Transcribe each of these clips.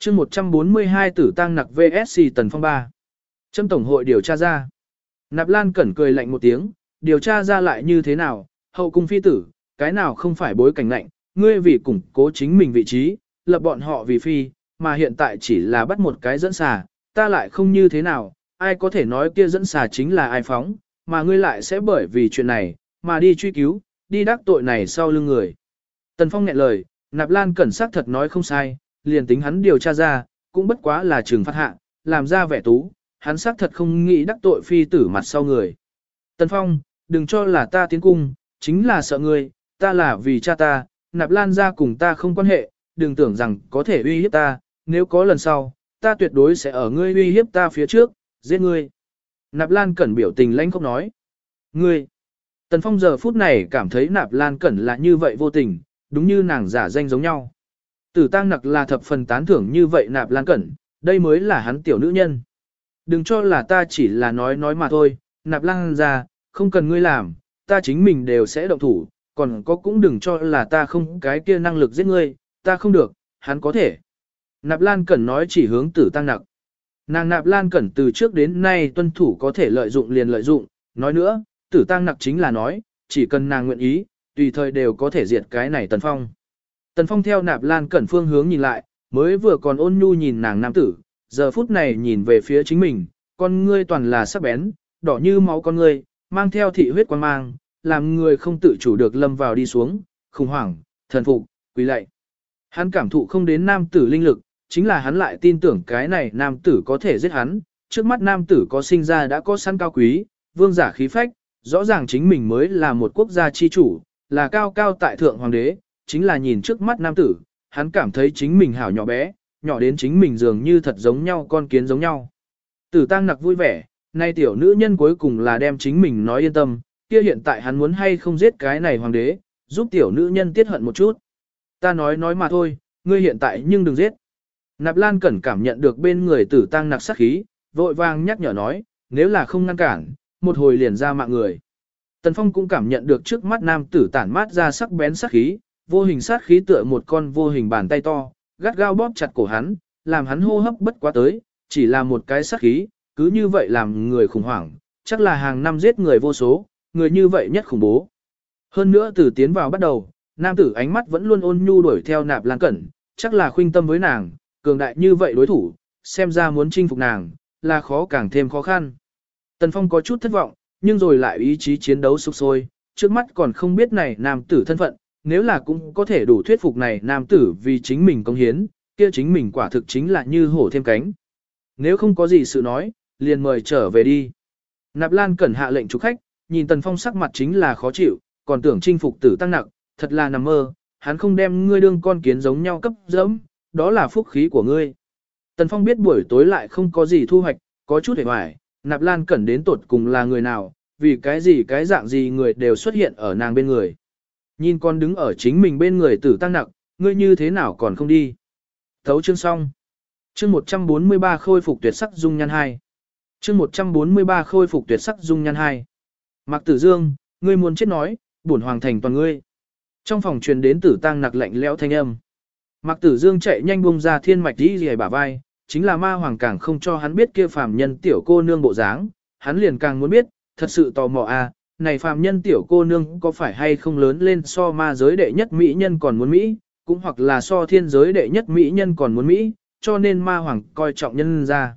chương 142 tử tăng nặc VSC Tần Phong 3. Trâm Tổng hội điều tra ra. Nạp Lan Cẩn cười lạnh một tiếng, điều tra ra lại như thế nào, hậu cung phi tử, cái nào không phải bối cảnh lạnh, ngươi vì củng cố chính mình vị trí, lập bọn họ vì phi, mà hiện tại chỉ là bắt một cái dẫn xà, ta lại không như thế nào, ai có thể nói kia dẫn xà chính là ai phóng, mà ngươi lại sẽ bởi vì chuyện này, mà đi truy cứu, đi đắc tội này sau lưng người. Tần Phong nghẹn lời, Nạp Lan Cẩn xác thật nói không sai, liền tính hắn điều tra ra, cũng bất quá là trừng phát hạ, làm ra vẻ tú, hắn xác thật không nghĩ đắc tội phi tử mặt sau người. Tần Phong, đừng cho là ta tiến cung, chính là sợ ngươi, ta là vì cha ta, Nạp Lan ra cùng ta không quan hệ, đừng tưởng rằng có thể uy hiếp ta, nếu có lần sau, ta tuyệt đối sẽ ở ngươi uy hiếp ta phía trước, giết ngươi. Nạp Lan Cẩn biểu tình lãnh không nói. Ngươi. Tần Phong giờ phút này cảm thấy Nạp Lan Cẩn là như vậy vô tình, đúng như nàng giả danh giống nhau. Tử Tăng Nặc là thập phần tán thưởng như vậy Nạp Lan Cẩn, đây mới là hắn tiểu nữ nhân. Đừng cho là ta chỉ là nói nói mà thôi, Nạp Lan ra, không cần ngươi làm, ta chính mình đều sẽ động thủ, còn có cũng đừng cho là ta không cái kia năng lực giết ngươi, ta không được, hắn có thể. Nạp Lan Cẩn nói chỉ hướng tử tăng nặc. Nàng Nạp Lan Cẩn từ trước đến nay tuân thủ có thể lợi dụng liền lợi dụng, nói nữa, tử tăng nặc chính là nói, chỉ cần nàng nguyện ý, tùy thời đều có thể diệt cái này Tần Phong. Tần Phong theo Nạp Lan Cẩn phương hướng nhìn lại, mới vừa còn ôn nhu nhìn nàng nam tử, giờ phút này nhìn về phía chính mình, con ngươi toàn là sắc bén, đỏ như máu con ngươi, mang theo thị huyết quan mang, làm người không tự chủ được lâm vào đi xuống, khủng hoảng, thần phục, quỳ lạy. Hắn cảm thụ không đến nam tử linh lực, chính là hắn lại tin tưởng cái này nam tử có thể giết hắn, trước mắt nam tử có sinh ra đã có săn cao quý, vương giả khí phách, rõ ràng chính mình mới là một quốc gia chi chủ, là cao cao tại thượng hoàng đế, chính là nhìn trước mắt nam tử, hắn cảm thấy chính mình hảo nhỏ bé, nhỏ đến chính mình dường như thật giống nhau con kiến giống nhau. Tử tăng nặc vui vẻ, nay tiểu nữ nhân cuối cùng là đem chính mình nói yên tâm, kia hiện tại hắn muốn hay không giết cái này hoàng đế, giúp tiểu nữ nhân tiết hận một chút. Ta nói nói mà thôi, ngươi hiện tại nhưng đừng giết. Nạp Lan Cẩn cảm nhận được bên người tử tăng nặc sát khí, vội vàng nhắc nhở nói, nếu là không ngăn cản, một hồi liền ra mạng người. Tần Phong cũng cảm nhận được trước mắt nam tử tản mát ra sắc bén sát khí, vô hình sát khí tựa một con vô hình bàn tay to, gắt gao bóp chặt cổ hắn, làm hắn hô hấp bất quá tới, chỉ là một cái sát khí, cứ như vậy làm người khủng hoảng, chắc là hàng năm giết người vô số, người như vậy nhất khủng bố. Hơn nữa từ tiến vào bắt đầu, nam tử ánh mắt vẫn luôn ôn nhu đuổi theo nạp lan cẩn, chắc là khuynh tâm với nàng, cường đại như vậy đối thủ, xem ra muốn chinh phục nàng, là khó càng thêm khó khăn. Tần Phong có chút thất vọng, nhưng rồi lại ý chí chiến đấu sục sôi, trước mắt còn không biết này nam tử thân phận, nếu là cũng có thể đủ thuyết phục này nam tử vì chính mình công hiến, kia chính mình quả thực chính là như hổ thêm cánh. Nếu không có gì sự nói, liền mời trở về đi. Nạp Lan cẩn hạ lệnh chủ khách, nhìn Tần Phong sắc mặt chính là khó chịu, còn tưởng chinh phục tử tăng nặng, thật là nằm mơ, hắn không đem ngươi đương con kiến giống nhau cấp dẫm, đó là phúc khí của ngươi. Tần Phong biết buổi tối lại không có gì thu hoạch, có chút hề hoài, Nạp Lan Cẩn đến tột cùng là người nào, vì cái gì cái dạng gì người đều xuất hiện ở nàng bên người. Nhìn con đứng ở chính mình bên người tử tăng nặng, ngươi như thế nào còn không đi. Thấu chương xong. Chương 143 khôi phục tuyệt sắc dung nhan 2. Chương 143 khôi phục tuyệt sắc dung nhan 2. Mạc Tử Dương, ngươi muốn chết nói, bổn hoàng thành toàn ngươi. Trong phòng truyền đến tử tăng nặc lạnh lẽo thanh âm. Mạc Tử Dương chạy nhanh bung ra thiên mạch đi rìa bả vai, chính là ma hoàng càng không cho hắn biết kia phàm nhân tiểu cô nương bộ dáng, hắn liền càng muốn biết, thật sự tò mò à, này phàm nhân tiểu cô nương có phải hay không lớn lên so ma giới đệ nhất mỹ nhân còn muốn mỹ, cũng hoặc là so thiên giới đệ nhất mỹ nhân còn muốn mỹ, cho nên ma hoàng coi trọng nhân ra.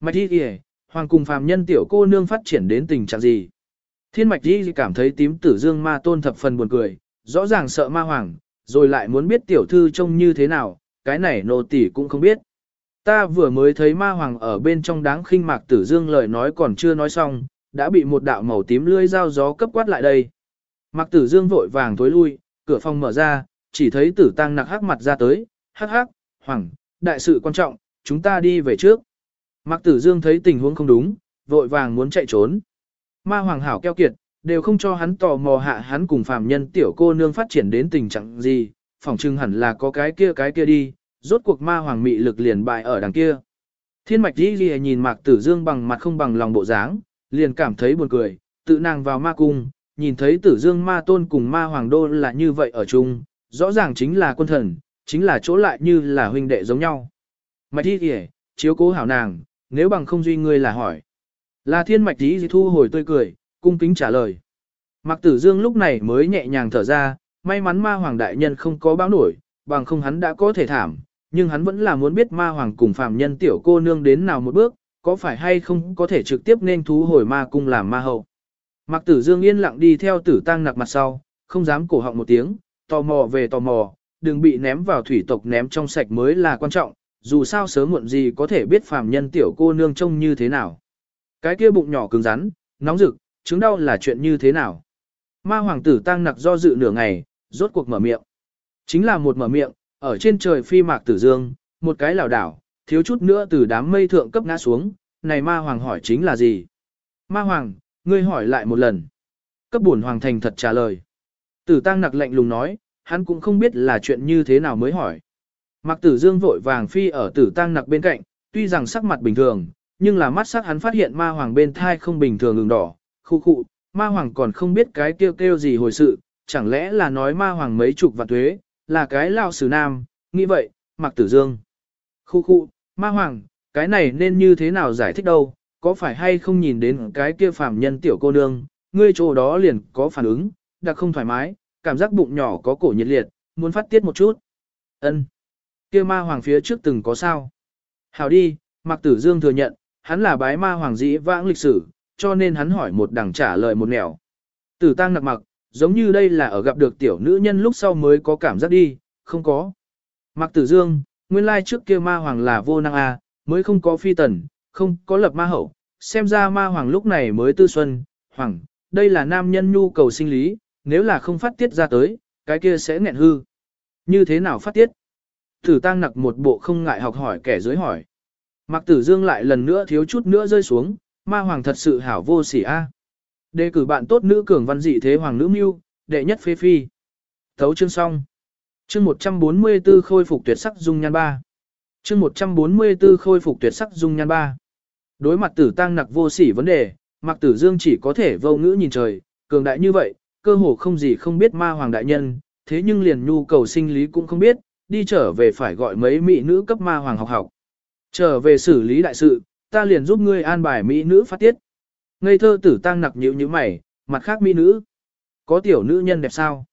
Mạch đi kìa, hoàng cùng phàm nhân tiểu cô nương phát triển đến tình trạng gì? Thiên mạch đi cảm thấy tím tử dương ma tôn thập phần buồn cười, rõ ràng sợ ma hoàng, rồi lại muốn biết tiểu thư trông như thế nào, cái này nô tỷ cũng không biết. Ta vừa mới thấy ma hoàng ở bên trong đáng khinh mạc tử dương lời nói còn chưa nói xong, đã bị một đạo màu tím lưỡi dao gió cấp quát lại đây. Mạc tử dương vội vàng tối lui, cửa phòng mở ra, chỉ thấy tử tăng nặc hắc mặt ra tới, hắc hắc, hoàng, đại sự quan trọng, chúng ta đi về trước. Mạc tử dương thấy tình huống không đúng, vội vàng muốn chạy trốn. Ma hoàng hảo keo kiệt, đều không cho hắn tò mò hạ hắn cùng phàm nhân tiểu cô nương phát triển đến tình trạng gì, phỏng chừng hẳn là có cái kia cái kia đi, rốt cuộc ma hoàng mị lực liền bại ở đằng kia. Thiên mạch đi ghi nhìn mạc tử dương bằng mặt không bằng lòng bộ dáng, liền cảm thấy buồn cười, tự nàng vào ma cung, nhìn thấy tử dương ma tôn cùng ma hoàng đô là như vậy ở chung, rõ ràng chính là quân thần, chính là chỗ lại như là huynh đệ giống nhau. mạch thi kìa, chiếu cố hảo nàng, nếu bằng không duy ngươi là hỏi. Là thiên mạch tí thu hồi tươi cười, cung kính trả lời. Mạc Tử Dương lúc này mới nhẹ nhàng thở ra, may mắn ma hoàng đại nhân không có báo nổi, bằng không hắn đã có thể thảm, nhưng hắn vẫn là muốn biết ma hoàng cùng phàm nhân tiểu cô nương đến nào một bước, có phải hay không có thể trực tiếp nên thú hồi ma cung làm ma hậu. Mạc Tử Dương yên lặng đi theo tử tăng nặc mặt sau, không dám cổ họng một tiếng, tò mò về tò mò, đừng bị ném vào thủy tộc ném trong sạch mới là quan trọng, dù sao sớm muộn gì có thể biết phàm nhân tiểu cô nương trông như thế nào. Cái kia bụng nhỏ cứng rắn, nóng rực, chứng đau là chuyện như thế nào. Ma hoàng tử tăng nặc do dự nửa ngày, rốt cuộc mở miệng. Chính là một mở miệng, ở trên trời phi mạc tử dương, một cái lảo đảo, thiếu chút nữa từ đám mây thượng cấp ngã xuống, này ma hoàng hỏi chính là gì? Ma hoàng, ngươi hỏi lại một lần. Cấp bổn hoàng thành thật trả lời. Tử tăng nặc lạnh lùng nói, hắn cũng không biết là chuyện như thế nào mới hỏi. mặc tử dương vội vàng phi ở tử tăng nặc bên cạnh, tuy rằng sắc mặt bình thường, nhưng là mắt sắc hắn phát hiện ma hoàng bên thai không bình thường ửng đỏ, khu khu, ma hoàng còn không biết cái kêu kêu gì hồi sự, chẳng lẽ là nói ma hoàng mấy chục vạn thuế, là cái lao sử nam, nghĩ vậy, mặc Tử Dương. Khu khu, ma hoàng, cái này nên như thế nào giải thích đâu, có phải hay không nhìn đến cái kia phàm nhân tiểu cô nương, ngươi chỗ đó liền có phản ứng, đặc không thoải mái, cảm giác bụng nhỏ có cổ nhiệt liệt, muốn phát tiết một chút. Ân, Kia ma hoàng phía trước từng có sao? Hảo đi, Mạc Tử Dương thừa nhận, hắn là bái ma hoàng dĩ vãng lịch sử, cho nên hắn hỏi một đằng trả lời một nẻo. Tử tăng nặc mặc, giống như đây là ở gặp được tiểu nữ nhân lúc sau mới có cảm giác đi, không có. Mạc Tử Dương, nguyên lai trước kia ma hoàng là vô năng a, mới không có phi tần, không có lập ma hậu, xem ra ma hoàng lúc này mới tư xuân, hoàng, đây là nam nhân nhu cầu sinh lý, nếu là không phát tiết ra tới, cái kia sẽ nghẹn hư. Như thế nào phát tiết? Tử tăng nặc một bộ không ngại học hỏi kẻ dưới hỏi. Mạc Tử Dương lại lần nữa thiếu chút nữa rơi xuống, ma hoàng thật sự hảo vô sỉ a. Đề cử bạn tốt nữ cường văn dị thế hoàng nữ mưu, đệ nhất phê phi. Thấu chương xong. Chương 144 khôi phục tuyệt sắc dung nhan ba. Chương 144 khôi phục tuyệt sắc dung nhan ba. Đối mặt tử tăng nặc vô sỉ vấn đề, Mạc Tử Dương chỉ có thể vô ngữ nhìn trời, cường đại như vậy, cơ hồ không gì không biết ma hoàng đại nhân, thế nhưng liền nhu cầu sinh lý cũng không biết, đi trở về phải gọi mấy mỹ nữ cấp ma hoàng học học. Trở về xử lý đại sự, ta liền giúp ngươi an bài mỹ nữ phát tiết. Ngây thơ tử tăng nặc nhíu như mày, mặt khác mỹ nữ. Có tiểu nữ nhân đẹp sao?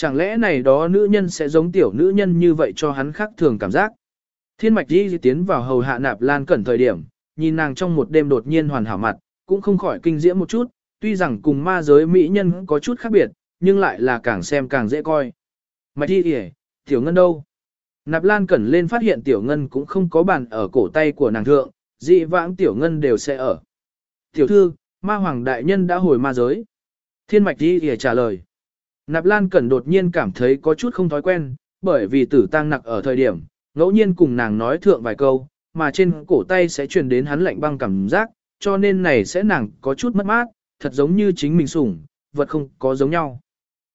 Chẳng lẽ này đó nữ nhân sẽ giống tiểu nữ nhân như vậy cho hắn khác thường cảm giác? Thiên mạch đi tiến vào hầu hạ nạp lan cẩn thời điểm, nhìn nàng trong một đêm đột nhiên hoàn hảo mặt, cũng không khỏi kinh diễm một chút, tuy rằng cùng ma giới mỹ nhân có chút khác biệt, nhưng lại là càng xem càng dễ coi. Mạch đi kìa, tiểu ngân đâu? Nạp lan cẩn lên phát hiện tiểu ngân cũng không có bàn ở cổ tay của nàng thượng, dị vãng tiểu ngân đều sẽ ở. Tiểu thư, ma hoàng đại nhân đã hồi ma giới. Thiên mạch đi kìa trả lời. Nạp lan cẩn đột nhiên cảm thấy có chút không thói quen, bởi vì tử tăng nặc ở thời điểm, ngẫu nhiên cùng nàng nói thượng vài câu, mà trên cổ tay sẽ truyền đến hắn lạnh băng cảm giác, cho nên này sẽ nàng có chút mất mát, thật giống như chính mình sủng, vật không có giống nhau.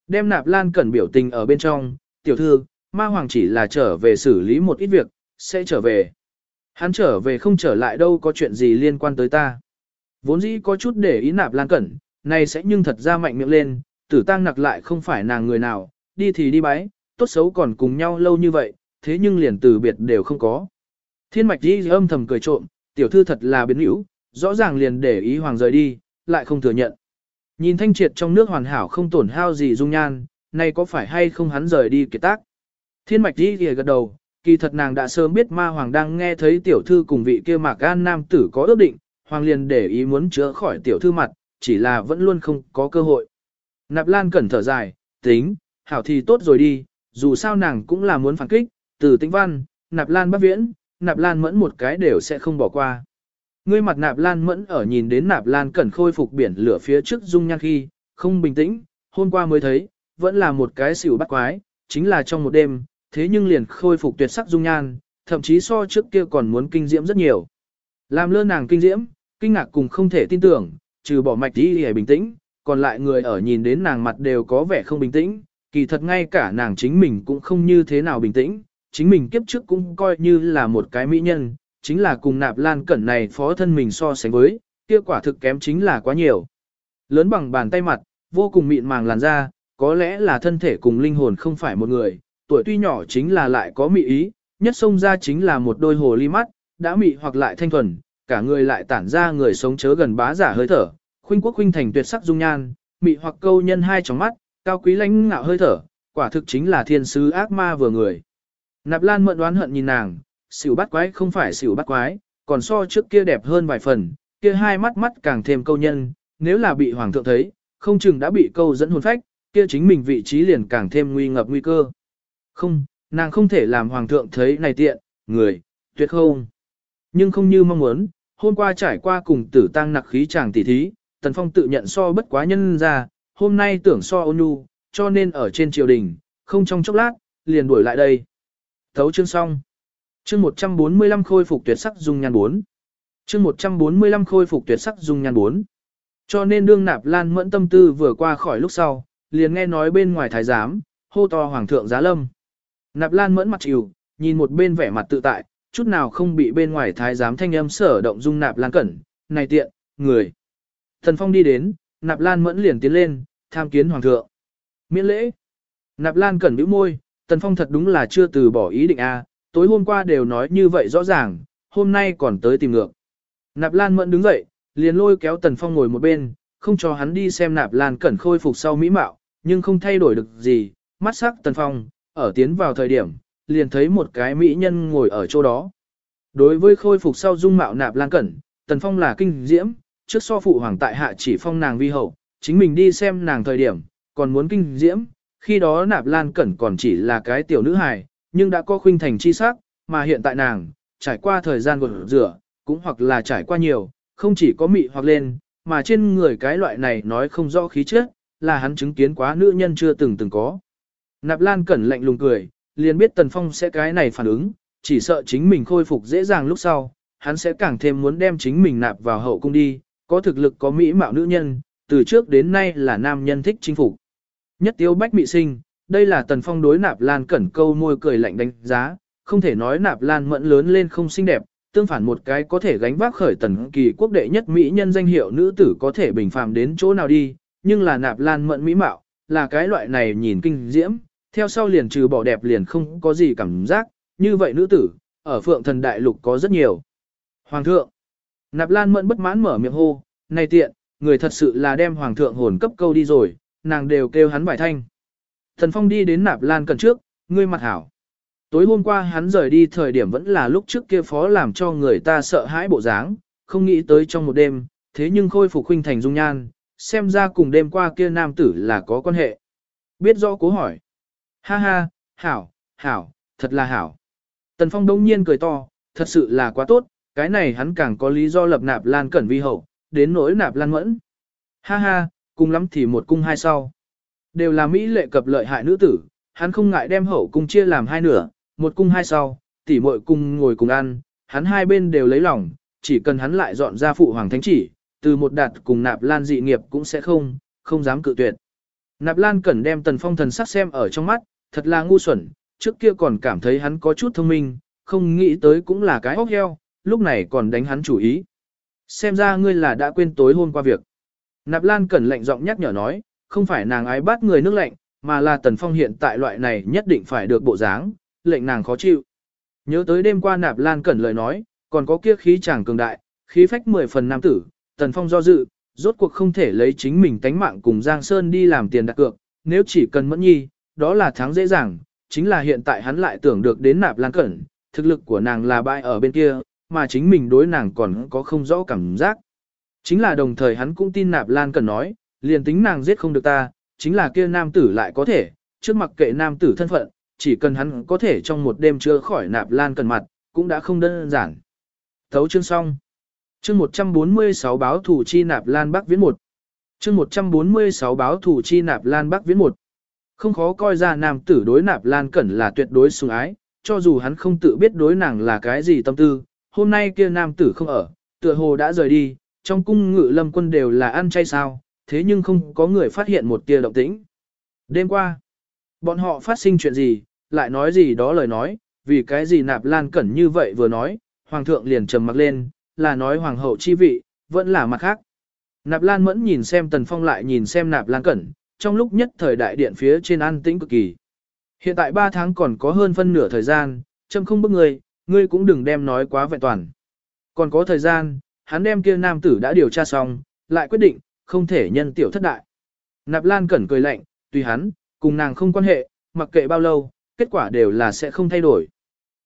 Đem nạp lan cẩn biểu tình ở bên trong, tiểu thư, ma hoàng chỉ là trở về xử lý một ít việc, sẽ trở về. Hắn trở về không trở lại đâu có chuyện gì liên quan tới ta. Vốn dĩ có chút để ý nạp lan cẩn, này sẽ nhưng thật ra mạnh miệng lên, tử tăng nặc lại không phải nàng người nào, đi thì đi bái, tốt xấu còn cùng nhau lâu như vậy, thế nhưng liền từ biệt đều không có. Thiên mạch đi âm thầm cười trộm, tiểu thư thật là biến hữu, rõ ràng liền để ý hoàng rời đi, lại không thừa nhận. Nhìn thanh triệt trong nước hoàn hảo không tổn hao gì dung nhan, này có phải hay không hắn rời đi kiệt tác. Thiên mạch đi gật gật đầu, kỳ thật nàng đã sớm biết ma hoàng đang nghe thấy tiểu thư cùng vị kia mạc gan nam tử có ước định, hoàng liền để ý muốn chữa khỏi tiểu thư mặt, chỉ là vẫn luôn không có cơ hội. Nạp lan cẩn thở dài, tính, hảo thì tốt rồi đi, dù sao nàng cũng là muốn phản kích, từ tĩnh văn, nạp lan bác viễn, nạp lan mẫn một cái đều sẽ không bỏ qua. Ngươi mặt nạp lan mẫn ở nhìn đến nạp lan cẩn khôi phục biển lửa phía trước dung nhan khi, không bình tĩnh, hôm qua mới thấy, vẫn là một cái xỉu bắt quái, chính là trong một đêm, thế nhưng liền khôi phục tuyệt sắc dung nhan, thậm chí so trước kia còn muốn kinh diễm rất nhiều. Làm lơ nàng kinh diễm, kinh ngạc cùng không thể tin tưởng, trừ bỏ mạch đi hề bình tĩnh, còn lại người ở nhìn đến nàng mặt đều có vẻ không bình tĩnh, kỳ thật ngay cả nàng chính mình cũng không như thế nào bình tĩnh, chính mình kiếp trước cũng coi như là một cái mỹ nhân, chính là cùng nạp lan cẩn này phó thân mình so sánh với, kia quả thực kém chính là quá nhiều. Lớn bằng bàn tay mặt, vô cùng mịn màng làn da, có lẽ là thân thể cùng linh hồn không phải một người, tuổi tuy nhỏ chính là lại có mị ý, nhất xông ra chính là một đôi hồ ly mắt, đã mị hoặc lại thanh thuần, cả người lại tản ra người sống chớ gần bá giả hơi thở, khuynh quốc khuynh thành tuyệt sắc dung nhan, mị hoặc câu nhân hai tròng mắt, cao quý lãnh ngạo hơi thở, quả thực chính là thiên sứ ác ma vừa người. Nạp Lan mượn đoán hận nhìn nàng, xỉu bắt quái không phải xỉu bắt quái, còn so trước kia đẹp hơn vài phần, kia hai mắt mắt càng thêm câu nhân, nếu là bị hoàng thượng thấy, không chừng đã bị câu dẫn hồn phách, kia chính mình vị trí liền càng thêm nguy ngập nguy cơ. Không, nàng không thể làm hoàng thượng thấy này tiện, người, tuyệt không. Nhưng không như mong muốn, hôm qua trải qua cùng tử tăng nặc khí chàng tỷ thí, Tần Phong tự nhận so bất quá nhân ra, hôm nay tưởng so ôn nhu, cho nên ở trên triều đình, không trong chốc lát, liền đuổi lại đây. Thấu chương xong. Chương 145 khôi phục tuyệt sắc dung nhan 4. Chương 145 khôi phục tuyệt sắc dung nhan 4. Cho nên đương nạp lan mẫn tâm tư vừa qua khỏi lúc sau, liền nghe nói bên ngoài thái giám, hô to hoàng thượng giá lâm. Nạp lan mẫn mặt chịu, nhìn một bên vẻ mặt tự tại, chút nào không bị bên ngoài thái giám thanh âm sở động dung nạp lan cẩn, này tiện, người. Thần phong đi đến, nạp lan mẫn liền tiến lên, tham kiến hoàng thượng. Miễn lễ. Nạp lan cẩn bĩu môi, tần phong thật đúng là chưa từ bỏ ý định a tối hôm qua đều nói như vậy rõ ràng, hôm nay còn tới tìm ngược. Nạp lan mẫn đứng dậy, liền lôi kéo tần phong ngồi một bên, không cho hắn đi xem nạp lan cẩn khôi phục sau mỹ mạo, nhưng không thay đổi được gì, mắt sắc tần phong, ở tiến vào thời điểm, liền thấy một cái mỹ nhân ngồi ở chỗ đó. Đối với khôi phục sau dung mạo nạp lan cẩn, tần phong là kinh diễm, trước so phụ hoàng tại hạ chỉ phong nàng vi hậu, chính mình đi xem nàng thời điểm, còn muốn kinh diễm, khi đó nạp lan cẩn còn chỉ là cái tiểu nữ hài, nhưng đã có khuynh thành chi sắc, mà hiện tại nàng, trải qua thời gian gột rửa, cũng hoặc là trải qua nhiều, không chỉ có mị hoặc lên, mà trên người cái loại này nói không rõ khí chất, là hắn chứng kiến quá nữ nhân chưa từng từng có. Nạp Lan Cẩn lạnh lùng cười, liền biết Tần Phong sẽ cái này phản ứng, chỉ sợ chính mình khôi phục dễ dàng lúc sau, hắn sẽ càng thêm muốn đem chính mình nạp vào hậu cung đi, có thực lực có mỹ mạo nữ nhân, từ trước đến nay là nam nhân thích chinh phục. Nhất tiêu bách mị sinh, đây là Tần Phong đối Nạp Lan Cẩn câu môi cười lạnh đánh giá, không thể nói Nạp Lan mẫn lớn lên không xinh đẹp, tương phản một cái có thể gánh vác khởi tần kỳ quốc đệ nhất mỹ nhân danh hiệu nữ tử có thể bình phàm đến chỗ nào đi, nhưng là Nạp Lan mẫn mỹ mạo, là cái loại này nhìn kinh diễm, theo sau liền trừ bỏ đẹp liền không có gì cảm giác, như vậy nữ tử, ở phượng thần đại lục có rất nhiều. Hoàng thượng, nạp lan mẫn bất mãn mở miệng hô, này tiện, người thật sự là đem hoàng thượng hồn cấp câu đi rồi, nàng đều kêu hắn bài thanh. Thần phong đi đến nạp lan cần trước, ngươi mặt hảo. Tối hôm qua hắn rời đi thời điểm vẫn là lúc trước kia phó làm cho người ta sợ hãi bộ dáng, không nghĩ tới trong một đêm, thế nhưng khôi phục huynh thành dung nhan, xem ra cùng đêm qua kia nam tử là có quan hệ. Biết rõ cố hỏi. Ha ha, hảo, hảo, thật là hảo. Tần Phong đông nhiên cười to, thật sự là quá tốt, cái này hắn càng có lý do lập nạp lan cẩn vi hậu, đến nỗi nạp lan mẫn. Ha ha, cùng lắm thì một cung hai sau. Đều là Mỹ lệ cập lợi hại nữ tử, hắn không ngại đem hậu cung chia làm hai nửa, một cung hai sau, tỉ muội cung ngồi cùng ăn, hắn hai bên đều lấy lòng, chỉ cần hắn lại dọn ra phụ hoàng thánh chỉ, từ một đạt cùng nạp lan dị nghiệp cũng sẽ không, không dám cự tuyệt. Nạp lan cẩn đem tần phong thần sắc xem ở trong mắt, thật là ngu xuẩn, trước kia còn cảm thấy hắn có chút thông minh, không nghĩ tới cũng là cái hốc heo, lúc này còn đánh hắn chủ ý. Xem ra ngươi là đã quên tối hôm qua việc. Nạp Lan Cẩn lạnh giọng nhắc nhở nói, không phải nàng ái bắt người nước lạnh, mà là Tần Phong hiện tại loại này nhất định phải được bộ dáng, lệnh nàng khó chịu. Nhớ tới đêm qua Nạp Lan Cẩn lời nói, còn có kia khí chàng cường đại, khí phách mười phần nam tử, Tần Phong do dự, rốt cuộc không thể lấy chính mình tánh mạng cùng Giang Sơn đi làm tiền đặt cược, nếu chỉ cần mẫn nhi, đó là thắng dễ dàng, chính là hiện tại hắn lại tưởng được đến nạp lan cẩn, thực lực của nàng là bại ở bên kia, mà chính mình đối nàng còn có không rõ cảm giác. Chính là đồng thời hắn cũng tin nạp lan cần nói, liền tính nàng giết không được ta, chính là kia nam tử lại có thể, trước mặc kệ nam tử thân phận, chỉ cần hắn có thể trong một đêm chưa khỏi nạp lan cần mặt, cũng đã không đơn giản. Thấu chương xong. Chương 146 báo thủ chi nạp lan bắc viễn một. Chương 146 báo thủ chi nạp lan bắc viễn một. Không khó coi ra nam tử đối nạp lan cẩn là tuyệt đối sủng ái, cho dù hắn không tự biết đối nàng là cái gì tâm tư, hôm nay kia nam tử không ở, tựa hồ đã rời đi, trong cung ngự lâm quân đều là ăn chay sao, thế nhưng không có người phát hiện một tia động tĩnh. Đêm qua, bọn họ phát sinh chuyện gì, lại nói gì đó lời nói, vì cái gì nạp lan cẩn như vậy vừa nói, hoàng thượng liền trầm mặc lên, là nói hoàng hậu chi vị, vẫn là mặt khác. Nạp lan mẫn nhìn xem tần phong lại nhìn xem nạp lan cẩn, trong lúc nhất thời đại điện phía trên an tĩnh cực kỳ. Hiện tại 3 tháng còn có hơn phân nửa thời gian, châm không bức người ngươi cũng đừng đem nói quá vẹn toàn. Còn có thời gian, hắn đem kia nam tử đã điều tra xong, lại quyết định, không thể nhân tiểu thất đại. Nạp Lan Cẩn cười lạnh, tùy hắn, cùng nàng không quan hệ, mặc kệ bao lâu, kết quả đều là sẽ không thay đổi.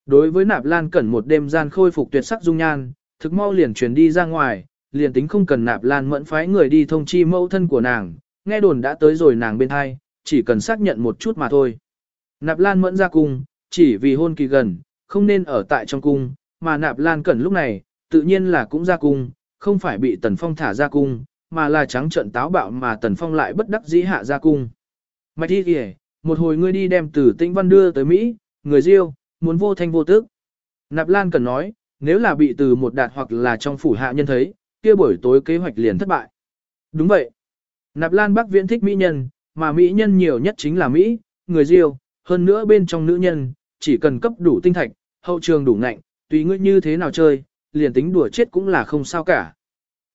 Đối với Nạp Lan Cẩn một đêm gian khôi phục tuyệt sắc dung nhan, thực mau liền truyền đi ra ngoài, liền tính không cần Nạp Lan mẫn phái người đi thông chi mẫu thân của nàng, nghe đồn đã tới rồi nàng bên hai, chỉ cần xác nhận một chút mà thôi. Nạp Lan mẫn ra cung, chỉ vì hôn kỳ gần, không nên ở tại trong cung, mà Nạp Lan Cẩn lúc này, tự nhiên là cũng ra cung, không phải bị Tần Phong thả ra cung, mà là trắng trận táo bạo mà Tần Phong lại bất đắc dĩ hạ ra cung. Mạch thi kìa, một hồi ngươi đi đem từ Tĩnh Văn đưa tới Mỹ, người diêu muốn vô thanh vô tức. Nạp Lan cần nói, nếu là bị từ một đạt hoặc là trong phủ hạ nhân thấy, kia buổi tối kế hoạch liền thất bại. Đúng vậy. Nạp Lan Bắc Viễn thích mỹ nhân, mà mỹ nhân nhiều nhất chính là Mỹ, người diêu, hơn nữa bên trong nữ nhân, chỉ cần cấp đủ tinh thạch, hậu trường đủ ngạnh, tùy ngươi như thế nào chơi, liền tính đùa chết cũng là không sao cả.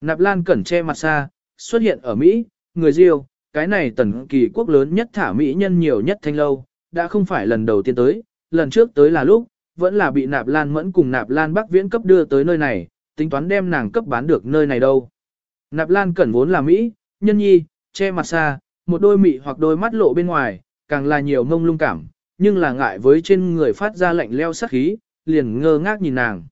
Nạp Lan cẩn che mặt xa, xuất hiện ở Mỹ, người diêu, cái này tần kỳ quốc lớn nhất thả Mỹ nhân nhiều nhất thanh lâu, đã không phải lần đầu tiên tới, lần trước tới là lúc, vẫn là bị Nạp Lan mẫn cùng Nạp Lan Bắc Viễn cấp đưa tới nơi này, tính toán đem nàng cấp bán được nơi này đâu. Nạp Lan cẩn vốn là Mỹ, nhân nhi, che mặt xa, một đôi mị hoặc đôi mắt lộ bên ngoài, càng là nhiều ngông lung cảm, nhưng là ngại với trên người phát ra lạnh leo sắc khí, liền ngơ ngác nhìn nàng.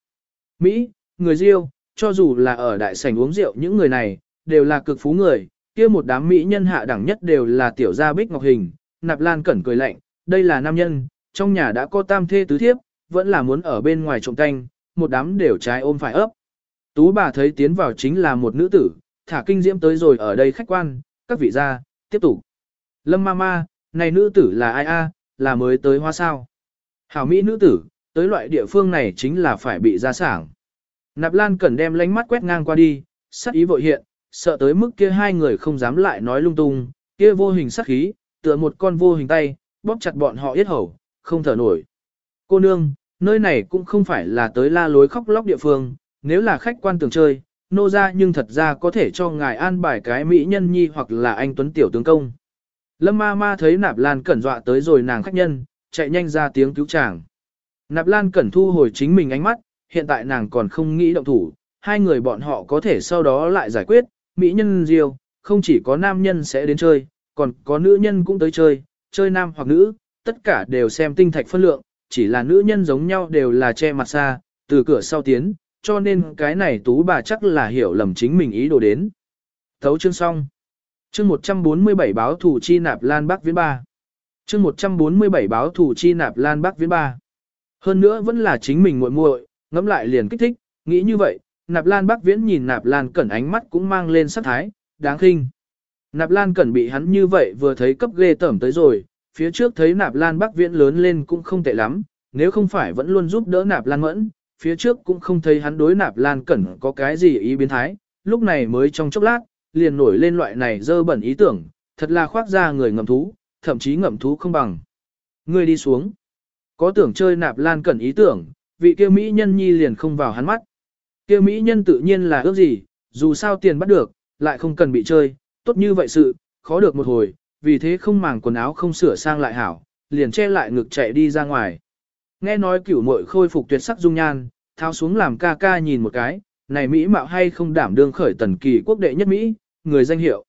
Mỹ, người riêu, cho dù là ở đại sảnh uống rượu những người này, đều là cực phú người, kia một đám Mỹ nhân hạ đẳng nhất đều là tiểu gia bích ngọc hình, nạp lan cẩn cười lạnh, đây là nam nhân, trong nhà đã có tam thê tứ thiếp, vẫn là muốn ở bên ngoài trộm canh, một đám đều trái ôm phải ấp. Tú bà thấy tiến vào chính là một nữ tử, thả kinh diễm tới rồi ở đây khách quan, các vị gia, tiếp tục. Lâm ma ma, này nữ tử là ai a, là mới tới hoa sao. Hảo Mỹ nữ tử, tới loại địa phương này chính là phải bị ra sảng. Nạp Lan Cẩn đem lánh mắt quét ngang qua đi, sắc ý vội hiện, sợ tới mức kia hai người không dám lại nói lung tung, kia vô hình sắc khí, tựa một con vô hình tay, bóp chặt bọn họ yết hầu, không thở nổi. Cô nương, nơi này cũng không phải là tới la lối khóc lóc địa phương, nếu là khách quan tưởng chơi, nô ra nhưng thật ra có thể cho ngài an bài cái mỹ nhân nhi hoặc là anh tuấn tiểu tướng công. Lâm ma ma thấy nạp lan cẩn dọa tới rồi nàng khách nhân, chạy nhanh ra tiếng cứu chàng. Nạp lan cẩn thu hồi chính mình ánh mắt, hiện tại nàng còn không nghĩ động thủ, hai người bọn họ có thể sau đó lại giải quyết, mỹ nhân diêu, không chỉ có nam nhân sẽ đến chơi, còn có nữ nhân cũng tới chơi, chơi nam hoặc nữ, tất cả đều xem tinh thạch phân lượng, chỉ là nữ nhân giống nhau đều là che mặt xa, từ cửa sau tiến, cho nên cái này tú bà chắc là hiểu lầm chính mình ý đồ đến. Thấu chương xong. Chương 147 báo thủ chi nạp Lan Bắc Viễn Ba. Chương 147 báo thủ chi nạp Lan Bắc Viễn Ba. Hơn nữa vẫn là chính mình muội muội, ngẫm lại liền kích thích, nghĩ như vậy, Nạp Lan Bắc Viễn nhìn Nạp Lan Cẩn ánh mắt cũng mang lên sát thái, đáng khinh. Nạp Lan Cẩn bị hắn như vậy vừa thấy cấp ghê tởm tới rồi, phía trước thấy Nạp Lan Bắc Viễn lớn lên cũng không tệ lắm, nếu không phải vẫn luôn giúp đỡ Nạp Lan Mẫn, phía trước cũng không thấy hắn đối Nạp Lan Cẩn có cái gì ý biến thái, lúc này mới trong chốc lát, liền nổi lên loại này dơ bẩn ý tưởng, thật là khoác ra người ngầm thú, thậm chí ngầm thú không bằng. Người đi xuống. Có tưởng chơi Nạp Lan Cẩn ý tưởng, vị kia Mỹ nhân nhi liền không vào hắn mắt. Kia Mỹ nhân tự nhiên là ước gì, dù sao tiền bắt được, lại không cần bị chơi, tốt như vậy sự, khó được một hồi, vì thế không màng quần áo không sửa sang lại hảo, liền che lại ngực chạy đi ra ngoài. Nghe nói cửu muội khôi phục tuyệt sắc dung nhan, thao xuống làm ca ca nhìn một cái, này Mỹ mạo hay không đảm đương khởi tần kỳ quốc đệ nhất Mỹ, người danh hiệu.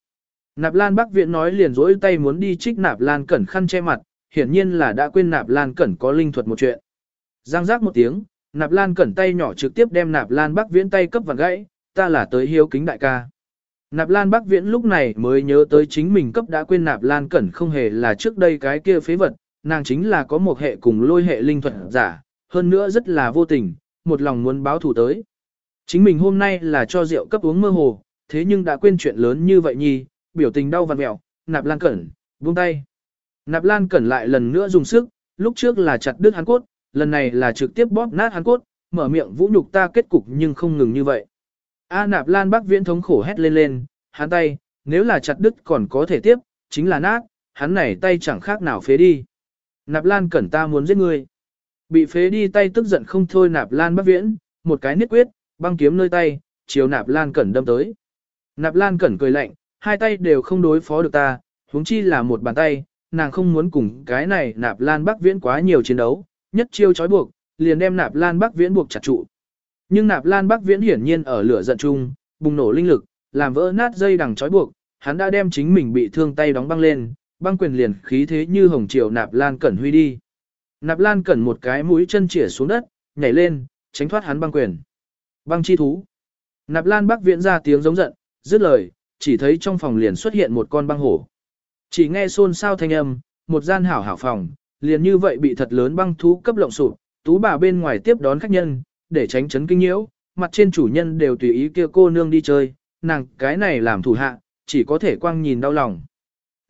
Nạp Lan Bắc Viện nói liền rỗi tay muốn đi trích Nạp Lan Cẩn khăn che mặt, hiển nhiên là đã quên Nạp Lan Cẩn có linh thuật một chuyện. Giang giác một tiếng, Nạp Lan Cẩn tay nhỏ trực tiếp đem Nạp Lan Bắc Viễn tay cấp vặn gãy, ta là tới hiếu kính đại ca. Nạp Lan Bắc Viễn lúc này mới nhớ tới chính mình cấp đã quên Nạp Lan Cẩn không hề là trước đây cái kia phế vật, nàng chính là có một hệ cùng lôi hệ linh thuật giả, hơn nữa rất là vô tình, một lòng muốn báo thù tới. Chính mình hôm nay là cho rượu cấp uống mơ hồ, thế nhưng đã quên chuyện lớn như vậy nhi, biểu tình đau vặn mẹo, Nạp Lan Cẩn, buông tay. Nạp Lan Cẩn lại lần nữa dùng sức, lúc trước là chặt đứt hắn cốt, lần này là trực tiếp bóp nát hắn cốt, mở miệng vũ nhục ta kết cục nhưng không ngừng như vậy. A nạp lan bắc viễn thống khổ hét lên lên, hắn tay, nếu là chặt đứt còn có thể tiếp, chính là nát, hắn này tay chẳng khác nào phế đi. Nạp lan cẩn ta muốn giết ngươi. Bị phế đi tay tức giận không thôi nạp lan bắc viễn, một cái niết quyết, băng kiếm nơi tay, chiều nạp lan cẩn đâm tới. Nạp lan cẩn cười lạnh, hai tay đều không đối phó được ta, huống chi là một bàn tay, nàng không muốn cùng cái này nạp lan bắc viễn quá nhiều chiến đấu, nhất chiêu chói buộc, liền đem Nạp Lan Bắc Viễn buộc chặt trụ. Nhưng Nạp Lan Bắc Viễn hiển nhiên ở lửa giận chung, bùng nổ linh lực, làm vỡ nát dây đằng trói buộc, hắn đã đem chính mình bị thương tay đóng băng lên, băng quyền liền khí thế như hồng triều Nạp Lan Cẩn huy đi. Nạp Lan Cẩn một cái mũi chân chĩa xuống đất, nhảy lên, tránh thoát hắn băng quyền. Băng chi thú. Nạp Lan Bắc Viễn ra tiếng giống giận, dứt lời, chỉ thấy trong phòng liền xuất hiện một con băng hổ. Chỉ nghe xôn xao thanh âm, một gian hảo hảo phòng, liền như vậy bị thật lớn băng thú cấp lộng sụp, tú bà bên ngoài tiếp đón khách nhân, để tránh chấn kinh nhiễu, mặt trên chủ nhân đều tùy ý kia cô nương đi chơi, nàng cái này làm thủ hạ, chỉ có thể quang nhìn đau lòng.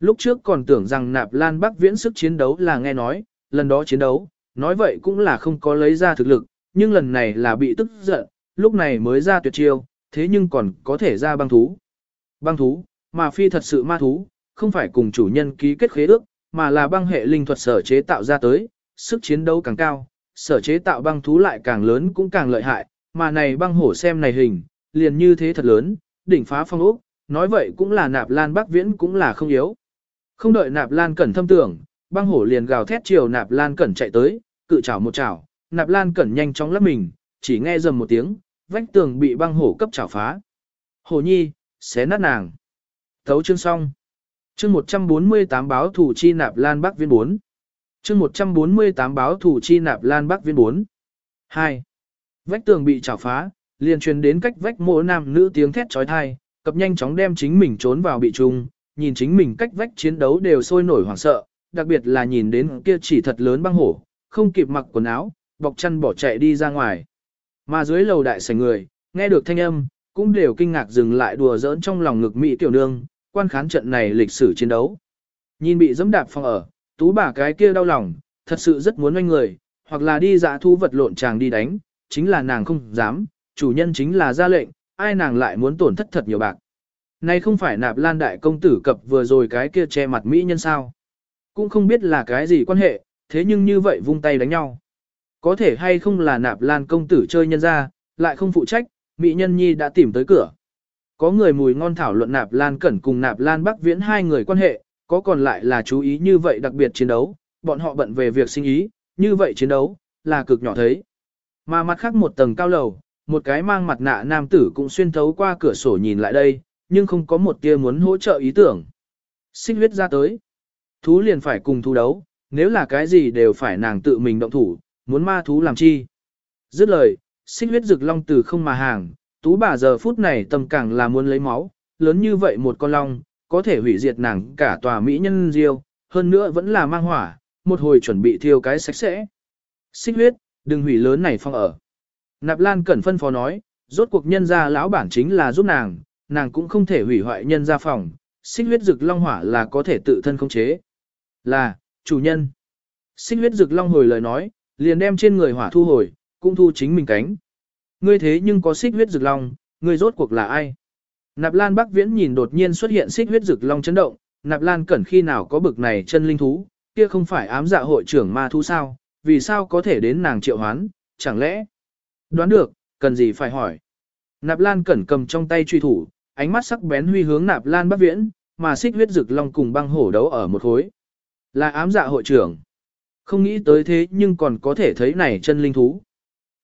Lúc trước còn tưởng rằng nạp lan bắc viễn sức chiến đấu là nghe nói, lần đó chiến đấu, nói vậy cũng là không có lấy ra thực lực, nhưng lần này là bị tức giận, lúc này mới ra tuyệt chiêu, thế nhưng còn có thể ra băng thú. Băng thú, mà phi thật sự ma thú, không phải cùng chủ nhân ký kết khế ước, mà là băng hệ linh thuật sở chế tạo ra tới, sức chiến đấu càng cao, sở chế tạo băng thú lại càng lớn cũng càng lợi hại, mà này băng hổ xem này hình, liền như thế thật lớn, đỉnh phá phong ốc, nói vậy cũng là nạp lan bắc viễn cũng là không yếu. Không đợi nạp lan cẩn thâm tưởng, băng hổ liền gào thét chiều nạp lan cẩn chạy tới, cự chảo một chảo, nạp lan cẩn nhanh chóng lắp mình, chỉ nghe dầm một tiếng, vách tường bị băng hổ cấp chảo phá. Hổ nhi, xé nát nàng. Thấu chương xong. Chương 148 báo thủ chi nạp lan bắc viên 4. Chương 148 báo thủ chi nạp lan bắc viên 4. 2. Vách tường bị chảo phá, liền truyền đến cách vách mộ nam nữ tiếng thét trói thai, cập nhanh chóng đem chính mình trốn vào bị trùng, nhìn chính mình cách vách chiến đấu đều sôi nổi hoảng sợ, đặc biệt là nhìn đến kia chỉ thật lớn băng hổ, không kịp mặc quần áo, bọc chăn bỏ chạy đi ra ngoài. Mà dưới lầu đại sảnh người, nghe được thanh âm, cũng đều kinh ngạc dừng lại đùa giỡn trong lòng ngực Mỹ tiểu nương, quan khán trận này lịch sử chiến đấu. Nhìn bị dẫm đạp phòng ở, tú bà cái kia đau lòng, thật sự rất muốn oanh người, hoặc là đi dã thu vật lộn chàng đi đánh, chính là nàng không dám, chủ nhân chính là ra lệnh, ai nàng lại muốn tổn thất thật nhiều bạc. Này không phải nạp lan đại công tử cập vừa rồi cái kia che mặt Mỹ nhân sao. Cũng không biết là cái gì quan hệ, thế nhưng như vậy vung tay đánh nhau. Có thể hay không là nạp lan công tử chơi nhân ra, lại không phụ trách, Mỹ nhân nhi đã tìm tới cửa. Có người mùi ngon thảo luận nạp lan cẩn cùng nạp lan bắc viễn hai người quan hệ, có còn lại là chú ý như vậy đặc biệt chiến đấu, bọn họ bận về việc sinh ý, như vậy chiến đấu, là cực nhỏ thấy. Mà mặt khác một tầng cao lầu, một cái mang mặt nạ nam tử cũng xuyên thấu qua cửa sổ nhìn lại đây, nhưng không có một tia muốn hỗ trợ ý tưởng. Xích huyết ra tới. Thú liền phải cùng thú đấu, nếu là cái gì đều phải nàng tự mình động thủ, muốn ma thú làm chi. Dứt lời, xích huyết rực long từ không mà hàng, tú bà giờ phút này tâm càng là muốn lấy máu, lớn như vậy một con long, có thể hủy diệt nàng cả tòa mỹ nhân diêu, hơn nữa vẫn là mang hỏa, một hồi chuẩn bị thiêu cái sạch sẽ. Xích huyết, đừng hủy lớn này phong ở. Nạp Lan Cẩn phân phó nói, rốt cuộc nhân gia lão bản chính là giúp nàng, nàng cũng không thể hủy hoại nhân gia phòng, xích huyết rực long hỏa là có thể tự thân khống chế. Là, chủ nhân. Xích huyết rực long hồi lời nói, liền đem trên người hỏa thu hồi, cũng thu chính mình cánh. Ngươi thế nhưng có xích huyết rực long, ngươi rốt cuộc là ai? Nạp Lan Bắc Viễn nhìn đột nhiên xuất hiện xích huyết rực long chấn động, Nạp Lan Cẩn khi nào có bực này chân linh thú, kia không phải ám dạ hội trưởng ma thú sao, vì sao có thể đến nàng triệu hoán, chẳng lẽ? Đoán được, cần gì phải hỏi. Nạp Lan Cẩn cầm trong tay truy thủ, ánh mắt sắc bén huy hướng Nạp Lan Bắc Viễn, mà xích huyết rực long cùng băng hổ đấu ở một khối. Là ám dạ hội trưởng. Không nghĩ tới thế nhưng còn có thể thấy này chân linh thú.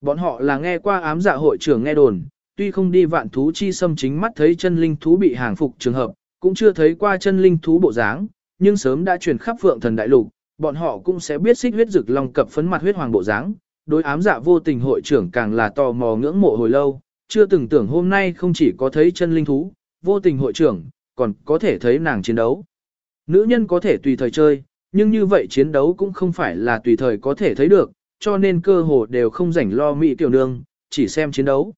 Bọn họ là nghe qua ám dạ hội trưởng nghe đồn, tuy không đi vạn thú chi xâm chính mắt thấy chân linh thú bị hàng phục trường hợp, cũng chưa thấy qua chân linh thú bộ dáng, nhưng sớm đã truyền khắp phượng thần đại lục, bọn họ cũng sẽ biết xích huyết rực long cập phấn mặt huyết hoàng bộ dáng. Đối ám dạ vô tình hội trưởng càng là tò mò ngưỡng mộ hồi lâu, chưa từng tưởng hôm nay không chỉ có thấy chân linh thú, vô tình hội trưởng, còn có thể thấy nàng chiến đấu. Nữ nhân có thể tùy thời chơi, nhưng như vậy chiến đấu cũng không phải là tùy thời có thể thấy được, cho nên cơ hồ đều không rảnh lo mỹ tiểu nương, chỉ xem chiến đấu.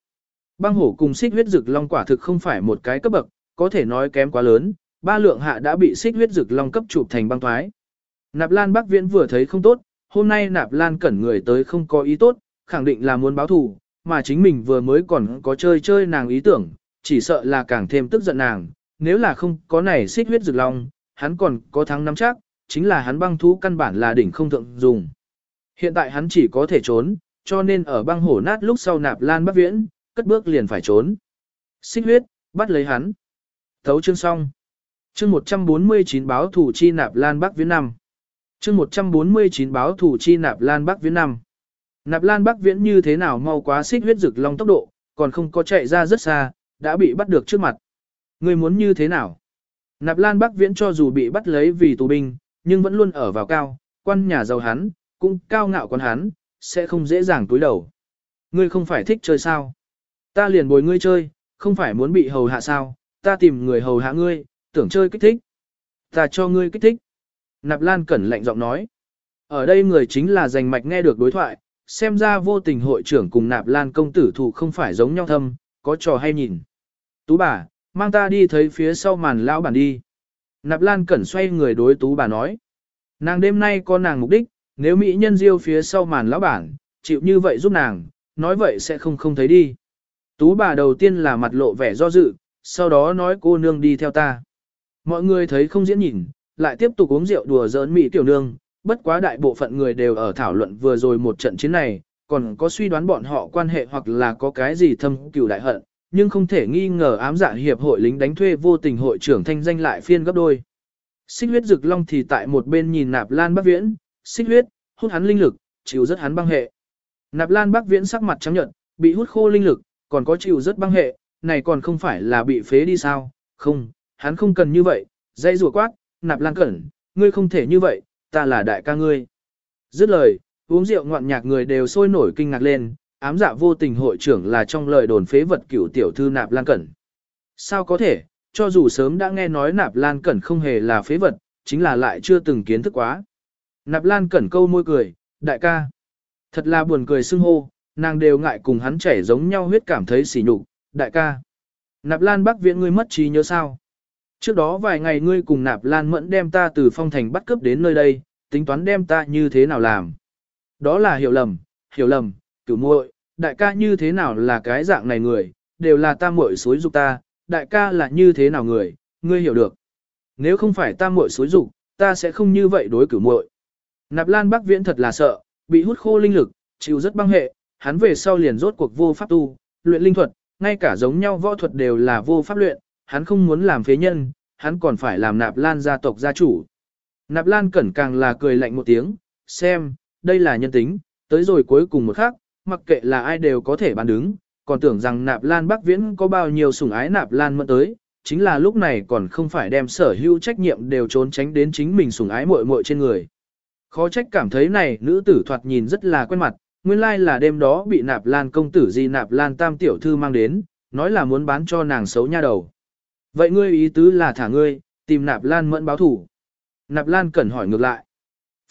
Băng hổ cùng xích huyết rực long quả thực không phải một cái cấp bậc, có thể nói kém quá lớn, ba lượng hạ đã bị xích huyết rực long cấp chụp thành băng thoái. Nạp Lan Bắc Viễn vừa thấy không tốt, hôm nay Nạp Lan cẩn người tới không có ý tốt, khẳng định là muốn báo thù, mà chính mình vừa mới còn có chơi chơi nàng ý tưởng, chỉ sợ là càng thêm tức giận nàng, nếu là không có này xích huyết rực long, hắn còn có thắng nắm chắc, chính là hắn băng thú căn bản là đỉnh không thượng dùng. Hiện tại hắn chỉ có thể trốn, cho nên ở băng hổ nát lúc sau nạp lan bắc viễn, cất bước liền phải trốn. Xích huyết, bắt lấy hắn. Thấu chương xong. Chương 149 báo thủ chi nạp lan bắc viễn năm. Chương 149 báo thủ chi nạp lan bắc viễn năm. Nạp Lan Bắc Viễn như thế nào mau quá xích huyết rực long tốc độ, còn không có chạy ra rất xa, đã bị bắt được trước mặt. Ngươi muốn như thế nào? Nạp Lan Bắc Viễn cho dù bị bắt lấy vì tù binh, nhưng vẫn luôn ở vào cao, quan nhà giàu hắn, cũng cao ngạo quan hắn, sẽ không dễ dàng túi đầu. Ngươi không phải thích chơi sao? Ta liền bồi ngươi chơi, không phải muốn bị hầu hạ sao, ta tìm người hầu hạ ngươi, tưởng chơi kích thích. Ta cho ngươi kích thích. Nạp Lan Cẩn lạnh giọng nói. Ở đây người chính là giành mạch nghe được đối thoại, xem ra vô tình hội trưởng cùng Nạp Lan công tử thụ không phải giống nhau thâm, có trò hay nhìn. Tú bà, mang ta đi thấy phía sau màn lão bản đi. Nạp Lan Cẩn xoay người đối tú bà nói. Nàng đêm nay có nàng mục đích, nếu mỹ nhân diêu phía sau màn lão bản, chịu như vậy giúp nàng, nói vậy sẽ không không thấy đi. Tú bà đầu tiên là mặt lộ vẻ do dự, sau đó nói cô nương đi theo ta. Mọi người thấy không diễn nhìn, lại tiếp tục uống rượu đùa giỡn mỹ tiểu nương, bất quá đại bộ phận người đều ở thảo luận vừa rồi một trận chiến này, còn có suy đoán bọn họ quan hệ hoặc là có cái gì thâm cừu đại hận, nhưng không thể nghi ngờ ám dạ hiệp hội lính đánh thuê vô tình hội trưởng thanh danh lại phiên gấp đôi. Xích huyết rực long thì tại một bên nhìn nạp lan bắc viễn, xích huyết, hút hắn linh lực, chịu rất hắn băng hệ. Nạp lan bắc viễn sắc mặt trắng nhợt, bị hút khô linh lực, còn có chịu rất băng hệ, này còn không phải là bị phế đi sao, không, hắn không cần như vậy, dây rùa quát, nạp lan cẩn, ngươi không thể như vậy, ta là đại ca ngươi. Dứt lời, uống rượu ngoạn nhạc người đều sôi nổi kinh ngạc lên, ám dạ vô tình hội trưởng là trong lời đồn phế vật cửu tiểu thư nạp lan cẩn. Sao có thể, cho dù sớm đã nghe nói nạp lan cẩn không hề là phế vật, chính là lại chưa từng kiến thức quá. Nạp lan cẩn câu môi cười, đại ca. Thật là buồn cười xưng hô, nàng đều ngại cùng hắn chảy giống nhau huyết cảm thấy sỉ nhục, đại ca. Nạp lan bắc viện ngươi mất trí nhớ sao? Trước đó vài ngày ngươi cùng nạp lan mẫn đem ta từ phong thành bắt cướp đến nơi đây, tính toán đem ta như thế nào làm? Đó là hiểu lầm, hiểu lầm, cửu muội, đại ca như thế nào là cái dạng này người, đều là ta muội xối dục ta, đại ca là như thế nào người, ngươi hiểu được. Nếu không phải ta muội xối dục, ta sẽ không như vậy đối cửu muội. Nạp Lan Bắc Viễn thật là sợ, bị hút khô linh lực, chịu rất băng hệ, hắn về sau liền rốt cuộc vô pháp tu, luyện linh thuật, ngay cả giống nhau võ thuật đều là vô pháp luyện, hắn không muốn làm phế nhân, hắn còn phải làm Nạp Lan gia tộc gia chủ. Nạp Lan cẩn càng là cười lạnh một tiếng, xem, đây là nhân tính, tới rồi cuối cùng một khắc, mặc kệ là ai đều có thể bàn đứng, còn tưởng rằng nạp lan bắc viễn có bao nhiêu sủng ái nạp lan mẫn tới, chính là lúc này còn không phải đem sở hữu trách nhiệm đều trốn tránh đến chính mình sủng ái muội muội trên người. Khó trách cảm thấy này nữ tử thoạt nhìn rất là quen mặt, nguyên lai là đêm đó bị nạp lan công tử di nạp lan tam tiểu thư mang đến, nói là muốn bán cho nàng xấu nha đầu. Vậy ngươi ý tứ là thả ngươi, tìm nạp lan mẫn báo thủ. Nạp lan cẩn hỏi ngược lại.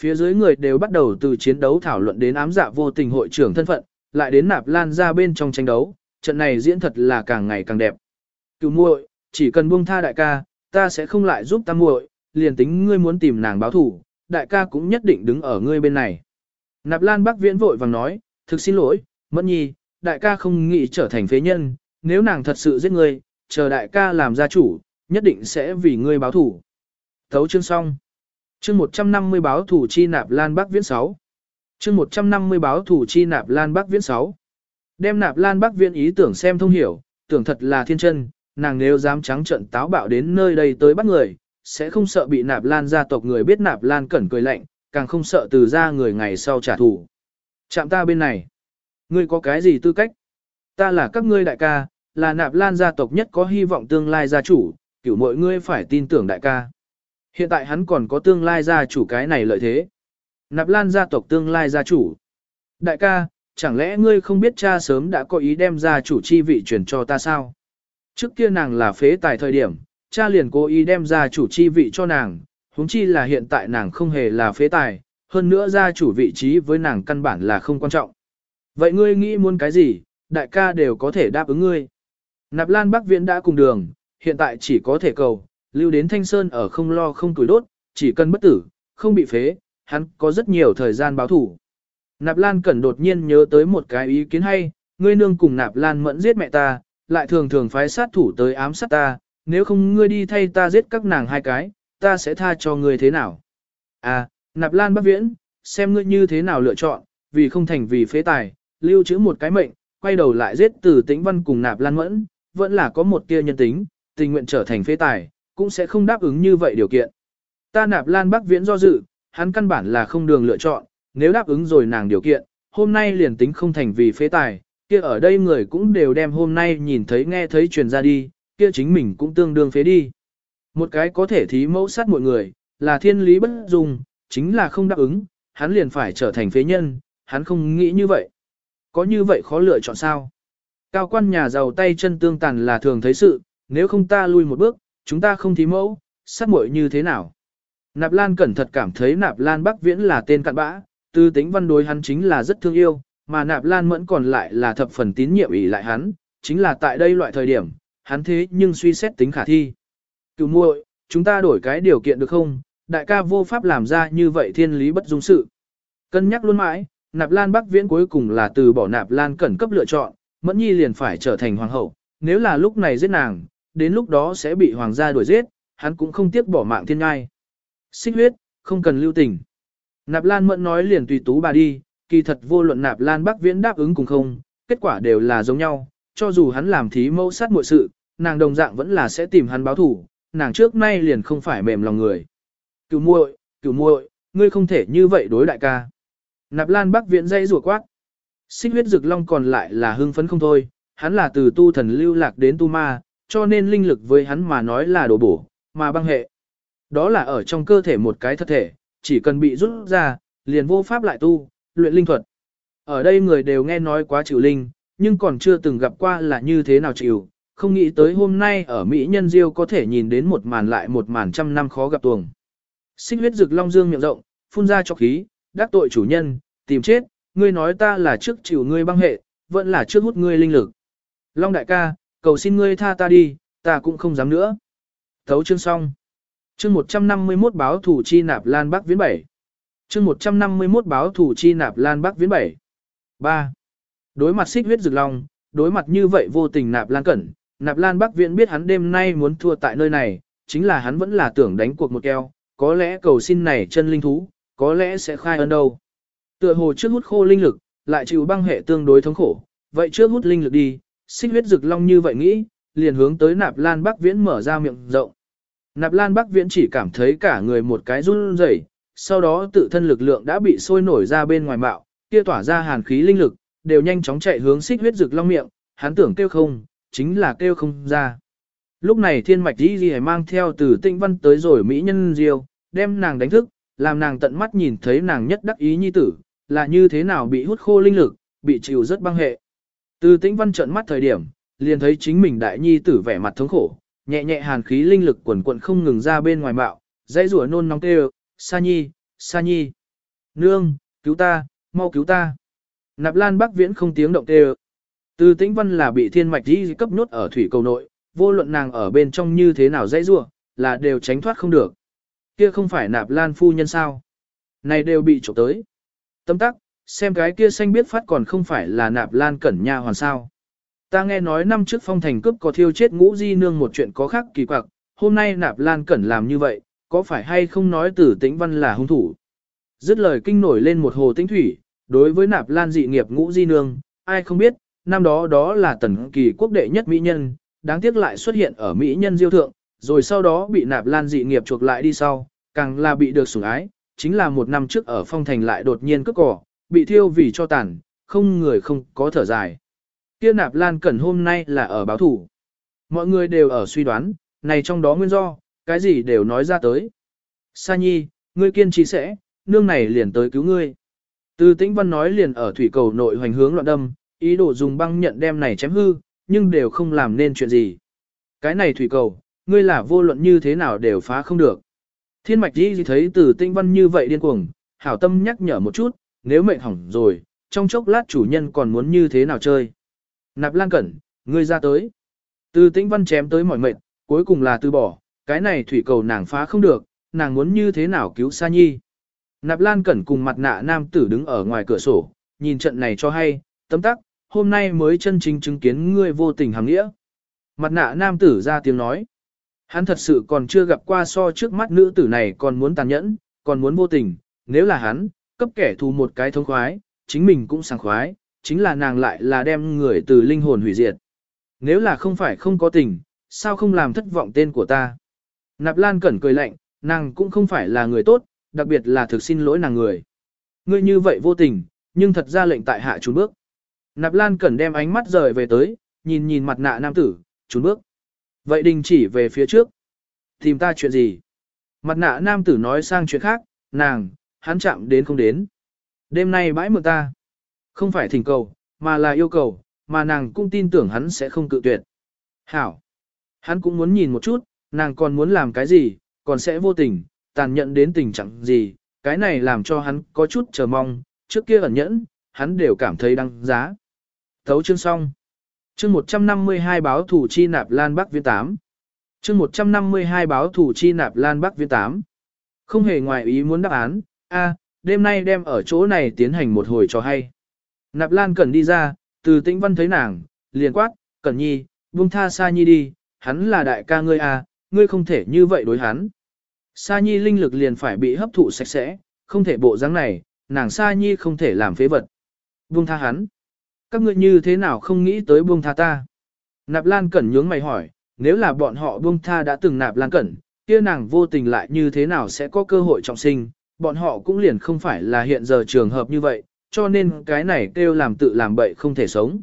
Phía dưới người đều bắt đầu từ chiến đấu thảo luận đến ám dạ vô tình hội trưởng thân phận, lại đến nạp lan ra bên trong tranh đấu, trận này diễn thật là càng ngày càng đẹp. cứu muội, chỉ cần buông tha đại ca, ta sẽ không lại giúp ta muội, liền tính ngươi muốn tìm nàng báo thủ, đại ca cũng nhất định đứng ở ngươi bên này. Nạp lan bắc viễn vội vàng nói, thực xin lỗi, mẫn nhi, đại ca không nghĩ trở thành phế nhân, nếu nàng thật sự giết ngươi, chờ đại ca làm gia chủ, nhất định sẽ vì ngươi báo thủ. Thấu chương xong chương 150 báo thủ chi nạp Lan Bắc Viễn 6. chương 150 báo thủ chi nạp Lan Bắc Viễn 6. Đem nạp Lan Bắc Viễn ý tưởng xem thông hiểu, tưởng thật là thiên chân, nàng nếu dám trắng trận táo bạo đến nơi đây tới bắt người, sẽ không sợ bị nạp Lan gia tộc người biết nạp Lan cẩn cười lạnh, càng không sợ từ ra người ngày sau trả thù. Chạm ta bên này. Ngươi có cái gì tư cách? Ta là các ngươi đại ca, là nạp Lan gia tộc nhất có hy vọng tương lai gia chủ, kiểu mọi ngươi phải tin tưởng đại ca. Hiện tại hắn còn có tương lai gia chủ cái này lợi thế. Nạp lan gia tộc tương lai gia chủ. Đại ca, chẳng lẽ ngươi không biết cha sớm đã có ý đem gia chủ chi vị chuyển cho ta sao? Trước kia nàng là phế tài thời điểm, cha liền cố ý đem gia chủ chi vị cho nàng, huống chi là hiện tại nàng không hề là phế tài, hơn nữa gia chủ vị trí với nàng căn bản là không quan trọng. Vậy ngươi nghĩ muốn cái gì, đại ca đều có thể đáp ứng ngươi. Nạp Lan Bắc Viễn đã cùng đường, hiện tại chỉ có thể cầu, lưu đến Thanh Sơn ở không lo không tuổi đốt, chỉ cần bất tử, không bị phế, hắn có rất nhiều thời gian báo thủ. Nạp Lan Cẩn đột nhiên nhớ tới một cái ý kiến hay, ngươi nương cùng Nạp Lan mẫn giết mẹ ta, lại thường thường phái sát thủ tới ám sát ta, nếu không ngươi đi thay ta giết các nàng hai cái, ta sẽ tha cho ngươi thế nào. À, Nạp Lan Bắc Viễn, xem ngươi như thế nào lựa chọn, vì không thành vì phế tài, lưu trữ một cái mệnh, quay đầu lại giết từ tĩnh văn cùng Nạp Lan mẫn, vẫn là có một tia nhân tính, tình nguyện trở thành phế tài, cũng sẽ không đáp ứng như vậy điều kiện. Ta nạp lan bắc viễn do dự, hắn căn bản là không đường lựa chọn, nếu đáp ứng rồi nàng điều kiện, hôm nay liền tính không thành vì phế tài, kia ở đây người cũng đều đem hôm nay nhìn thấy nghe thấy truyền ra đi, kia chính mình cũng tương đương phế đi. Một cái có thể thí mẫu sát mọi người, là thiên lý bất dung, chính là không đáp ứng, hắn liền phải trở thành phế nhân, hắn không nghĩ như vậy. Có như vậy khó lựa chọn sao? Cao quan nhà giàu tay chân tương tàn là thường thấy sự, nếu không ta lui một bước, chúng ta không thí mẫu, sát muội như thế nào? Nạp Lan cẩn thật cảm thấy Nạp Lan Bắc Viễn là tên cặn bã, tư tính văn đối hắn chính là rất thương yêu, mà Nạp Lan mẫn còn lại là thập phần tín nhiệm ý lại hắn, chính là tại đây loại thời điểm, hắn thế nhưng suy xét tính khả thi. Cựu muội, chúng ta đổi cái điều kiện được không? Đại ca vô pháp làm ra như vậy thiên lý bất dung sự. Cân nhắc luôn mãi, Nạp Lan Bắc Viễn cuối cùng là từ bỏ Nạp Lan cẩn cấp lựa chọn, Mẫn Nhi liền phải trở thành hoàng hậu, nếu là lúc này giết nàng, đến lúc đó sẽ bị hoàng gia đuổi giết, hắn cũng không tiếc bỏ mạng thiên ngai. Xích huyết, không cần lưu tình. Nạp Lan Mẫn nói liền tùy tú bà đi, kỳ thật vô luận Nạp Lan Bắc Viễn đáp ứng cùng không, kết quả đều là giống nhau, cho dù hắn làm thí mẫu sát mọi sự, nàng đồng dạng vẫn là sẽ tìm hắn báo thủ, nàng trước nay liền không phải mềm lòng người. Cửu muội, cửu muội, ngươi không thể như vậy đối đại ca. Nạp Lan Bắc Viễn dây rủa quát. Xích huyết rực long còn lại là hưng phấn không thôi, hắn là từ tu thần lưu lạc đến tu ma, cho nên linh lực với hắn mà nói là đồ bổ, mà băng hệ. Đó là ở trong cơ thể một cái thật thể, chỉ cần bị rút ra, liền vô pháp lại tu, luyện linh thuật. Ở đây người đều nghe nói quá chịu linh, nhưng còn chưa từng gặp qua là như thế nào chịu, không nghĩ tới hôm nay ở Mỹ Nhân Diêu có thể nhìn đến một màn lại một màn trăm năm khó gặp tuồng. Xích huyết rực long dương miệng rộng, phun ra cho khí, đắc tội chủ nhân, tìm chết, ngươi nói ta là trước chịu ngươi băng hệ, vẫn là trước hút ngươi linh lực. Long đại ca, cầu xin ngươi tha ta đi, ta cũng không dám nữa. Thấu chương xong. Chương 151 báo thủ chi nạp Lan Bắc viễn 7. Chương 151 báo thủ chi nạp Lan Bắc viễn 7. 3. Đối mặt xích huyết rực long, đối mặt như vậy vô tình nạp Lan Cẩn, nạp Lan Bắc viễn biết hắn đêm nay muốn thua tại nơi này, chính là hắn vẫn là tưởng đánh cuộc một keo, có lẽ cầu xin này chân linh thú, có lẽ sẽ khai ơn đâu. Tựa hồ trước hút khô linh lực, lại chịu băng hệ tương đối thống khổ, vậy trước hút linh lực đi, xích huyết rực long như vậy nghĩ, liền hướng tới nạp lan bắc viễn mở ra miệng rộng. Nạp lan bắc viễn chỉ cảm thấy cả người một cái run rẩy, sau đó tự thân lực lượng đã bị sôi nổi ra bên ngoài bạo, kia tỏa ra hàn khí linh lực, đều nhanh chóng chạy hướng xích huyết rực long miệng, hắn tưởng kêu không, chính là kêu không ra. Lúc này thiên mạch đi gì mang theo từ tinh văn tới rồi Mỹ nhân diêu, đem nàng đánh thức, làm nàng tận mắt nhìn thấy nàng nhất đắc ý nhi tử, là như thế nào bị hút khô linh lực, bị chịu rất băng hệ. Từ tĩnh văn trợn mắt thời điểm, liền thấy chính mình đại nhi tử vẻ mặt thống khổ, nhẹ nhẹ hàn khí linh lực quần quận không ngừng ra bên ngoài bạo, dãy rủa nôn nóng kêu, sa nhi, sa nhi. Nương, cứu ta, mau cứu ta. Nạp lan bắc viễn không tiếng động kêu. Từ tĩnh văn là bị thiên mạch đi cấp nhốt ở thủy cầu nội, vô luận nàng ở bên trong như thế nào dãy rủa là đều tránh thoát không được. Kia không phải nạp lan phu nhân sao. Này đều bị trộm tới. Tâm tắc, xem cái kia xanh biết phát còn không phải là nạp lan cẩn nha hoàn sao. Ta nghe nói năm trước phong thành cướp có thiêu chết ngũ di nương một chuyện có khác kỳ quặc, hôm nay nạp lan cẩn làm như vậy, có phải hay không nói tử tĩnh văn là hung thủ. Dứt lời kinh nổi lên một hồ tĩnh thủy, đối với nạp lan dị nghiệp ngũ di nương, ai không biết, năm đó đó là tần kỳ quốc đệ nhất mỹ nhân, đáng tiếc lại xuất hiện ở mỹ nhân diêu thượng, rồi sau đó bị nạp lan dị nghiệp chuộc lại đi sau, càng là bị được sủng ái, chính là một năm trước ở phong thành lại đột nhiên cướp cỏ, bị thiêu vì cho tàn, không người không có thở dài. Kia nạp lan cẩn hôm nay là ở báo thủ. Mọi người đều ở suy đoán, này trong đó nguyên do, cái gì đều nói ra tới. Sa nhi, ngươi kiên trì sẽ, nương này liền tới cứu ngươi. Từ tĩnh văn nói liền ở thủy cầu nội hoành hướng loạn đâm, ý đồ dùng băng nhận đem này chém hư, nhưng đều không làm nên chuyện gì. Cái này thủy cầu, ngươi là vô luận như thế nào đều phá không được. Thiên mạch đi thấy từ Tĩnh văn như vậy điên cuồng, hảo tâm nhắc nhở một chút, nếu mệnh hỏng rồi, trong chốc lát chủ nhân còn muốn như thế nào chơi. Nạp lan cẩn, ngươi ra tới. Từ tĩnh văn chém tới mỏi mệt, cuối cùng là từ bỏ, cái này thủy cầu nàng phá không được, nàng muốn như thế nào cứu Sa Nhi. Nạp lan cẩn cùng mặt nạ nam tử đứng ở ngoài cửa sổ, nhìn trận này cho hay, tấm tắc, hôm nay mới chân chính chứng kiến ngươi vô tình hàng nghĩa. Mặt nạ nam tử ra tiếng nói. Hắn thật sự còn chưa gặp qua so trước mắt nữ tử này còn muốn tàn nhẫn, còn muốn vô tình, nếu là hắn, cấp kẻ thù một cái thông khoái, chính mình cũng sảng khoái, chính là nàng lại là đem người từ linh hồn hủy diệt. Nếu là không phải không có tình, sao không làm thất vọng tên của ta? Nạp Lan Cẩn cười lạnh, nàng cũng không phải là người tốt, đặc biệt là thực xin lỗi nàng người. Ngươi như vậy vô tình, nhưng thật ra lệnh tại hạ trốn bước. Nạp Lan Cẩn đem ánh mắt rời về tới, nhìn nhìn mặt nạ nam tử, trốn bước. Vậy đình chỉ về phía trước. Tìm ta chuyện gì? Mặt nạ nam tử nói sang chuyện khác, nàng, hắn chạm đến không đến. Đêm nay bãi mượn ta. Không phải thỉnh cầu, mà là yêu cầu, mà nàng cũng tin tưởng hắn sẽ không cự tuyệt. Hảo. Hắn cũng muốn nhìn một chút, nàng còn muốn làm cái gì, còn sẽ vô tình, tàn nhẫn đến tình trạng gì, cái này làm cho hắn có chút chờ mong, trước kia ẩn nhẫn, hắn đều cảm thấy đăng giá. Thấu chương xong. Chương 152 báo thủ chi nạp Lan Bắc Viên 8. Chương 152 báo thủ chi nạp Lan Bắc Viên 8. Không hề ngoài ý muốn đáp án, a, đêm nay đem ở chỗ này tiến hành một hồi cho hay. Nạp Lan Cẩn đi ra, từ tĩnh văn thấy nàng, liền quát, Cẩn Nhi, buông tha Sa Nhi đi, hắn là đại ca ngươi a, ngươi không thể như vậy đối hắn. Sa Nhi linh lực liền phải bị hấp thụ sạch sẽ, không thể bộ dáng này, nàng Sa Nhi không thể làm phế vật. Buông tha hắn. Các ngươi như thế nào không nghĩ tới buông tha ta? Nạp Lan Cẩn nhướng mày hỏi, nếu là bọn họ buông tha đã từng Nạp Lan Cẩn, kia nàng vô tình lại như thế nào sẽ có cơ hội trọng sinh, bọn họ cũng liền không phải là hiện giờ trường hợp như vậy, cho nên cái này kêu làm tự làm bậy không thể sống.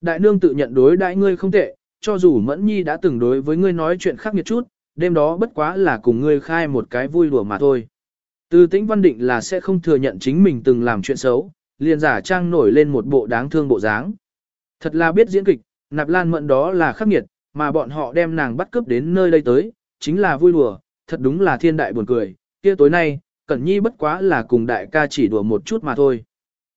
Đại nương tự nhận đối đại ngươi không tệ, cho dù Mẫn Nhi đã từng đối với ngươi nói chuyện khác nghiệt chút, đêm đó bất quá là cùng ngươi khai một cái vui đùa mà thôi. Từ tĩnh văn định là sẽ không thừa nhận chính mình từng làm chuyện xấu, liền giả trang nổi lên một bộ đáng thương bộ dáng. Thật là biết diễn kịch, nạp lan mận đó là khắc nghiệt, mà bọn họ đem nàng bắt cướp đến nơi đây tới, chính là vui đùa, thật đúng là thiên đại buồn cười, kia tối nay, Cẩn Nhi bất quá là cùng đại ca chỉ đùa một chút mà thôi.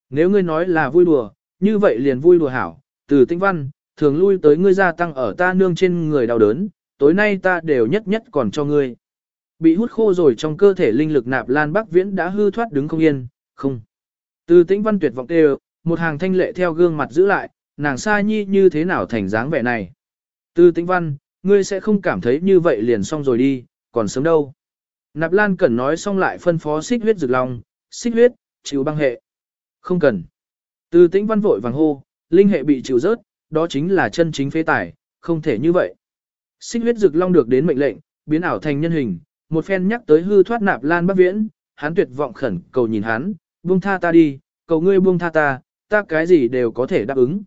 Nếu ngươi nói là vui đùa, như vậy liền vui đùa hảo, từ tinh văn, thường lui tới ngươi gia tăng ở ta nương trên người đau đớn, tối nay ta đều nhất nhất còn cho ngươi. Bị hút khô rồi trong cơ thể linh lực nạp lan bắc viễn đã hư thoát đứng không yên, không. Từ tĩnh văn tuyệt vọng đều, một hàng thanh lệ theo gương mặt giữ lại, nàng sa nhi như thế nào thành dáng vẻ này. Từ tĩnh văn, ngươi sẽ không cảm thấy như vậy liền xong rồi đi, còn sớm đâu. Nạp Lan Cẩn nói xong lại phân phó xích huyết rực lòng, xích huyết, chịu băng hệ. Không cần. Từ tĩnh văn vội vàng hô, linh hệ bị chịu rớt, đó chính là chân chính phế tải, không thể như vậy. Xích huyết rực long được đến mệnh lệnh, biến ảo thành nhân hình, một phen nhắc tới hư thoát nạp Lan Bắc Viễn, hắn tuyệt vọng khẩn cầu nhìn hắn, buông tha ta đi, cầu ngươi buông tha ta, ta cái gì đều có thể đáp ứng.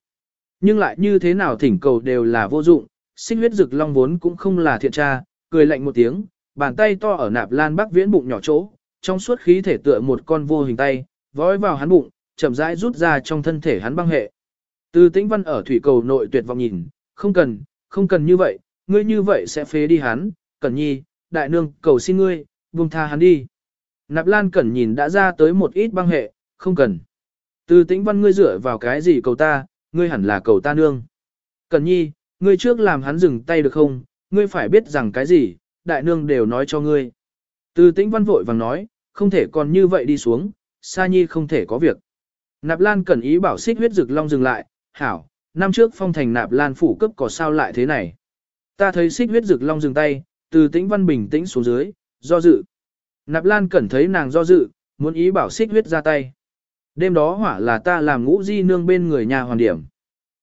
Nhưng lại như thế nào thỉnh cầu đều là vô dụng, xích huyết rực long vốn cũng không là thiện tra, cười lạnh một tiếng, bàn tay to ở nạp lan bắc viễn bụng nhỏ chỗ, trong suốt khí thể tựa một con vô hình tay, vói vào hắn bụng, chậm rãi rút ra trong thân thể hắn băng hệ. Từ tĩnh văn ở thủy cầu nội tuyệt vọng nhìn, không cần, không cần như vậy, ngươi như vậy sẽ phế đi hắn, cẩn nhi, đại nương, cầu xin ngươi, buông tha hắn đi. Nạp lan cẩn nhìn đã ra tới một ít băng hệ, không cần. Từ tĩnh văn ngươi dựa vào cái gì cầu ta, ngươi hẳn là cầu ta nương. Cẩn nhi, ngươi trước làm hắn dừng tay được không, ngươi phải biết rằng cái gì, đại nương đều nói cho ngươi. Từ tĩnh văn vội vàng nói, không thể còn như vậy đi xuống, Sa Nhi không thể có việc. Nạp Lan cẩn ý bảo xích huyết rực long dừng lại, hảo, năm trước phong thành Nạp Lan phủ cấp có sao lại thế này. Ta thấy xích huyết rực long dừng tay, từ tĩnh văn bình tĩnh xuống dưới, do dự. Nạp Lan cẩn thấy nàng do dự, muốn ý bảo xích huyết ra tay. Đêm đó hỏa là ta làm ngũ di nương bên người nhà hoàn điểm.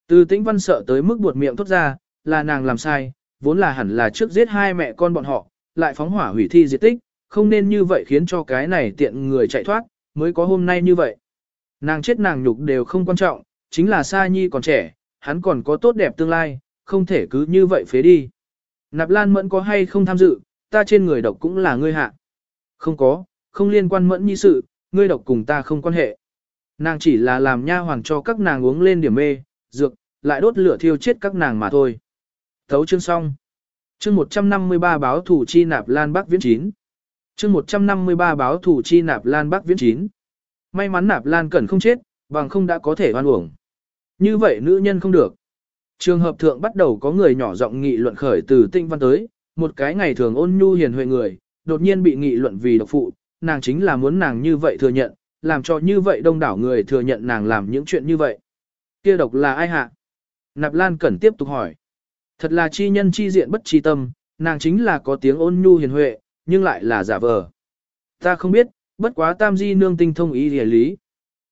Từ tĩnh văn sợ tới mức buột miệng thốt ra, là nàng làm sai, vốn là hẳn là trước giết hai mẹ con bọn họ, lại phóng hỏa hủy thi diệt tích, không nên như vậy khiến cho cái này tiện người chạy thoát, mới có hôm nay như vậy. Nàng chết nàng nhục đều không quan trọng, chính là Sa Nhi còn trẻ, hắn còn có tốt đẹp tương lai, không thể cứ như vậy phế đi. Nạp Lan Mẫn có hay không tham dự, ta trên người độc cũng là ngươi hạ. Không có, không liên quan Mẫn Nhi sự, ngươi độc cùng ta không quan hệ. Nàng chỉ là làm nha hoàng cho các nàng uống lên điểm mê, dược, lại đốt lửa thiêu chết các nàng mà thôi. Thấu chương xong. Chương 153 báo thủ chi nạp Lan Bắc Viễn 9. Chương 153 báo thủ chi nạp Lan Bắc Viễn 9. May mắn nạp Lan Cẩn không chết, bằng không đã có thể oan uổng. Như vậy nữ nhân không được. Trường hợp thượng bắt đầu có người nhỏ giọng nghị luận khởi từ tinh văn tới, một cái ngày thường ôn nhu hiền huệ người, đột nhiên bị nghị luận vì độc phụ, nàng chính là muốn nàng như vậy thừa nhận, làm cho như vậy đông đảo người thừa nhận nàng làm những chuyện như vậy. Kia độc là ai hạ? Nạp Lan Cẩn tiếp tục hỏi. Thật là chi nhân chi diện bất chi tâm, nàng chính là có tiếng ôn nhu hiền huệ, nhưng lại là giả vờ. Ta không biết, bất quá tam di nương tinh thông ý địa lý.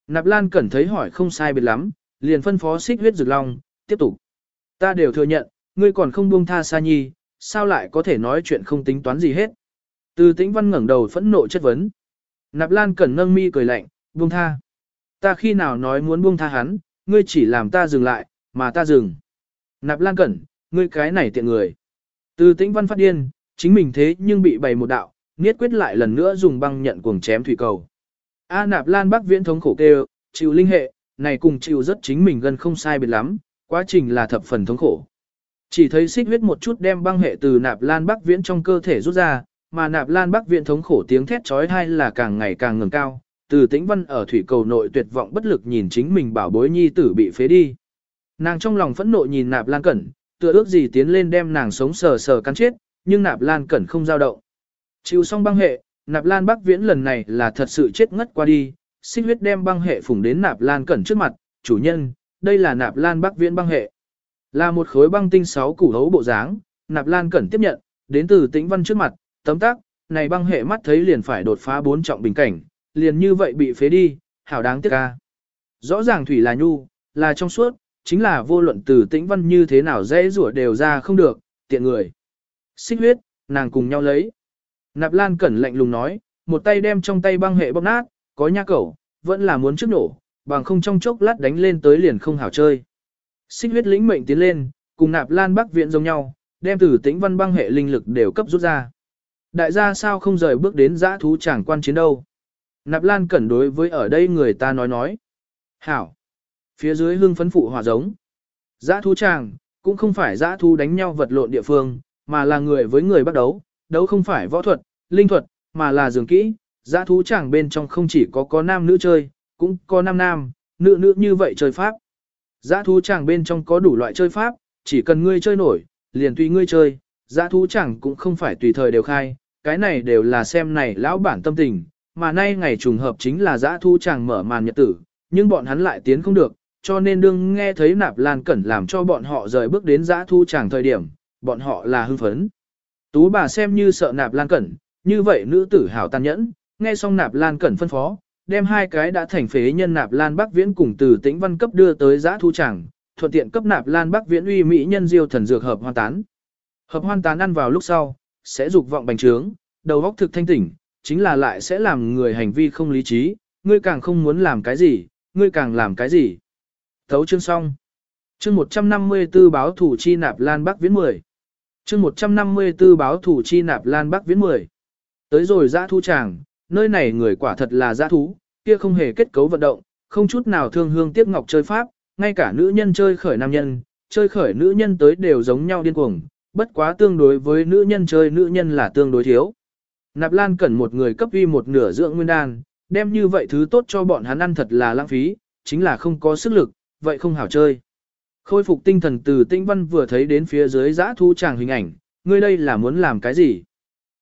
Nạp Lan Cẩn thấy hỏi không sai biệt lắm, liền phân phó xích huyết rực long, tiếp tục. Ta đều thừa nhận, ngươi còn không buông tha Sa Nhi, sao lại có thể nói chuyện không tính toán gì hết. Từ tĩnh văn ngẩng đầu phẫn nộ chất vấn. Nạp Lan Cẩn nâng mi cười lạnh, buông tha. ta khi nào nói muốn buông tha hắn, ngươi chỉ làm ta dừng lại, mà ta dừng. Nạp Lan Cẩn, ngươi cái này tiện người. Từ tĩnh văn phát điên, chính mình thế nhưng bị bày một đạo, niết quyết lại lần nữa dùng băng nhận cuồng chém thủy cầu. A Nạp Lan Bắc viễn thống khổ kêu, chịu linh hệ, này cùng chịu rất chính mình gần không sai biệt lắm, quá trình là thập phần thống khổ. Chỉ thấy xích huyết một chút đem băng hệ từ Nạp Lan Bắc viễn trong cơ thể rút ra, mà Nạp Lan Bắc viễn thống khổ tiếng thét chói tai là càng ngày càng ngừng cao. Từ tĩnh văn ở thủy cầu nội tuyệt vọng bất lực nhìn chính mình bảo bối nhi tử bị phế đi. Nàng trong lòng phẫn nộ nhìn Nạp Lan Cẩn, tựa ước gì tiến lên đem nàng sống sờ sờ cắn chết, nhưng Nạp Lan Cẩn không dao động. Chịu xong băng hệ, Nạp Lan Bắc Viễn lần này là thật sự chết ngất qua đi, xích huyết đem băng hệ phủng đến Nạp Lan Cẩn trước mặt, chủ nhân, đây là Nạp Lan Bắc Viễn băng hệ. Là một khối băng tinh sáu củ hấu bộ dáng, Nạp Lan Cẩn tiếp nhận, đến từ tĩnh văn trước mặt, tấm tác, này băng hệ mắt thấy liền phải đột phá bốn trọng bình cảnh, liền như vậy bị phế đi, hảo đáng tiếc ca. Rõ ràng thủy là nhu, là trong suốt, chính là vô luận từ tĩnh văn như thế nào dễ rủa đều ra không được, tiện người. Xích huyết, nàng cùng nhau lấy. Nạp Lan Cẩn lạnh lùng nói, một tay đem trong tay băng hệ bóp nát, có nha cẩu, vẫn là muốn trước nổ, bằng không trong chốc lát đánh lên tới liền không hảo chơi. Xích huyết lĩnh mệnh tiến lên, cùng Nạp Lan Bắc viện giống nhau, đem từ tĩnh văn băng hệ linh lực đều cấp rút ra. Đại gia sao không rời bước đến giã thú chẳng quan chiến đâu. Nạp Lan Cẩn đối với ở đây người ta nói nói. Hảo. Phía dưới hương phấn phụ hỏa giống. Giã thú tràng cũng không phải giã thú đánh nhau vật lộn địa phương, mà là người với người bắt đấu, đấu không phải võ thuật, linh thuật, mà là dường kỹ. Giã thú tràng bên trong không chỉ có có nam nữ chơi, cũng có nam nam, nữ nữ như vậy chơi pháp. Giã thú tràng bên trong có đủ loại chơi pháp, chỉ cần ngươi chơi nổi, liền tùy ngươi chơi. Giã thú tràng cũng không phải tùy thời đều khai, cái này đều là xem này lão bản tâm tình, mà nay ngày trùng hợp chính là giã thú chàng mở màn nhật tử, nhưng bọn hắn lại tiến không được, cho nên đương nghe thấy nạp lan cẩn làm cho bọn họ rời bước đến giã thu chàng thời điểm, bọn họ là hưng phấn. Tú bà xem như sợ nạp lan cẩn, như vậy nữ tử hảo tàn nhẫn, nghe xong nạp lan cẩn phân phó, đem hai cái đã thành phế nhân nạp lan bắc viễn cùng từ tĩnh văn cấp đưa tới giã thu chàng, thuận tiện cấp nạp lan bắc viễn uy mỹ nhân diêu thần dược hợp hoan tán. Hợp hoan tán ăn vào lúc sau, sẽ dục vọng bành trướng, đầu óc thực thanh tỉnh, chính là lại sẽ làm người hành vi không lý trí, ngươi càng không muốn làm cái gì, ngươi càng làm cái gì. Thấu chương xong. Chương 154 báo thủ chi nạp Lan Bắc viễn 10. Chương 154 báo thủ chi nạp Lan Bắc viễn 10. Tới rồi dã thu tràng, nơi này người quả thật là dã thú, kia không hề kết cấu vận động, không chút nào thương hương tiếc ngọc chơi pháp, ngay cả nữ nhân chơi khởi nam nhân, chơi khởi nữ nhân tới đều giống nhau điên cuồng, bất quá tương đối với nữ nhân chơi nữ nhân là tương đối thiếu. Nạp Lan cần một người cấp uy một nửa dưỡng nguyên đan, đem như vậy thứ tốt cho bọn hắn ăn thật là lãng phí, chính là không có sức lực, vậy không hảo chơi. Khôi phục tinh thần từ tinh văn vừa thấy đến phía dưới giã thu chàng hình ảnh, ngươi đây là muốn làm cái gì?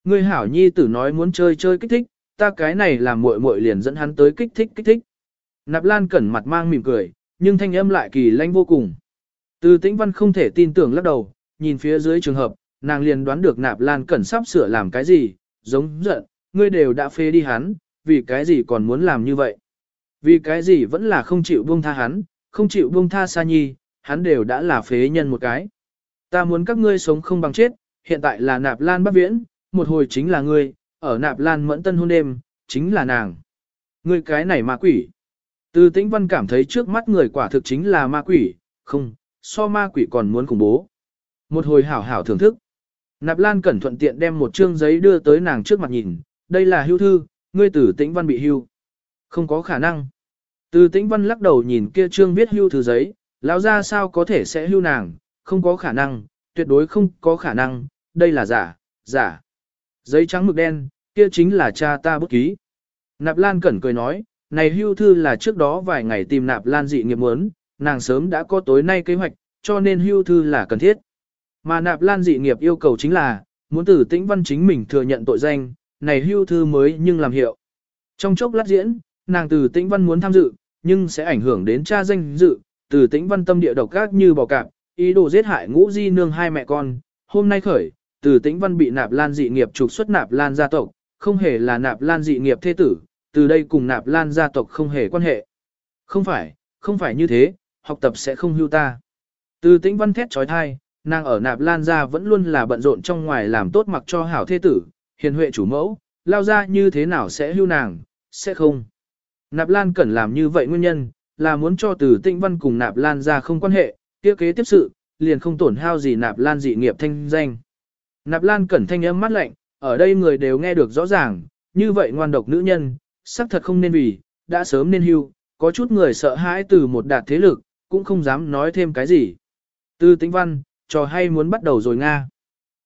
Ngươi hảo nhi tử nói muốn chơi chơi kích thích, ta cái này làm muội muội liền dẫn hắn tới kích thích kích thích. Nạp Lan cẩn mặt mang mỉm cười, nhưng thanh âm lại kỳ lanh vô cùng. Từ tĩnh văn không thể tin tưởng lắc đầu, nhìn phía dưới trường hợp, nàng liền đoán được Nạp Lan cẩn sắp sửa làm cái gì, giống giận, ngươi đều đã phê đi hắn, vì cái gì còn muốn làm như vậy? Vì cái gì vẫn là không chịu buông tha hắn, không chịu buông tha Sa Nhi, hắn đều đã là phế nhân một cái. Ta muốn các ngươi sống không bằng chết, hiện tại là nạp lan bắc viễn, một hồi chính là ngươi, ở nạp lan mẫn tân hôn đêm, chính là nàng. Ngươi cái này ma quỷ. Từ tĩnh văn cảm thấy trước mắt người quả thực chính là ma quỷ, không, so ma quỷ còn muốn khủng bố. Một hồi hảo hảo thưởng thức. Nạp lan cẩn thuận tiện đem một chương giấy đưa tới nàng trước mặt nhìn, đây là hưu thư, ngươi tử tĩnh văn bị hưu. Không có khả năng. Từ tĩnh văn lắc đầu nhìn kia trương viết hưu thư giấy, lão ra sao có thể sẽ hưu nàng, không có khả năng, tuyệt đối không có khả năng, đây là giả, giả. Giấy trắng mực đen, kia chính là cha ta bút ký. Nạp Lan Cẩn cười nói, này hưu thư là trước đó vài ngày tìm Nạp Lan dị nghiệp muốn, nàng sớm đã có tối nay kế hoạch, cho nên hưu thư là cần thiết. Mà Nạp Lan dị nghiệp yêu cầu chính là, muốn Từ tĩnh văn chính mình thừa nhận tội danh, này hưu thư mới nhưng làm hiệu. Trong chốc lát diễn, nàng từ tĩnh văn muốn tham dự, nhưng sẽ ảnh hưởng đến cha danh dự, từ tĩnh văn tâm địa độc ác như bò cạp, ý đồ giết hại ngũ di nương hai mẹ con. Hôm nay khởi, từ tĩnh văn bị nạp lan dị nghiệp trục xuất nạp lan gia tộc, không hề là nạp lan dị nghiệp thế tử, từ đây cùng nạp lan gia tộc không hề quan hệ. Không phải, không phải như thế, học tập sẽ không hưu ta. Từ tĩnh văn thét trói thai, nàng ở nạp lan gia vẫn luôn là bận rộn trong ngoài làm tốt mặc cho hảo thế tử, hiền huệ chủ mẫu, lao ra như thế nào sẽ hưu nàng, sẽ không. Nạp Lan Cẩn làm như vậy nguyên nhân, là muốn cho từ Tĩnh Văn cùng Nạp Lan ra không quan hệ, kia kế tiếp sự, liền không tổn hao gì Nạp Lan dị nghiệp thanh danh. Nạp Lan Cẩn thanh âm mắt lạnh, ở đây người đều nghe được rõ ràng, như vậy ngoan độc nữ nhân, xác thật không nên vì, đã sớm nên hưu, có chút người sợ hãi từ một đạt thế lực, cũng không dám nói thêm cái gì. Từ Tĩnh Văn, trò hay muốn bắt đầu rồi Nga.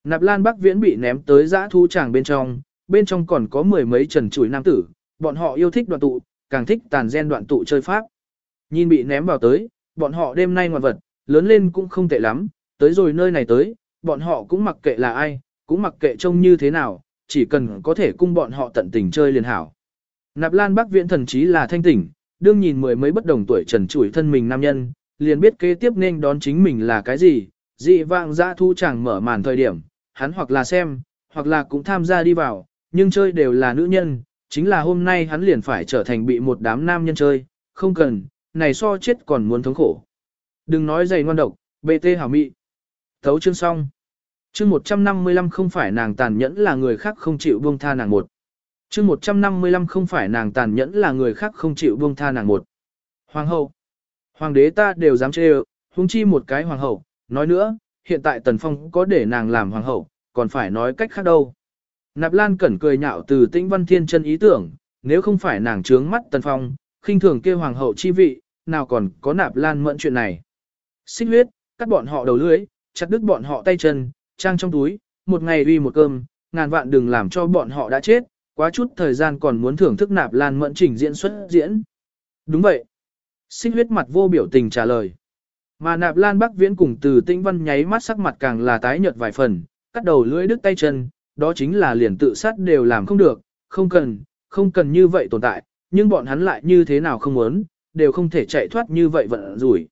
Nạp Lan Bắc Viễn bị ném tới giã thu tràng bên trong, bên trong còn có mười mấy trần chuỗi nam tử, bọn họ yêu thích đoàn tụ, càng thích tàn gen đoạn tụ chơi pháp. Nhìn bị ném vào tới, bọn họ đêm nay ngoạn vật, lớn lên cũng không tệ lắm, tới rồi nơi này tới, bọn họ cũng mặc kệ là ai, cũng mặc kệ trông như thế nào, chỉ cần có thể cung bọn họ tận tình chơi liền hảo. Nạp Lan Bắc Viễn thần chí là thanh tỉnh, đương nhìn mười mấy bất đồng tuổi trần chuỗi thân mình nam nhân, liền biết kế tiếp nên đón chính mình là cái gì, dị vạng dã thu chẳng mở màn thời điểm, hắn hoặc là xem, hoặc là cũng tham gia đi vào, nhưng chơi đều là nữ nhân, chính là hôm nay hắn liền phải trở thành bị một đám nam nhân chơi, không cần, này so chết còn muốn thống khổ. Đừng nói dày ngoan độc, bê tê hảo mị. Thấu chương xong. Chương 155 không phải nàng tàn nhẫn là người khác không chịu buông tha nàng một. Chương 155 không phải nàng tàn nhẫn là người khác không chịu buông tha nàng một. Hoàng hậu. Hoàng đế ta đều dám chê huống chi một cái hoàng hậu. Nói nữa, hiện tại Tần Phong có để nàng làm hoàng hậu, còn phải nói cách khác đâu. Nạp Lan Cẩn cười nhạo từ Tĩnh Văn Thiên chân ý tưởng, nếu không phải nàng trướng mắt Tần Phong, khinh thường kêu hoàng hậu chi vị, nào còn có Nạp Lan mẫn chuyện này. Xích huyết, cắt bọn họ đầu lưới, chặt đứt bọn họ tay chân, trang trong túi, một ngày uy một cơm, ngàn vạn đừng làm cho bọn họ đã chết, quá chút thời gian còn muốn thưởng thức Nạp Lan mẫn trình diễn xuất diễn. Đúng vậy. Xích huyết mặt vô biểu tình trả lời. Mà Nạp Lan Bắc Viễn cùng từ Tĩnh Văn nháy mắt sắc mặt càng là tái nhợt vài phần, cắt đầu lưỡi đứt tay chân, đó chính là liền tự sát đều làm không được, không cần, không cần như vậy tồn tại, nhưng bọn hắn lại như thế nào không muốn, đều không thể chạy thoát như vậy vận rủi.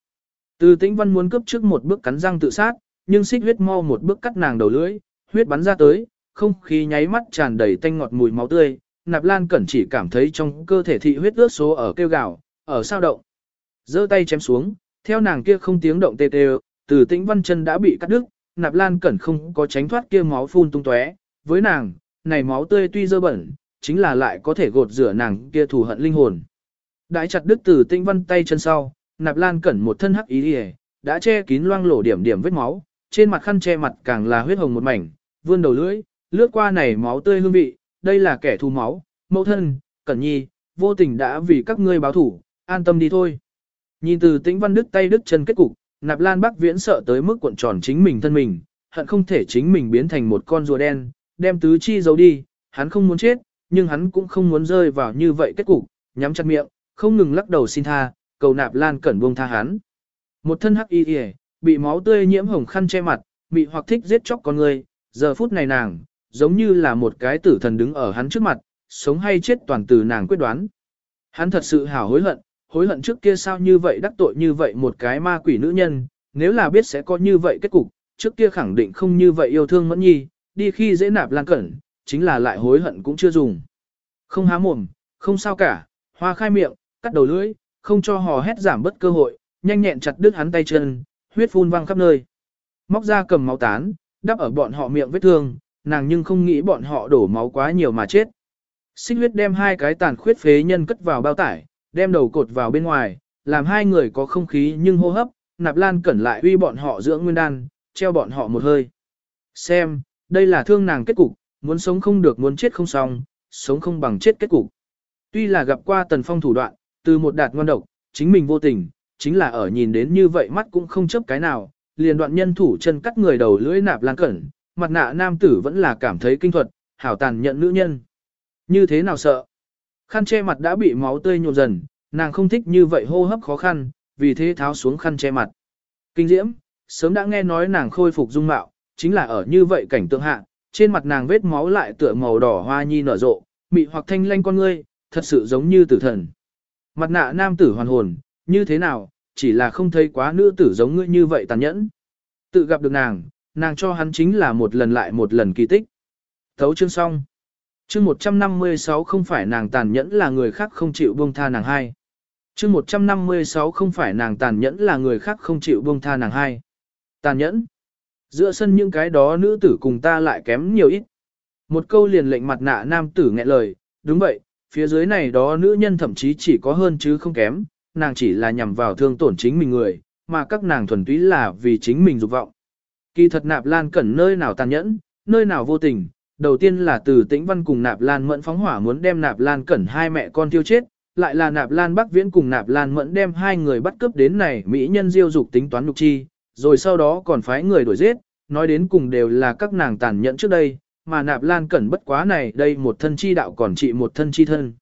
Từ tĩnh văn muốn cướp trước một bước cắn răng tự sát, nhưng xích huyết mau một bước cắt nàng đầu lưỡi, huyết bắn ra tới, không khí nháy mắt tràn đầy tanh ngọt mùi máu tươi, nạp lan cẩn chỉ cảm thấy trong cơ thể thị huyết ướt số ở kêu gào, ở sao động. giơ tay chém xuống, theo nàng kia không tiếng động tê tê, từ tĩnh văn chân đã bị cắt đứt, nạp lan cẩn không có tránh thoát kia máu phun tung tóe, với nàng, này máu tươi tuy dơ bẩn, chính là lại có thể gột rửa nàng kia thù hận linh hồn. Đại chặt đứt từ tinh văn tay chân sau, nạp lan cẩn một thân hắc ý đi đã che kín loang lổ điểm điểm vết máu, trên mặt khăn che mặt càng là huyết hồng một mảnh, vươn đầu lưỡi, lướt qua này máu tươi hương vị, đây là kẻ thù máu, mẫu thân, cẩn nhi, vô tình đã vì các ngươi báo thủ, an tâm đi thôi. Nhìn từ tĩnh văn đứt tay đứt chân kết cục, nạp lan bắc viễn sợ tới mức cuộn tròn chính mình thân mình, hận không thể chính mình biến thành một con rùa đen, đem tứ chi giấu đi, hắn không muốn chết, nhưng hắn cũng không muốn rơi vào như vậy kết cục, nhắm chặt miệng, không ngừng lắc đầu xin tha, cầu nạp lan cẩn buông tha hắn. Một thân hắc y y, bị máu tươi nhiễm hồng khăn che mặt, bị hoặc thích giết chóc con người, giờ phút này nàng, giống như là một cái tử thần đứng ở hắn trước mặt, sống hay chết toàn từ nàng quyết đoán. Hắn thật sự hảo hối hận, hối hận trước kia sao như vậy đắc tội như vậy một cái ma quỷ nữ nhân, nếu là biết sẽ có như vậy kết cục, trước kia khẳng định không như vậy yêu thương mẫn nhi, đi khi dễ nạp lan cẩn, chính là lại hối hận cũng chưa dùng. Không há mồm, không sao cả, hoa khai miệng, cắt đầu lưỡi, không cho hò hét giảm bất cơ hội, nhanh nhẹn chặt đứt hắn tay chân, huyết phun văng khắp nơi. Móc ra cầm máu tán, đắp ở bọn họ miệng vết thương, nàng nhưng không nghĩ bọn họ đổ máu quá nhiều mà chết. Xích huyết đem hai cái tàn khuyết phế nhân cất vào bao tải, đem đầu cột vào bên ngoài, làm hai người có không khí nhưng hô hấp, nạp lan cẩn lại uy bọn họ dưỡng nguyên đan, treo bọn họ một hơi. Xem, đây là thương nàng kết cục, muốn sống không được muốn chết không xong, sống không bằng chết kết cục. Tuy là gặp qua tần phong thủ đoạn, từ một đạt ngon độc, chính mình vô tình, chính là ở nhìn đến như vậy mắt cũng không chấp cái nào, liền đoạn nhân thủ chân cắt người đầu lưỡi nạp lan cẩn, mặt nạ nam tử vẫn là cảm thấy kinh thuật, hảo tàn nhận nữ nhân. Như thế nào sợ? Khăn che mặt đã bị máu tươi nhộn dần, nàng không thích như vậy hô hấp khó khăn, vì thế tháo xuống khăn che mặt. Kinh diễm, sớm đã nghe nói nàng khôi phục dung mạo, chính là ở như vậy cảnh tượng hạ, trên mặt nàng vết máu lại tựa màu đỏ hoa nhi nở rộ, mị hoặc thanh lanh con ngươi, thật sự giống như tử thần. Mặt nạ nam tử hoàn hồn, như thế nào, chỉ là không thấy quá nữ tử giống ngươi như vậy tàn nhẫn. Tự gặp được nàng, nàng cho hắn chính là một lần lại một lần kỳ tích. Thấu chương xong. Chương 156 không phải nàng tàn nhẫn là người khác không chịu buông tha nàng hai. Chương 156 không phải nàng tàn nhẫn là người khác không chịu buông tha nàng hai. Tàn nhẫn. Giữa sân những cái đó nữ tử cùng ta lại kém nhiều ít. Một câu liền lệnh mặt nạ nam tử nghẹn lời, đúng vậy, Phía dưới này đó nữ nhân thậm chí chỉ có hơn chứ không kém, nàng chỉ là nhằm vào thương tổn chính mình người, mà các nàng thuần túy là vì chính mình dục vọng. Kỳ thật nạp lan cẩn nơi nào tàn nhẫn, nơi nào vô tình, đầu tiên là từ tĩnh văn cùng nạp lan mẫn phóng hỏa muốn đem nạp lan cẩn hai mẹ con tiêu chết, lại là nạp lan bắc viễn cùng nạp lan mẫn đem hai người bắt cướp đến này mỹ nhân diêu dục tính toán nhục chi, rồi sau đó còn phái người đuổi giết, nói đến cùng đều là các nàng tàn nhẫn trước đây, mà nạp lan cẩn bất quá này đây một thân chi đạo còn trị một thân chi thân.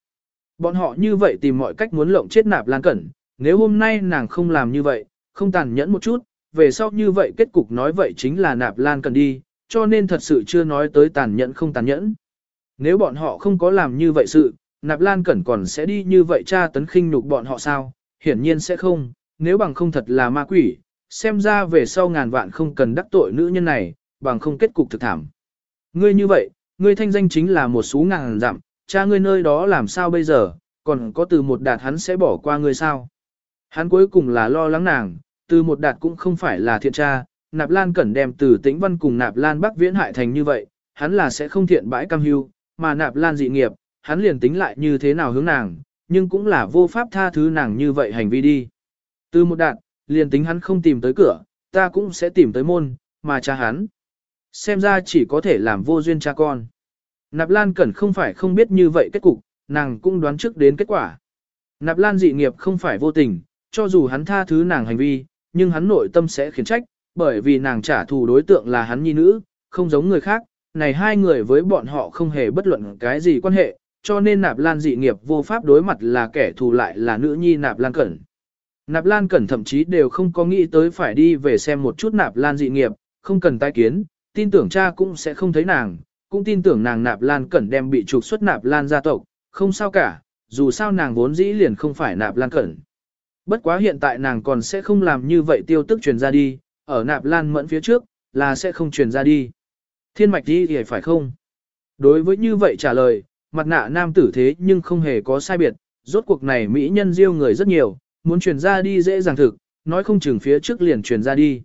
Bọn họ như vậy tìm mọi cách muốn lộng chết nạp lan cẩn, nếu hôm nay nàng không làm như vậy, không tàn nhẫn một chút, về sau như vậy kết cục nói vậy chính là nạp lan cẩn đi, cho nên thật sự chưa nói tới tàn nhẫn không tàn nhẫn. Nếu bọn họ không có làm như vậy sự, nạp lan cẩn còn sẽ đi như vậy tra tấn khinh nhục bọn họ sao, hiển nhiên sẽ không, nếu bằng không thật là ma quỷ, xem ra về sau ngàn vạn không cần đắc tội nữ nhân này, bằng không kết cục thực thảm. Ngươi như vậy, ngươi thanh danh chính là một số ngàn dặm, cha ngươi nơi đó làm sao bây giờ, còn có từ một đạt hắn sẽ bỏ qua ngươi sao. Hắn cuối cùng là lo lắng nàng, từ một đạt cũng không phải là thiện cha, nạp lan cẩn đem từ tĩnh văn cùng nạp lan bắc viễn hại thành như vậy, hắn là sẽ không thiện bãi cam hưu, mà nạp lan dị nghiệp, hắn liền tính lại như thế nào hướng nàng, nhưng cũng là vô pháp tha thứ nàng như vậy hành vi đi. Từ một đạt, liền tính hắn không tìm tới cửa, ta cũng sẽ tìm tới môn, mà cha hắn. Xem ra chỉ có thể làm vô duyên cha con. Nạp Lan Cẩn không phải không biết như vậy kết cục, nàng cũng đoán trước đến kết quả. Nạp Lan dị nghiệp không phải vô tình, cho dù hắn tha thứ nàng hành vi, nhưng hắn nội tâm sẽ khiển trách, bởi vì nàng trả thù đối tượng là hắn nhi nữ, không giống người khác, này hai người với bọn họ không hề bất luận cái gì quan hệ, cho nên Nạp Lan dị nghiệp vô pháp đối mặt là kẻ thù lại là nữ nhi Nạp Lan Cẩn. Nạp Lan Cẩn thậm chí đều không có nghĩ tới phải đi về xem một chút Nạp Lan dị nghiệp, không cần tai kiến, tin tưởng cha cũng sẽ không thấy nàng, cũng tin tưởng nàng Nạp Lan Cẩn đem bị trục xuất Nạp Lan gia tộc, không sao cả, dù sao nàng vốn dĩ liền không phải Nạp Lan Cẩn. Bất quá hiện tại nàng còn sẽ không làm như vậy tiêu tức truyền ra đi, ở Nạp Lan mẫn phía trước, là sẽ không truyền ra đi. Thiên mạch đi thì phải không? Đối với như vậy trả lời, mặt nạ nam tử thế nhưng không hề có sai biệt, rốt cuộc này Mỹ nhân diêu người rất nhiều, muốn truyền ra đi dễ dàng thực, nói không chừng phía trước liền truyền ra đi.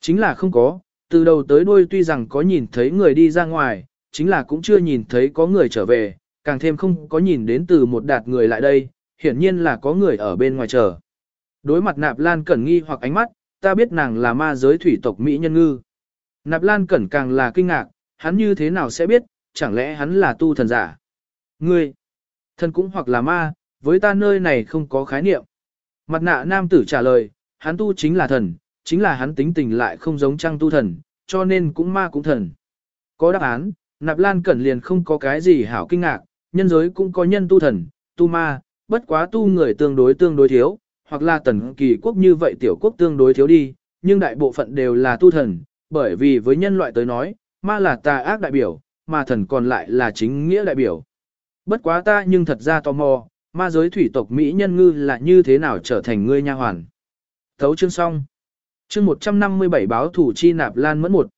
Chính là không có, từ đầu tới đuôi tuy rằng có nhìn thấy người đi ra ngoài, chính là cũng chưa nhìn thấy có người trở về, càng thêm không có nhìn đến từ một đạt người lại đây, hiển nhiên là có người ở bên ngoài chờ. Đối mặt nạp lan cẩn nghi hoặc ánh mắt, ta biết nàng là ma giới thủy tộc Mỹ nhân ngư. Nạp lan cẩn càng là kinh ngạc, hắn như thế nào sẽ biết, chẳng lẽ hắn là tu thần giả? Ngươi, thần cũng hoặc là ma, với ta nơi này không có khái niệm. Mặt nạ nam tử trả lời, hắn tu chính là thần, chính là hắn tính tình lại không giống trăng tu thần, cho nên cũng ma cũng thần. Có đáp án, nạp lan cẩn liền không có cái gì hảo kinh ngạc, nhân giới cũng có nhân tu thần, tu ma, bất quá tu người tương đối tương đối thiếu, hoặc là tần kỳ quốc như vậy tiểu quốc tương đối thiếu đi, nhưng đại bộ phận đều là tu thần, bởi vì với nhân loại tới nói, ma là tà ác đại biểu, mà thần còn lại là chính nghĩa đại biểu. Bất quá ta nhưng thật ra tò mò, ma giới thủy tộc Mỹ nhân ngư là như thế nào trở thành ngươi nha hoàn. Thấu chương xong. Chương 157 báo thủ chi nạp lan mẫn một.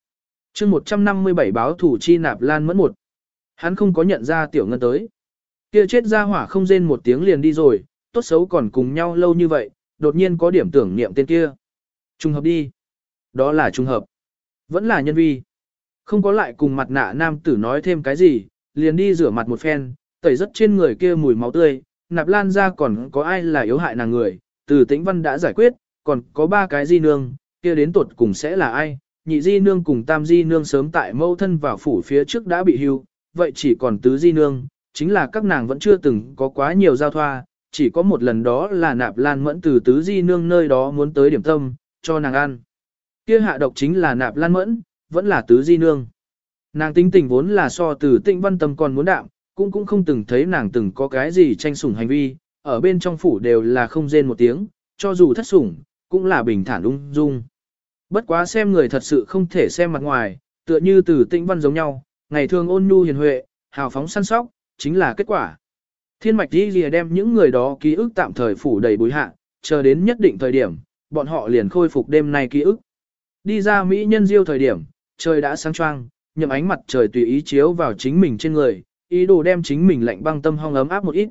Chương 157 báo thủ chi nạp lan mẫn một. Hắn không có nhận ra tiểu ngân tới. Kia chết ra hỏa không rên một tiếng liền đi rồi, tốt xấu còn cùng nhau lâu như vậy, đột nhiên có điểm tưởng niệm tên kia. Trung hợp đi. Đó là trung hợp. Vẫn là nhân vi. Không có lại cùng mặt nạ nam tử nói thêm cái gì, liền đi rửa mặt một phen, tẩy rất trên người kia mùi máu tươi, nạp lan ra còn có ai là yếu hại nàng người, từ tĩnh văn đã giải quyết, còn có ba cái di nương, kia đến tột cùng sẽ là ai, nhị di nương cùng tam di nương sớm tại mâu thân vào phủ phía trước đã bị hưu, vậy chỉ còn tứ di nương, chính là các nàng vẫn chưa từng có quá nhiều giao thoa, chỉ có một lần đó là nạp lan mẫn từ tứ di nương nơi đó muốn tới điểm tâm, cho nàng ăn. Kia hạ độc chính là nạp lan mẫn, vẫn là tứ di nương. Nàng tính tình vốn là so từ tịnh văn tâm còn muốn đạm, cũng cũng không từng thấy nàng từng có cái gì tranh sủng hành vi, ở bên trong phủ đều là không rên một tiếng, cho dù thất sủng, cũng là bình thản ung dung. Bất quá xem người thật sự không thể xem mặt ngoài, tựa như từ tĩnh văn giống nhau, ngày thường ôn nhu hiền huệ, hào phóng săn sóc, chính là kết quả. Thiên mạch đi lìa đem những người đó ký ức tạm thời phủ đầy bối hạ, chờ đến nhất định thời điểm, bọn họ liền khôi phục đêm nay ký ức. Đi ra Mỹ nhân diêu thời điểm, trời đã sáng choang, nhậm ánh mặt trời tùy ý chiếu vào chính mình trên người, ý đồ đem chính mình lạnh băng tâm hong ấm áp một ít.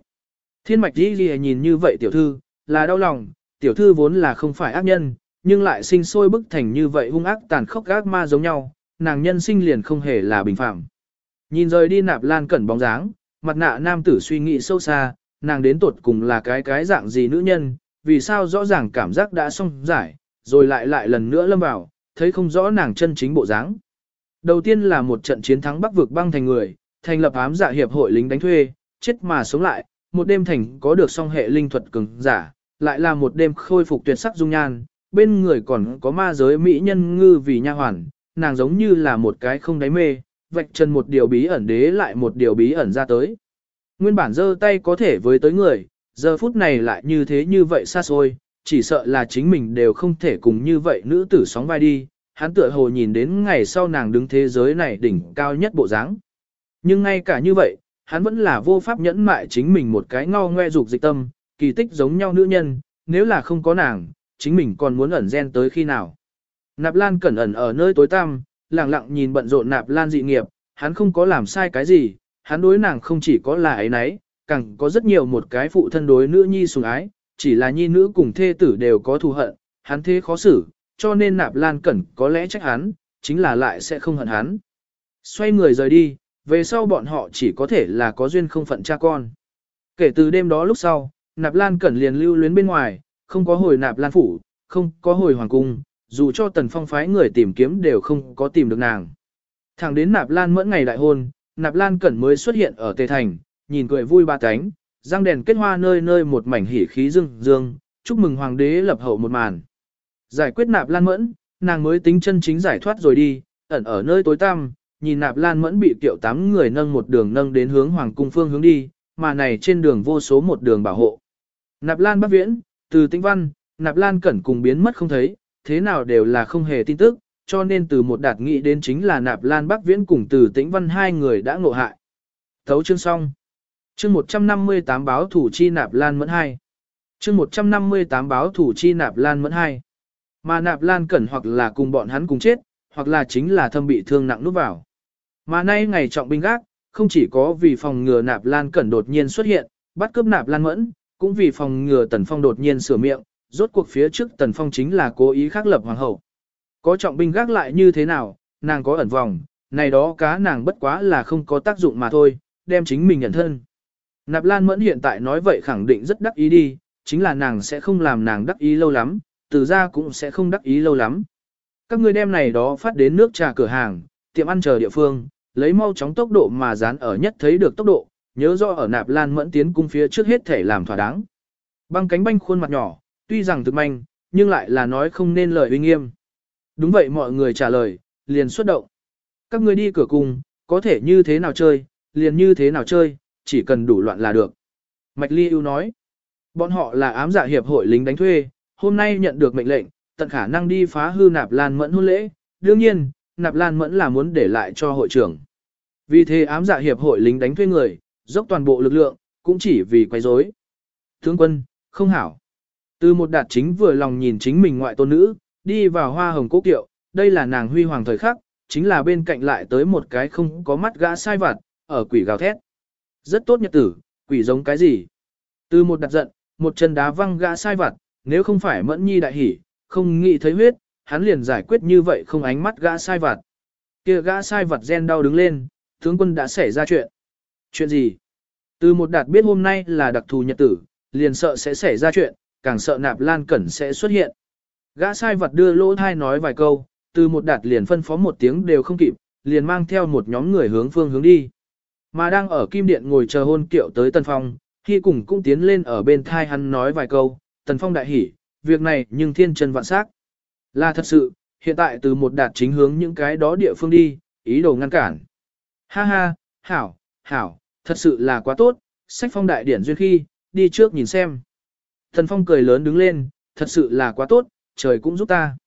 Thiên mạch đi ghi nhìn như vậy tiểu thư, là đau lòng, tiểu thư vốn là không phải ác nhân, nhưng lại sinh sôi bức thành như vậy hung ác tàn khốc gác ma giống nhau, nàng nhân sinh liền không hề là bình phạm. Nhìn rời đi nạp lan cẩn bóng dáng, mặt nạ nam tử suy nghĩ sâu xa, nàng đến tột cùng là cái cái dạng gì nữ nhân, vì sao rõ ràng cảm giác đã xong giải, rồi lại lại lần nữa lâm vào, thấy không rõ nàng chân chính bộ dáng. Đầu tiên là một trận chiến thắng bắc vực băng thành người, thành lập ám dạ hiệp hội lính đánh thuê, chết mà sống lại, một đêm thành có được song hệ linh thuật cường giả, lại là một đêm khôi phục tuyệt sắc dung nhan, bên người còn có ma giới mỹ nhân ngư vì nha hoàn, nàng giống như là một cái không đáy mê, vạch chân một điều bí ẩn đế lại một điều bí ẩn ra tới. Nguyên bản giơ tay có thể với tới người, giờ phút này lại như thế như vậy xa xôi, chỉ sợ là chính mình đều không thể cùng như vậy nữ tử sóng vai đi, hắn tựa hồ nhìn đến ngày sau nàng đứng thế giới này đỉnh cao nhất bộ dáng. Nhưng ngay cả như vậy, hắn vẫn là vô pháp nhẫn mại chính mình một cái ngao ngoe dục dịch tâm, kỳ tích giống nhau nữ nhân, nếu là không có nàng, chính mình còn muốn ẩn gen tới khi nào. Nạp Lan cẩn ẩn ở nơi tối tăm, lặng lặng nhìn bận rộn Nạp Lan dị nghiệp, hắn không có làm sai cái gì, hắn đối nàng không chỉ có là ấy nấy, càng có rất nhiều một cái phụ thân đối nữ nhi sủng ái, chỉ là nhi nữ cùng thê tử đều có thù hận, hắn thế khó xử, cho nên Nạp Lan cẩn có lẽ trách hắn, chính là lại sẽ không hận hắn. Xoay người rời đi, về sau bọn họ chỉ có thể là có duyên không phận cha con. Kể từ đêm đó lúc sau, Nạp Lan Cẩn liền lưu luyến bên ngoài, không có hồi Nạp Lan Phủ, không có hồi Hoàng Cung, dù cho Tần Phong phái người tìm kiếm đều không có tìm được nàng. Thẳng đến Nạp Lan mẫn ngày đại hôn, Nạp Lan Cẩn mới xuất hiện ở Tề Thành, nhìn cười vui ba cánh, răng đèn kết hoa nơi nơi một mảnh hỉ khí dương dương, chúc mừng Hoàng đế lập hậu một màn. Giải quyết Nạp Lan mẫn, nàng mới tính chân chính giải thoát rồi đi, ẩn ở nơi tối tăm, nhìn nạp lan mẫn bị kiệu tám người nâng một đường nâng đến hướng hoàng cung phương hướng đi, mà này trên đường vô số một đường bảo hộ. Nạp lan bắc viễn, từ tĩnh văn, nạp lan cẩn cùng biến mất không thấy, thế nào đều là không hề tin tức, cho nên từ một đạt nghị đến chính là nạp lan bắc viễn cùng từ tĩnh văn hai người đã ngộ hại. Thấu chương xong. Chương 158 báo thủ chi nạp lan mẫn hai. Chương 158 báo thủ chi nạp lan mẫn hai. Mà nạp lan cẩn hoặc là cùng bọn hắn cùng chết, hoặc là chính là thâm bị thương nặng nút vào. Mà nay ngày trọng binh gác, không chỉ có vì phòng ngừa nạp lan cẩn đột nhiên xuất hiện, bắt cướp nạp lan mẫn, cũng vì phòng ngừa tần phong đột nhiên sửa miệng, rốt cuộc phía trước tần phong chính là cố ý khắc lập hoàng hậu. Có trọng binh gác lại như thế nào, nàng có ẩn vòng, này đó cá nàng bất quá là không có tác dụng mà thôi, đem chính mình nhận thân. Nạp lan mẫn hiện tại nói vậy khẳng định rất đắc ý đi, chính là nàng sẽ không làm nàng đắc ý lâu lắm, từ ra cũng sẽ không đắc ý lâu lắm. Các ngươi đem này đó phát đến nước trà cửa hàng, tiệm ăn chờ địa phương, lấy mau chóng tốc độ mà dán ở nhất thấy được tốc độ, nhớ rõ ở nạp lan mẫn tiến cung phía trước hết thể làm thỏa đáng. Băng cánh banh khuôn mặt nhỏ, tuy rằng thực manh, nhưng lại là nói không nên lời uy nghiêm. Đúng vậy mọi người trả lời, liền xuất động. Các ngươi đi cửa cung, có thể như thế nào chơi, liền như thế nào chơi, chỉ cần đủ loạn là được. Mạch Ly ưu nói, bọn họ là ám dạ hiệp hội lính đánh thuê, hôm nay nhận được mệnh lệnh, tận khả năng đi phá hư nạp lan mẫn hôn lễ. Đương nhiên, nạp lan mẫn là muốn để lại cho hội trưởng. Vì thế ám dạ hiệp hội lính đánh thuê người, dốc toàn bộ lực lượng, cũng chỉ vì quấy rối. Tướng quân, không hảo. Từ một đạt chính vừa lòng nhìn chính mình ngoại tôn nữ, đi vào hoa hồng cố kiệu, đây là nàng huy hoàng thời khắc, chính là bên cạnh lại tới một cái không có mắt gã sai vặt, ở quỷ gào thét. Rất tốt nhật tử, quỷ giống cái gì? Từ một đặt giận, một chân đá văng gã sai vặt, nếu không phải mẫn nhi đại hỉ, không nghĩ thấy huyết, hắn liền giải quyết như vậy không ánh mắt gã sai vặt. Kia gã sai vặt gen đau đứng lên, tướng quân đã xảy ra chuyện. Chuyện gì? Từ một đạt biết hôm nay là đặc thù nhật tử, liền sợ sẽ xảy ra chuyện, càng sợ nạp lan cẩn sẽ xuất hiện. Gã sai vật đưa lỗ thai nói vài câu, từ một đạt liền phân phó một tiếng đều không kịp, liền mang theo một nhóm người hướng phương hướng đi. Mà đang ở kim điện ngồi chờ hôn kiệu tới Tần Phong, khi cùng cũng tiến lên ở bên thai hắn nói vài câu, Tần Phong đại hỉ, việc này nhưng thiên chân vạn sắc. Là thật sự, hiện tại từ một đạt chính hướng những cái đó địa phương đi, ý đồ ngăn cản. Ha ha, hảo, hảo, thật sự là quá tốt, sách phong đại điển duyên khi, đi trước nhìn xem. Thần phong cười lớn đứng lên, thật sự là quá tốt, trời cũng giúp ta.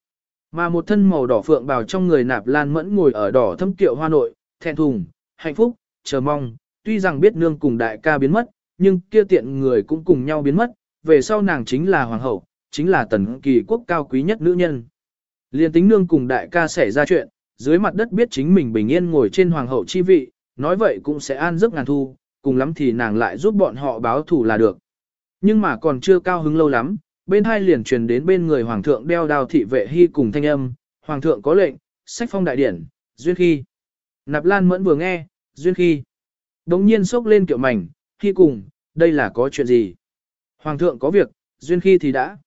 Mà một thân màu đỏ phượng bào trong người nạp lan mẫn ngồi ở đỏ thâm kiệu hoa nội, thẹn thùng, hạnh phúc, chờ mong, tuy rằng biết nương cùng đại ca biến mất, nhưng kia tiện người cũng cùng nhau biến mất, về sau nàng chính là hoàng hậu, chính là tần kỳ quốc cao quý nhất nữ nhân. Liên tính nương cùng đại ca xảy ra chuyện, dưới mặt đất biết chính mình bình yên ngồi trên hoàng hậu chi vị, nói vậy cũng sẽ an giấc ngàn thu, cùng lắm thì nàng lại giúp bọn họ báo thù là được. Nhưng mà còn chưa cao hứng lâu lắm, bên hai liền truyền đến bên người hoàng thượng đeo đao thị vệ hy cùng thanh âm, hoàng thượng có lệnh, sách phong đại điển, duyên khi. Nạp Lan Mẫn vừa nghe, duyên khi. Đống nhiên sốc lên kiệu mảnh, khi cùng, đây là có chuyện gì? Hoàng thượng có việc, duyên khi thì đã.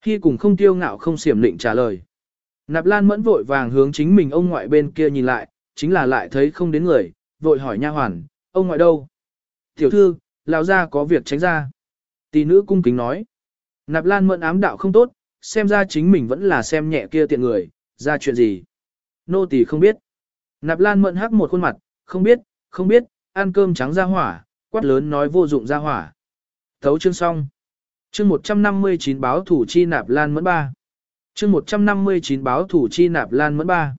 Khi cùng không tiêu ngạo không xiểm lịnh trả lời. Nạp Lan mẫn vội vàng hướng chính mình ông ngoại bên kia nhìn lại, chính là lại thấy không đến người, vội hỏi nha hoàn, ông ngoại đâu? Tiểu thư, lão gia có việc tránh ra. Tỷ nữ cung kính nói. Nạp Lan mẫn ám đạo không tốt, xem ra chính mình vẫn là xem nhẹ kia tiện người, ra chuyện gì. Nô tỳ không biết. Nạp Lan mẫn hắc một khuôn mặt, không biết, không biết, ăn cơm trắng ra hỏa, quát lớn nói vô dụng ra hỏa. Thấu chương xong. Chương 159 báo thủ chi nạp lan mẫn ba. Chương 159 báo thủ chi nạp lan mẫn ba.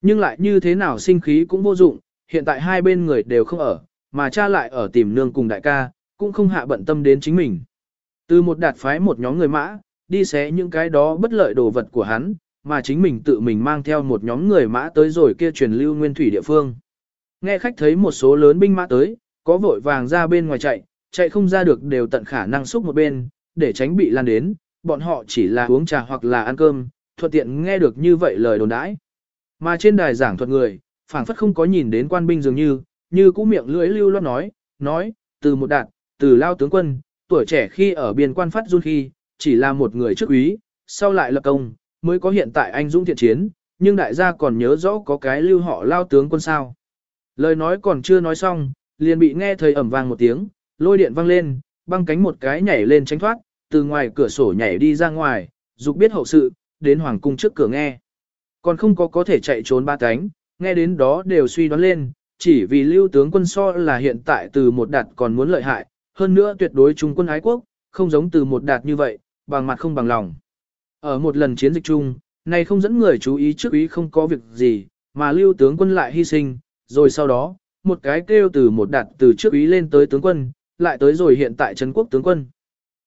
Nhưng lại như thế nào sinh khí cũng vô dụng, hiện tại hai bên người đều không ở, mà cha lại ở tìm nương cùng đại ca, cũng không hạ bận tâm đến chính mình. Từ một đạt phái một nhóm người mã, đi xé những cái đó bất lợi đồ vật của hắn, mà chính mình tự mình mang theo một nhóm người mã tới rồi kia truyền lưu nguyên thủy địa phương. Nghe khách thấy một số lớn binh mã tới, có vội vàng ra bên ngoài chạy, chạy không ra được đều tận khả năng xúc một bên, để tránh bị lan đến, bọn họ chỉ là uống trà hoặc là ăn cơm, thuận tiện nghe được như vậy lời đồn đãi. Mà trên đài giảng thuật người, phảng phất không có nhìn đến quan binh dường như, như cũ miệng lưỡi lưu loát nói, nói, từ một đạt, từ lao tướng quân, tuổi trẻ khi ở biên quan phát run khi, chỉ là một người trước úy, sau lại lập công, mới có hiện tại anh dũng thiện chiến, nhưng đại gia còn nhớ rõ có cái lưu họ lao tướng quân sao. Lời nói còn chưa nói xong, liền bị nghe thấy ẩm vang một tiếng, lôi điện vang lên, băng cánh một cái nhảy lên tránh thoát, từ ngoài cửa sổ nhảy đi ra ngoài, dục biết hậu sự, đến hoàng cung trước cửa nghe. Còn không có có thể chạy trốn ba cánh, nghe đến đó đều suy đoán lên, chỉ vì lưu tướng quân so là hiện tại từ một đạt còn muốn lợi hại, hơn nữa tuyệt đối trung quân ái quốc, không giống từ một đạt như vậy, bằng mặt không bằng lòng. Ở một lần chiến dịch chung, này không dẫn người chú ý trước ý không có việc gì, mà lưu tướng quân lại hy sinh, rồi sau đó, một cái kêu từ một đạt từ trước ý lên tới tướng quân, lại tới rồi hiện tại Trấn quốc tướng quân.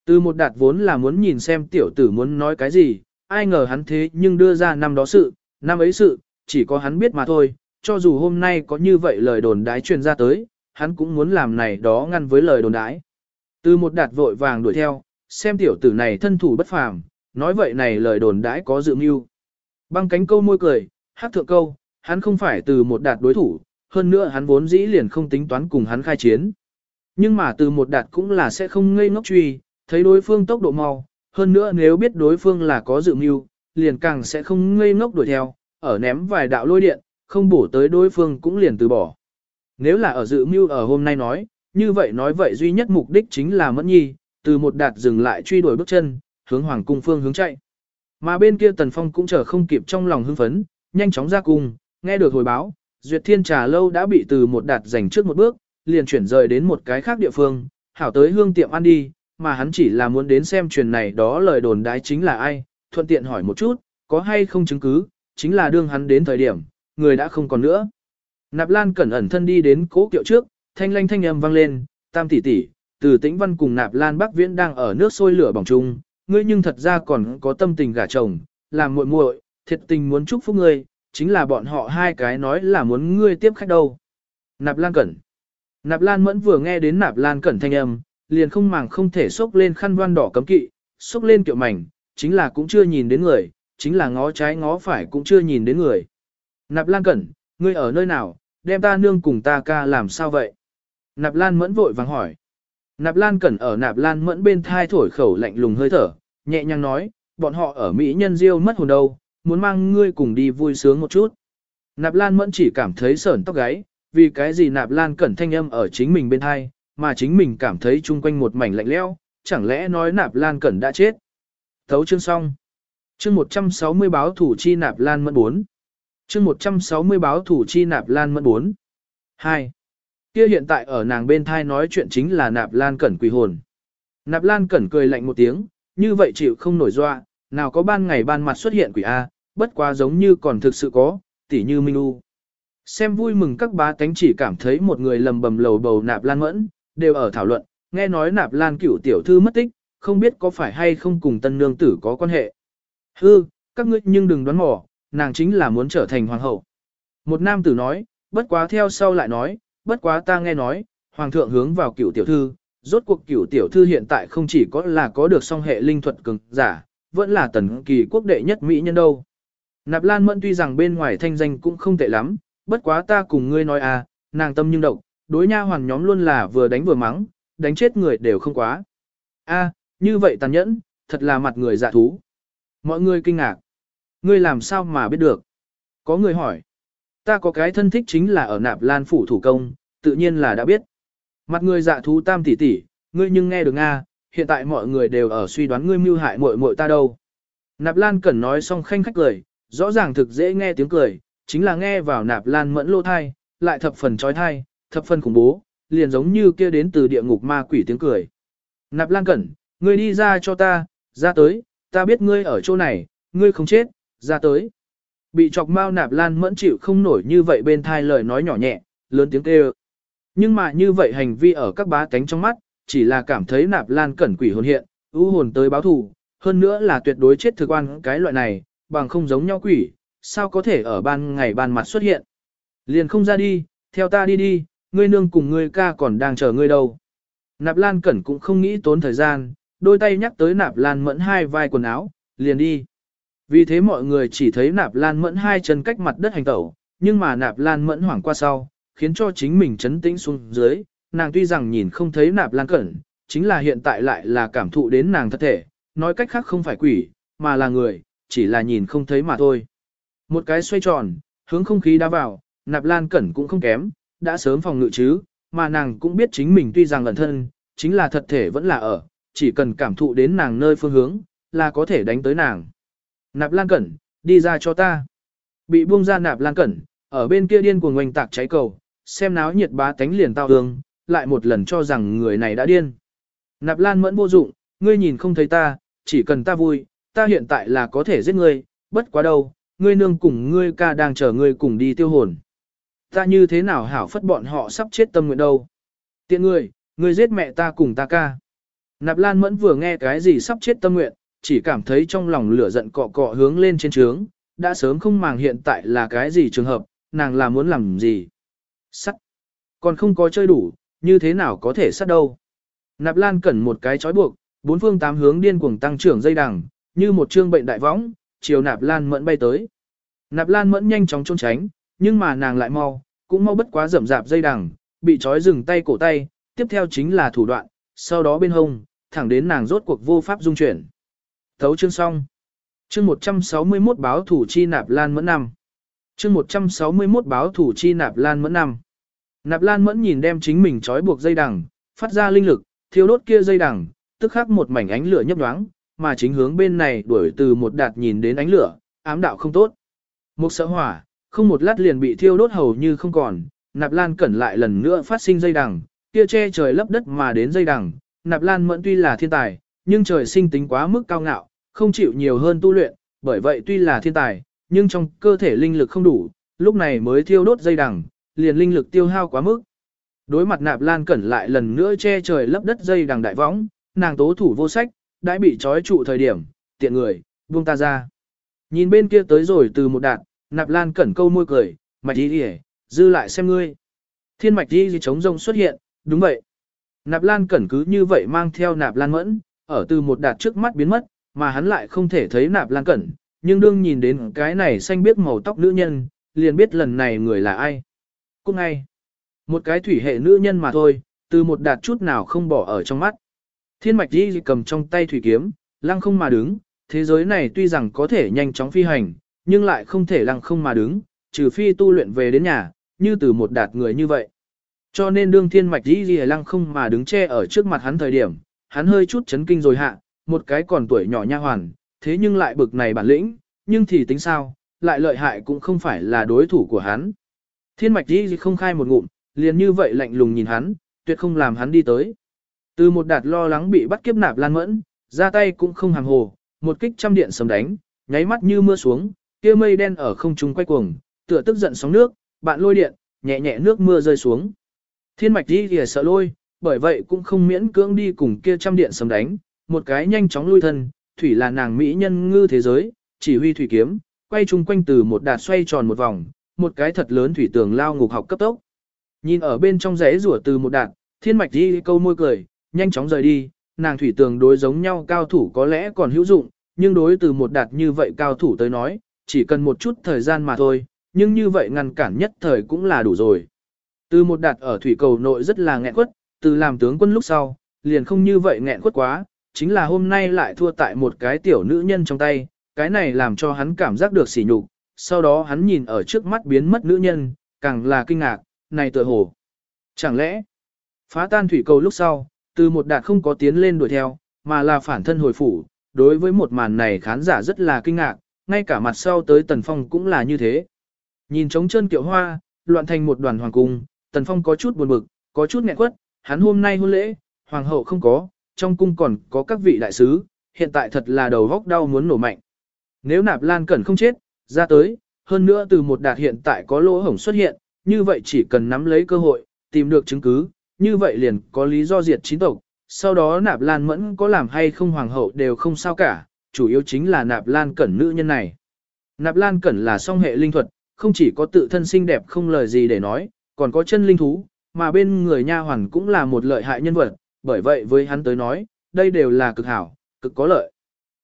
Từ một đạt vốn là muốn nhìn xem tiểu tử muốn nói cái gì, ai ngờ hắn thế nhưng đưa ra năm đó sự, năm ấy sự, chỉ có hắn biết mà thôi, cho dù hôm nay có như vậy lời đồn đái truyền ra tới, hắn cũng muốn làm này đó ngăn với lời đồn đái. Từ một đạt vội vàng đuổi theo, xem tiểu tử này thân thủ bất phàm, nói vậy này lời đồn đãi có dự mưu. Băng cánh câu môi cười, hát thượng câu, hắn không phải từ một đạt đối thủ, hơn nữa hắn vốn dĩ liền không tính toán cùng hắn khai chiến. Nhưng mà từ một đạt cũng là sẽ không ngây ngốc truy, thấy đối phương tốc độ mau, hơn nữa nếu biết đối phương là có dự mưu, liền càng sẽ không ngây ngốc đuổi theo, ở ném vài đạo lôi điện, không bổ tới đối phương cũng liền từ bỏ. Nếu là ở dự mưu ở hôm nay nói, như vậy nói vậy duy nhất mục đích chính là mẫn nhi, từ một đạt dừng lại truy đuổi bước chân, hướng hoàng cung phương hướng chạy. Mà bên kia Tần Phong cũng chờ không kịp trong lòng hưng phấn, nhanh chóng ra cung, nghe được hồi báo, Duyệt Thiên Trà Lâu đã bị từ một đạt giành trước một bước, liền chuyển rời đến một cái khác địa phương, hảo tới hương tiệm ăn đi, mà hắn chỉ là muốn đến xem truyền này đó lời đồn đái chính là ai, thuận tiện hỏi một chút, có hay không chứng cứ, chính là đương hắn đến thời điểm, người đã không còn nữa. Nạp Lan cẩn ẩn thân đi đến cố kiệu trước, thanh lanh thanh âm vang lên, tam tỷ tỷ, từ tĩnh văn cùng Nạp Lan Bắc Viễn đang ở nước sôi lửa bỏng chung, ngươi nhưng thật ra còn có tâm tình gả chồng, làm muội muội, thiệt tình muốn chúc phúc ngươi, chính là bọn họ hai cái nói là muốn ngươi tiếp khách đâu. Nạp Lan Cẩn Nạp Lan Mẫn vừa nghe đến Nạp Lan Cẩn thanh âm, liền không màng không thể xốc lên khăn voan đỏ cấm kỵ, xốc lên kiệu mảnh, chính là cũng chưa nhìn đến người, chính là ngó trái ngó phải cũng chưa nhìn đến người. Nạp Lan Cẩn, ngươi ở nơi nào, đem ta nương cùng ta ca làm sao vậy? Nạp Lan Mẫn vội vàng hỏi. Nạp Lan Cẩn ở Nạp Lan Mẫn bên thai thổi khẩu lạnh lùng hơi thở, nhẹ nhàng nói, bọn họ ở Mỹ nhân diêu mất hồn đâu, muốn mang ngươi cùng đi vui sướng một chút. Nạp Lan Mẫn chỉ cảm thấy sởn tóc gáy, vì cái gì Nạp Lan Cẩn thanh âm ở chính mình bên thai, mà chính mình cảm thấy chung quanh một mảnh lạnh lẽo, chẳng lẽ nói Nạp Lan Cẩn đã chết. Thấu chương xong. Chương 160 báo thủ chi Nạp Lan Mẫn 4. Chương 160 báo thủ chi Nạp Lan Mẫn 4. 2. Kia hiện tại ở nàng bên thai nói chuyện chính là Nạp Lan Cẩn quỷ hồn. Nạp Lan Cẩn cười lạnh một tiếng, như vậy chịu không nổi doa, nào có ban ngày ban mặt xuất hiện quỷ A, bất quá giống như còn thực sự có, tỉ như Minh U. Xem vui mừng các bá tánh chỉ cảm thấy một người lầm bầm lầu bầu Nạp Lan Mẫn, đều ở thảo luận, nghe nói Nạp Lan cửu tiểu thư mất tích, không biết có phải hay không cùng tân nương tử có quan hệ. Hư, các ngươi nhưng đừng đoán mò, nàng chính là muốn trở thành hoàng hậu. Một nam tử nói, bất quá theo sau lại nói, bất quá ta nghe nói, hoàng thượng hướng vào cửu tiểu thư, rốt cuộc cửu tiểu thư hiện tại không chỉ có là có được song hệ linh thuật cường giả, vẫn là tần kỳ quốc đệ nhất mỹ nhân đâu. Nạp Lan Mẫn tuy rằng bên ngoài thanh danh cũng không tệ lắm, bất quá ta cùng ngươi nói à, nàng tâm nhưng độc, đối nha hoàn nhóm luôn là vừa đánh vừa mắng, đánh chết người đều không quá. A, như vậy tàn nhẫn, thật là mặt người dạ thú. Mọi người kinh ngạc. Ngươi làm sao mà biết được? Có người hỏi. Ta có cái thân thích chính là ở nạp lan phủ thủ công, tự nhiên là đã biết. Mặt người dạ thú tam tỷ tỷ, ngươi nhưng nghe được Nga, hiện tại mọi người đều ở suy đoán ngươi mưu hại muội muội ta đâu. Nạp lan cẩn nói xong khanh khách cười, rõ ràng thực dễ nghe tiếng cười, chính là nghe vào nạp lan mẫn lô thai, lại thập phần trói thai, thập phần khủng bố, liền giống như kia đến từ địa ngục ma quỷ tiếng cười. Nạp lan cẩn, ngươi đi ra cho ta, ra tới, ta biết ngươi ở chỗ này, ngươi không chết, ra tới. Bị chọc mau nạp lan mẫn chịu không nổi như vậy bên thai lời nói nhỏ nhẹ, lớn tiếng kêu. Nhưng mà như vậy hành vi ở các bá tánh trong mắt, chỉ là cảm thấy nạp lan cẩn quỷ hồn hiện, ưu hồn tới báo thù, hơn nữa là tuyệt đối chết thực quan cái loại này, bằng không giống nhau quỷ, sao có thể ở ban ngày ban mặt xuất hiện. Liền không ra đi, theo ta đi đi, ngươi nương cùng ngươi ca còn đang chờ ngươi đâu. Nạp Lan Cẩn cũng không nghĩ tốn thời gian, đôi tay nhắc tới Nạp Lan Mẫn hai vai quần áo, liền đi. Vì thế mọi người chỉ thấy Nạp Lan Mẫn hai chân cách mặt đất hành tẩu, nhưng mà Nạp Lan Mẫn hoảng qua sau, khiến cho chính mình chấn tĩnh xuống dưới, nàng tuy rằng nhìn không thấy Nạp Lan Cẩn, chính là hiện tại lại là cảm thụ đến nàng thật thể, nói cách khác không phải quỷ, mà là người, chỉ là nhìn không thấy mà thôi. Một cái xoay tròn, hướng không khí đá vào, Nạp Lan Cẩn cũng không kém, đã sớm phòng ngự chứ, mà nàng cũng biết chính mình tuy rằng ẩn thân, chính là thật thể vẫn là ở, chỉ cần cảm thụ đến nàng nơi phương hướng, là có thể đánh tới nàng. Nạp Lan Cẩn, đi ra cho ta. Bị buông ra Nạp Lan Cẩn, ở bên kia điên cuồng oanh tạc cháy cầu, xem náo nhiệt bá tánh liền tao hương, lại một lần cho rằng người này đã điên. Nạp Lan mẫn vô dụng, ngươi nhìn không thấy ta, chỉ cần ta vui, ta hiện tại là có thể giết ngươi, bất quá đâu, ngươi nương cùng ngươi ca đang chờ ngươi cùng đi tiêu hồn. Ta như thế nào hảo phất bọn họ sắp chết tâm nguyện đâu. Tiện người, người giết mẹ ta cùng ta ca. Nạp Lan Mẫn vừa nghe cái gì sắp chết tâm nguyện, chỉ cảm thấy trong lòng lửa giận cọ cọ hướng lên trên trướng, đã sớm không màng hiện tại là cái gì trường hợp, nàng là muốn làm gì. Sắt. Còn không có chơi đủ, như thế nào có thể sắt đâu. Nạp Lan cẩn một cái chói buộc, bốn phương tám hướng điên cuồng tăng trưởng dây đằng, như một trương bệnh đại võng, chiều Nạp Lan Mẫn bay tới. Nạp Lan Mẫn nhanh chóng trốn tránh, nhưng mà nàng lại mau, cũng mau bất quá rậm rạp dây đằng, bị trói dừng tay cổ tay, tiếp theo chính là thủ đoạn, sau đó bên hông, thẳng đến nàng rốt cuộc vô pháp dung chuyển. Thấu chương xong. Chương 161 báo thủ chi Nạp Lan Mẫn năm. Chương 161 báo thủ chi Nạp Lan Mẫn năm. Nạp Lan Mẫn nhìn đem chính mình trói buộc dây đằng, phát ra linh lực, thiêu đốt kia dây đằng, tức khắc một mảnh ánh lửa nhấp nhoáng, mà chính hướng bên này đuổi từ một đạt nhìn đến ánh lửa, ám đạo không tốt. Một sợ hỏa, không một lát liền bị thiêu đốt hầu như không còn, Nạp Lan cẩn lại lần nữa phát sinh dây đằng, kia che trời lấp đất mà đến dây đằng, Nạp Lan Mẫn tuy là thiên tài, nhưng trời sinh tính quá mức cao ngạo, không chịu nhiều hơn tu luyện, bởi vậy tuy là thiên tài, nhưng trong cơ thể linh lực không đủ, lúc này mới thiêu đốt dây đằng, liền linh lực tiêu hao quá mức. Đối mặt Nạp Lan cẩn lại lần nữa che trời lấp đất dây đằng đại võng, nàng tố thủ vô sách, đã bị trói trụ thời điểm, tiện người, buông ta ra. Nhìn bên kia tới rồi từ một đạn. Nạp Lan cẩn câu môi cười, mạch đi đi dư lại xem ngươi. Thiên mạch đi gì chống rông xuất hiện, đúng vậy. Nạp Lan cẩn cứ như vậy mang theo Nạp Lan mẫn, ở từ một đạt trước mắt biến mất, mà hắn lại không thể thấy Nạp Lan cẩn, nhưng đương nhìn đến cái này xanh biết màu tóc nữ nhân, liền biết lần này người là ai. Cũng ngay, một cái thủy hệ nữ nhân mà thôi, từ một đạt chút nào không bỏ ở trong mắt. Thiên mạch đi cầm trong tay thủy kiếm, lăng không mà đứng, thế giới này tuy rằng có thể nhanh chóng phi hành, nhưng lại không thể lăng không mà đứng, trừ phi tu luyện về đến nhà, như từ một đạt người như vậy. Cho nên đương thiên mạch đi ghi lăng không mà đứng che ở trước mặt hắn thời điểm, hắn hơi chút chấn kinh rồi hạ, một cái còn tuổi nhỏ nha hoàn, thế nhưng lại bực này bản lĩnh, nhưng thì tính sao, lại lợi hại cũng không phải là đối thủ của hắn. Thiên mạch đi không khai một ngụm, liền như vậy lạnh lùng nhìn hắn, tuyệt không làm hắn đi tới. Từ một đạt lo lắng bị bắt kiếp nạp lan mẫn, ra tay cũng không hàng hồ, một kích trăm điện sầm đánh, nháy mắt như mưa xuống, kia mây đen ở không trung quay cuồng, tựa tức giận sóng nước, bạn lôi điện, nhẹ nhẹ nước mưa rơi xuống. Thiên mạch đi thì sợ lôi, bởi vậy cũng không miễn cưỡng đi cùng kia trăm điện sấm đánh, một cái nhanh chóng lui thân, thủy là nàng mỹ nhân ngư thế giới, chỉ huy thủy kiếm, quay chung quanh từ một đạt xoay tròn một vòng, một cái thật lớn thủy tường lao ngục học cấp tốc. Nhìn ở bên trong rẽ rủa từ một đạt, thiên mạch đi câu môi cười, nhanh chóng rời đi, nàng thủy tường đối giống nhau cao thủ có lẽ còn hữu dụng, nhưng đối từ một đạt như vậy cao thủ tới nói, chỉ cần một chút thời gian mà thôi, nhưng như vậy ngăn cản nhất thời cũng là đủ rồi. Từ một đạt ở thủy cầu nội rất là nghẹn quất, từ làm tướng quân lúc sau, liền không như vậy nghẹn quất quá, chính là hôm nay lại thua tại một cái tiểu nữ nhân trong tay, cái này làm cho hắn cảm giác được sỉ nhục, sau đó hắn nhìn ở trước mắt biến mất nữ nhân, càng là kinh ngạc, này tựa hồ. Chẳng lẽ, phá tan thủy cầu lúc sau, từ một đạt không có tiến lên đuổi theo, mà là phản thân hồi phủ, đối với một màn này khán giả rất là kinh ngạc, ngay cả mặt sau tới Tần Phong cũng là như thế. Nhìn trống chân kiệu hoa, loạn thành một đoàn hoàng cung, Tần Phong có chút buồn bực, có chút nghẹn quất, hắn hôm nay hôn lễ, hoàng hậu không có, trong cung còn có các vị đại sứ, hiện tại thật là đầu góc đau muốn nổ mạnh. Nếu nạp lan cẩn không chết, ra tới, hơn nữa từ một đạt hiện tại có lỗ hổng xuất hiện, như vậy chỉ cần nắm lấy cơ hội, tìm được chứng cứ, như vậy liền có lý do diệt chính tộc, sau đó nạp lan mẫn có làm hay không hoàng hậu đều không sao cả, chủ yếu chính là nạp lan cẩn nữ nhân này. Nạp lan cẩn là song hệ linh thuật, không chỉ có tự thân xinh đẹp không lời gì để nói, còn có chân linh thú, mà bên người nha hoàn cũng là một lợi hại nhân vật, bởi vậy với hắn tới nói, đây đều là cực hảo, cực có lợi.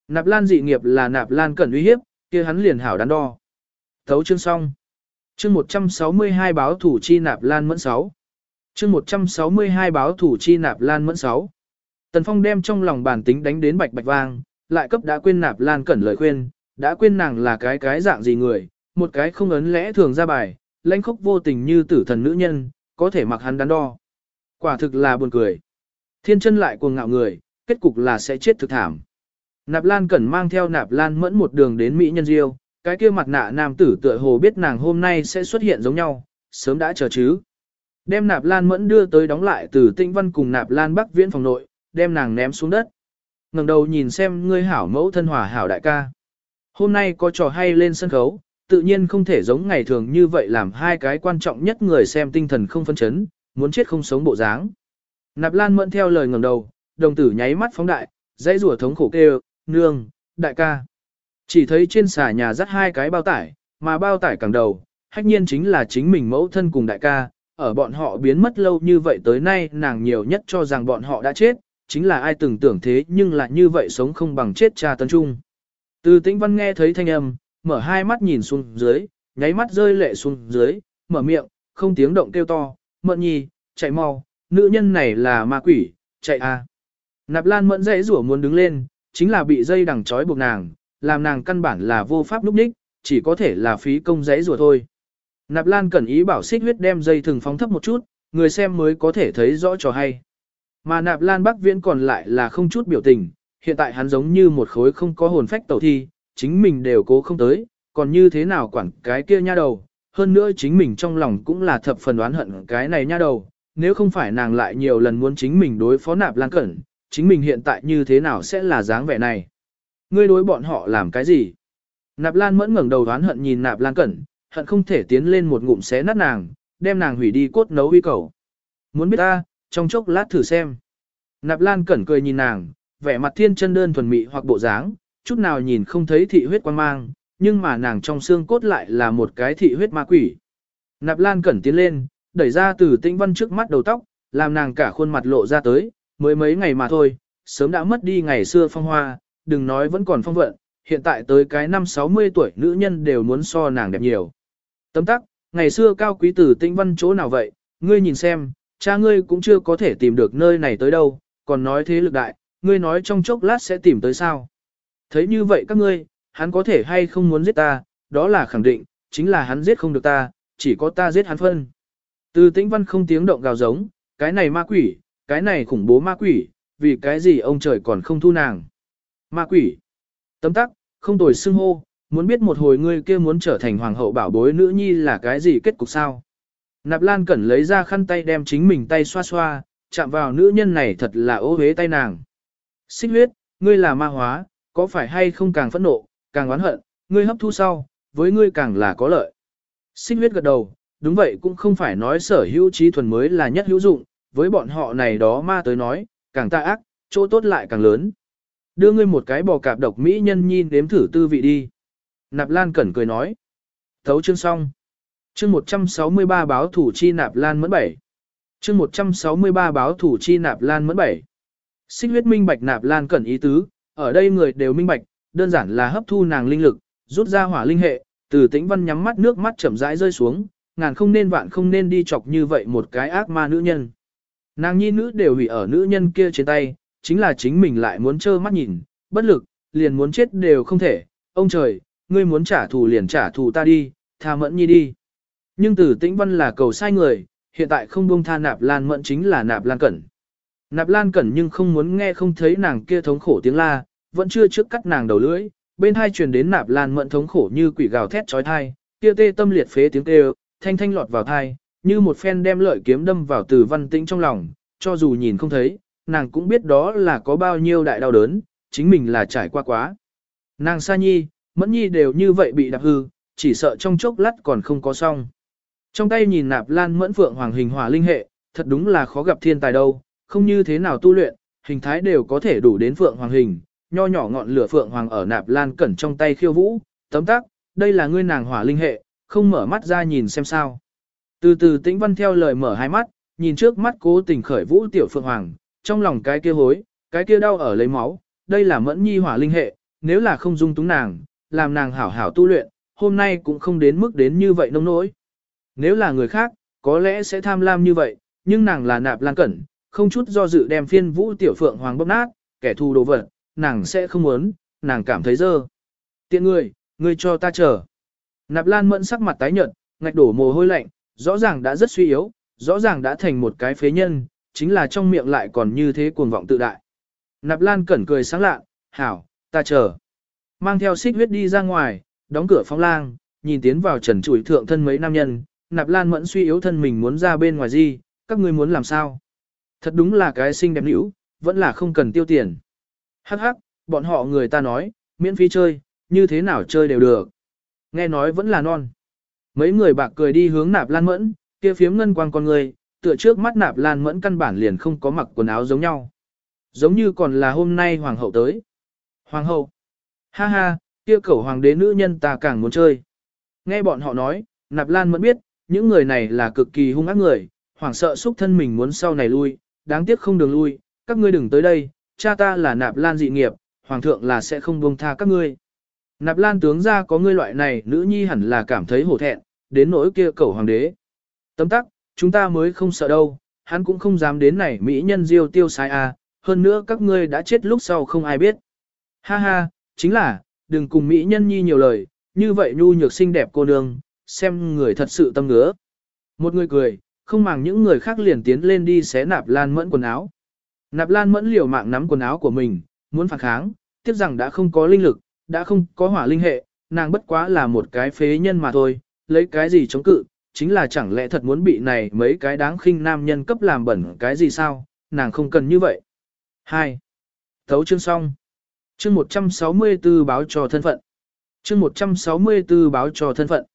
Nạp lan dị nghiệp là nạp lan cẩn uy hiếp, kia hắn liền hảo đắn đo. Thấu chương xong. Chương 162 báo thủ chi nạp lan mẫn 6. Chương 162 báo thủ chi nạp lan mẫn 6. Tần Phong đem trong lòng bản tính đánh đến bạch bạch vang, lại cấp đã quên nạp lan cẩn lời khuyên, đã quên nàng là cái cái dạng gì người, một cái không ấn lẽ thường ra bài, lãnh khốc vô tình như tử thần nữ nhân, có thể mặc hắn đắn đo. Quả thực là buồn cười. Thiên chân lại cuồng ngạo người, kết cục là sẽ chết thực thảm. Nạp Lan Cẩn mang theo Nạp Lan mẫn một đường đến Mỹ Nhân Diêu, cái kia mặt nạ nam tử tựa hồ biết nàng hôm nay sẽ xuất hiện giống nhau, sớm đã chờ chứ. Đem Nạp Lan mẫn đưa tới đóng lại từ Tinh Văn cùng Nạp Lan Bắc viễn phòng nội, đem nàng ném xuống đất ngẩng đầu nhìn xem ngươi hảo mẫu thân hòa hảo đại ca. Hôm nay có trò hay lên sân khấu, tự nhiên không thể giống ngày thường như vậy làm hai cái quan trọng nhất người xem tinh thần không phân chấn, muốn chết không sống bộ dáng. Nạp Lan mẫn theo lời ngẩng đầu, đồng tử nháy mắt phóng đại, dãy rủa thống khổ kêu, nương, đại ca. Chỉ thấy trên xà nhà dắt hai cái bao tải, mà bao tải càng đầu, hách nhiên chính là chính mình mẫu thân cùng đại ca, ở bọn họ biến mất lâu như vậy tới nay nàng nhiều nhất cho rằng bọn họ đã chết, chính là ai từng tưởng thế nhưng lại như vậy sống không bằng chết cha tấn trung. Từ tĩnh văn nghe thấy thanh âm, mở hai mắt nhìn xuống dưới, nháy mắt rơi lệ xuống dưới, mở miệng, không tiếng động kêu to, mận nhi, chạy mau, nữ nhân này là ma quỷ, chạy a. Nạp lan mẫn dãy rủa muốn đứng lên, chính là bị dây đằng trói buộc nàng, làm nàng căn bản là vô pháp lúc ních, chỉ có thể là phí công dãy rủa thôi. Nạp lan cẩn ý bảo xích huyết đem dây thừng phóng thấp một chút, người xem mới có thể thấy rõ trò hay. Mà nạp lan bắc viễn còn lại là không chút biểu tình, hiện tại hắn giống như một khối không có hồn phách tẩu thi, chính mình đều cố không tới, còn như thế nào quản cái kia nha đầu, hơn nữa chính mình trong lòng cũng là thập phần đoán hận cái này nha đầu, nếu không phải nàng lại nhiều lần muốn chính mình đối phó nạp lan cẩn, chính mình hiện tại như thế nào sẽ là dáng vẻ này. Ngươi đối bọn họ làm cái gì? Nạp lan mẫn ngẩng đầu đoán hận nhìn nạp lan cẩn, hận không thể tiến lên một ngụm xé nát nàng, đem nàng hủy đi cốt nấu uy cầu. Muốn biết ta, trong chốc lát thử xem. Nạp lan cẩn cười nhìn nàng, vẻ mặt thiên chân đơn thuần mị hoặc bộ dáng, chút nào nhìn không thấy thị huyết quan mang, nhưng mà nàng trong xương cốt lại là một cái thị huyết ma quỷ. Nạp Lan cẩn tiến lên, đẩy ra từ tĩnh văn trước mắt đầu tóc, làm nàng cả khuôn mặt lộ ra tới, mới mấy ngày mà thôi, sớm đã mất đi ngày xưa phong hoa, đừng nói vẫn còn phong vận, hiện tại tới cái năm 60 tuổi nữ nhân đều muốn so nàng đẹp nhiều. Tấm tắc, ngày xưa cao quý tử tĩnh văn chỗ nào vậy, ngươi nhìn xem, cha ngươi cũng chưa có thể tìm được nơi này tới đâu, còn nói thế lực đại, ngươi nói trong chốc lát sẽ tìm tới sao. Thấy như vậy các ngươi, hắn có thể hay không muốn giết ta, đó là khẳng định, chính là hắn giết không được ta, chỉ có ta giết hắn phân. Từ tĩnh văn không tiếng động gào giống, cái này ma quỷ, cái này khủng bố ma quỷ, vì cái gì ông trời còn không thu nàng. Ma quỷ, tấm tắc, không tồi xưng hô, muốn biết một hồi ngươi kia muốn trở thành hoàng hậu bảo bối nữ nhi là cái gì kết cục sao. Nạp Lan Cẩn lấy ra khăn tay đem chính mình tay xoa xoa, chạm vào nữ nhân này thật là ô hế tay nàng. Xích huyết, ngươi là ma hóa, có phải hay không càng phẫn nộ, càng oán hận, ngươi hấp thu sau, với ngươi càng là có lợi. Xích huyết gật đầu, đúng vậy cũng không phải nói sở hữu trí thuần mới là nhất hữu dụng, với bọn họ này đó ma tới nói, càng ta ác, chỗ tốt lại càng lớn. Đưa ngươi một cái bò cạp độc mỹ nhân nhìn đếm thử tư vị đi. Nạp Lan Cẩn cười nói. Thấu chương xong. Chương 163 báo thủ chi Nạp Lan mẫn bảy. Chương 163 báo thủ chi Nạp Lan mẫn bảy. Xích huyết minh bạch Nạp Lan Cẩn ý tứ, ở đây người đều minh bạch, đơn giản là hấp thu nàng linh lực, rút ra hỏa linh hệ, từ tĩnh văn nhắm mắt nước mắt chậm rãi rơi xuống, ngàn không nên vạn không nên đi chọc như vậy một cái ác ma nữ nhân. Nàng nhi nữ đều hủy ở nữ nhân kia trên tay, chính là chính mình lại muốn trơ mắt nhìn, bất lực, liền muốn chết đều không thể. Ông trời, ngươi muốn trả thù liền trả thù ta đi, tha mẫn nhi đi. Nhưng từ tĩnh văn là cầu sai người, hiện tại không buông tha nạp lan mẫn chính là nạp lan cẩn. Nạp lan cẩn nhưng không muốn nghe không thấy nàng kia thống khổ tiếng la, vẫn chưa trước cắt nàng đầu lưỡi, bên hai truyền đến nạp lan mẫn thống khổ như quỷ gào thét trói thai, kia tê tâm liệt phế tiếng kêu, thanh thanh lọt vào thai, như một phen đem lợi kiếm đâm vào từ văn tĩnh trong lòng, cho dù nhìn không thấy, nàng cũng biết đó là có bao nhiêu đại đau đớn, chính mình là trải qua quá. Nàng sa nhi, mẫn nhi đều như vậy bị đạp hư, chỉ sợ trong chốc lát còn không có xong. Trong tay nhìn nạp lan mẫn phượng hoàng hình hỏa linh hệ, thật đúng là khó gặp thiên tài đâu, không như thế nào tu luyện, hình thái đều có thể đủ đến phượng hoàng hình, nho nhỏ ngọn lửa phượng hoàng ở nạp lan cẩn trong tay khiêu vũ, tấm tắc, đây là ngươi nàng hỏa linh hệ, không mở mắt ra nhìn xem sao. Từ từ tĩnh văn theo lời mở hai mắt, nhìn trước mắt cố tình khởi vũ tiểu phượng hoàng, trong lòng cái kia hối, cái kia đau ở lấy máu, đây là mẫn nhi hỏa linh hệ, nếu là không dung túng nàng, làm nàng hảo hảo tu luyện, hôm nay cũng không đến mức đến như vậy nông nỗi. Nếu là người khác, có lẽ sẽ tham lam như vậy, nhưng nàng là nạp lan cẩn, không chút do dự đem phiên vũ tiểu phượng hoàng bóp nát, kẻ thù đồ vật, nàng sẽ không muốn, nàng cảm thấy dơ. Tiện người, người cho ta chờ. Nạp lan mẫn sắc mặt tái nhợt, ngạch đổ mồ hôi lạnh, rõ ràng đã rất suy yếu, rõ ràng đã thành một cái phế nhân, chính là trong miệng lại còn như thế cuồng vọng tự đại. Nạp lan cẩn cười sáng lạ, hảo, ta chờ. Mang theo xích huyết đi ra ngoài, đóng cửa phong lang, nhìn tiến vào trần trụi thượng thân mấy nam nhân, nạp lan mẫn suy yếu thân mình muốn ra bên ngoài gì, các ngươi muốn làm sao? Thật đúng là cái xinh đẹp nữ, vẫn là không cần tiêu tiền. Hắc hắc, bọn họ người ta nói, miễn phí chơi, như thế nào chơi đều được. Nghe nói vẫn là non. Mấy người bạc cười đi hướng nạp lan mẫn, kia phiếm ngân quang con người, tựa trước mắt nạp lan mẫn căn bản liền không có mặc quần áo giống nhau. Giống như còn là hôm nay hoàng hậu tới. Hoàng hậu. Ha ha, kia cẩu hoàng đế nữ nhân ta càng muốn chơi. Nghe bọn họ nói, nạp lan mẫn biết, những người này là cực kỳ hung ác người, hoảng sợ xúc thân mình muốn sau này lui, đáng tiếc không đường lui, các ngươi đừng tới đây, cha ta là nạp lan dị nghiệp, hoàng thượng là sẽ không buông tha các ngươi. Nạp lan tướng ra có ngươi loại này nữ nhi hẳn là cảm thấy hổ thẹn, đến nỗi kia cầu hoàng đế. Tấm tắc, chúng ta mới không sợ đâu, hắn cũng không dám đến này mỹ nhân diêu tiêu sai à, hơn nữa các ngươi đã chết lúc sau không ai biết. Ha ha, chính là, đừng cùng mỹ nhân nhi nhiều lời, như vậy nhu nhược xinh đẹp cô nương, xem người thật sự tâm ngứa. Một người cười, không màng những người khác liền tiến lên đi xé nạp lan mẫn quần áo. Nạp lan mẫn liều mạng nắm quần áo của mình, muốn phản kháng, tiếc rằng đã không có linh lực, đã không có hỏa linh hệ, nàng bất quá là một cái phế nhân mà thôi, lấy cái gì chống cự, chính là chẳng lẽ thật muốn bị này mấy cái đáng khinh nam nhân cấp làm bẩn cái gì sao, nàng không cần như vậy. 2. Thấu chương xong. Chương 164 báo cho thân phận. Chương 164 báo cho thân phận.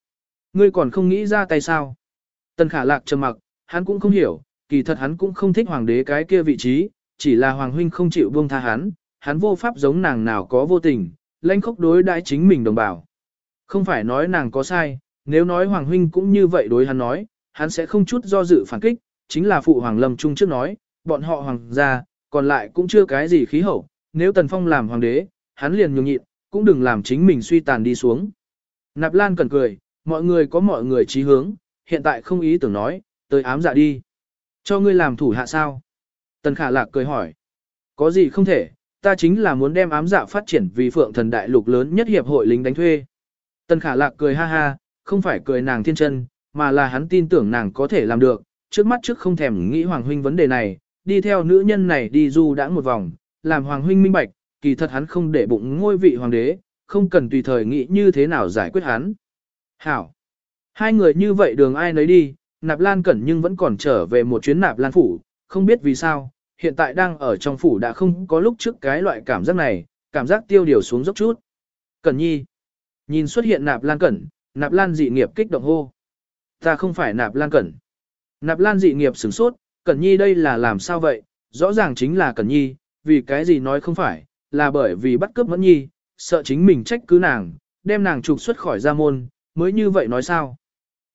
Ngươi còn không nghĩ ra tay sao? Tần khả lạc trầm mặc, hắn cũng không hiểu, kỳ thật hắn cũng không thích hoàng đế cái kia vị trí, chỉ là hoàng huynh không chịu buông tha hắn, hắn vô pháp giống nàng nào có vô tình, lãnh khốc đối đãi chính mình đồng bào. Không phải nói nàng có sai, nếu nói hoàng huynh cũng như vậy đối hắn nói, hắn sẽ không chút do dự phản kích, chính là phụ hoàng lâm trung trước nói, bọn họ hoàng gia, còn lại cũng chưa cái gì khí hậu, nếu tần phong làm hoàng đế, hắn liền nhường nhịn, cũng đừng làm chính mình suy tàn đi xuống. Nạp Lan cần cười, mọi người có mọi người trí hướng, hiện tại không ý tưởng nói, tới ám dạ đi. Cho ngươi làm thủ hạ sao? Tần khả lạc cười hỏi. Có gì không thể, ta chính là muốn đem ám dạ phát triển vì phượng thần đại lục lớn nhất hiệp hội lính đánh thuê. Tần khả lạc cười ha ha, không phải cười nàng thiên chân, mà là hắn tin tưởng nàng có thể làm được, trước mắt trước không thèm nghĩ Hoàng Huynh vấn đề này, đi theo nữ nhân này đi du đãng một vòng, làm Hoàng Huynh minh bạch, kỳ thật hắn không để bụng ngôi vị Hoàng đế, không cần tùy thời nghĩ như thế nào giải quyết hắn. Hảo! Hai người như vậy đường ai nấy đi, nạp lan cẩn nhưng vẫn còn trở về một chuyến nạp lan phủ, không biết vì sao, hiện tại đang ở trong phủ đã không có lúc trước cái loại cảm giác này, cảm giác tiêu điều xuống dốc chút. Cẩn nhi! Nhìn xuất hiện nạp lan cẩn, nạp lan dị nghiệp kích động hô. Ta không phải nạp lan cẩn. Nạp lan dị nghiệp sửng sốt, cẩn nhi đây là làm sao vậy, rõ ràng chính là cẩn nhi, vì cái gì nói không phải, là bởi vì bắt cướp mẫn nhi, sợ chính mình trách cứ nàng, đem nàng trục xuất khỏi gia môn, mới như vậy nói sao.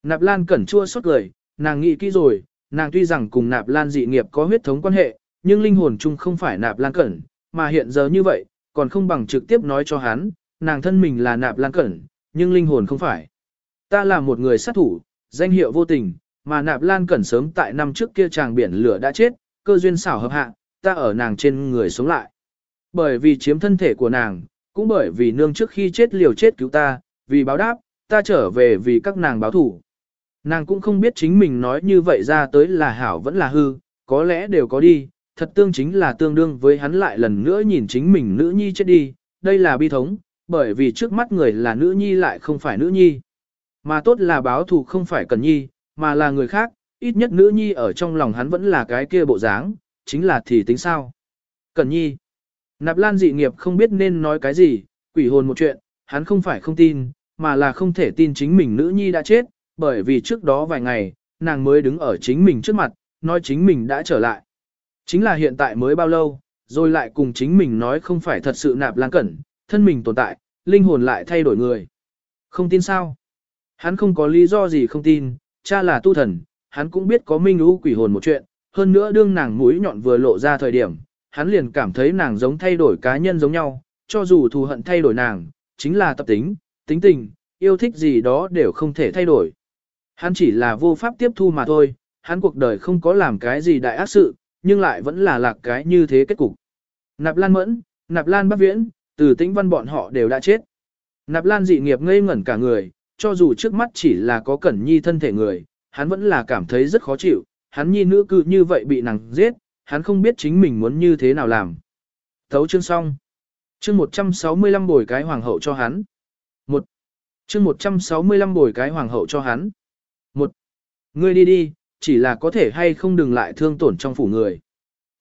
Nạp lan cẩn chua xót lời, nàng nghĩ kỹ rồi, nàng tuy rằng cùng nạp lan dị nghiệp có huyết thống quan hệ, nhưng linh hồn chung không phải nạp lan cẩn, mà hiện giờ như vậy, còn không bằng trực tiếp nói cho hắn, nàng thân mình là nạp lan cẩn, nhưng linh hồn không phải. Ta là một người sát thủ, danh hiệu vô tình, mà nạp lan cẩn sớm tại năm trước kia chàng biển lửa đã chết, cơ duyên xảo hợp hạ, ta ở nàng trên người sống lại. Bởi vì chiếm thân thể của nàng, cũng bởi vì nương trước khi chết liều chết cứu ta, vì báo đáp, ta trở về vì các nàng báo thủ. Nàng cũng không biết chính mình nói như vậy ra tới là hảo vẫn là hư, có lẽ đều có đi, thật tương chính là tương đương với hắn lại lần nữa nhìn chính mình nữ nhi chết đi, đây là bi thống, bởi vì trước mắt người là nữ nhi lại không phải nữ nhi. Mà tốt là báo thù không phải cần nhi, mà là người khác, ít nhất nữ nhi ở trong lòng hắn vẫn là cái kia bộ dáng, chính là thì tính sao. Cần nhi. Nạp lan dị nghiệp không biết nên nói cái gì, quỷ hồn một chuyện, hắn không phải không tin, mà là không thể tin chính mình nữ nhi đã chết, bởi vì trước đó vài ngày, nàng mới đứng ở chính mình trước mặt, nói chính mình đã trở lại. Chính là hiện tại mới bao lâu, rồi lại cùng chính mình nói không phải thật sự nạp lan cẩn, thân mình tồn tại, linh hồn lại thay đổi người. Không tin sao? Hắn không có lý do gì không tin, cha là tu thần, hắn cũng biết có minh lũ quỷ hồn một chuyện, hơn nữa đương nàng mũi nhọn vừa lộ ra thời điểm, hắn liền cảm thấy nàng giống thay đổi cá nhân giống nhau, cho dù thù hận thay đổi nàng, chính là tập tính, tính tình, yêu thích gì đó đều không thể thay đổi. Hắn chỉ là vô pháp tiếp thu mà thôi, hắn cuộc đời không có làm cái gì đại ác sự, nhưng lại vẫn là lạc cái như thế kết cục. Nạp Lan Mẫn, Nạp Lan Bắc Viễn, từ tĩnh văn bọn họ đều đã chết. Nạp Lan dị nghiệp ngây ngẩn cả người, cho dù trước mắt chỉ là có cẩn nhi thân thể người, hắn vẫn là cảm thấy rất khó chịu, hắn nhi nữ cư như vậy bị nàng giết, hắn không biết chính mình muốn như thế nào làm. Thấu chương xong. Chương 165 bồi cái hoàng hậu cho hắn. Một. Chương 165 bồi cái hoàng hậu cho hắn. Một. Ngươi đi đi, chỉ là có thể hay không đừng lại thương tổn trong phủ người.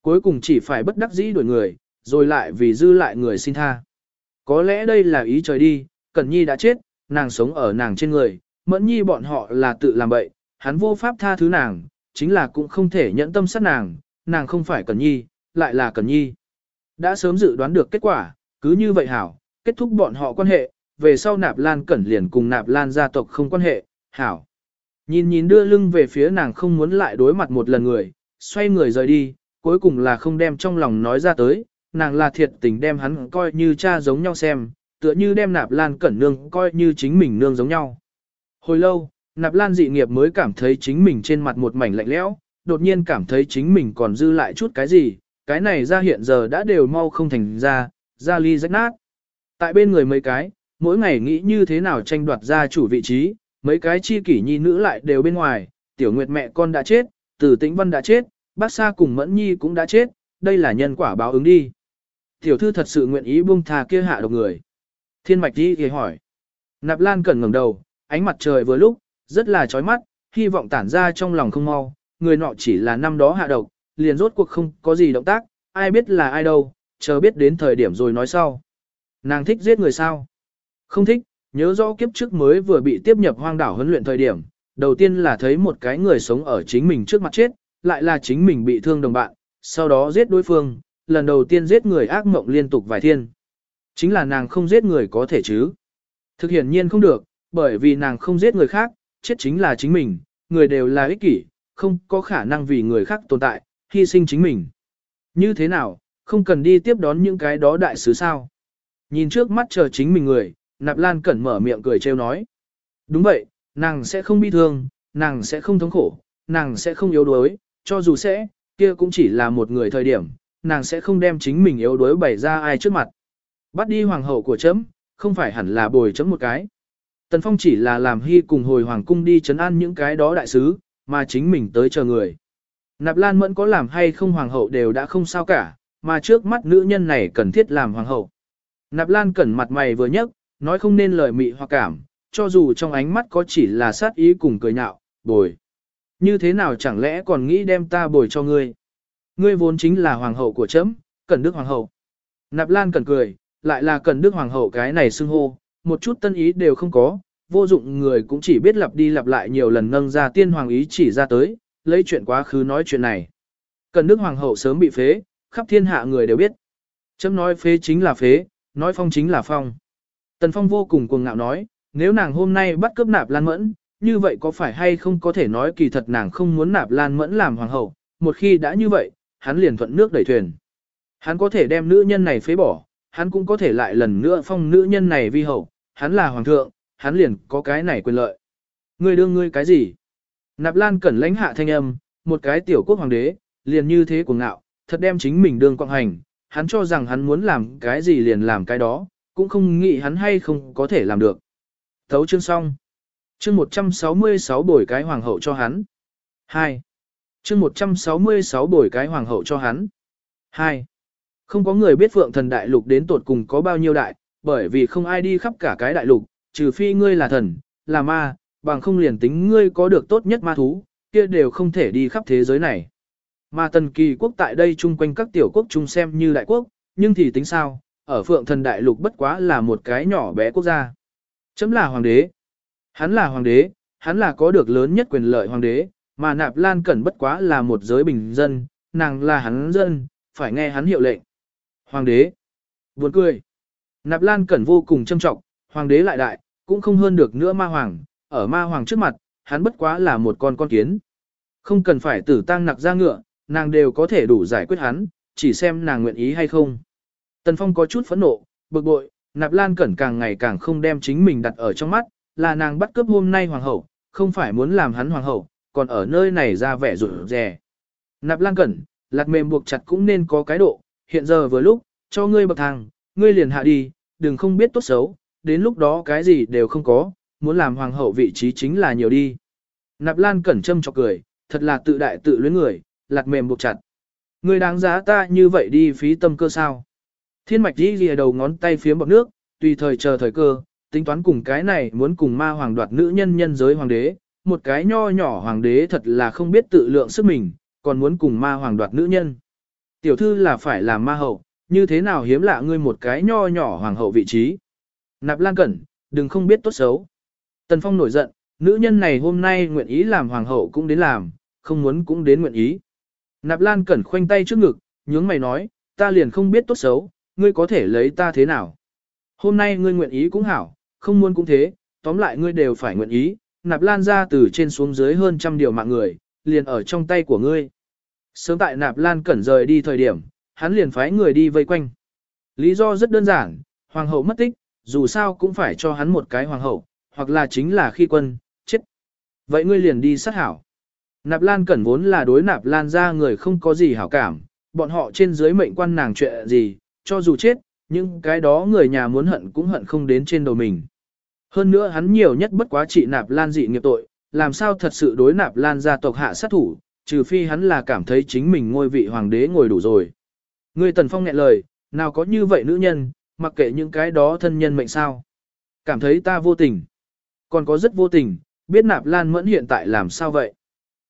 Cuối cùng chỉ phải bất đắc dĩ đuổi người, rồi lại vì dư lại người xin tha. Có lẽ đây là ý trời đi, Cẩn Nhi đã chết, nàng sống ở nàng trên người, Mẫn Nhi bọn họ là tự làm bậy, hắn vô pháp tha thứ nàng, chính là cũng không thể nhẫn tâm sát nàng, nàng không phải Cẩn Nhi, lại là Cẩn Nhi. Đã sớm dự đoán được kết quả, cứ như vậy hảo, kết thúc bọn họ quan hệ, về sau Nạp Lan Cẩn liền cùng Nạp Lan gia tộc không quan hệ, hảo. Nhìn nhìn đưa lưng về phía nàng không muốn lại đối mặt một lần người, xoay người rời đi, cuối cùng là không đem trong lòng nói ra tới, nàng là thiệt tình đem hắn coi như cha giống nhau xem, tựa như đem nạp lan cẩn nương coi như chính mình nương giống nhau. Hồi lâu, nạp lan dị nghiệp mới cảm thấy chính mình trên mặt một mảnh lạnh lẽo, đột nhiên cảm thấy chính mình còn dư lại chút cái gì, cái này ra hiện giờ đã đều mau không thành ra, ra ly rách nát. Tại bên người mấy cái, mỗi ngày nghĩ như thế nào tranh đoạt ra chủ vị trí, mấy cái chi kỷ nhi nữ lại đều bên ngoài, tiểu nguyệt mẹ con đã chết, tử tĩnh văn đã chết, bác sa cùng mẫn nhi cũng đã chết, đây là nhân quả báo ứng đi. Tiểu thư thật sự nguyện ý buông thà kia hạ độc người. Thiên mạch đi thì hỏi. Nạp lan cẩn ngẩng đầu, ánh mặt trời vừa lúc, rất là chói mắt, hy vọng tản ra trong lòng không mau, người nọ chỉ là năm đó hạ độc, liền rốt cuộc không có gì động tác, ai biết là ai đâu, chờ biết đến thời điểm rồi nói sau. Nàng thích giết người sao? Không thích, nhớ rõ kiếp trước mới vừa bị tiếp nhập hoang đảo huấn luyện thời điểm, đầu tiên là thấy một cái người sống ở chính mình trước mặt chết, lại là chính mình bị thương đồng bạn, sau đó giết đối phương, lần đầu tiên giết người ác mộng liên tục vài thiên. Chính là nàng không giết người có thể chứ. Thực hiện nhiên không được, bởi vì nàng không giết người khác, chết chính là chính mình, người đều là ích kỷ, không có khả năng vì người khác tồn tại, hy sinh chính mình. Như thế nào, không cần đi tiếp đón những cái đó đại sứ sao. Nhìn trước mắt chờ chính mình người, Nạp Lan Cẩn mở miệng cười trêu nói. Đúng vậy, nàng sẽ không bi thương, nàng sẽ không thống khổ, nàng sẽ không yếu đuối, cho dù sẽ, kia cũng chỉ là một người thời điểm, nàng sẽ không đem chính mình yếu đuối bày ra ai trước mặt. Bắt đi hoàng hậu của chấm, không phải hẳn là bồi chấm một cái. Tần Phong chỉ là làm hy cùng hồi hoàng cung đi chấn an những cái đó đại sứ, mà chính mình tới chờ người. Nạp Lan Mẫn có làm hay không hoàng hậu đều đã không sao cả, mà trước mắt nữ nhân này cần thiết làm hoàng hậu. Nạp Lan cẩn mặt mày vừa nhấc, nói không nên lời mị hoặc cảm, cho dù trong ánh mắt có chỉ là sát ý cùng cười nhạo, bồi. Như thế nào chẳng lẽ còn nghĩ đem ta bồi cho ngươi? Ngươi vốn chính là hoàng hậu của chấm, Cẩn Đức hoàng hậu. Nạp Lan cần cười, lại là Cẩn Đức hoàng hậu cái này xưng hô, một chút tân ý đều không có, vô dụng người cũng chỉ biết lặp đi lặp lại nhiều lần nâng ra tiên hoàng ý chỉ ra tới, lấy chuyện quá khứ nói chuyện này. Cẩn Đức hoàng hậu sớm bị phế, khắp thiên hạ người đều biết. Chấm nói phế chính là phế, nói phong chính là phong. Tần Phong vô cùng cuồng ngạo nói, nếu nàng hôm nay bắt cướp nạp lan mẫn, như vậy có phải hay không có thể nói kỳ thật nàng không muốn nạp lan mẫn làm hoàng hậu, một khi đã như vậy, hắn liền thuận nước đẩy thuyền. Hắn có thể đem nữ nhân này phế bỏ, hắn cũng có thể lại lần nữa phong nữ nhân này vi hậu, hắn là hoàng thượng, hắn liền có cái này quyền lợi. Ngươi đương ngươi cái gì? Nạp Lan cẩn lãnh hạ thanh âm, một cái tiểu quốc hoàng đế, liền như thế cuồng ngạo, thật đem chính mình đương quang hành, hắn cho rằng hắn muốn làm cái gì liền làm cái đó, cũng không nghĩ hắn hay không có thể làm được. Thấu chương xong. Chương 166 bồi cái hoàng hậu cho hắn. 2. Chương 166 bồi cái hoàng hậu cho hắn. 2. Không có người biết Phượng Thần Đại Lục đến tột cùng có bao nhiêu đại, bởi vì không ai đi khắp cả cái đại lục, trừ phi ngươi là thần, là ma, bằng không liền tính ngươi có được tốt nhất ma thú, kia đều không thể đi khắp thế giới này. Mà tần kỳ quốc tại đây chung quanh các tiểu quốc chung xem như đại quốc, nhưng thì tính sao, ở phượng thần đại lục bất quá là một cái nhỏ bé quốc gia. Chấm là hoàng đế. Hắn là hoàng đế, hắn là có được lớn nhất quyền lợi hoàng đế, mà nạp lan cẩn bất quá là một giới bình dân, nàng là hắn dân, phải nghe hắn hiệu lệnh. Hoàng đế. Buồn cười. Nạp lan cẩn vô cùng châm trọng, hoàng đế lại đại, cũng không hơn được nữa ma hoàng, ở ma hoàng trước mặt, hắn bất quá là một con con kiến. Không cần phải tử tăng nặc ra ngựa, nàng đều có thể đủ giải quyết hắn, chỉ xem nàng nguyện ý hay không. Tần Phong có chút phẫn nộ, bực bội, Nạp Lan Cẩn càng ngày càng không đem chính mình đặt ở trong mắt, là nàng bắt cướp hôm nay hoàng hậu, không phải muốn làm hắn hoàng hậu, còn ở nơi này ra vẻ rụt rè. Nạp Lan Cẩn, lạt mềm buộc chặt cũng nên có cái độ, hiện giờ vừa lúc, cho ngươi bậc thang, ngươi liền hạ đi, đừng không biết tốt xấu, đến lúc đó cái gì đều không có, muốn làm hoàng hậu vị trí chính là nhiều đi. Nạp Lan Cẩn châm chọc cười, thật là tự đại tự luyến người, lạt mềm buộc chặt. Ngươi đáng giá ta như vậy đi phí tâm cơ sao. Thiên mạch đi lìa đầu ngón tay phía bọc nước, tùy thời chờ thời cơ, tính toán cùng cái này muốn cùng ma hoàng đoạt nữ nhân nhân giới hoàng đế, một cái nho nhỏ hoàng đế thật là không biết tự lượng sức mình, còn muốn cùng ma hoàng đoạt nữ nhân. Tiểu thư là phải làm ma hậu, như thế nào hiếm lạ ngươi một cái nho nhỏ hoàng hậu vị trí. Nạp Lan Cẩn, đừng không biết tốt xấu. Tần Phong nổi giận, nữ nhân này hôm nay nguyện ý làm hoàng hậu cũng đến làm, không muốn cũng đến nguyện ý. Nạp Lan Cẩn khoanh tay trước ngực, nhướng mày nói, ta liền không biết tốt xấu, ngươi có thể lấy ta thế nào. Hôm nay ngươi nguyện ý cũng hảo, không muốn cũng thế, tóm lại ngươi đều phải nguyện ý, Nạp Lan ra từ trên xuống dưới hơn trăm điều mạng người, liền ở trong tay của ngươi. Sớm tại Nạp Lan Cẩn rời đi thời điểm, hắn liền phái người đi vây quanh. Lý do rất đơn giản, hoàng hậu mất tích, dù sao cũng phải cho hắn một cái hoàng hậu, hoặc là chính là khi quân, chết. Vậy ngươi liền đi sát hảo. Nạp Lan Cẩn vốn là đối Nạp Lan ra người không có gì hảo cảm, bọn họ trên dưới mệnh quan nàng chuyện gì, cho dù chết, nhưng cái đó người nhà muốn hận cũng hận không đến trên đầu mình. Hơn nữa hắn nhiều nhất bất quá trị Nạp Lan dị nghiệp tội, làm sao thật sự đối Nạp Lan gia tộc hạ sát thủ, trừ phi hắn là cảm thấy chính mình ngôi vị hoàng đế ngồi đủ rồi. Người Tần Phong nghẹn lời, nào có như vậy nữ nhân, mặc kệ những cái đó thân nhân mệnh sao. Cảm thấy ta vô tình. Còn có rất vô tình, biết Nạp Lan Mẫn hiện tại làm sao vậy.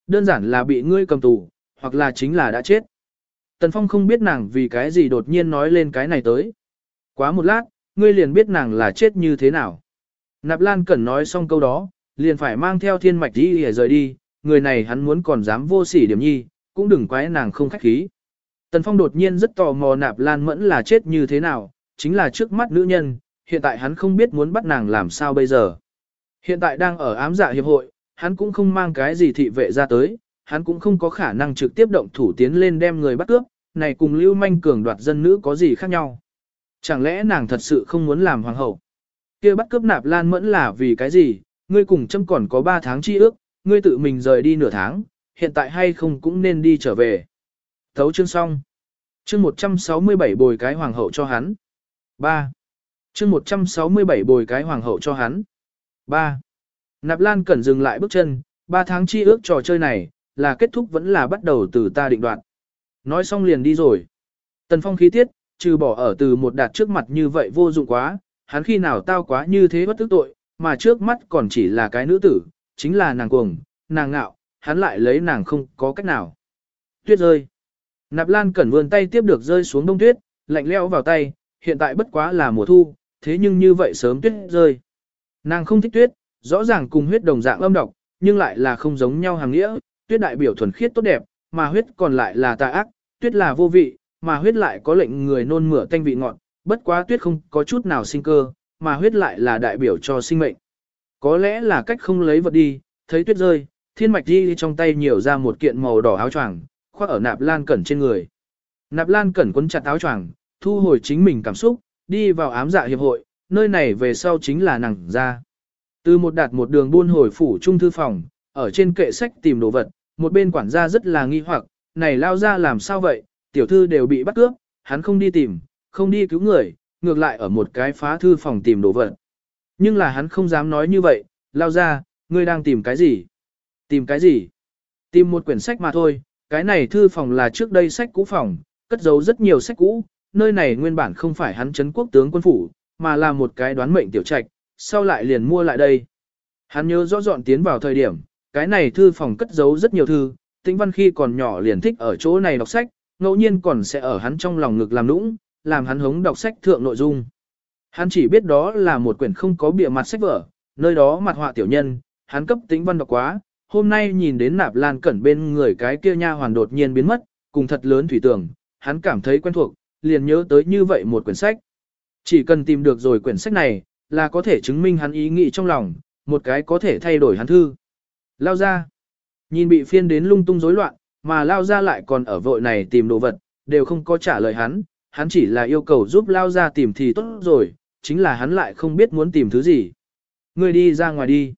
Đơn giản là bị ngươi cầm tù, hoặc là chính là đã chết. Tần Phong không biết nàng vì cái gì đột nhiên nói lên cái này tới. Quá một lát, ngươi liền biết nàng là chết như thế nào. Nạp Lan Cẩn nói xong câu đó, liền phải mang theo thiên mạch đi để rời đi, người này hắn muốn còn dám vô sỉ điểm nhi, cũng đừng quái nàng không khách khí. Tần Phong đột nhiên rất tò mò Nạp Lan Mẫn là chết như thế nào, chính là trước mắt nữ nhân, hiện tại hắn không biết muốn bắt nàng làm sao bây giờ. Hiện tại đang ở ám dạ hiệp hội, hắn cũng không mang cái gì thị vệ ra tới, hắn cũng không có khả năng trực tiếp động thủ tiến lên đem người bắt cướp, này cùng lưu manh cường đoạt dân nữ có gì khác nhau. Chẳng lẽ nàng thật sự không muốn làm hoàng hậu? kia bắt cướp nạp lan mẫn là vì cái gì? Ngươi cùng châm còn có 3 tháng chi ước, ngươi tự mình rời đi nửa tháng, hiện tại hay không cũng nên đi trở về. Thấu chương xong. Chương 167 bồi cái hoàng hậu cho hắn. 3. Chương 167 bồi cái hoàng hậu cho hắn. 3. Nạp Lan Cẩn dừng lại bước chân, 3 tháng chi ước trò chơi này, là kết thúc vẫn là bắt đầu từ ta định đoạt. Nói xong liền đi rồi. Tần Phong khí tiết, trừ bỏ ở từ một đạt trước mặt như vậy vô dụng quá, hắn khi nào tao quá như thế bất tức tội, mà trước mắt còn chỉ là cái nữ tử, chính là nàng cuồng, nàng ngạo, hắn lại lấy nàng không có cách nào. Tuyết rơi. Nạp Lan Cẩn vươn tay tiếp được rơi xuống đông tuyết, lạnh lẽo vào tay, hiện tại bất quá là mùa thu, thế nhưng như vậy sớm tuyết rơi. Nàng không thích tuyết, rõ ràng cùng huyết đồng dạng âm độc, nhưng lại là không giống nhau hàng nghĩa, tuyết đại biểu thuần khiết tốt đẹp, mà huyết còn lại là tà ác, tuyết là vô vị, mà huyết lại có lệnh người nôn mửa tanh vị ngọt, bất quá tuyết không có chút nào sinh cơ, mà huyết lại là đại biểu cho sinh mệnh. Có lẽ là cách không lấy vật đi, thấy tuyết rơi, thiên mạch đi trong tay nhiều ra một kiện màu đỏ áo choàng, khoác ở nạp lan cẩn trên người. Nạp lan cẩn quấn chặt áo choàng, thu hồi chính mình cảm xúc, đi vào ám dạ hiệp hội, nơi này về sau chính là nàng ra. Từ một đạt một đường buôn hồi phủ trung thư phòng, ở trên kệ sách tìm đồ vật, một bên quản gia rất là nghi hoặc, này lao ra làm sao vậy, tiểu thư đều bị bắt cướp, hắn không đi tìm, không đi cứu người, ngược lại ở một cái phá thư phòng tìm đồ vật. Nhưng là hắn không dám nói như vậy, lao ra, ngươi đang tìm cái gì? Tìm cái gì? Tìm một quyển sách mà thôi, cái này thư phòng là trước đây sách cũ phòng, cất giấu rất nhiều sách cũ, nơi này nguyên bản không phải hắn chấn quốc tướng quân phủ, mà là một cái đoán mệnh tiểu trạch, sau lại liền mua lại đây. Hắn nhớ rõ dọn tiến vào thời điểm, cái này thư phòng cất giấu rất nhiều thư, Tĩnh Văn khi còn nhỏ liền thích ở chỗ này đọc sách, ngẫu nhiên còn sẽ ở hắn trong lòng ngực làm nũng, làm hắn hống đọc sách thượng nội dung. Hắn chỉ biết đó là một quyển không có bìa mặt sách vở, nơi đó mặt họa tiểu nhân, hắn cấp Tĩnh Văn đọc quá, hôm nay nhìn đến nạp lan cẩn bên người cái kia nha hoàn đột nhiên biến mất, cùng thật lớn thủy tưởng, hắn cảm thấy quen thuộc, liền nhớ tới như vậy một quyển sách. Chỉ cần tìm được rồi quyển sách này, là có thể chứng minh hắn ý nghĩ trong lòng, một cái có thể thay đổi hắn thư. Lao ra, nhìn bị phiên đến lung tung rối loạn, mà Lao ra lại còn ở vội này tìm đồ vật, đều không có trả lời hắn, hắn chỉ là yêu cầu giúp Lao ra tìm thì tốt rồi, chính là hắn lại không biết muốn tìm thứ gì. Người đi ra ngoài đi.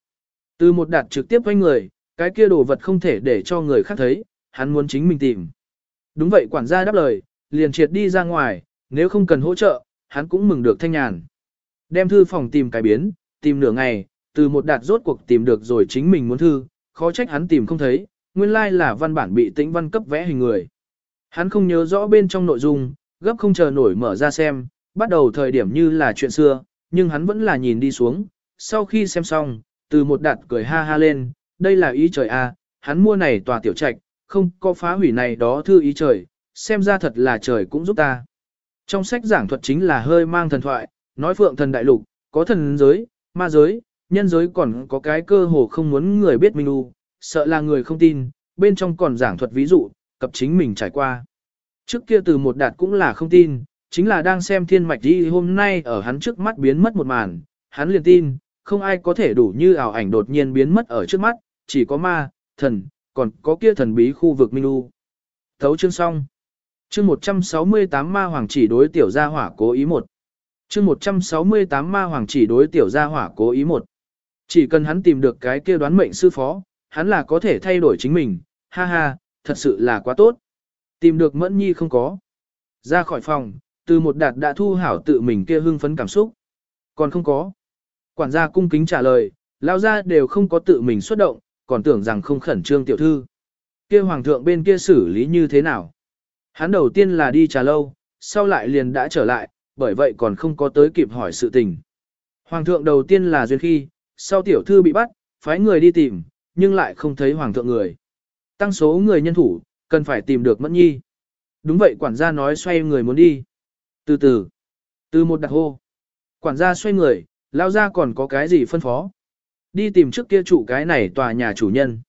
Từ một đạt trực tiếp với người, cái kia đồ vật không thể để cho người khác thấy, hắn muốn chính mình tìm. Đúng vậy quản gia đáp lời, liền triệt đi ra ngoài, nếu không cần hỗ trợ, hắn cũng mừng được thanh nhàn. Đem thư phòng tìm cái biến, tìm nửa ngày, từ một đạt rốt cuộc tìm được rồi chính mình muốn thư, khó trách hắn tìm không thấy, nguyên lai là văn bản bị tĩnh văn cấp vẽ hình người. Hắn không nhớ rõ bên trong nội dung, gấp không chờ nổi mở ra xem, bắt đầu thời điểm như là chuyện xưa, nhưng hắn vẫn là nhìn đi xuống, sau khi xem xong, từ một đạt cười ha ha lên, đây là ý trời a, hắn mua này tòa tiểu trạch, không có phá hủy này đó thư ý trời, xem ra thật là trời cũng giúp ta. Trong sách giảng thuật chính là hơi mang thần thoại, nói phượng thần đại lục, có thần giới, ma giới, nhân giới còn có cái cơ hồ không muốn người biết minh u, sợ là người không tin, bên trong còn giảng thuật ví dụ, cập chính mình trải qua. Trước kia từ một đạt cũng là không tin, chính là đang xem thiên mạch đi hôm nay ở hắn trước mắt biến mất một màn, hắn liền tin, không ai có thể đủ như ảo ảnh đột nhiên biến mất ở trước mắt, chỉ có ma, thần, còn có kia thần bí khu vực Minh U. Thấu chương xong. Chương 168 ma hoàng chỉ đối tiểu gia hỏa cố ý một. Chương 168 ma hoàng chỉ đối tiểu gia hỏa cố ý một. Chỉ cần hắn tìm được cái kia đoán mệnh sư phó, hắn là có thể thay đổi chính mình, ha ha, thật sự là quá tốt. Tìm được mẫn nhi không có. Ra khỏi phòng, từ một đạt đã thu hảo tự mình kia hưng phấn cảm xúc. Còn không có. Quản gia cung kính trả lời, lao ra đều không có tự mình xuất động, còn tưởng rằng không khẩn trương tiểu thư. kia hoàng thượng bên kia xử lý như thế nào? Hắn đầu tiên là đi trà lâu, sau lại liền đã trở lại, bởi vậy còn không có tới kịp hỏi sự tình. Hoàng thượng đầu tiên là duyên khi, sau tiểu thư bị bắt, phái người đi tìm, nhưng lại không thấy hoàng thượng người. Tăng số người nhân thủ, cần phải tìm được mẫn nhi. Đúng vậy quản gia nói xoay người muốn đi. Từ từ, từ một đặc hô. Quản gia xoay người, lao ra còn có cái gì phân phó. Đi tìm trước kia chủ cái này tòa nhà chủ nhân.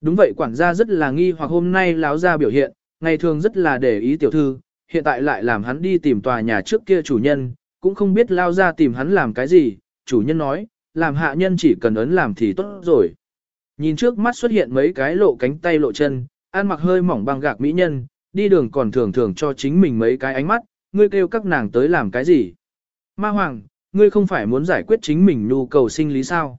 Đúng vậy quản gia rất là nghi hoặc hôm nay lão ra biểu hiện, ngày thường rất là để ý tiểu thư, hiện tại lại làm hắn đi tìm tòa nhà trước kia chủ nhân, cũng không biết lao ra tìm hắn làm cái gì, chủ nhân nói, làm hạ nhân chỉ cần ấn làm thì tốt rồi. Nhìn trước mắt xuất hiện mấy cái lộ cánh tay lộ chân, ăn mặc hơi mỏng băng gạc mỹ nhân, đi đường còn thường thường cho chính mình mấy cái ánh mắt, ngươi kêu các nàng tới làm cái gì. Ma Hoàng, ngươi không phải muốn giải quyết chính mình nhu cầu sinh lý sao?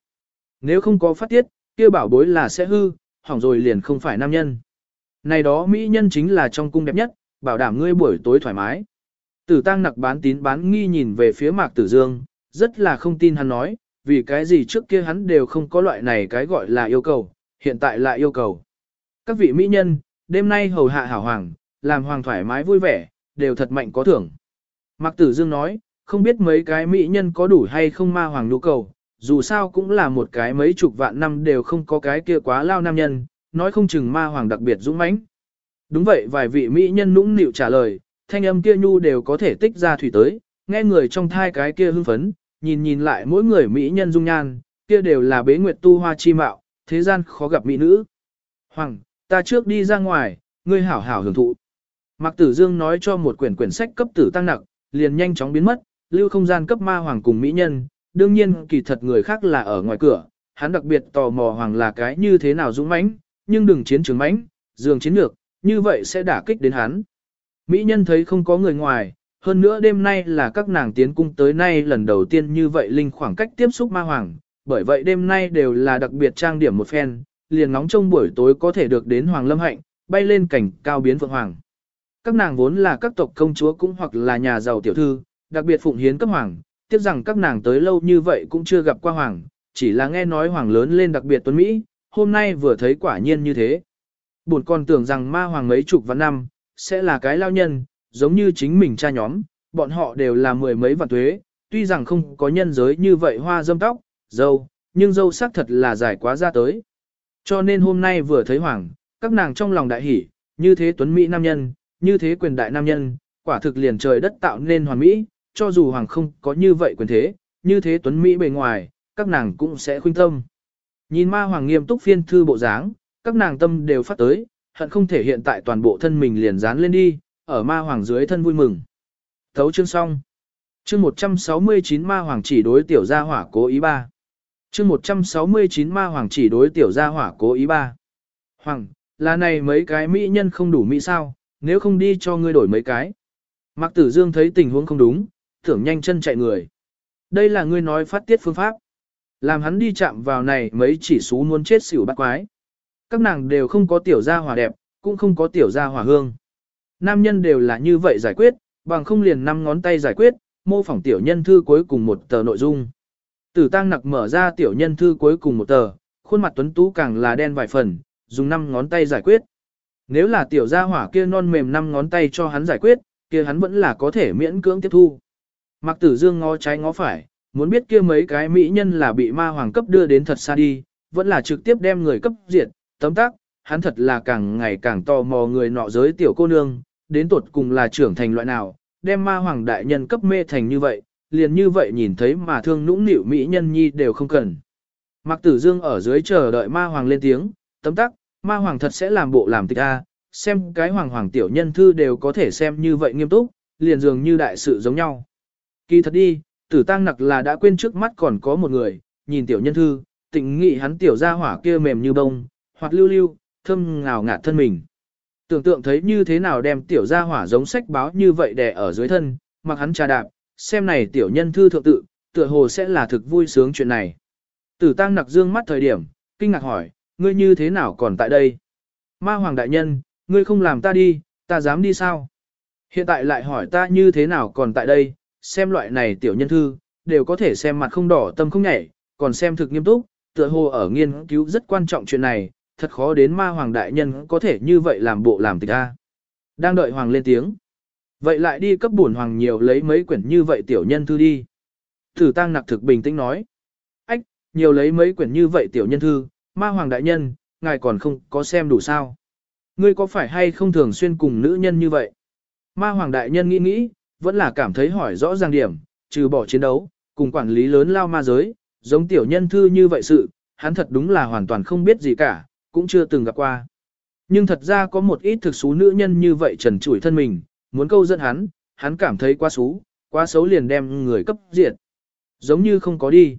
Nếu không có phát tiết, kia bảo bối là sẽ hư, hỏng rồi liền không phải nam nhân. Này đó mỹ nhân chính là trong cung đẹp nhất, bảo đảm ngươi buổi tối thoải mái. Tử tăng nặc bán tín bán nghi nhìn về phía mạc tử dương, rất là không tin hắn nói, vì cái gì trước kia hắn đều không có loại này cái gọi là yêu cầu, hiện tại lại yêu cầu. Các vị mỹ nhân, đêm nay hầu hạ hảo hoàng, làm hoàng thoải mái vui vẻ, đều thật mạnh có thưởng. Mạc tử dương nói, không biết mấy cái mỹ nhân có đủ hay không ma hoàng nhu cầu, dù sao cũng là một cái mấy chục vạn năm đều không có cái kia quá lao nam nhân, nói không chừng ma hoàng đặc biệt dũng mãnh. Đúng vậy vài vị mỹ nhân nũng nịu trả lời, thanh âm kia nhu đều có thể tích ra thủy tới, nghe người trong thai cái kia hưng phấn, nhìn nhìn lại mỗi người mỹ nhân dung nhan, kia đều là bế nguyệt tu hoa chi mạo, thế gian khó gặp mỹ nữ. Hoàng, ta trước đi ra ngoài, ngươi hảo hảo hưởng thụ. Mạc Tử Dương nói cho một quyển quyển sách cấp tử tăng nặng, liền nhanh chóng biến mất, lưu không gian cấp ma hoàng cùng mỹ nhân, đương nhiên kỳ thật người khác là ở ngoài cửa, hắn đặc biệt tò mò hoàng là cái như thế nào dũng mãnh, nhưng đừng chiến trường mãnh, dường chiến lược, như vậy sẽ đả kích đến hắn. Mỹ nhân thấy không có người ngoài, hơn nữa đêm nay là các nàng tiến cung tới nay lần đầu tiên như vậy linh khoảng cách tiếp xúc ma hoàng, bởi vậy đêm nay đều là đặc biệt trang điểm một phen, liền ngóng trông buổi tối có thể được đến Hoàng Lâm Hạnh, bay lên cảnh cao biến phượng hoàng. Các nàng vốn là các tộc công chúa cũng hoặc là nhà giàu tiểu thư, đặc biệt phụng hiến cấp hoàng, tiếc rằng các nàng tới lâu như vậy cũng chưa gặp qua hoàng, chỉ là nghe nói hoàng lớn lên đặc biệt tuấn Mỹ, hôm nay vừa thấy quả nhiên như thế. Buồn còn tưởng rằng ma hoàng mấy chục vạn năm, sẽ là cái lao nhân, giống như chính mình cha nhóm, bọn họ đều là mười mấy vạn tuế, tuy rằng không có nhân giới như vậy hoa dâm tóc, dâu, nhưng dâu xác thật là dài quá ra tới. Cho nên hôm nay vừa thấy hoàng, các nàng trong lòng đại hỉ, như thế tuấn Mỹ nam nhân, như thế quyền đại nam nhân, quả thực liền trời đất tạo nên hoàn mỹ, cho dù hoàng không có như vậy quyền thế, như thế tuấn Mỹ bề ngoài, các nàng cũng sẽ khuyên tâm. Nhìn ma hoàng nghiêm túc phiên thư bộ dáng, các nàng tâm đều phát tới, hận không thể hiện tại toàn bộ thân mình liền dán lên đi, ở ma hoàng dưới thân vui mừng. Thấu chương xong. Chương 169 ma hoàng chỉ đối tiểu gia hỏa cố ý ba. Chương 169 ma hoàng chỉ đối tiểu gia hỏa cố ý ba. Hoàng, là này mấy cái mỹ nhân không đủ mỹ sao, nếu không đi cho ngươi đổi mấy cái. Mạc Tử Dương thấy tình huống không đúng, tưởng nhanh chân chạy người. Đây là ngươi nói phát tiết phương pháp. Làm hắn đi chạm vào này mấy chỉ số muốn chết xỉu bắt quái. Các nàng đều không có tiểu gia hỏa đẹp, cũng không có tiểu gia hỏa hương. Nam nhân đều là như vậy giải quyết, bằng không liền năm ngón tay giải quyết, mô phỏng tiểu nhân thư cuối cùng một tờ nội dung. Tử tăng nặc mở ra tiểu nhân thư cuối cùng một tờ, khuôn mặt tuấn tú càng là đen vài phần, dùng năm ngón tay giải quyết. Nếu là tiểu gia hỏa kia non mềm năm ngón tay cho hắn giải quyết, kia hắn vẫn là có thể miễn cưỡng tiếp thu. Mặc Tử Dương ngó trái ngó phải, muốn biết kia mấy cái mỹ nhân là bị ma hoàng cấp đưa đến thật xa đi, vẫn là trực tiếp đem người cấp diệt, tấm tác, hắn thật là càng ngày càng tò mò người nọ giới tiểu cô nương, đến tuột cùng là trưởng thành loại nào, đem ma hoàng đại nhân cấp mê thành như vậy, liền như vậy nhìn thấy mà thương nũng nịu mỹ nhân nhi đều không cần. Mạc Tử Dương ở dưới chờ đợi ma hoàng lên tiếng, tấm tắc, ma hoàng thật sẽ làm bộ làm tịch A, xem cái hoàng hoàng tiểu nhân thư đều có thể xem như vậy nghiêm túc, liền dường như đại sự giống nhau. Kỳ thật đi, tử tăng nặc là đã quên trước mắt còn có một người, nhìn tiểu nhân thư, tịnh nghị hắn tiểu ra hỏa kia mềm như bông, hoặc lưu lưu, thơm ngào ngạt thân mình. Tưởng tượng thấy như thế nào đem tiểu gia hỏa giống sách báo như vậy đè ở dưới thân, mặc hắn trà đạp, xem này tiểu nhân thư thượng tự, tựa hồ sẽ là thực vui sướng chuyện này. Tử tăng nặc dương mắt thời điểm, kinh ngạc hỏi, ngươi như thế nào còn tại đây? Ma hoàng đại nhân, ngươi không làm ta đi, ta dám đi sao? Hiện tại lại hỏi ta như thế nào còn tại đây, xem loại này tiểu nhân thư, đều có thể xem mặt không đỏ tâm không nhảy, còn xem thực nghiêm túc, tựa hồ ở nghiên cứu rất quan trọng chuyện này, thật khó đến ma hoàng đại nhân có thể như vậy làm bộ làm tịch a. Đang đợi hoàng lên tiếng. Vậy lại đi cấp bổn hoàng nhiều lấy mấy quyển như vậy tiểu nhân thư đi. Thử tăng nặc thực bình tĩnh nói. Ách, nhiều lấy mấy quyển như vậy tiểu nhân thư, ma hoàng đại nhân, ngài còn không có xem đủ sao. Ngươi có phải hay không thường xuyên cùng nữ nhân như vậy? Ma hoàng đại nhân nghĩ nghĩ, vẫn là cảm thấy hỏi rõ ràng điểm, trừ bỏ chiến đấu, cùng quản lý lớn lao ma giới, giống tiểu nhân thư như vậy sự, hắn thật đúng là hoàn toàn không biết gì cả, cũng chưa từng gặp qua. Nhưng thật ra có một ít thực xú nữ nhân như vậy trần trụi thân mình, muốn câu dẫn hắn, hắn cảm thấy quá xú, quá xấu liền đem người cấp diệt. Giống như không có đi.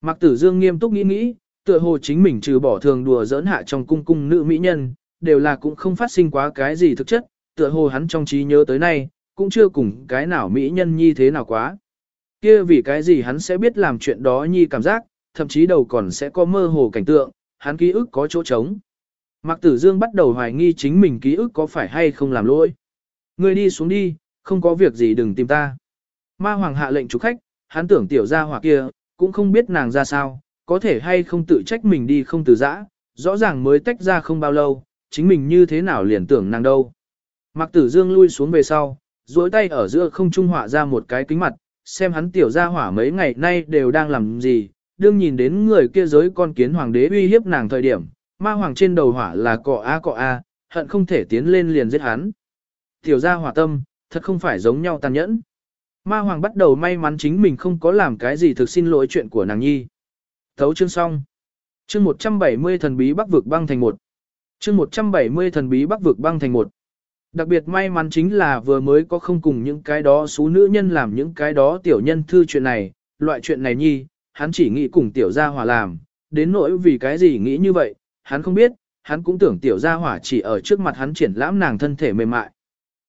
Mạc Tử Dương nghiêm túc nghĩ nghĩ, tựa hồ chính mình trừ bỏ thường đùa giỡn hạ trong cung cung nữ mỹ nhân, đều là cũng không phát sinh quá cái gì thực chất, tựa hồ hắn trong trí nhớ tới nay, cũng chưa cùng cái nào mỹ nhân nhi thế nào quá. Kia vì cái gì hắn sẽ biết làm chuyện đó nhi cảm giác, thậm chí đầu còn sẽ có mơ hồ cảnh tượng, hắn ký ức có chỗ trống. Mạc Tử Dương bắt đầu hoài nghi chính mình ký ức có phải hay không làm lỗi. người đi xuống đi, không có việc gì đừng tìm ta. Ma Hoàng hạ lệnh chủ khách, hắn tưởng tiểu gia hỏa kia, cũng không biết nàng ra sao, có thể hay không tự trách mình đi không từ giã, rõ ràng mới tách ra không bao lâu, chính mình như thế nào liền tưởng nàng đâu. Mạc Tử Dương lui xuống về sau, duỗi tay ở giữa không trung họa ra một cái kính mặt, xem hắn tiểu gia hỏa mấy ngày nay đều đang làm gì, đương nhìn đến người kia giới con kiến hoàng đế uy hiếp nàng thời điểm, ma hoàng trên đầu hỏa là cọ a cọ a, hận không thể tiến lên liền giết hắn. Tiểu gia hỏa tâm, thật không phải giống nhau tàn nhẫn. Ma hoàng bắt đầu may mắn chính mình không có làm cái gì thực xin lỗi chuyện của nàng nhi. Thấu chương xong. Chương 170 thần bí bắc vực băng thành một. Chương 170 thần bí bắc vực băng thành một. Đặc biệt may mắn chính là vừa mới có không cùng những cái đó số nữ nhân làm những cái đó tiểu nhân thư chuyện này, loại chuyện này nhi, hắn chỉ nghĩ cùng tiểu gia hỏa làm, đến nỗi vì cái gì nghĩ như vậy, hắn không biết, hắn cũng tưởng tiểu gia hỏa chỉ ở trước mặt hắn triển lãm nàng thân thể mềm mại.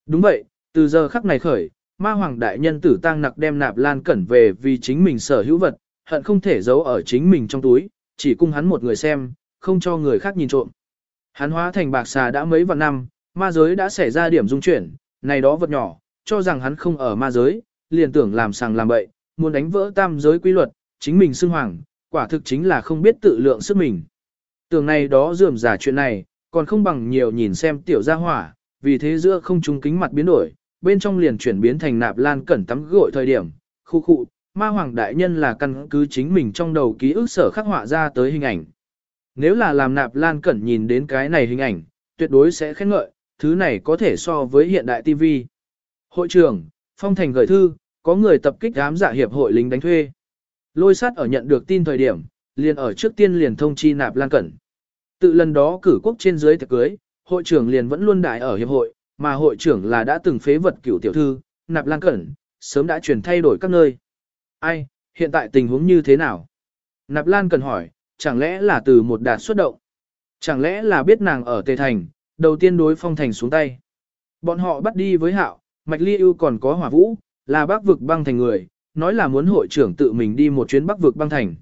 Đúng vậy, từ giờ khắc này khởi, ma hoàng đại nhân tử tăng nặc đem nạp lan cẩn về vì chính mình sở hữu vật, hận không thể giấu ở chính mình trong túi, chỉ cung hắn một người xem, không cho người khác nhìn trộm. Hắn hóa thành bạc xà đã mấy vạn năm, ma giới đã xảy ra điểm dung chuyển, này đó vật nhỏ, cho rằng hắn không ở ma giới, liền tưởng làm sàng làm bậy, muốn đánh vỡ tam giới quy luật, chính mình xưng hoàng, quả thực chính là không biết tự lượng sức mình. Tưởng này đó dườm giả chuyện này, còn không bằng nhiều nhìn xem tiểu gia hỏa, vì thế giữa không trung kính mặt biến đổi, bên trong liền chuyển biến thành nạp lan cẩn tắm gội thời điểm, khu khu, ma hoàng đại nhân là căn cứ chính mình trong đầu ký ức sở khắc họa ra tới hình ảnh. Nếu là làm nạp lan cẩn nhìn đến cái này hình ảnh, tuyệt đối sẽ khen ngợi, thứ này có thể so với hiện đại TV. Hội trưởng, phong thành gửi thư, có người tập kích ám dạ hiệp hội lính đánh thuê. Lôi sát ở nhận được tin thời điểm, liền ở trước tiên liền thông chi nạp lan cẩn. Tự lần đó cử quốc trên dưới tiệc cưới, hội trưởng liền vẫn luôn đại ở hiệp hội, mà hội trưởng là đã từng phế vật cửu tiểu thư, nạp lan cẩn, sớm đã chuyển thay đổi các nơi. Ai, hiện tại tình huống như thế nào? Nạp lan cẩn hỏi, chẳng lẽ là từ một đạt xuất động? Chẳng lẽ là biết nàng ở Tề Thành, đầu tiên đối phong thành xuống tay? Bọn họ bắt đi với hạo, Mạch Ly ưu còn có hỏa vũ, là bác vực băng thành người, nói là muốn hội trưởng tự mình đi một chuyến bắc vực băng thành.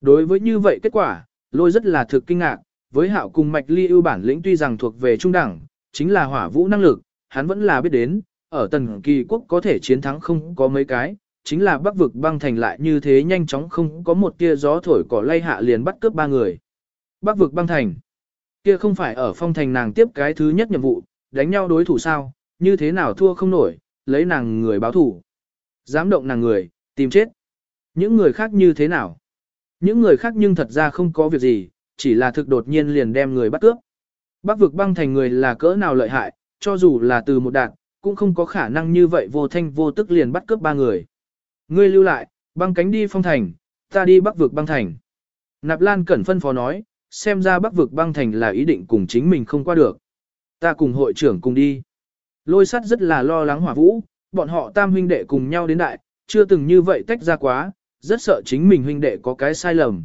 Đối với như vậy kết quả, lôi rất là thực kinh ngạc, với hạo cùng Mạch Ly ưu bản lĩnh tuy rằng thuộc về trung đẳng, chính là hỏa vũ năng lực, hắn vẫn là biết đến, ở tần kỳ quốc có thể chiến thắng không có mấy cái, chính là bắc vực băng thành lại như thế nhanh chóng không có một tia gió thổi cỏ lay hạ liền bắt cướp ba người. Bắc vực băng thành, kia không phải ở phong thành nàng tiếp cái thứ nhất nhiệm vụ, đánh nhau đối thủ sao, như thế nào thua không nổi, lấy nàng người báo thủ. Dám động nàng người, tìm chết. Những người khác như thế nào? Những người khác nhưng thật ra không có việc gì, chỉ là thực đột nhiên liền đem người bắt cướp. Bắc vực băng thành người là cỡ nào lợi hại, cho dù là từ một đạn, cũng không có khả năng như vậy vô thanh vô tức liền bắt cướp ba người. Ngươi lưu lại, băng cánh đi phong thành, ta đi bắc vực băng thành. Nạp Lan Cẩn phân phó nói, xem ra bắc vực băng thành là ý định cùng chính mình không qua được. Ta cùng hội trưởng cùng đi. Lôi sắt rất là lo lắng hỏa vũ, bọn họ tam huynh đệ cùng nhau đến đại, chưa từng như vậy tách ra quá, rất sợ chính mình huynh đệ có cái sai lầm.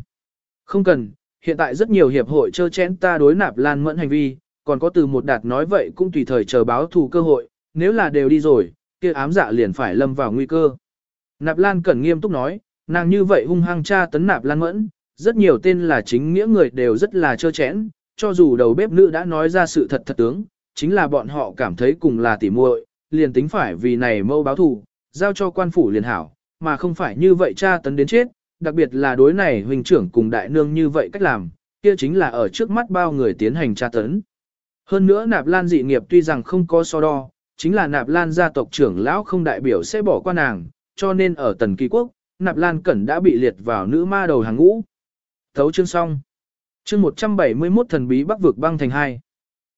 Không cần, hiện tại rất nhiều hiệp hội chơ chén ta đối nạp lan mẫn hành vi, còn có từ một đạt nói vậy cũng tùy thời chờ báo thù cơ hội, nếu là đều đi rồi, kia ám dạ liền phải lâm vào nguy cơ. Nạp lan cẩn nghiêm túc nói, nàng như vậy hung hăng tra tấn nạp lan mẫn, rất nhiều tên là chính nghĩa người đều rất là chơ chén, cho dù đầu bếp nữ đã nói ra sự thật thật tướng, chính là bọn họ cảm thấy cùng là tỉ muội, liền tính phải vì này mâu báo thù, giao cho quan phủ liền hảo, mà không phải như vậy tra tấn đến chết, đặc biệt là đối này huynh trưởng cùng đại nương như vậy cách làm, kia chính là ở trước mắt bao người tiến hành tra tấn. Hơn nữa nạp lan dị nghiệp tuy rằng không có so đo, chính là nạp lan gia tộc trưởng lão không đại biểu sẽ bỏ qua nàng, cho nên ở tần kỳ quốc, nạp lan cẩn đã bị liệt vào nữ ma đầu hàng ngũ. Thấu chương xong. Chương 171 thần bí bắc vực băng thành 2.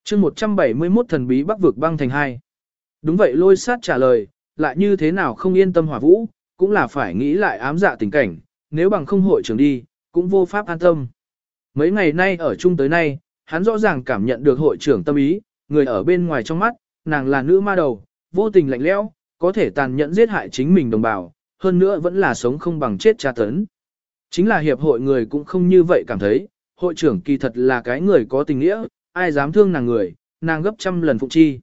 Chương 171 thần bí bắc vực băng thành 2. Đúng vậy lôi sát trả lời, lại như thế nào không yên tâm hỏa vũ, cũng là phải nghĩ lại ám dạ tình cảnh, nếu bằng không hội trưởng đi, cũng vô pháp an tâm. Mấy ngày nay ở chung tới nay, hắn rõ ràng cảm nhận được hội trưởng tâm ý, người ở bên ngoài trong mắt, nàng là nữ ma đầu, vô tình lạnh lẽo, có thể tàn nhẫn giết hại chính mình đồng bào, hơn nữa vẫn là sống không bằng chết tra tấn. Chính là hiệp hội người cũng không như vậy cảm thấy, hội trưởng kỳ thật là cái người có tình nghĩa, ai dám thương nàng người, nàng gấp trăm lần phụ chi.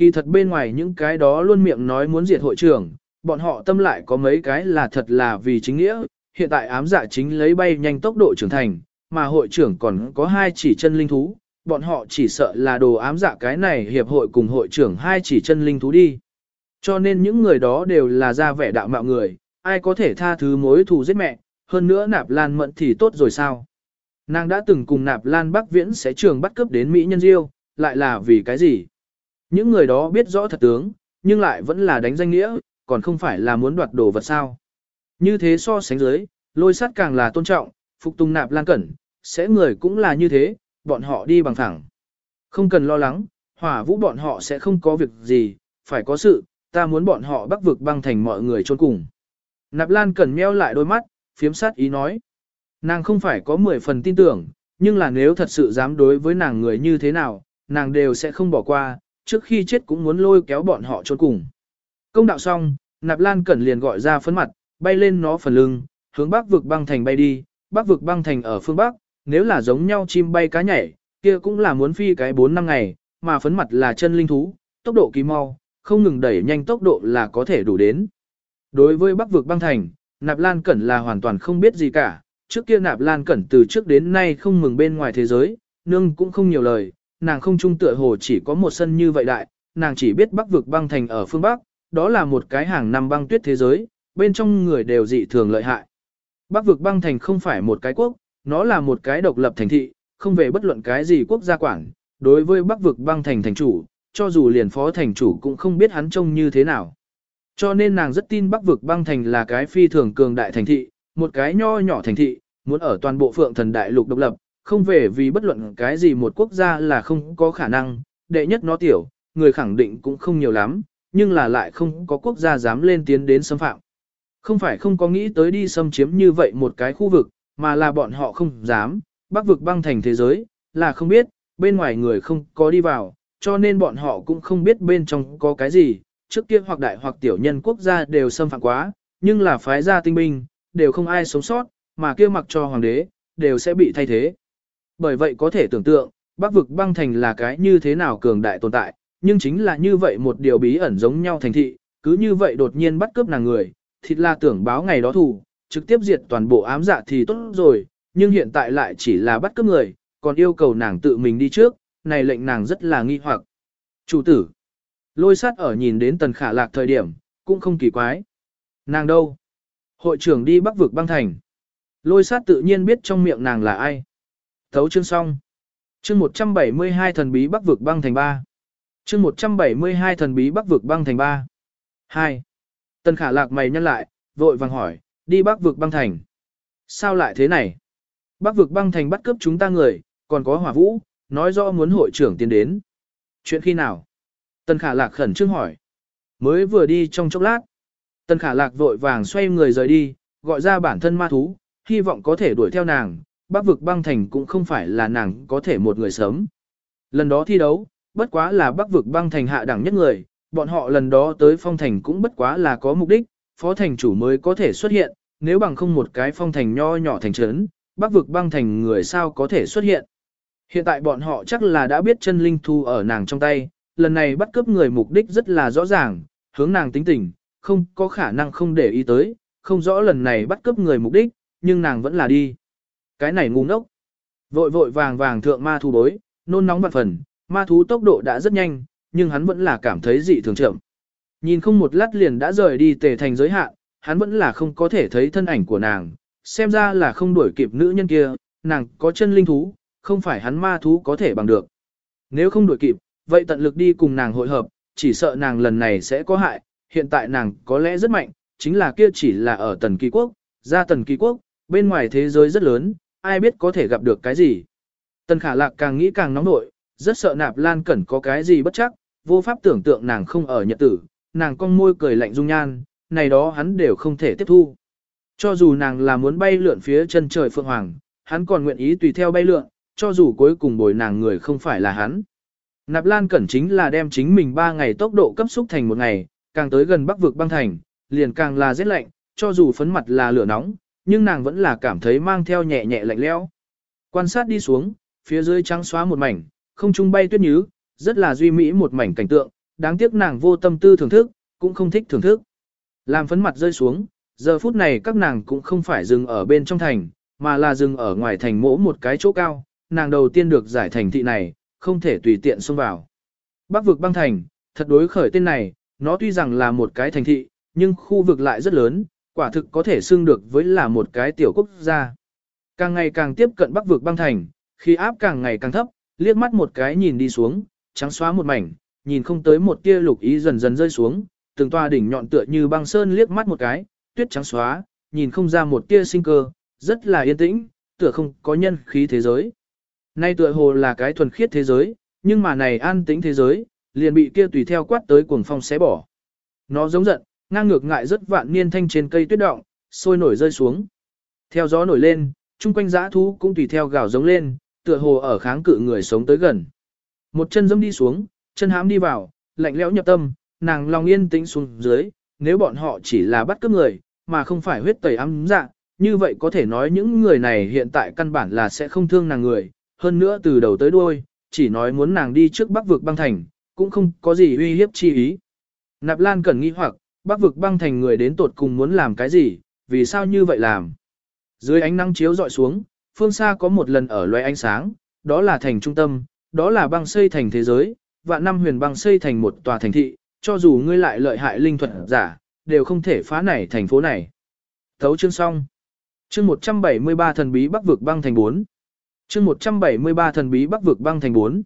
Kỳ thật bên ngoài những cái đó luôn miệng nói muốn diệt hội trưởng, bọn họ tâm lại có mấy cái là thật là vì chính nghĩa, hiện tại ám dạ chính lấy bay nhanh tốc độ trưởng thành, mà hội trưởng còn có hai chỉ chân linh thú, bọn họ chỉ sợ là đồ ám dạ cái này hiệp hội cùng hội trưởng hai chỉ chân linh thú đi. Cho nên những người đó đều là ra vẻ đạo mạo người, ai có thể tha thứ mối thù giết mẹ, hơn nữa nạp lan mận thì tốt rồi sao. Nàng đã từng cùng nạp lan bắc viễn sẽ trường bắt cướp đến Mỹ nhân diêu, lại là vì cái gì? Những người đó biết rõ thật tướng, nhưng lại vẫn là đánh danh nghĩa, còn không phải là muốn đoạt đồ vật sao. Như thế so sánh dưới, lôi sát càng là tôn trọng, phục tùng nạp lan cẩn, sẽ người cũng là như thế, bọn họ đi bằng thẳng. Không cần lo lắng, hỏa vũ bọn họ sẽ không có việc gì, phải có sự, ta muốn bọn họ bắc vực băng thành mọi người trôn cùng. Nạp lan cẩn meo lại đôi mắt, phiếm sát ý nói. Nàng không phải có 10 phần tin tưởng, nhưng là nếu thật sự dám đối với nàng người như thế nào, nàng đều sẽ không bỏ qua, trước khi chết cũng muốn lôi kéo bọn họ trốn cùng. Công đạo xong, Nạp Lan Cẩn liền gọi ra phấn mặt, bay lên nó phần lưng, hướng bắc vực băng thành bay đi, bắc vực băng thành ở phương bắc, nếu là giống nhau chim bay cá nhảy, kia cũng là muốn phi cái 4 năm ngày, mà phấn mặt là chân linh thú, tốc độ kỳ mau, không ngừng đẩy nhanh tốc độ là có thể đủ đến. Đối với bắc vực băng thành, Nạp Lan Cẩn là hoàn toàn không biết gì cả, trước kia nạp lan cẩn từ trước đến nay không mừng bên ngoài thế giới, nương cũng không nhiều lời, nàng không trung tựa hồ chỉ có một sân như vậy đại, nàng chỉ biết bắc vực băng thành ở phương Bắc, đó là một cái hàng năm băng tuyết thế giới, bên trong người đều dị thường lợi hại. Bắc vực băng thành không phải một cái quốc, nó là một cái độc lập thành thị, không về bất luận cái gì quốc gia quản. Đối với bắc vực băng thành thành chủ, cho dù liền phó thành chủ cũng không biết hắn trông như thế nào. Cho nên nàng rất tin bắc vực băng thành là cái phi thường cường đại thành thị, một cái nho nhỏ thành thị, muốn ở toàn bộ phượng thần đại lục độc lập, không về vì bất luận cái gì một quốc gia là không có khả năng, đệ nhất nó tiểu, người khẳng định cũng không nhiều lắm, nhưng là lại không có quốc gia dám lên tiến đến xâm phạm. Không phải không có nghĩ tới đi xâm chiếm như vậy một cái khu vực, mà là bọn họ không dám, bắc vực băng thành thế giới, là không biết, bên ngoài người không có đi vào, cho nên bọn họ cũng không biết bên trong có cái gì, trước kia hoặc đại hoặc tiểu nhân quốc gia đều xâm phạm quá, nhưng là phái gia tinh binh, đều không ai sống sót, mà kia mặc cho hoàng đế, đều sẽ bị thay thế. Bởi vậy có thể tưởng tượng, bắc vực băng thành là cái như thế nào cường đại tồn tại, nhưng chính là như vậy một điều bí ẩn giống nhau thành thị, cứ như vậy đột nhiên bắt cướp nàng người, thịt là tưởng báo ngày đó thủ, trực tiếp diệt toàn bộ ám dạ thì tốt rồi, nhưng hiện tại lại chỉ là bắt cướp người, còn yêu cầu nàng tự mình đi trước, này lệnh nàng rất là nghi hoặc. Chủ tử, lôi sát ở nhìn đến tần khả lạc thời điểm, cũng không kỳ quái. Nàng đâu? Hội trưởng đi bắc vực băng thành. Lôi sát tự nhiên biết trong miệng nàng là ai. Thấu chương xong. Chương 172 thần bí bắc vực băng thành 3. Chương 172 thần bí bắc vực băng thành 3. 2. Tần khả lạc mày nhăn lại, vội vàng hỏi, đi bắc vực băng thành. Sao lại thế này? Bắc vực băng thành bắt cướp chúng ta người, còn có hỏa vũ, nói rõ muốn hội trưởng tiến đến. Chuyện khi nào? Tần khả lạc khẩn trương hỏi. Mới vừa đi trong chốc lát. Tần khả lạc vội vàng xoay người rời đi, gọi ra bản thân ma thú, hy vọng có thể đuổi theo nàng. Bắc vực băng thành cũng không phải là nàng có thể một người sớm. Lần đó thi đấu, bất quá là bắc vực băng thành hạ đẳng nhất người, bọn họ lần đó tới phong thành cũng bất quá là có mục đích, phó thành chủ mới có thể xuất hiện, nếu bằng không một cái phong thành nho nhỏ thành trấn, bắc vực băng thành người sao có thể xuất hiện. Hiện tại bọn họ chắc là đã biết chân linh thu ở nàng trong tay, lần này bắt cướp người mục đích rất là rõ ràng, hướng nàng tính tình, không có khả năng không để ý tới, không rõ lần này bắt cướp người mục đích, nhưng nàng vẫn là đi. Cái này ngu ngốc. Vội vội vàng vàng thượng ma thu bối, nôn nóng vạn phần, ma thú tốc độ đã rất nhanh, nhưng hắn vẫn là cảm thấy dị thường chậm. Nhìn không một lát liền đã rời đi tề thành giới hạn, hắn vẫn là không có thể thấy thân ảnh của nàng, xem ra là không đuổi kịp nữ nhân kia, nàng có chân linh thú, không phải hắn ma thú có thể bằng được. Nếu không đuổi kịp, vậy tận lực đi cùng nàng hội hợp, chỉ sợ nàng lần này sẽ có hại, hiện tại nàng có lẽ rất mạnh, chính là kia chỉ là ở tần kỳ quốc, ra tần kỳ quốc, bên ngoài thế giới rất lớn, ai biết có thể gặp được cái gì. Tần khả lạc càng nghĩ càng nóng nội, rất sợ nạp lan cẩn có cái gì bất chắc, vô pháp tưởng tượng nàng không ở nhật tử, nàng con môi cười lạnh dung nhan, này đó hắn đều không thể tiếp thu. Cho dù nàng là muốn bay lượn phía chân trời phượng hoàng, hắn còn nguyện ý tùy theo bay lượn, cho dù cuối cùng bồi nàng người không phải là hắn. Nạp Lan Cẩn chính là đem chính mình 3 ngày tốc độ cấp xúc thành một ngày, càng tới gần bắc vực băng thành, liền càng là rét lạnh, cho dù phấn mặt là lửa nóng, nhưng nàng vẫn là cảm thấy mang theo nhẹ nhẹ lạnh lẽo. Quan sát đi xuống, phía dưới trắng xóa một mảnh, không trung bay tuyết nhứ, rất là duy mỹ một mảnh cảnh tượng, đáng tiếc nàng vô tâm tư thưởng thức, cũng không thích thưởng thức. Làm phấn mặt rơi xuống, giờ phút này các nàng cũng không phải dừng ở bên trong thành, mà là dừng ở ngoài thành mỗ một cái chỗ cao, nàng đầu tiên được giải thành thị này, không thể tùy tiện xông vào. Bắc vực băng thành, thật đối khởi tên này, nó tuy rằng là một cái thành thị, nhưng khu vực lại rất lớn, quả thực có thể xưng được với là một cái tiểu quốc gia. Càng ngày càng tiếp cận bắc vực băng thành, khi áp càng ngày càng thấp, liếc mắt một cái nhìn đi xuống, trắng xóa một mảnh, nhìn không tới một tia lục ý dần dần rơi xuống, từng toa đỉnh nhọn tựa như băng sơn liếc mắt một cái, tuyết trắng xóa, nhìn không ra một tia sinh cơ, rất là yên tĩnh, tựa không có nhân khí thế giới. Nay tựa hồ là cái thuần khiết thế giới, nhưng mà này an tĩnh thế giới, liền bị kia tùy theo quát tới cuồng phong xé bỏ. Nó giống giận, ngang ngược ngại rất vạn niên thanh trên cây tuyết động, sôi nổi rơi xuống. Theo gió nổi lên, chung quanh dã thú cũng tùy theo gào giống lên, tựa hồ ở kháng cự người sống tới gần. Một chân dâm đi xuống, chân hãm đi vào, lạnh lẽo nhập tâm, nàng lòng yên tĩnh xuống dưới, nếu bọn họ chỉ là bắt cướp người, mà không phải huyết tẩy ám dạ, như vậy có thể nói những người này hiện tại căn bản là sẽ không thương nàng người, hơn nữa từ đầu tới đuôi, chỉ nói muốn nàng đi trước bắc vực băng thành, cũng không có gì uy hiếp chi ý. Nạp Lan cần nghi hoặc, bắc vực băng thành người đến tột cùng muốn làm cái gì, vì sao như vậy làm. Dưới ánh nắng chiếu dọi xuống, phương xa có một lần ở loài ánh sáng, đó là thành trung tâm, đó là băng xây thành thế giới, vạn năm huyền băng xây thành một tòa thành thị, cho dù ngươi lại lợi hại linh thuật giả, đều không thể phá nảy thành phố này. Thấu chương xong. Chương 173 thần bí bắc vực băng thành 4. Chương 173 thần bí bắc vực băng thành 4.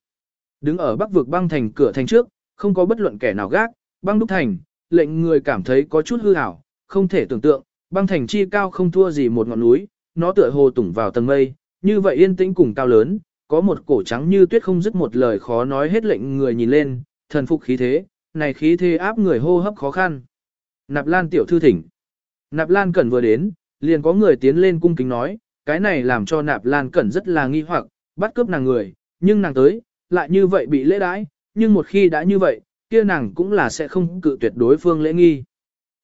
Đứng ở bắc vực băng thành cửa thành trước, không có bất luận kẻ nào gác, băng đúc thành, lệnh người cảm thấy có chút hư ảo, không thể tưởng tượng, băng thành chi cao không thua gì một ngọn núi, nó tựa hồ tủng vào tầng mây, như vậy yên tĩnh cùng cao lớn, có một cổ trắng như tuyết không dứt một lời khó nói hết lệnh người nhìn lên, thần phục khí thế, này khí thế áp người hô hấp khó khăn. Nạp Lan tiểu thư thỉnh. Nạp Lan Cẩn vừa đến, liền có người tiến lên cung kính nói, cái này làm cho Nạp Lan Cẩn rất là nghi hoặc, bắt cướp nàng người, nhưng nàng tới, lại như vậy bị lễ đãi, nhưng một khi đã như vậy, kia nàng cũng là sẽ không cự tuyệt đối phương lễ nghi.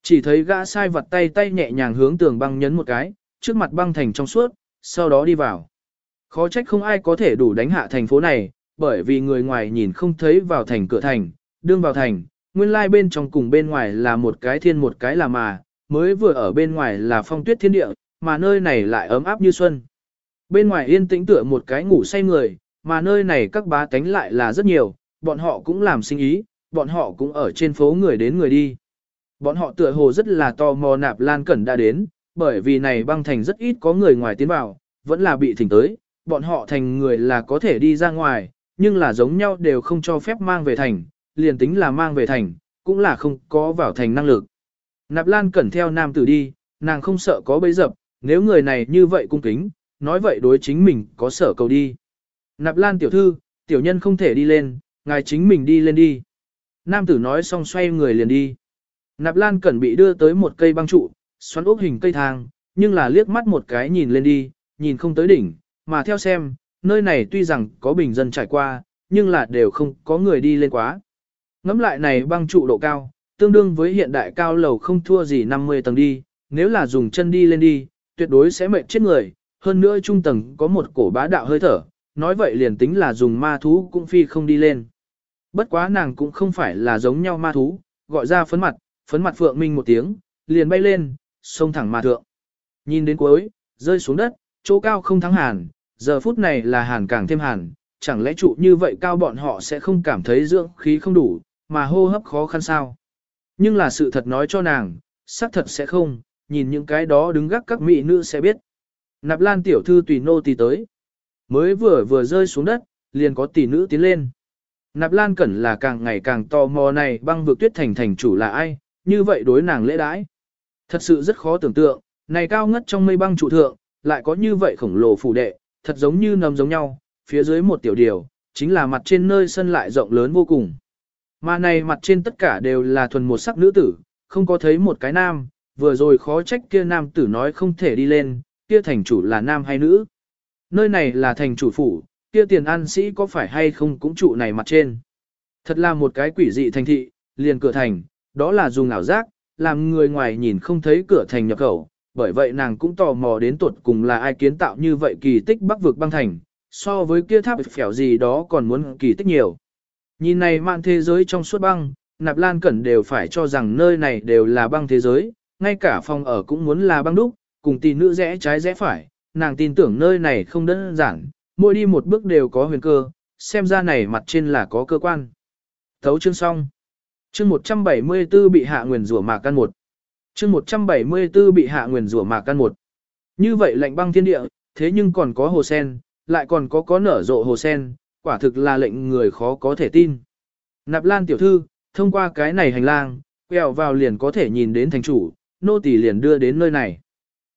Chỉ thấy gã sai vật tay tay nhẹ nhàng hướng tường băng nhấn một cái, trước mặt băng thành trong suốt, sau đó đi vào. Khó trách không ai có thể đủ đánh hạ thành phố này, bởi vì người ngoài nhìn không thấy vào thành cửa thành, đương vào thành, nguyên lai bên trong cùng bên ngoài là một cái thiên một cái là mà, mới vừa ở bên ngoài là phong tuyết thiên địa, mà nơi này lại ấm áp như xuân. Bên ngoài yên tĩnh tựa một cái ngủ say người, mà nơi này các bá tánh lại là rất nhiều, bọn họ cũng làm sinh ý, bọn họ cũng ở trên phố người đến người đi. Bọn họ tựa hồ rất là tò mò nạp lan cẩn đã đến, bởi vì này băng thành rất ít có người ngoài tiến vào, vẫn là bị thỉnh tới, bọn họ thành người là có thể đi ra ngoài, nhưng là giống nhau đều không cho phép mang về thành, liền tính là mang về thành, cũng là không có vào thành năng lực. Nạp Lan cẩn theo nam tử đi, nàng không sợ có bấy dập, nếu người này như vậy cung kính, nói vậy đối chính mình có sợ cầu đi. Nạp Lan tiểu thư, tiểu nhân không thể đi lên, ngài chính mình đi lên đi. Nam tử nói xong xoay người liền đi. Nạp Lan cẩn bị đưa tới một cây băng trụ, xoắn ốc hình cây thang, nhưng là liếc mắt một cái nhìn lên đi, nhìn không tới đỉnh, mà theo xem, nơi này tuy rằng có bình dân trải qua, nhưng là đều không có người đi lên quá. Ngắm lại này băng trụ độ cao, tương đương với hiện đại cao lầu không thua gì 50 tầng đi, nếu là dùng chân đi lên đi, tuyệt đối sẽ mệt chết người, hơn nữa trung tầng có một cổ bá đạo hơi thở, nói vậy liền tính là dùng ma thú cũng phi không đi lên. Bất quá nàng cũng không phải là giống nhau ma thú, gọi ra phấn mặt, phấn mặt phượng minh một tiếng, liền bay lên, xông thẳng mà thượng. Nhìn đến cuối, rơi xuống đất, chỗ cao không thắng hàn, giờ phút này là hàn càng thêm hàn, chẳng lẽ trụ như vậy cao bọn họ sẽ không cảm thấy dưỡng khí không đủ, mà hô hấp khó khăn sao. Nhưng là sự thật nói cho nàng, xác thật sẽ không, nhìn những cái đó đứng gác các mỹ nữ sẽ biết. Nạp lan tiểu thư tùy nô tì tới. Mới vừa vừa rơi xuống đất, liền có tỷ nữ tiến lên. Nạp lan cẩn là càng ngày càng tò mò này băng vực tuyết thành thành chủ là ai, như vậy đối nàng lễ đãi. Thật sự rất khó tưởng tượng, này cao ngất trong mây băng trụ thượng, lại có như vậy khổng lồ phủ đệ, thật giống như nấm giống nhau, phía dưới một tiểu điều, chính là mặt trên nơi sân lại rộng lớn vô cùng. Mà này mặt trên tất cả đều là thuần một sắc nữ tử, không có thấy một cái nam, vừa rồi khó trách kia nam tử nói không thể đi lên, kia thành chủ là nam hay nữ. Nơi này là thành chủ phủ, kia tiền an sĩ có phải hay không cũng trụ này mặt trên. Thật là một cái quỷ dị thành thị, liền cửa thành, đó là dùng ảo giác, làm người ngoài nhìn không thấy cửa thành nhập khẩu, bởi vậy nàng cũng tò mò đến tuột cùng là ai kiến tạo như vậy kỳ tích bắc vực băng thành, so với kia tháp phèo gì đó còn muốn kỳ tích nhiều. Nhìn này mạn thế giới trong suốt băng, nạp lan cẩn đều phải cho rằng nơi này đều là băng thế giới, ngay cả phòng ở cũng muốn là băng đúc, cùng tỷ nữ rẽ trái rẽ phải, nàng tin tưởng nơi này không đơn giản, mỗi đi một bước đều có huyền cơ, xem ra này mặt trên là có cơ quan. Thấu chương xong. Chương 174 bị hạ nguyền rủa mạc căn một. Chương 174 bị hạ nguyền rủa mạc căn một. Như vậy lệnh băng thiên địa, thế nhưng còn có hồ sen, lại còn có có nở rộ hồ sen, quả thực là lệnh người khó có thể tin. Nạp Lan tiểu thư, thông qua cái này hành lang, quẹo vào liền có thể nhìn đến thành chủ, nô tỳ liền đưa đến nơi này.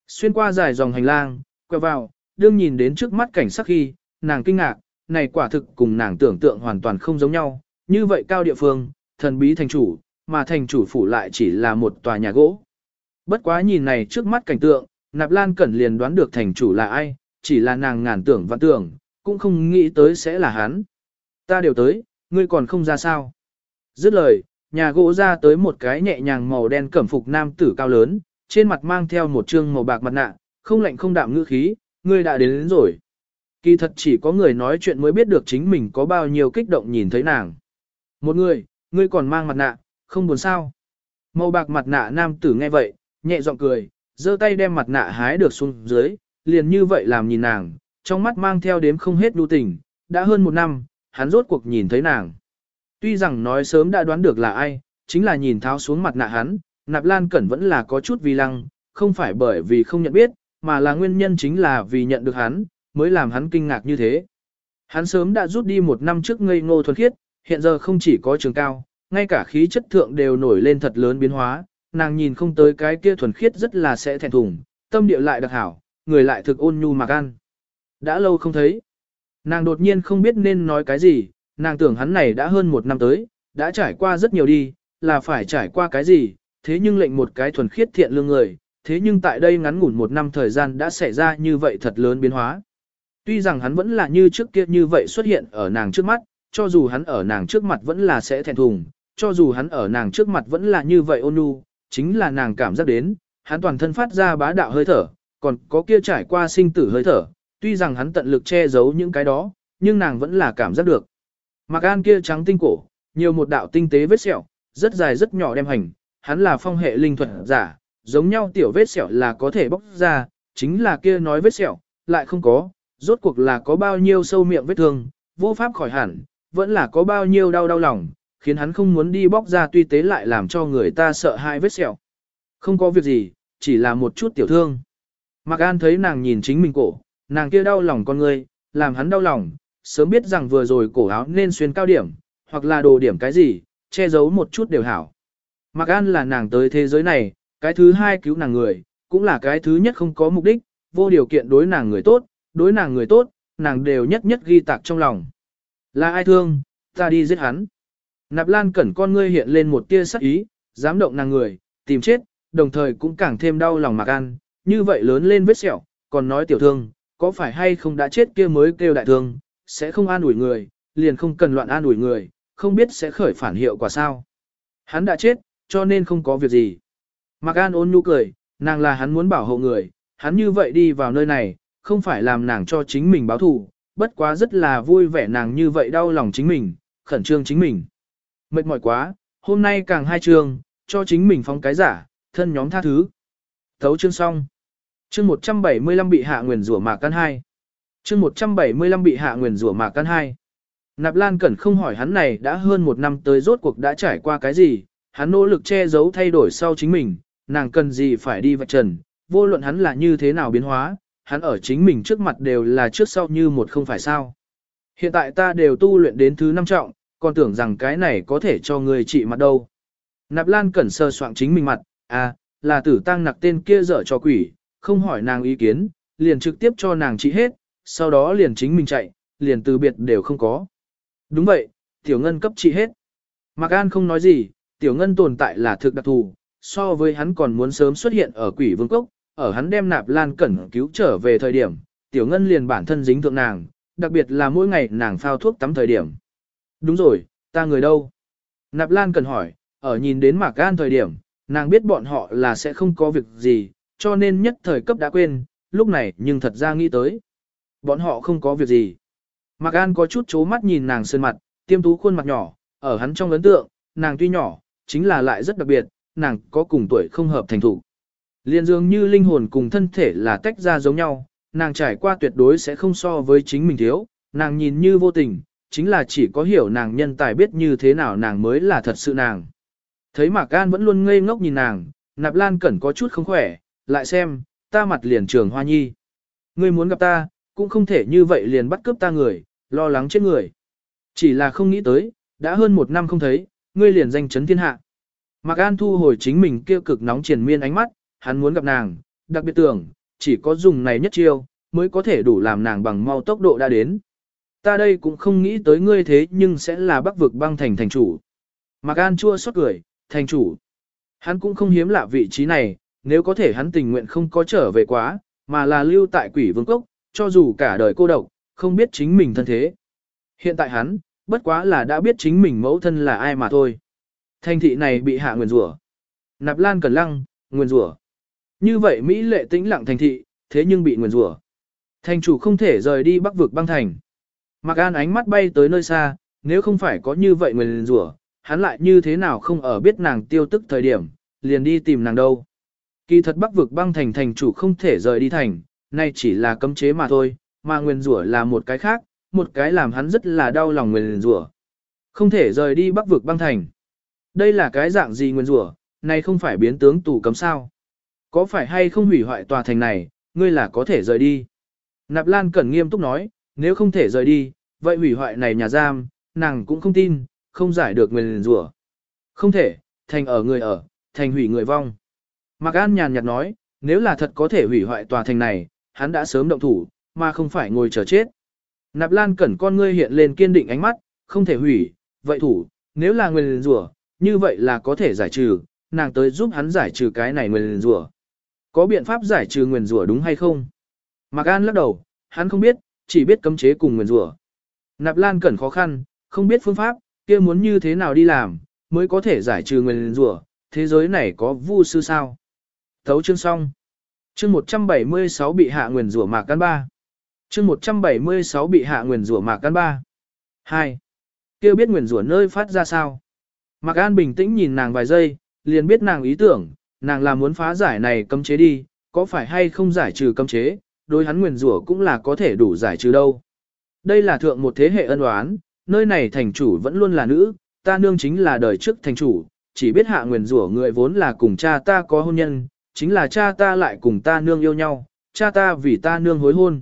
Xuyên qua dài dòng hành lang, quẹo vào, đương nhìn đến trước mắt cảnh sắc khi, nàng kinh ngạc, này quả thực cùng nàng tưởng tượng hoàn toàn không giống nhau, như vậy cao địa phương, thần bí thành chủ, mà thành chủ phủ lại chỉ là một tòa nhà gỗ. Bất quá nhìn này trước mắt cảnh tượng, Nạp Lan Cẩn liền đoán được thành chủ là ai, chỉ là nàng ngàn tưởng vạn tưởng, cũng không nghĩ tới sẽ là hắn. Ta đều tới, ngươi còn không ra sao. Dứt lời, nhà gỗ ra tới một cái nhẹ nhàng màu đen cẩm phục nam tử cao lớn, trên mặt mang theo một trương màu bạc mặt nạ, không lạnh không đạm ngữ khí, ngươi đã đến, đến rồi. Kỳ thật chỉ có người nói chuyện mới biết được chính mình có bao nhiêu kích động nhìn thấy nàng. Một người, ngươi còn mang mặt nạ, không buồn sao. Màu bạc mặt nạ nam tử nghe vậy, nhẹ giọng cười, giơ tay đem mặt nạ hái được xuống dưới, liền như vậy làm nhìn nàng, trong mắt mang theo đếm không hết đu tình, đã hơn một năm, hắn rốt cuộc nhìn thấy nàng. Tuy rằng nói sớm đã đoán được là ai, chính là nhìn tháo xuống mặt nạ hắn, nạp lan cẩn vẫn là có chút vi lăng, không phải bởi vì không nhận biết, mà là nguyên nhân chính là vì nhận được hắn, mới làm hắn kinh ngạc như thế. Hắn sớm đã rút đi một năm trước ngây ngô thuần khiết, hiện giờ không chỉ có trường cao, ngay cả khí chất thượng đều nổi lên thật lớn biến hóa, nàng nhìn không tới cái kia thuần khiết rất là sẽ thẹn thùng, tâm địa lại đặc hảo, người lại thực ôn nhu mà gan. Đã lâu không thấy. Nàng đột nhiên không biết nên nói cái gì, nàng tưởng hắn này đã hơn một năm tới, đã trải qua rất nhiều đi, là phải trải qua cái gì, thế nhưng lệnh một cái thuần khiết thiện lương người, thế nhưng tại đây ngắn ngủn một năm thời gian đã xảy ra như vậy thật lớn biến hóa. Tuy rằng hắn vẫn là như trước kia như vậy xuất hiện ở nàng trước mắt, cho dù hắn ở nàng trước mặt vẫn là sẽ thẹn thùng, cho dù hắn ở nàng trước mặt vẫn là như vậy ôn nhu, chính là nàng cảm giác đến, hắn toàn thân phát ra bá đạo hơi thở, còn có kia trải qua sinh tử hơi thở, tuy rằng hắn tận lực che giấu những cái đó, nhưng nàng vẫn là cảm giác được. Mạc An kia trắng tinh cổ, nhiều một đạo tinh tế vết sẹo, rất dài rất nhỏ đem hành, hắn là phong hệ linh thuật giả, giống nhau tiểu vết sẹo là có thể bóc ra, chính là kia nói vết sẹo, lại không có, rốt cuộc là có bao nhiêu sâu miệng vết thương, vô pháp khỏi hẳn, vẫn là có bao nhiêu đau đau lòng, khiến hắn không muốn đi bóc ra tuy tế lại làm cho người ta sợ hai vết sẹo. Không có việc gì, chỉ là một chút tiểu thương. Mạc An thấy nàng nhìn chính mình cổ, nàng kia đau lòng con người, làm hắn đau lòng, sớm biết rằng vừa rồi cổ áo nên xuyên cao điểm, hoặc là đồ điểm cái gì, che giấu một chút đều hảo. Mạc An là nàng tới thế giới này, cái thứ hai cứu nàng người, cũng là cái thứ nhất không có mục đích, vô điều kiện đối nàng người tốt, đối nàng người tốt, nàng đều nhất nhất ghi tạc trong lòng. Là ai thương, ta đi giết hắn. Nạp Lan cẩn con ngươi hiện lên một tia sắc ý, dám động nàng người, tìm chết, đồng thời cũng càng thêm đau lòng Mạc An, như vậy lớn lên vết sẹo, còn nói tiểu thương, có phải hay không đã chết kia mới kêu đại thương, sẽ không an ủi người, liền không cần loạn an ủi người, không biết sẽ khởi phản hiệu quả sao. Hắn đã chết, cho nên không có việc gì. Mạc An ôn nhu cười, nàng là hắn muốn bảo hộ người, hắn như vậy đi vào nơi này, không phải làm nàng cho chính mình báo thù, bất quá rất là vui vẻ nàng như vậy đau lòng chính mình, khẩn trương chính mình. Mệt mỏi quá, hôm nay càng hai trường, cho chính mình phóng cái giả, thân nhóm tha thứ. Thấu chương xong. Chương 175 bị hạ nguyền rủa mạc căn 2. Chương 175 bị hạ nguyền rủa mạc căn 2. Nạp Lan Cẩn không hỏi hắn này đã hơn một năm tới rốt cuộc đã trải qua cái gì, hắn nỗ lực che giấu thay đổi sau chính mình, nàng cần gì phải đi vạch trần, vô luận hắn là như thế nào biến hóa, hắn ở chính mình trước mặt đều là trước sau như một không phải sao. Hiện tại ta đều tu luyện đến thứ năm trọng, còn tưởng rằng cái này có thể cho người trị mặt đâu. Nạp Lan Cẩn sơ soạn chính mình mặt, à, là tử tăng nặc tên kia dở cho quỷ, không hỏi nàng ý kiến, liền trực tiếp cho nàng trị hết, sau đó liền chính mình chạy, liền từ biệt đều không có. Đúng vậy, tiểu ngân cấp trị hết. Mạc An không nói gì, tiểu ngân tồn tại là thực đặc thù, so với hắn còn muốn sớm xuất hiện ở quỷ vương cốc, ở hắn đem nạp lan cẩn cứu trở về thời điểm, tiểu ngân liền bản thân dính thượng nàng, đặc biệt là mỗi ngày nàng phao thuốc tắm thời điểm. Đúng rồi, ta người đâu? Nạp lan cẩn hỏi, ở nhìn đến Mạc An thời điểm, nàng biết bọn họ là sẽ không có việc gì, cho nên nhất thời cấp đã quên, lúc này nhưng thật ra nghĩ tới. Bọn họ không có việc gì. Mạc An có chút chố mắt nhìn nàng sơn mặt, tiêm tú khuôn mặt nhỏ, ở hắn trong ấn tượng, nàng tuy nhỏ, chính là lại rất đặc biệt, nàng có cùng tuổi không hợp thành thủ. Liên dường như linh hồn cùng thân thể là tách ra giống nhau, nàng trải qua tuyệt đối sẽ không so với chính mình thiếu, nàng nhìn như vô tình, chính là chỉ có hiểu nàng nhân tài biết như thế nào nàng mới là thật sự nàng. Thấy Mạc An vẫn luôn ngây ngốc nhìn nàng, Nạp Lan Cẩn có chút không khỏe, lại xem, ta mặt liền trường hoa nhi. Ngươi muốn gặp ta, cũng không thể như vậy liền bắt cướp ta người, lo lắng chết người. Chỉ là không nghĩ tới, đã hơn một năm không thấy, ngươi liền danh chấn thiên hạ. Mạc An thu hồi chính mình kêu cực nóng triển miên ánh mắt, hắn muốn gặp nàng, đặc biệt tưởng, chỉ có dùng này nhất chiêu, mới có thể đủ làm nàng bằng mau tốc độ đã đến. Ta đây cũng không nghĩ tới ngươi thế nhưng sẽ là bắc vực băng thành thành chủ. Mạc An chua xót cười, thành chủ. Hắn cũng không hiếm lạ vị trí này, nếu có thể hắn tình nguyện không có trở về quá, mà là lưu tại quỷ vương cốc, cho dù cả đời cô độc, không biết chính mình thân thế. Hiện tại hắn, bất quá là đã biết chính mình mẫu thân là ai mà thôi. Thành thị này bị hạ nguyền rủa. Nạp Lan Cẩn Lăng, nguyền rủa. Như vậy Mỹ lệ tĩnh lặng thành thị, thế nhưng bị nguyền rủa. Thành chủ không thể rời đi bắc vực băng thành. Mạc An ánh mắt bay tới nơi xa, nếu không phải có như vậy nguyền rủa, hắn lại như thế nào không ở biết nàng tiêu tức thời điểm, liền đi tìm nàng đâu. Kỳ thật bắc vực băng thành thành chủ không thể rời đi thành, nay chỉ là cấm chế mà thôi, mà nguyên rủa là một cái khác, một cái làm hắn rất là đau lòng nguyên rủa. Không thể rời đi bắc vực băng thành. Đây là cái dạng gì nguyên rủa, này không phải biến tướng tù cấm sao. Có phải hay không hủy hoại tòa thành này, ngươi là có thể rời đi. Nạp Lan Cẩn nghiêm túc nói, nếu không thể rời đi, vậy hủy hoại này nhà giam, nàng cũng không tin, không giải được nguyên rủa. Không thể, thành ở người ở, thành hủy người vong. Mạc An nhàn nhạt nói, nếu là thật có thể hủy hoại tòa thành này, hắn đã sớm động thủ, mà không phải ngồi chờ chết. Nạp Lan Cẩn con ngươi hiện lên kiên định ánh mắt, không thể hủy, vậy thủ, nếu là nguyên rủa, như vậy là có thể giải trừ, nàng tới giúp hắn giải trừ cái này nguyên rủa. Có biện pháp giải trừ nguyên rủa đúng hay không? Mạc An lắc đầu, hắn không biết, chỉ biết cấm chế cùng nguyên rủa. Nạp Lan Cẩn khó khăn, không biết phương pháp, kia muốn như thế nào đi làm, mới có thể giải trừ nguyên rủa, thế giới này có vu sư sao? Thấu chương xong. Chương 176 bị hạ nguyền rủa mạc căn ba. Chương 176 bị hạ nguyền rủa mạc căn ba. 2. Kêu biết nguyền rủa nơi phát ra sao? Mạc An bình tĩnh nhìn nàng vài giây, liền biết nàng ý tưởng, nàng là muốn phá giải này cấm chế đi, có phải hay không giải trừ cấm chế, đối hắn nguyền rủa cũng là có thể đủ giải trừ đâu. Đây là thượng một thế hệ ân oán, nơi này thành chủ vẫn luôn là nữ, ta nương chính là đời trước thành chủ, chỉ biết hạ nguyền rủa người vốn là cùng cha ta có hôn nhân, chính là cha ta lại cùng ta nương yêu nhau, cha ta vì ta nương hối hôn.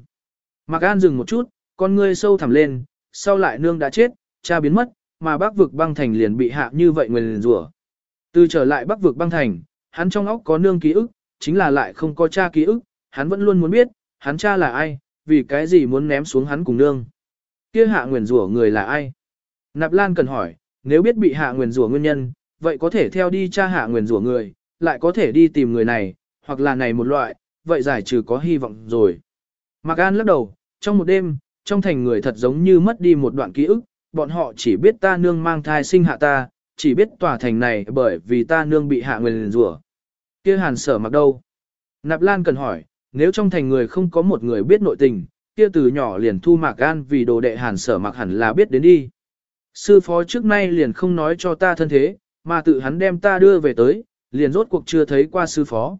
Mạc An dừng một chút, con ngươi sâu thẳm lên, sau lại nương đã chết, cha biến mất, mà bác vực băng thành liền bị hạ như vậy nguyền rủa. Từ trở lại bắc vực băng thành, hắn trong óc có nương ký ức, chính là lại không có cha ký ức, hắn vẫn luôn muốn biết, hắn cha là ai, vì cái gì muốn ném xuống hắn cùng nương. Kia hạ nguyền rủa người là ai? Nạp Lan cần hỏi, nếu biết bị hạ nguyền rủa nguyên nhân, vậy có thể theo đi cha hạ nguyền rủa người, lại có thể đi tìm người này, hoặc là này một loại, vậy giải trừ có hy vọng rồi. Mạc An lắc đầu, trong một đêm, trong thành người thật giống như mất đi một đoạn ký ức, bọn họ chỉ biết ta nương mang thai sinh hạ ta, chỉ biết tòa thành này bởi vì ta nương bị hạ nguyền rủa. Kia hàn sở mặc đâu? Nạp Lan cần hỏi, nếu trong thành người không có một người biết nội tình, kia từ nhỏ liền thu Mạc gan vì đồ đệ hàn sở mặc hẳn là biết đến đi. Sư phó trước nay liền không nói cho ta thân thế, mà tự hắn đem ta đưa về tới, liền rốt cuộc chưa thấy qua sư phó.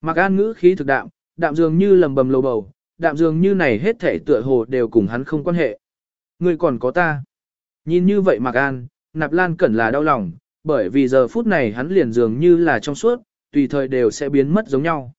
Mạc An ngữ khí thực đạm, đạm dường như lầm bầm lầu bầu, đạm dường như này hết thể tựa hồ đều cùng hắn không quan hệ. Người còn có ta. Nhìn như vậy Mạc An, Nạp Lan Cẩn là đau lòng, bởi vì giờ phút này hắn liền dường như là trong suốt, tùy thời đều sẽ biến mất giống nhau.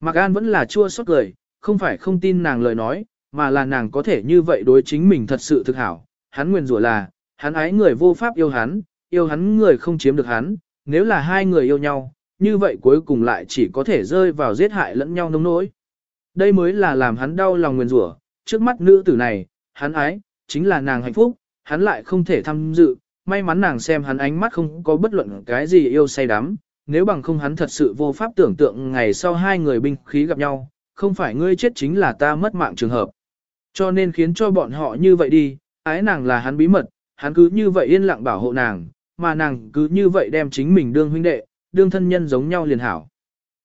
Mạc An vẫn là chua xót cười, không phải không tin nàng lời nói, mà là nàng có thể như vậy đối chính mình thật sự thực hảo. Hắn nguyên rủa là, hắn ái người vô pháp yêu hắn, yêu hắn người không chiếm được hắn, nếu là hai người yêu nhau, như vậy cuối cùng lại chỉ có thể rơi vào giết hại lẫn nhau nông nỗi. Đây mới là làm hắn đau lòng nguyên rủa, trước mắt nữ tử này, hắn ái, chính là nàng hạnh phúc, hắn lại không thể tham dự, may mắn nàng xem hắn ánh mắt không có bất luận cái gì yêu say đắm, nếu bằng không hắn thật sự vô pháp tưởng tượng ngày sau hai người binh khí gặp nhau, không phải ngươi chết chính là ta mất mạng trường hợp. Cho nên khiến cho bọn họ như vậy đi, ái nàng là hắn bí mật, hắn cứ như vậy yên lặng bảo hộ nàng, mà nàng cứ như vậy đem chính mình đương huynh đệ, đương thân nhân giống nhau liền hảo.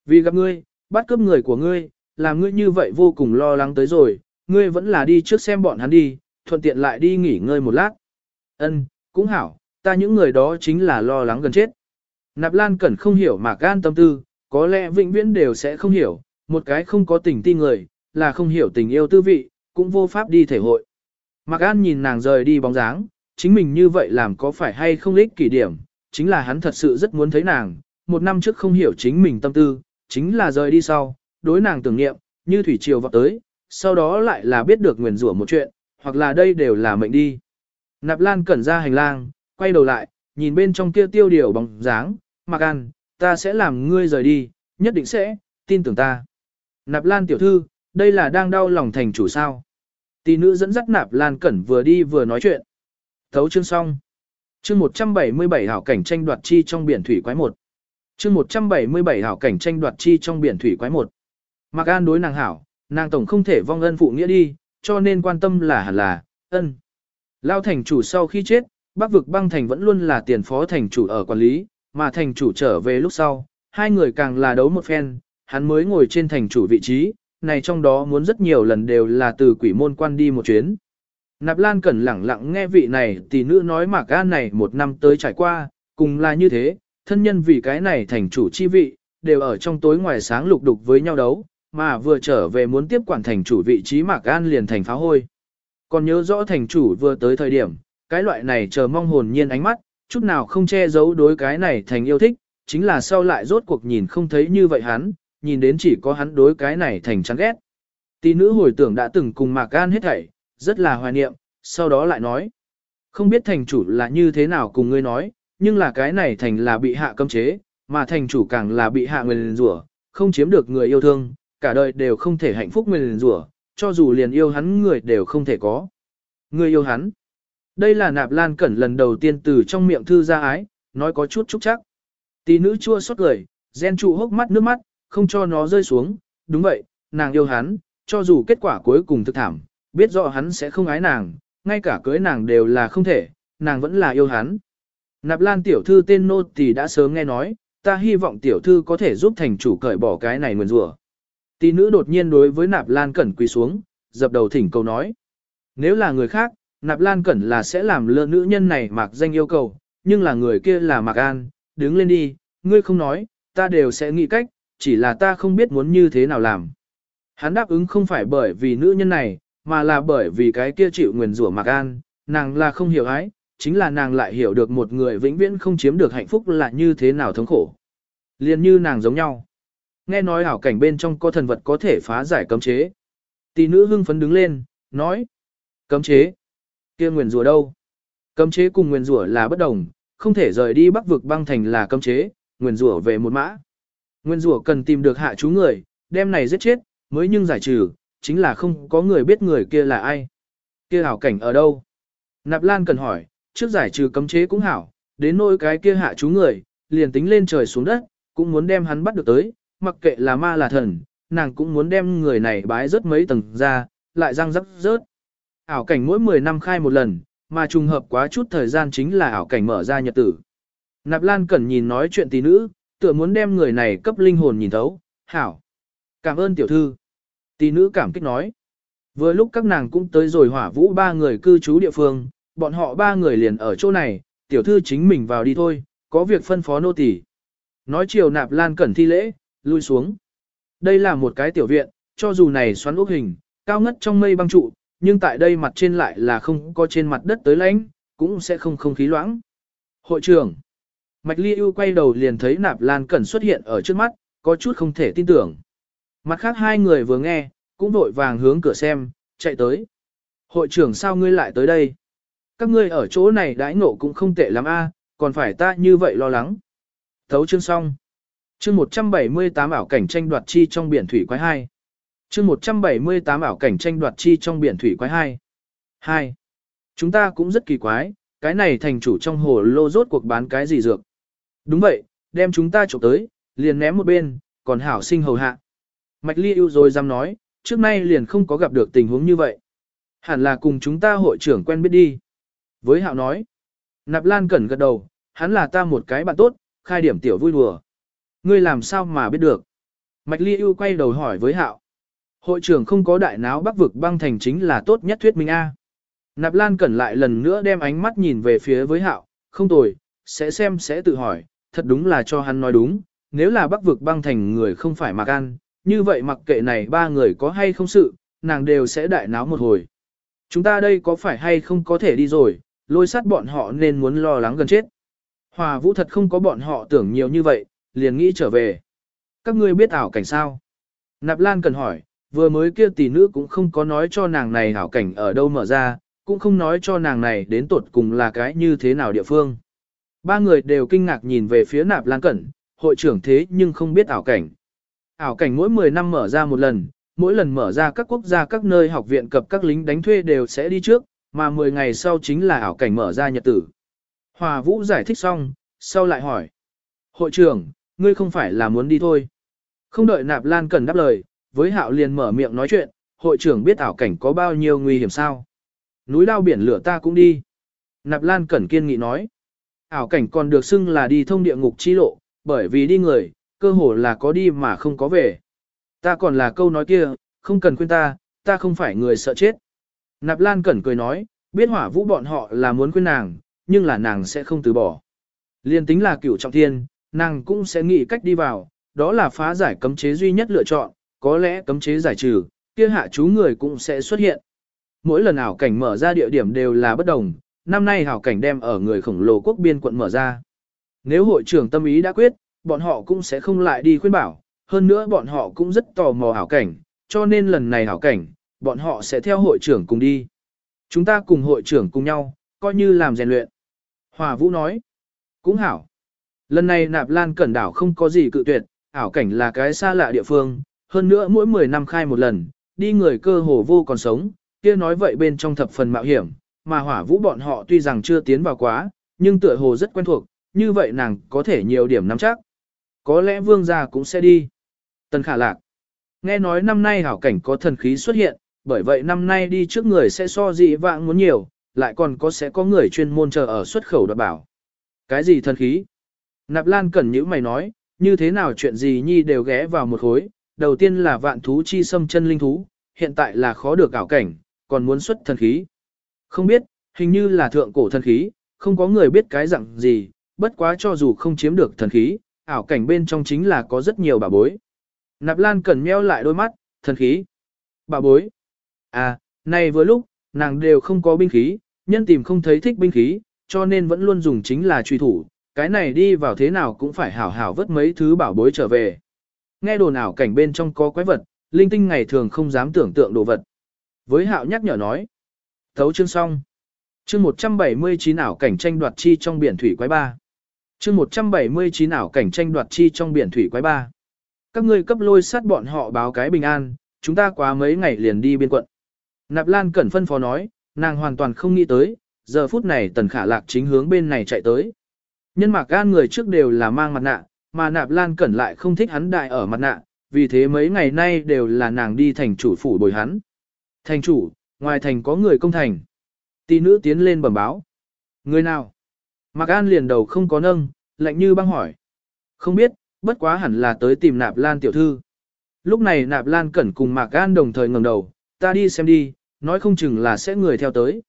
Vì gặp ngươi, bắt cướp người của ngươi, làm ngươi như vậy vô cùng lo lắng tới rồi, ngươi vẫn là đi trước xem bọn hắn đi, thuận tiện lại đi nghỉ ngơi một lát. Ân, cũng hảo, ta những người đó chính là lo lắng gần chết. Nạp Lan Cẩn không hiểu mà gan tâm tư, có lẽ vĩnh viễn đều sẽ không hiểu, một cái không có tình ti người, là không hiểu tình yêu tư vị, cũng vô pháp đi thể hội. Mạc An nhìn nàng rời đi bóng dáng, chính mình như vậy làm có phải hay không ích kỷ điểm, chính là hắn thật sự rất muốn thấy nàng, một năm trước không hiểu chính mình tâm tư, chính là rời đi sau, đối nàng tưởng niệm, như thủy triều vọt tới, sau đó lại là biết được nguyền rủa một chuyện, hoặc là đây đều là mệnh đi. Nạp Lan cẩn ra hành lang, quay đầu lại, nhìn bên trong kia tiêu điều bóng dáng, Mạc An, ta sẽ làm ngươi rời đi, nhất định sẽ, tin tưởng ta. Nạp Lan tiểu thư, đây là đang đau lòng thành chủ sao. Tỷ nữ dẫn dắt Nạp Lan Cẩn vừa đi vừa nói chuyện. Thấu chương xong. Chương 177 hảo cảnh tranh đoạt chi trong biển thủy quái một. Chương 177 hảo cảnh tranh đoạt chi trong biển thủy quái một. Mạc An đối nàng hảo, nàng tổng không thể vong ân phụ nghĩa đi, cho nên quan tâm là hẳn là, ân. Lao thành chủ sau khi chết, Bắc vực băng thành vẫn luôn là tiền phó thành chủ ở quản lý, mà thành chủ trở về lúc sau, hai người càng là đấu một phen, hắn mới ngồi trên thành chủ vị trí, này trong đó muốn rất nhiều lần đều là từ quỷ môn quan đi một chuyến. Nạp Lan Cẩn lẳng lặng nghe vị này tỷ nữ nói mà ca này một năm tới trải qua, cùng là như thế, thân nhân vì cái này thành chủ chi vị, đều ở trong tối ngoài sáng lục đục với nhau đấu, mà vừa trở về muốn tiếp quản thành chủ vị trí Mạc An liền thành phá hôi. Còn nhớ rõ thành chủ vừa tới thời điểm, cái loại này chờ mong hồn nhiên ánh mắt, chút nào không che giấu đối cái này thành yêu thích, chính là sau lại rốt cuộc nhìn không thấy như vậy hắn, nhìn đến chỉ có hắn đối cái này thành chán ghét. Tỷ nữ hồi tưởng đã từng cùng Mạc An hết thảy, rất là hoài niệm, sau đó lại nói. Không biết thành chủ là như thế nào cùng ngươi nói, nhưng là cái này thành là bị hạ cấm chế, mà thành chủ càng là bị hạ nguyên rủa, không chiếm được người yêu thương, cả đời đều không thể hạnh phúc nguyền rủa, cho dù liền yêu hắn người đều không thể có. Người yêu hắn. Đây là nạp lan cẩn lần đầu tiên từ trong miệng thư ra ái, nói có chút chúc chắc. Tỷ nữ chua xót cười, gen trụ hốc mắt nước mắt, không cho nó rơi xuống, đúng vậy, nàng yêu hắn, cho dù kết quả cuối cùng thực thảm, biết rõ hắn sẽ không ái nàng, ngay cả cưới nàng đều là không thể, nàng vẫn là yêu hắn. Nạp lan tiểu thư tên nô thì đã sớm nghe nói, ta hy vọng tiểu thư có thể giúp thành chủ cởi bỏ cái này nguồn rủa. Tỷ nữ đột nhiên đối với nạp lan cẩn quỳ xuống, dập đầu thỉnh cầu nói. Nếu là người khác, nạp lan cẩn là sẽ làm lơ nữ nhân này mặc danh yêu cầu, nhưng là người kia là mạc an, đứng lên đi, ngươi không nói, ta đều sẽ nghĩ cách, chỉ là ta không biết muốn như thế nào làm. Hắn đáp ứng không phải bởi vì nữ nhân này, mà là bởi vì cái kia chịu nguyền rủa mạc an, nàng là không hiểu ái, chính là nàng lại hiểu được một người vĩnh viễn không chiếm được hạnh phúc là như thế nào thống khổ. Liên như nàng giống nhau. Nghe nói ảo cảnh bên trong có thần vật có thể phá giải cấm chế. Tỷ nữ hưng phấn đứng lên, nói. Cấm chế? kia nguyền rủa đâu? Cấm chế cùng nguyền rủa là bất đồng, không thể rời đi bắc vực băng thành là cấm chế, nguyền rủa về một mã. Nguyên rủa cần tìm được hạ chú người, đem này giết chết, mới nhưng giải trừ, chính là không có người biết người kia là ai. Kia hảo cảnh ở đâu? Nạp Lan cần hỏi, trước giải trừ cấm chế cũng hảo, đến nỗi cái kia hạ chú người, liền tính lên trời xuống đất, cũng muốn đem hắn bắt được tới, mặc kệ là ma là thần, nàng cũng muốn đem người này bái rất mấy tầng ra, lại răng rắc rớt. Ảo cảnh mỗi 10 năm khai một lần, mà trùng hợp quá chút thời gian chính là ảo cảnh mở ra nhật tử. Nạp Lan Cẩn nhìn nói chuyện tỷ nữ, tựa muốn đem người này cấp linh hồn nhìn thấu, hảo. Cảm ơn tiểu thư. Tỷ nữ cảm kích nói. Vừa lúc các nàng cũng tới rồi hỏa vũ ba người cư trú địa phương, bọn họ ba người liền ở chỗ này, tiểu thư chính mình vào đi thôi, có việc phân phó nô tỳ. Nói chiều nạp lan cẩn thi lễ, lui xuống. Đây là một cái tiểu viện, cho dù này xoắn ốc hình, cao ngất trong mây băng trụ, nhưng tại đây mặt trên lại là không có trên mặt đất tới lãnh, cũng sẽ không không khí loãng. Hội trưởng Mạch Ly ưu quay đầu liền thấy nạp lan cẩn xuất hiện ở trước mắt, có chút không thể tin tưởng. Mặt khác hai người vừa nghe, cũng vội vàng hướng cửa xem, chạy tới. Hội trưởng sao ngươi lại tới đây? Các ngươi ở chỗ này đãi ngộ cũng không tệ lắm a, còn phải ta như vậy lo lắng. Thấu chương xong. Chương 178 ảo cảnh tranh đoạt chi trong biển thủy quái 2. Chương 178 ảo cảnh tranh đoạt chi trong biển thủy quái 2. 2. Chúng ta cũng rất kỳ quái, cái này thành chủ trong hồ lô rốt cuộc bán cái gì dược. Đúng vậy, đem chúng ta trộm tới, liền ném một bên, còn hảo sinh hầu hạ. Mạch Ly yêu rồi dám nói, trước nay liền không có gặp được tình huống như vậy. Hẳn là cùng chúng ta hội trưởng quen biết đi. Với hạo nói, Nạp Lan Cẩn gật đầu, hắn là ta một cái bạn tốt, khai điểm tiểu vui đùa. Ngươi làm sao mà biết được? Mạch Ly ưu quay đầu hỏi với hạo. Hội trưởng không có đại náo bắc vực băng thành chính là tốt nhất thuyết minh A. Nạp Lan Cẩn lại lần nữa đem ánh mắt nhìn về phía với hạo, không tồi, sẽ xem sẽ tự hỏi, thật đúng là cho hắn nói đúng, nếu là bắc vực băng thành người không phải mặc ăn, như vậy mặc kệ này ba người có hay không sự, nàng đều sẽ đại náo một hồi. Chúng ta đây có phải hay không có thể đi rồi, lôi sát bọn họ nên muốn lo lắng gần chết. Hòa vũ thật không có bọn họ tưởng nhiều như vậy, liền nghĩ trở về. Các ngươi biết ảo cảnh sao? Nạp Lan cần hỏi, vừa mới kia tỷ nữ cũng không có nói cho nàng này ảo cảnh ở đâu mở ra, cũng không nói cho nàng này đến tột cùng là cái như thế nào địa phương. Ba người đều kinh ngạc nhìn về phía Nạp Lan Cẩn, hội trưởng thế nhưng không biết ảo cảnh. Ảo cảnh mỗi 10 năm mở ra một lần, mỗi lần mở ra các quốc gia các nơi học viện cập các lính đánh thuê đều sẽ đi trước, mà 10 ngày sau chính là ảo cảnh mở ra nhật tử. Hòa Vũ giải thích xong, sau lại hỏi. Hội trưởng, ngươi không phải là muốn đi thôi. Không đợi Nạp Lan Cần đáp lời, với Hạo liền mở miệng nói chuyện, hội trưởng biết ảo cảnh có bao nhiêu nguy hiểm sao. Núi lao biển lửa ta cũng đi. Nạp Lan Cẩn kiên nghị nói. Ảo cảnh còn được xưng là đi thông địa ngục chi lộ, bởi vì đi người, cơ hồ là có đi mà không có về. Ta còn là câu nói kia, không cần khuyên ta, ta không phải người sợ chết. Nạp Lan Cẩn cười nói, biết hỏa vũ bọn họ là muốn khuyên nàng, nhưng là nàng sẽ không từ bỏ. Liên tính là cửu trọng thiên, nàng cũng sẽ nghĩ cách đi vào, đó là phá giải cấm chế duy nhất lựa chọn, có lẽ cấm chế giải trừ, kia hạ chú người cũng sẽ xuất hiện. Mỗi lần ảo cảnh mở ra địa điểm đều là bất đồng, năm nay hảo cảnh đem ở người khổng lồ quốc biên quận mở ra. Nếu hội trưởng tâm ý đã quyết, bọn họ cũng sẽ không lại đi khuyên bảo, hơn nữa bọn họ cũng rất tò mò hảo cảnh, cho nên lần này hảo cảnh, bọn họ sẽ theo hội trưởng cùng đi. Chúng ta cùng hội trưởng cùng nhau, coi như làm rèn luyện. Hòa Vũ nói, cũng hảo. Lần này nạp lan cẩn đảo không có gì cự tuyệt, ảo cảnh là cái xa lạ địa phương, hơn nữa mỗi 10 năm khai một lần, đi người cơ hồ vô còn sống, kia nói vậy bên trong thập phần mạo hiểm, mà hỏa vũ bọn họ tuy rằng chưa tiến vào quá, nhưng tựa hồ rất quen thuộc, như vậy nàng có thể nhiều điểm nắm chắc. Có lẽ vương gia cũng sẽ đi. Tần khả lạc. Nghe nói năm nay hảo cảnh có thần khí xuất hiện, bởi vậy năm nay đi trước người sẽ so dị vãng muốn nhiều, lại còn có sẽ có người chuyên môn chờ ở xuất khẩu đoạt bảo. Cái gì thần khí? Nạp Lan Cẩn nhữ mày nói, như thế nào chuyện gì nhi đều ghé vào một khối, đầu tiên là vạn thú chi xâm chân linh thú, hiện tại là khó được ảo cảnh, còn muốn xuất thần khí. Không biết, hình như là thượng cổ thần khí, không có người biết cái dạng gì, bất quá cho dù không chiếm được thần khí, ảo cảnh bên trong chính là có rất nhiều bà bối. Nạp Lan Cẩn meo lại đôi mắt, thần khí. Bà bối. À, này vừa lúc, nàng đều không có binh khí, nhân tìm không thấy thích binh khí, cho nên vẫn luôn dùng chính là truy thủ, cái này đi vào thế nào cũng phải hảo hảo vớt mấy thứ bảo bối trở về. Nghe đồn ảo cảnh bên trong có quái vật, linh tinh ngày thường không dám tưởng tượng đồ vật. Với hạo nhắc nhở nói. Thấu chương xong. Chương 179 ảo cảnh tranh đoạt chi trong biển thủy quái ba. Chương 179 ảo cảnh tranh đoạt chi trong biển thủy quái ba. Các ngươi cấp lôi sát bọn họ báo cái bình an, chúng ta quá mấy ngày liền đi biên quận. Nạp Lan Cẩn phân phó nói, nàng hoàn toàn không nghĩ tới, giờ phút này tần khả lạc chính hướng bên này chạy tới. Nhân mạc gan người trước đều là mang mặt nạ, mà nạp lan cẩn lại không thích hắn đại ở mặt nạ, vì thế mấy ngày nay đều là nàng đi thành chủ phủ bồi hắn. Thành chủ, ngoài thành có người công thành. Tỷ nữ tiến lên bẩm báo. Người nào? Mạc An liền đầu không có nâng, lạnh như băng hỏi. Không biết, bất quá hẳn là tới tìm nạp lan tiểu thư. Lúc này nạp lan cẩn cùng Mạc An đồng thời ngẩng đầu, ta đi xem đi, nói không chừng là sẽ người theo tới.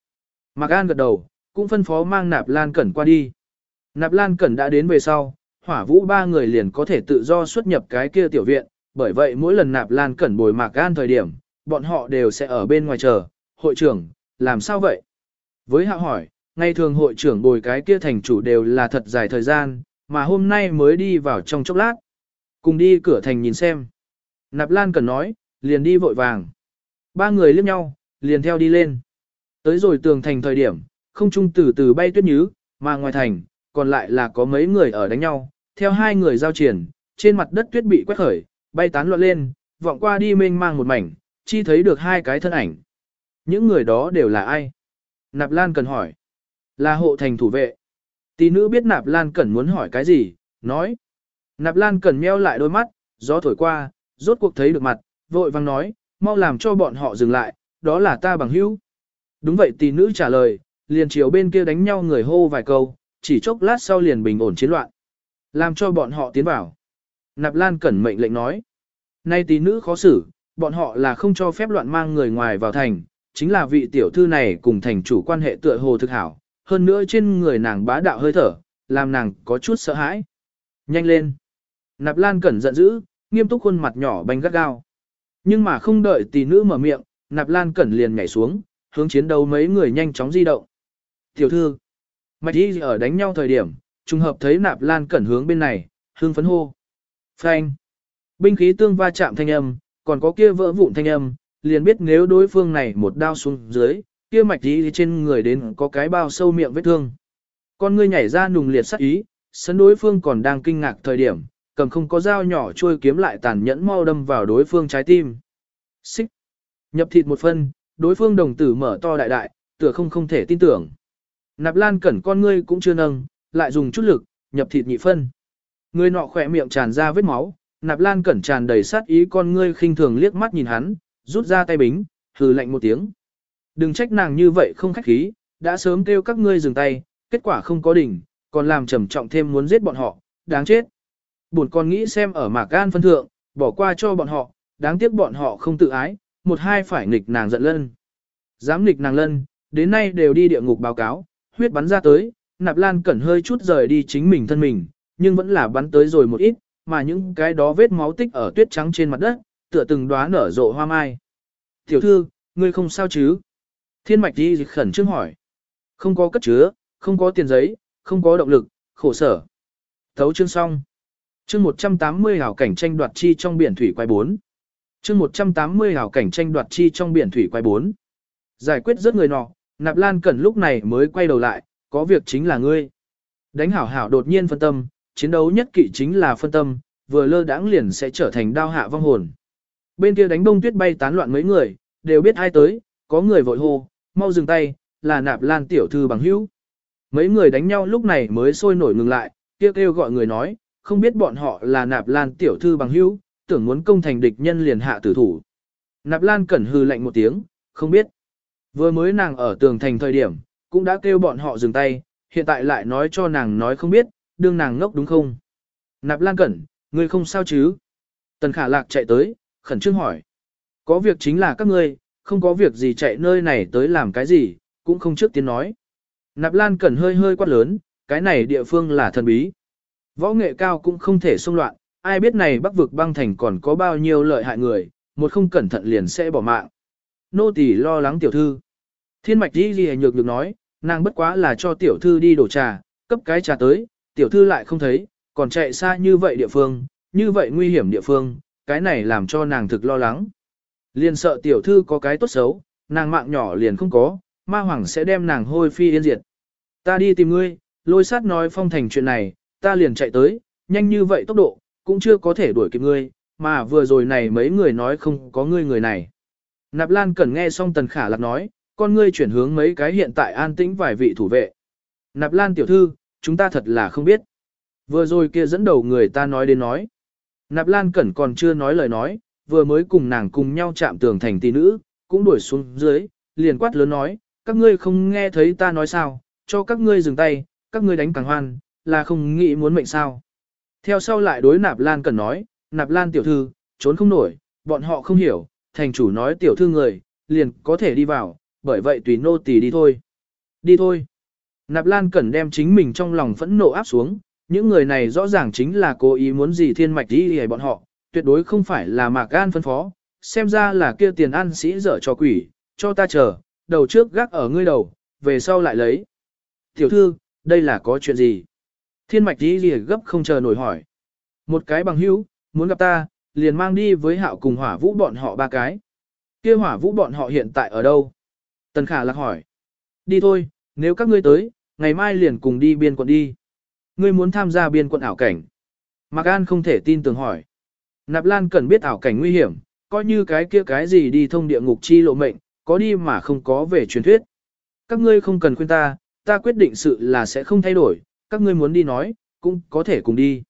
Mạc An gật đầu, cũng phân phó mang nạp lan cẩn qua đi. Nạp lan cẩn đã đến về sau, hỏa vũ ba người liền có thể tự do xuất nhập cái kia tiểu viện, bởi vậy mỗi lần nạp lan cẩn bồi Mạc gan thời điểm, bọn họ đều sẽ ở bên ngoài chờ, hội trưởng, làm sao vậy? Với hạ hỏi, ngày thường hội trưởng bồi cái kia thành chủ đều là thật dài thời gian, mà hôm nay mới đi vào trong chốc lát. Cùng đi cửa thành nhìn xem. Nạp Lan cần nói, liền đi vội vàng. Ba người liếc nhau, liền theo đi lên. Tới rồi tường thành thời điểm, không trung từ từ bay tuyết nhứ, mà ngoài thành, còn lại là có mấy người ở đánh nhau, theo hai người giao triển, trên mặt đất tuyết bị quét khởi, bay tán loạn lên, vọng qua đi mênh mang một mảnh, chi thấy được hai cái thân ảnh. Những người đó đều là ai? Nạp Lan cần hỏi. Là hộ thành thủ vệ. Tỷ nữ biết Nạp Lan cần muốn hỏi cái gì, nói. Nạp Lan cần meo lại đôi mắt, gió thổi qua, rốt cuộc thấy được mặt, vội vang nói, mau làm cho bọn họ dừng lại, đó là ta bằng hữu. Đúng vậy tỷ nữ trả lời, liền chiều bên kia đánh nhau người hô vài câu, chỉ chốc lát sau liền bình ổn chiến loạn. Làm cho bọn họ tiến vào. Nạp Lan Cẩn mệnh lệnh nói. Nay tỷ nữ khó xử, bọn họ là không cho phép loạn mang người ngoài vào thành, chính là vị tiểu thư này cùng thành chủ quan hệ tựa hồ thực hảo, hơn nữa trên người nàng bá đạo hơi thở, làm nàng có chút sợ hãi. Nhanh lên. Nạp Lan Cẩn giận dữ, nghiêm túc khuôn mặt nhỏ bánh gắt gao. Nhưng mà không đợi tỷ nữ mở miệng, Nạp Lan Cẩn liền nhảy xuống, hướng chiến đấu mấy người nhanh chóng di động. Tiểu thư, Mạch Y ở đánh nhau thời điểm, trùng hợp thấy Nạp Lan Cẩn hướng bên này, hương phấn hô. Phanh. Binh khí tương va chạm thanh âm, còn có kia vỡ vụn thanh âm, liền biết nếu đối phương này một đao xuống dưới, kia mạch Y trên người đến có cái bao sâu miệng vết thương. Con ngươi nhảy ra nùng liệt sắc ý, sân đối phương còn đang kinh ngạc thời điểm, cầm không có dao nhỏ trôi kiếm lại tàn nhẫn mau đâm vào đối phương trái tim. Xích. Nhập thịt một phân, đối phương đồng tử mở to đại đại, tựa không không thể tin tưởng. Nạp lan cẩn con ngươi cũng chưa nâng, lại dùng chút lực, nhập thịt nhị phân. Người nọ khỏe miệng tràn ra vết máu, nạp lan cẩn tràn đầy sát ý con ngươi khinh thường liếc mắt nhìn hắn, rút ra tay bính, hừ lạnh một tiếng. Đừng trách nàng như vậy không khách khí, đã sớm kêu các ngươi dừng tay, kết quả không có đỉnh, còn làm trầm trọng thêm muốn giết bọn họ, đáng chết. Buồn con nghĩ xem ở mạc gan phân thượng, bỏ qua cho bọn họ, đáng tiếc bọn họ không tự ái, một hai phải nghịch nàng giận lân. Dám nghịch nàng lân, đến nay đều đi địa ngục báo cáo, huyết bắn ra tới, nạp lan cẩn hơi chút rời đi chính mình thân mình, nhưng vẫn là bắn tới rồi một ít, mà những cái đó vết máu tích ở tuyết trắng trên mặt đất, tựa từng đóa nở rộ hoa mai. Tiểu thư, ngươi không sao chứ? Thiên mạch đi khẩn trương hỏi. Không có cất chứa, không có tiền giấy, không có động lực, khổ sở. Thấu chương xong. Chương 180 hảo cảnh tranh đoạt chi trong biển thủy quay 4. Chương 180 hảo cảnh tranh đoạt chi trong biển thủy quay 4. Giải quyết rất người nọ, Nạp Lan Cẩn lúc này mới quay đầu lại, có việc chính là ngươi. Đánh hảo hảo đột nhiên phân tâm, chiến đấu nhất kỵ chính là phân tâm, vừa lơ đãng liền sẽ trở thành đao hạ vong hồn. Bên kia đánh bông tuyết bay tán loạn mấy người, đều biết ai tới, có người vội hô, mau dừng tay, là Nạp Lan tiểu thư bằng hữu. Mấy người đánh nhau lúc này mới sôi nổi ngừng lại, kêu kêu gọi người nói, không biết bọn họ là Nạp Lan tiểu thư bằng hữu, tưởng muốn công thành địch nhân liền hạ tử thủ. Nạp Lan cẩn hư lạnh một tiếng, không biết. Vừa mới nàng ở tường thành thời điểm, cũng đã kêu bọn họ dừng tay, hiện tại lại nói cho nàng nói không biết, đương nàng ngốc đúng không? Nạp Lan Cẩn, ngươi không sao chứ? Tần Khả Lạc chạy tới, khẩn trương hỏi. Có việc chính là các ngươi, không có việc gì chạy nơi này tới làm cái gì, cũng không trước tiên nói. Nạp Lan Cẩn hơi hơi quát lớn, cái này địa phương là thần bí. Võ nghệ cao cũng không thể xông loạn, ai biết này bắc vực băng thành còn có bao nhiêu lợi hại người, một không cẩn thận liền sẽ bỏ mạng. Nô tỳ lo lắng tiểu thư. Thiên mạch đi ghi nhược nhược nói, nàng bất quá là cho tiểu thư đi đổ trà, cấp cái trà tới, tiểu thư lại không thấy, còn chạy xa như vậy địa phương, như vậy nguy hiểm địa phương, cái này làm cho nàng thực lo lắng. Liền sợ tiểu thư có cái tốt xấu, nàng mạng nhỏ liền không có, ma hoàng sẽ đem nàng hôi phi yên diệt. Ta đi tìm ngươi, lôi sát nói phong thành chuyện này, ta liền chạy tới, nhanh như vậy tốc độ, cũng chưa có thể đuổi kịp ngươi, mà vừa rồi này mấy người nói không có ngươi người này. Nạp Lan Cẩn nghe xong Tần Khả Lạc nói, con ngươi chuyển hướng mấy cái hiện tại an tĩnh vài vị thủ vệ. Nạp Lan tiểu thư, chúng ta thật là không biết. Vừa rồi kia dẫn đầu người ta nói đến nói. Nạp Lan Cẩn còn chưa nói lời nói, vừa mới cùng nàng cùng nhau chạm tường thành tỷ nữ, cũng đuổi xuống dưới, liền quát lớn nói, các ngươi không nghe thấy ta nói sao, cho các ngươi dừng tay, các ngươi đánh càng hoan, là không nghĩ muốn mệnh sao. Theo sau lại đối Nạp Lan Cẩn nói, Nạp Lan tiểu thư, trốn không nổi, bọn họ không hiểu, thành chủ nói tiểu thư người, liền có thể đi vào, bởi vậy tùy nô tỳ đi thôi. Đi thôi. Nạp Lan Cẩn đem chính mình trong lòng phẫn nộ áp xuống, những người này rõ ràng chính là cố ý muốn gì thiên mạch đi hề bọn họ, tuyệt đối không phải là mạc gan phân phó, xem ra là kia tiền ăn sĩ dở cho quỷ, cho ta chờ, đầu trước gác ở ngươi đầu, về sau lại lấy. Tiểu thư, đây là có chuyện gì? Thiên mạch đi hề gấp không chờ nổi hỏi. Một cái bằng hữu, muốn gặp ta, liền mang đi với hạo cùng hỏa vũ bọn họ ba cái. Kia hỏa vũ bọn họ hiện tại ở đâu? Tần khả lạc hỏi. Đi thôi, nếu các ngươi tới, ngày mai liền cùng đi biên quận đi. Ngươi muốn tham gia biên quận ảo cảnh. Mạc An không thể tin tưởng hỏi. Nạp Lan cần biết ảo cảnh nguy hiểm, coi như cái kia cái gì đi thông địa ngục chi lộ mệnh, có đi mà không có về truyền thuyết. Các ngươi không cần khuyên ta, ta quyết định sự là sẽ không thay đổi, các ngươi muốn đi nói, cũng có thể cùng đi.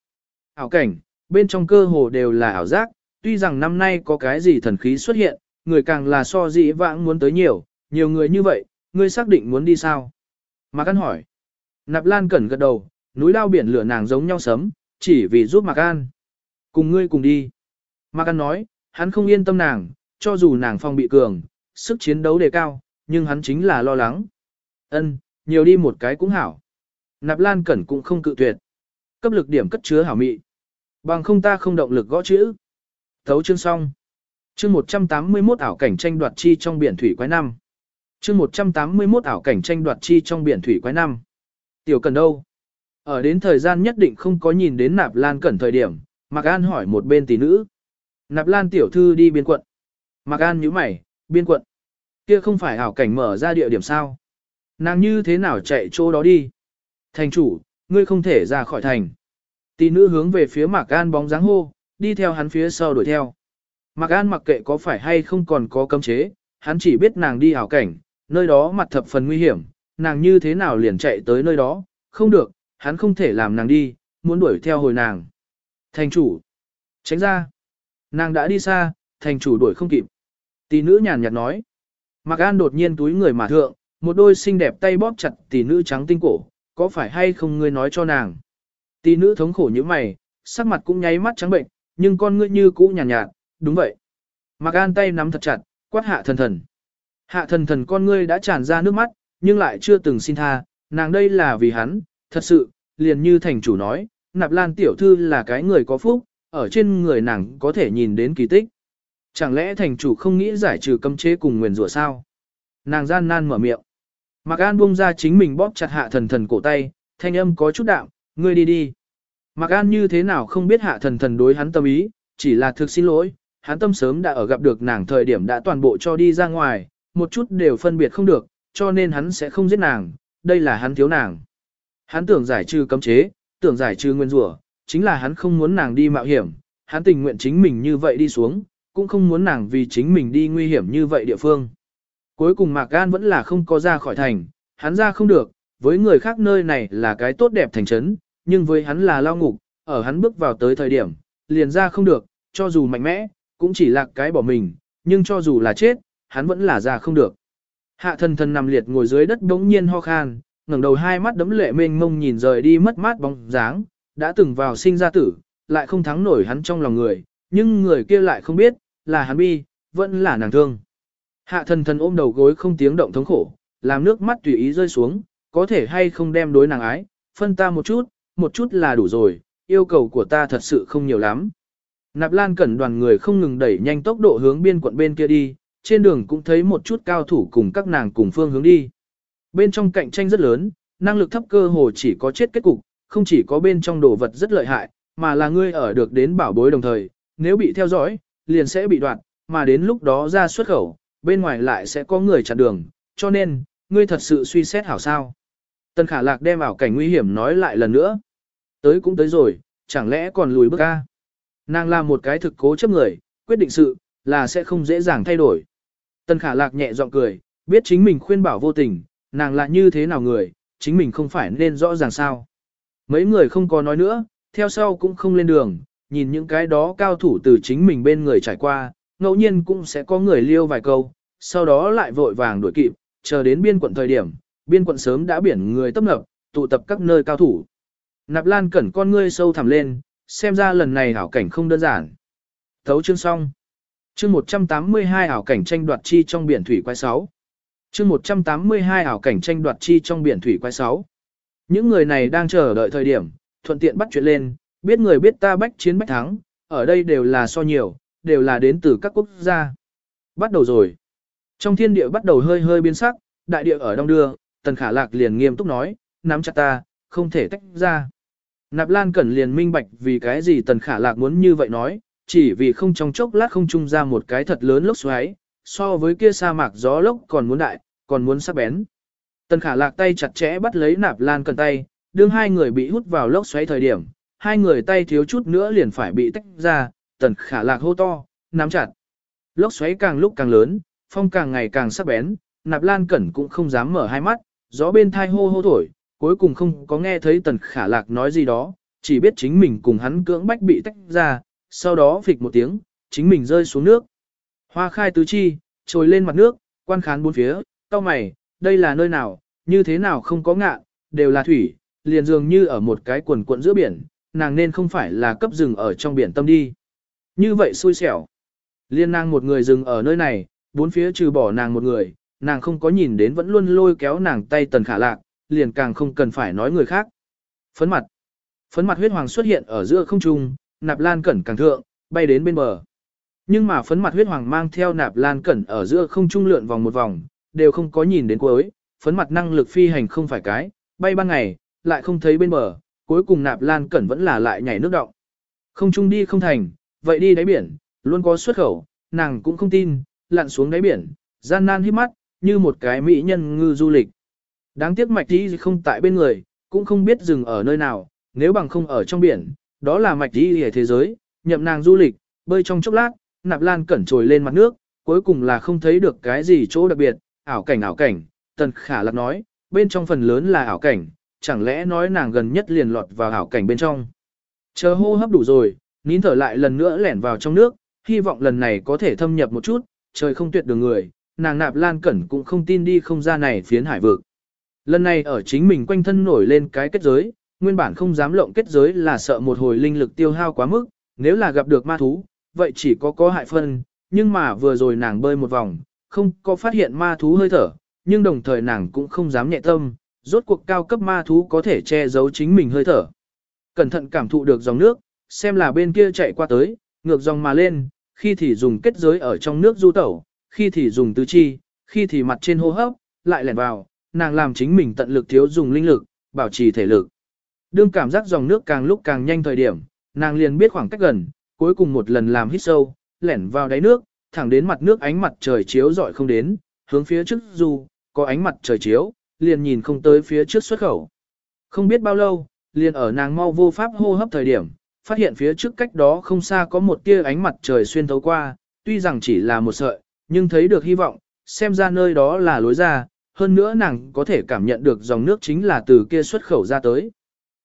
Ảo cảnh, bên trong cơ hồ đều là ảo giác, tuy rằng năm nay có cái gì thần khí xuất hiện, người càng là so dị vãng muốn tới nhiều, nhiều người như vậy, ngươi xác định muốn đi sao? Mạc An hỏi. Nạp Lan Cẩn gật đầu, núi lao biển lửa nàng giống nhau sấm, chỉ vì giúp Mạc An. Cùng ngươi cùng đi. Mạc An nói, hắn không yên tâm nàng, cho dù nàng phong bị cường, sức chiến đấu đề cao, nhưng hắn chính là lo lắng. Ân, nhiều đi một cái cũng hảo. Nạp Lan Cẩn cũng không cự tuyệt. Cấp lực điểm cất chứa hảo mị. Bằng không ta không động lực gõ chữ. Thấu chương xong. Chương 181 ảo cảnh tranh đoạt chi trong biển thủy quái năm chương 181 ảo cảnh tranh đoạt chi trong biển thủy quái năm. Tiểu cần đâu? Ở đến thời gian nhất định không có nhìn đến nạp lan cẩn thời điểm, Mạc An hỏi một bên tỷ nữ. Nạp lan tiểu thư đi biên quận. Mạc An nhíu mày, biên quận. Kia không phải ảo cảnh mở ra địa điểm sao? Nàng như thế nào chạy chỗ đó đi? Thành chủ, ngươi không thể ra khỏi thành. Tỷ nữ hướng về phía Mạc An bóng dáng hô, đi theo hắn phía sau đuổi theo. Mạc An mặc kệ có phải hay không còn có cấm chế, hắn chỉ biết nàng đi ảo cảnh, nơi đó mặt thập phần nguy hiểm, nàng như thế nào liền chạy tới nơi đó, không được, hắn không thể làm nàng đi, muốn đuổi theo hồi nàng. Thành chủ, tránh ra. Nàng đã đi xa, thành chủ đuổi không kịp. Tỷ nữ nhàn nhạt nói. Mạc An đột nhiên túi người mà thượng, một đôi xinh đẹp tay bóp chặt tỷ nữ trắng tinh cổ, có phải hay không ngươi nói cho nàng. Tỷ nữ thống khổ như mày, sắc mặt cũng nháy mắt trắng bệnh, nhưng con ngươi như cũ nhàn nhạt, nhạt, đúng vậy. Mạc An tay nắm thật chặt, quát hạ thần thần. Hạ thần thần con ngươi đã tràn ra nước mắt, nhưng lại chưa từng xin tha, nàng đây là vì hắn, thật sự, liền như thành chủ nói, nạp lan tiểu thư là cái người có phúc, ở trên người nàng có thể nhìn đến kỳ tích. Chẳng lẽ thành chủ không nghĩ giải trừ cấm chế cùng nguyền rủa sao? Nàng gian nan mở miệng. Mạc An buông ra chính mình bóp chặt hạ thần thần cổ tay, thanh âm có chút đạm, ngươi đi đi. Mạc An như thế nào không biết hạ thần thần đối hắn tâm ý, chỉ là thực xin lỗi, hắn tâm sớm đã ở gặp được nàng thời điểm đã toàn bộ cho đi ra ngoài, một chút đều phân biệt không được, cho nên hắn sẽ không giết nàng, đây là hắn thiếu nàng. Hắn tưởng giải trừ cấm chế, tưởng giải trừ nguyên rủa, chính là hắn không muốn nàng đi mạo hiểm, hắn tình nguyện chính mình như vậy đi xuống, cũng không muốn nàng vì chính mình đi nguy hiểm như vậy địa phương. Cuối cùng Mạc Gan vẫn là không có ra khỏi thành, hắn ra không được, với người khác nơi này là cái tốt đẹp thành trấn, nhưng với hắn là lao ngục, ở hắn bước vào tới thời điểm, liền ra không được, cho dù mạnh mẽ, cũng chỉ là cái bỏ mình, nhưng cho dù là chết, hắn vẫn là ra không được. Hạ thần thần nằm liệt ngồi dưới đất bỗng nhiên ho khan, ngẩng đầu hai mắt đấm lệ mênh mông nhìn rời đi mất mát bóng dáng, đã từng vào sinh ra tử, lại không thắng nổi hắn trong lòng người, nhưng người kia lại không biết, là hắn bi, vẫn là nàng thương. Hạ thần thần ôm đầu gối không tiếng động thống khổ, làm nước mắt tùy ý rơi xuống, có thể hay không đem đối nàng ái, phân ta một chút, một chút là đủ rồi, yêu cầu của ta thật sự không nhiều lắm. Nạp Lan cẩn đoàn người không ngừng đẩy nhanh tốc độ hướng biên quận bên kia đi, trên đường cũng thấy một chút cao thủ cùng các nàng cùng phương hướng đi. Bên trong cạnh tranh rất lớn, năng lực thấp cơ hồ chỉ có chết kết cục, không chỉ có bên trong đồ vật rất lợi hại, mà là ngươi ở được đến bảo bối đồng thời, nếu bị theo dõi, liền sẽ bị đoạn, mà đến lúc đó ra xuất khẩu, bên ngoài lại sẽ có người chặn đường, cho nên, ngươi thật sự suy xét hảo sao. Tần khả lạc đem ảo cảnh nguy hiểm nói lại lần nữa. Tới cũng tới rồi, chẳng lẽ còn lùi bước ca. Nàng là một cái thực cố chấp người, quyết định sự, là sẽ không dễ dàng thay đổi. Tần khả lạc nhẹ giọng cười, biết chính mình khuyên bảo vô tình, nàng là như thế nào người, chính mình không phải nên rõ ràng sao. Mấy người không có nói nữa, theo sau cũng không lên đường, nhìn những cái đó cao thủ từ chính mình bên người trải qua, ngẫu nhiên cũng sẽ có người liêu vài câu, sau đó lại vội vàng đuổi kịp, chờ đến biên quận thời điểm, biên quận sớm đã biển người tấp nập, tụ tập các nơi cao thủ. Nạp Lan cẩn con ngươi sâu thẳm lên, xem ra lần này hảo cảnh không đơn giản. Thấu chương xong. Chương 182 ảo cảnh tranh đoạt chi trong biển thủy quái 6. Chương 182 ảo cảnh tranh đoạt chi trong biển thủy quái 6. Những người này đang chờ đợi thời điểm, thuận tiện bắt chuyện lên, biết người biết ta bách chiến bách thắng, ở đây đều là so nhiều, đều là đến từ các quốc gia. Bắt đầu rồi. Trong thiên địa bắt đầu hơi hơi biến sắc, đại địa ở đông đưa, tần khả lạc liền nghiêm túc nói, nắm chặt ta, không thể tách ra. Nạp Lan Cẩn liền minh bạch vì cái gì tần khả lạc muốn như vậy nói, chỉ vì không trong chốc lát không trung ra một cái thật lớn lốc xoáy, so với kia sa mạc gió lốc còn muốn đại, còn muốn sắc bén. Tần khả lạc tay chặt chẽ bắt lấy nạp lan cần tay, đương hai người bị hút vào lốc xoáy thời điểm, hai người tay thiếu chút nữa liền phải bị tách ra, tần khả lạc hô to, nắm chặt. Lốc xoáy càng lúc càng lớn, phong càng ngày càng sắc bén, nạp lan cẩn cũng không dám mở hai mắt, gió bên thai hô hô thổi, cuối cùng không có nghe thấy tần khả lạc nói gì đó, chỉ biết chính mình cùng hắn cưỡng bách bị tách ra, sau đó phịch một tiếng, chính mình rơi xuống nước. Hoa khai tứ chi, trồi lên mặt nước, quan khán bốn phía, cao mày, đây là nơi nào, như thế nào không có ngạ, đều là thủy, liền dường như ở một cái quần cuộn giữa biển, nàng nên không phải là cấp rừng ở trong biển tâm đi. Như vậy xui xẻo. Liên nàng một người dừng ở nơi này, bốn phía trừ bỏ nàng một người, nàng không có nhìn đến vẫn luôn lôi kéo nàng tay tần khả lạc, liền càng không cần phải nói người khác. Phấn mặt. Phấn mặt huyết hoàng xuất hiện ở giữa không trung, nạp lan cẩn càng thượng, bay đến bên bờ. Nhưng mà phấn mặt huyết hoàng mang theo nạp lan cẩn ở giữa không trung lượn vòng một vòng, đều không có nhìn đến cuối, phấn mặt năng lực phi hành không phải cái, bay ban ngày, lại không thấy bên bờ, cuối cùng nạp lan cẩn vẫn là lại nhảy nước động. Không trung đi không thành, vậy đi đáy biển, luôn có xuất khẩu, nàng cũng không tin, lặn xuống đáy biển, gian nan hít mắt, như một cái mỹ nhân ngư du lịch. Đáng tiếc mạch đi không tại bên người, cũng không biết dừng ở nơi nào, nếu bằng không ở trong biển, đó là mạch đi ở thế giới, nhậm nàng du lịch, bơi trong chốc lát, nạp lan cẩn trồi lên mặt nước, cuối cùng là không thấy được cái gì chỗ đặc biệt, ảo cảnh ảo cảnh, tần khả lạc nói, bên trong phần lớn là ảo cảnh, chẳng lẽ nói nàng gần nhất liền lọt vào ảo cảnh bên trong. Chờ hô hấp đủ rồi, nín thở lại lần nữa lẻn vào trong nước, hy vọng lần này có thể thâm nhập một chút, trời không tuyệt đường người, nàng nạp lan cẩn cũng không tin đi không ra này phiến hải vực. Lần này ở chính mình quanh thân nổi lên cái kết giới, nguyên bản không dám lộng kết giới là sợ một hồi linh lực tiêu hao quá mức, nếu là gặp được ma thú, vậy chỉ có có hại phân, nhưng mà vừa rồi nàng bơi một vòng, không có phát hiện ma thú hơi thở, nhưng đồng thời nàng cũng không dám nhẹ tâm, rốt cuộc cao cấp ma thú có thể che giấu chính mình hơi thở. Cẩn thận cảm thụ được dòng nước, xem là bên kia chạy qua tới, ngược dòng mà lên, khi thì dùng kết giới ở trong nước du tẩu, khi thì dùng tứ chi, khi thì mặt trên hô hấp, lại lẻn vào, nàng làm chính mình tận lực thiếu dùng linh lực, bảo trì thể lực. Đương cảm giác dòng nước càng lúc càng nhanh thời điểm, nàng liền biết khoảng cách gần, cuối cùng một lần làm hít sâu, lẻn vào đáy nước, thẳng đến mặt nước ánh mặt trời chiếu rọi không đến, hướng phía trước dù có ánh mặt trời chiếu, liền nhìn không tới phía trước xuất khẩu. Không biết bao lâu, liền ở nàng mau vô pháp hô hấp thời điểm, phát hiện phía trước cách đó không xa có một tia ánh mặt trời xuyên thấu qua, tuy rằng chỉ là một sợi, nhưng thấy được hy vọng, xem ra nơi đó là lối ra, hơn nữa nàng có thể cảm nhận được dòng nước chính là từ kia xuất khẩu ra tới.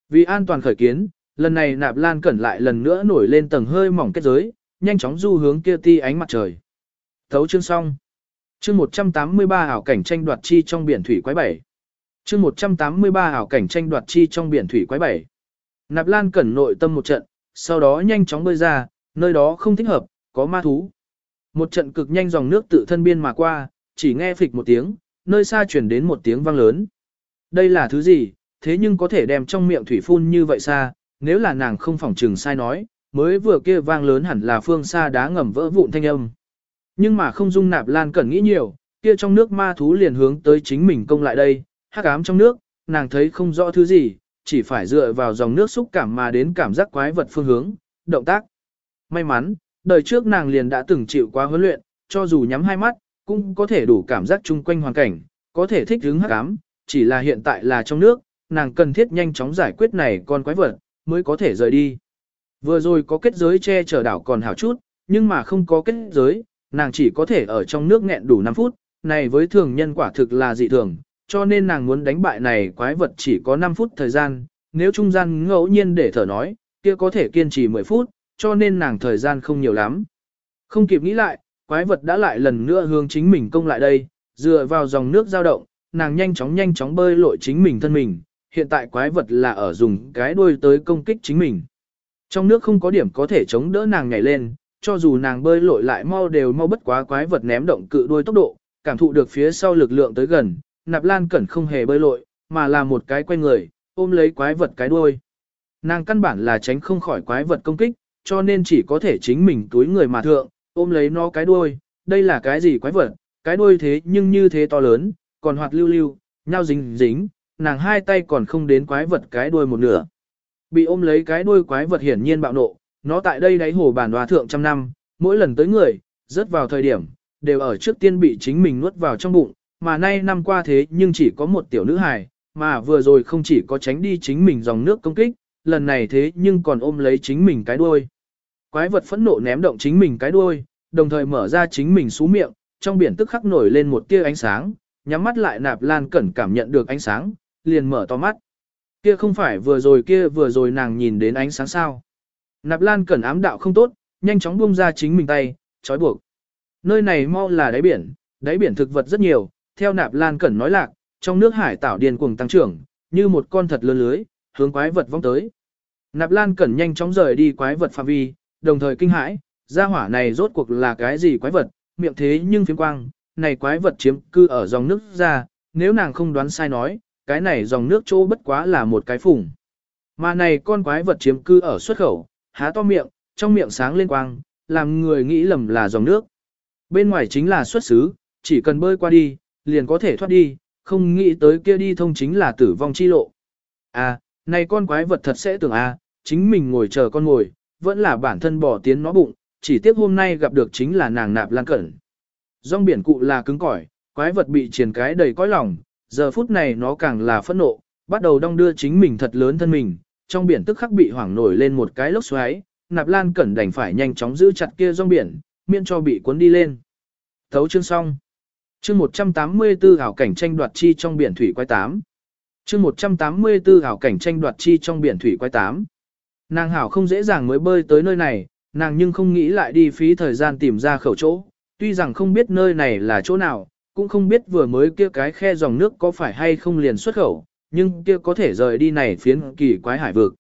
Vì an toàn khởi kiến, lần này nạp lan cẩn lại lần nữa nổi lên tầng hơi mỏng kết giới, nhanh chóng du hướng kia ti ánh mặt trời. Thấu chương xong. Chương 183 ảo cảnh tranh đoạt chi trong biển thủy quái bảy. Chương 183 ảo cảnh tranh đoạt chi trong biển thủy quái bảy. Nạp Lan cẩn nội tâm một trận, sau đó nhanh chóng bơi ra, nơi đó không thích hợp, có ma thú. Một trận cực nhanh dòng nước tự thân biên mà qua, chỉ nghe phịch một tiếng, nơi xa chuyển đến một tiếng vang lớn. Đây là thứ gì, thế nhưng có thể đem trong miệng thủy phun như vậy xa, nếu là nàng không phỏng trừng sai nói, mới vừa kia vang lớn hẳn là phương xa đá ngầm vỡ vụn thanh âm. Nhưng mà không dung nạp lan cẩn nghĩ nhiều, kia trong nước ma thú liền hướng tới chính mình công lại đây, hắc ám trong nước, nàng thấy không rõ thứ gì, chỉ phải dựa vào dòng nước xúc cảm mà đến cảm giác quái vật phương hướng, động tác. May mắn, đời trước nàng liền đã từng chịu quá huấn luyện, cho dù nhắm hai mắt, cũng có thể đủ cảm giác chung quanh hoàn cảnh, có thể thích ứng hắc ám, chỉ là hiện tại là trong nước, nàng cần thiết nhanh chóng giải quyết này con quái vật, mới có thể rời đi. Vừa rồi có kết giới che chở đảo còn hảo chút, nhưng mà không có kết giới, nàng chỉ có thể ở trong nước nghẹn đủ 5 phút, này với thường nhân quả thực là dị thường, cho nên nàng muốn đánh bại này quái vật chỉ có 5 phút thời gian, nếu trung gian ngẫu nhiên để thở nói, kia có thể kiên trì 10 phút, cho nên nàng thời gian không nhiều lắm. Không kịp nghĩ lại, quái vật đã lại lần nữa hướng chính mình công lại đây, dựa vào dòng nước dao động, nàng nhanh chóng nhanh chóng bơi lội chính mình thân mình, hiện tại quái vật là ở dùng cái đuôi tới công kích chính mình. Trong nước không có điểm có thể chống đỡ nàng nhảy lên, cho dù nàng bơi lội lại mau đều mau bất quá quái vật ném động cự đuôi tốc độ, cảm thụ được phía sau lực lượng tới gần, Nạp Lan Cẩn không hề bơi lội, mà là một cái quay người, ôm lấy quái vật cái đuôi. Nàng căn bản là tránh không khỏi quái vật công kích, cho nên chỉ có thể chính mình túi người mà thượng, ôm lấy nó cái đuôi, đây là cái gì quái vật, cái đuôi thế nhưng như thế to lớn, còn hoạt lưu lưu, nhau dính dính, nàng hai tay còn không đến quái vật cái đuôi một nửa. Bị ôm lấy cái đuôi quái vật hiển nhiên bạo nộ, nó tại đây đáy hồ bản đoá thượng trăm năm, mỗi lần tới người, rớt vào thời điểm, đều ở trước tiên bị chính mình nuốt vào trong bụng, mà nay năm qua thế nhưng chỉ có một tiểu nữ hài, mà vừa rồi không chỉ có tránh đi chính mình dòng nước công kích, lần này thế nhưng còn ôm lấy chính mình cái đuôi. Quái vật phẫn nộ ném động chính mình cái đuôi, đồng thời mở ra chính mình xú miệng, trong biển tức khắc nổi lên một tia ánh sáng, nhắm mắt lại nạp lan cẩn cảm nhận được ánh sáng, liền mở to mắt. Kia không phải vừa rồi kia vừa rồi nàng nhìn đến ánh sáng sao. Nạp lan cẩn ám đạo không tốt, nhanh chóng buông ra chính mình tay, trói buộc. Nơi này mau là đáy biển, đáy biển thực vật rất nhiều, theo nạp lan cẩn nói lạc, trong nước hải tảo điên cuồng tăng trưởng, như một con thật lớn lưới, hướng quái vật vong tới. Nạp lan cẩn nhanh chóng rời đi quái vật phạm vi, đồng thời kinh hãi, gia hỏa này rốt cuộc là cái gì quái vật, miệng thế nhưng phiếm quang, này quái vật chiếm cư ở dòng nước ra, nếu nàng không đoán sai nói, cái này dòng nước chỗ bất quá là một cái phùng. Mà này con quái vật chiếm cư ở xuất khẩu, há to miệng, trong miệng sáng lên quang, làm người nghĩ lầm là dòng nước. Bên ngoài chính là xuất xứ, chỉ cần bơi qua đi, liền có thể thoát đi, không nghĩ tới kia đi thông chính là tử vong chi lộ. À, này con quái vật thật sẽ tưởng à, chính mình ngồi chờ con ngồi, vẫn là bản thân bỏ tiến nó bụng, chỉ tiếc hôm nay gặp được chính là nàng nạp lan cẩn. Rong biển cụ là cứng cỏi, quái vật bị triển cái đầy cõi lòng, giờ phút này nó càng là phẫn nộ, bắt đầu đong đưa chính mình thật lớn thân mình, trong biển tức khắc bị hoảng nổi lên một cái lốc xoáy, nạp lan cẩn đành phải nhanh chóng giữ chặt kia rong biển, miễn cho bị cuốn đi lên. Thấu chương xong. Chương 184 ảo cảnh tranh đoạt chi trong biển thủy quái 8. Chương 184 ảo cảnh tranh đoạt chi trong biển thủy quái 8. Nàng hảo không dễ dàng mới bơi tới nơi này, nàng nhưng không nghĩ lại đi phí thời gian tìm ra khẩu chỗ, tuy rằng không biết nơi này là chỗ nào, cũng không biết vừa mới kia cái khe dòng nước có phải hay không liền xuất khẩu, nhưng kia có thể rời đi này phiến kỳ quái hải vực.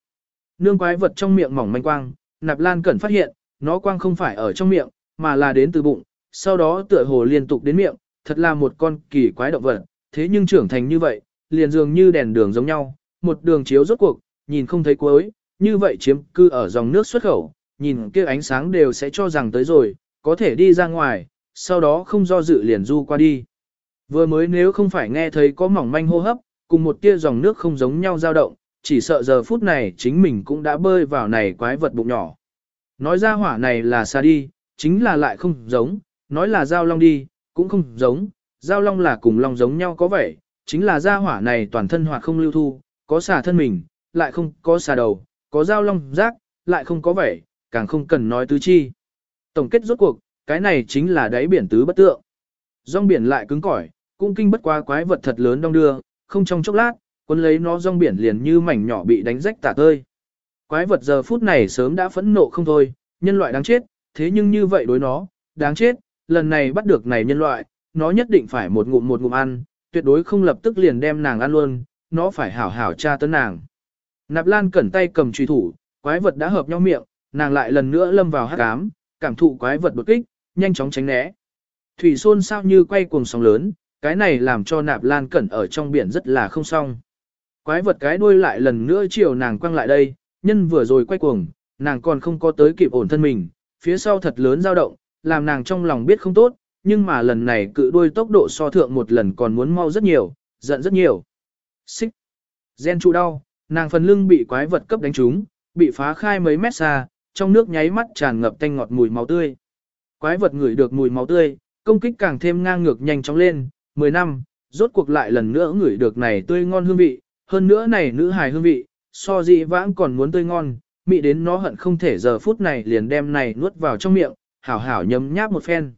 Nương quái vật trong miệng mỏng manh quang, Nạp Lan Cẩn phát hiện, nó quang không phải ở trong miệng, mà là đến từ bụng, sau đó tựa hồ liên tục đến miệng, thật là một con kỳ quái động vật, thế nhưng trưởng thành như vậy, liền dường như đèn đường giống nhau, một đường chiếu rốt cuộc, nhìn không thấy cuối, như vậy chiếm cư ở dòng nước xuất khẩu, nhìn kia ánh sáng đều sẽ cho rằng tới rồi, có thể đi ra ngoài, sau đó không do dự liền du qua đi. Vừa mới nếu không phải nghe thấy có mỏng manh hô hấp, cùng một tia dòng nước không giống nhau dao động, chỉ sợ giờ phút này chính mình cũng đã bơi vào này quái vật bụng nhỏ. Nói ra hỏa này là xa đi, chính là lại không giống, nói là giao long đi, cũng không giống, giao long là cùng long giống nhau có vẻ, chính là ra hỏa này toàn thân hoạt không lưu thu, có xà thân mình, lại không có xà đầu, có giao long rác, lại không có vẻ, càng không cần nói tứ chi. Tổng kết rốt cuộc, cái này chính là đáy biển tứ bất tượng. Rong biển lại cứng cỏi, cung kinh bất quá quái vật thật lớn đông đưa, không trong chốc lát, quân lấy nó rong biển liền như mảnh nhỏ bị đánh rách tả tơi. Quái vật giờ phút này sớm đã phẫn nộ không thôi, nhân loại đáng chết, thế nhưng như vậy đối nó, đáng chết, lần này bắt được này nhân loại, nó nhất định phải một ngụm một ngụm ăn, tuyệt đối không lập tức liền đem nàng ăn luôn, nó phải hảo hảo tra tấn nàng. Nạp Lan cẩn tay cầm truy thủ, quái vật đã hợp nhau miệng, nàng lại lần nữa lâm vào hắc ám, cảm thụ quái vật đột kích, nhanh chóng tránh né. Thủy xôn sao như quay cuồng sóng lớn, cái này làm cho Nạp Lan cẩn ở trong biển rất là không xong. Quái vật cái đuôi lại lần nữa chiều nàng quăng lại đây, nhân vừa rồi quay cuồng, nàng còn không có tới kịp ổn thân mình, phía sau thật lớn dao động, làm nàng trong lòng biết không tốt, nhưng mà lần này cự đuôi tốc độ so thượng một lần còn muốn mau rất nhiều, giận rất nhiều. Xích. Gen trụ đau, nàng phần lưng bị quái vật cấp đánh trúng, bị phá khai mấy mét xa, trong nước nháy mắt tràn ngập tanh ngọt mùi máu tươi. Quái vật ngửi được mùi máu tươi, công kích càng thêm ngang ngược nhanh chóng lên, 10 năm, rốt cuộc lại lần nữa ngửi được này tươi ngon hương vị, hơn nữa này nữ hài hương vị, so dị vãng còn muốn tươi ngon, mị đến nó hận không thể giờ phút này liền đem này nuốt vào trong miệng, hảo hảo nhấm nháp một phen.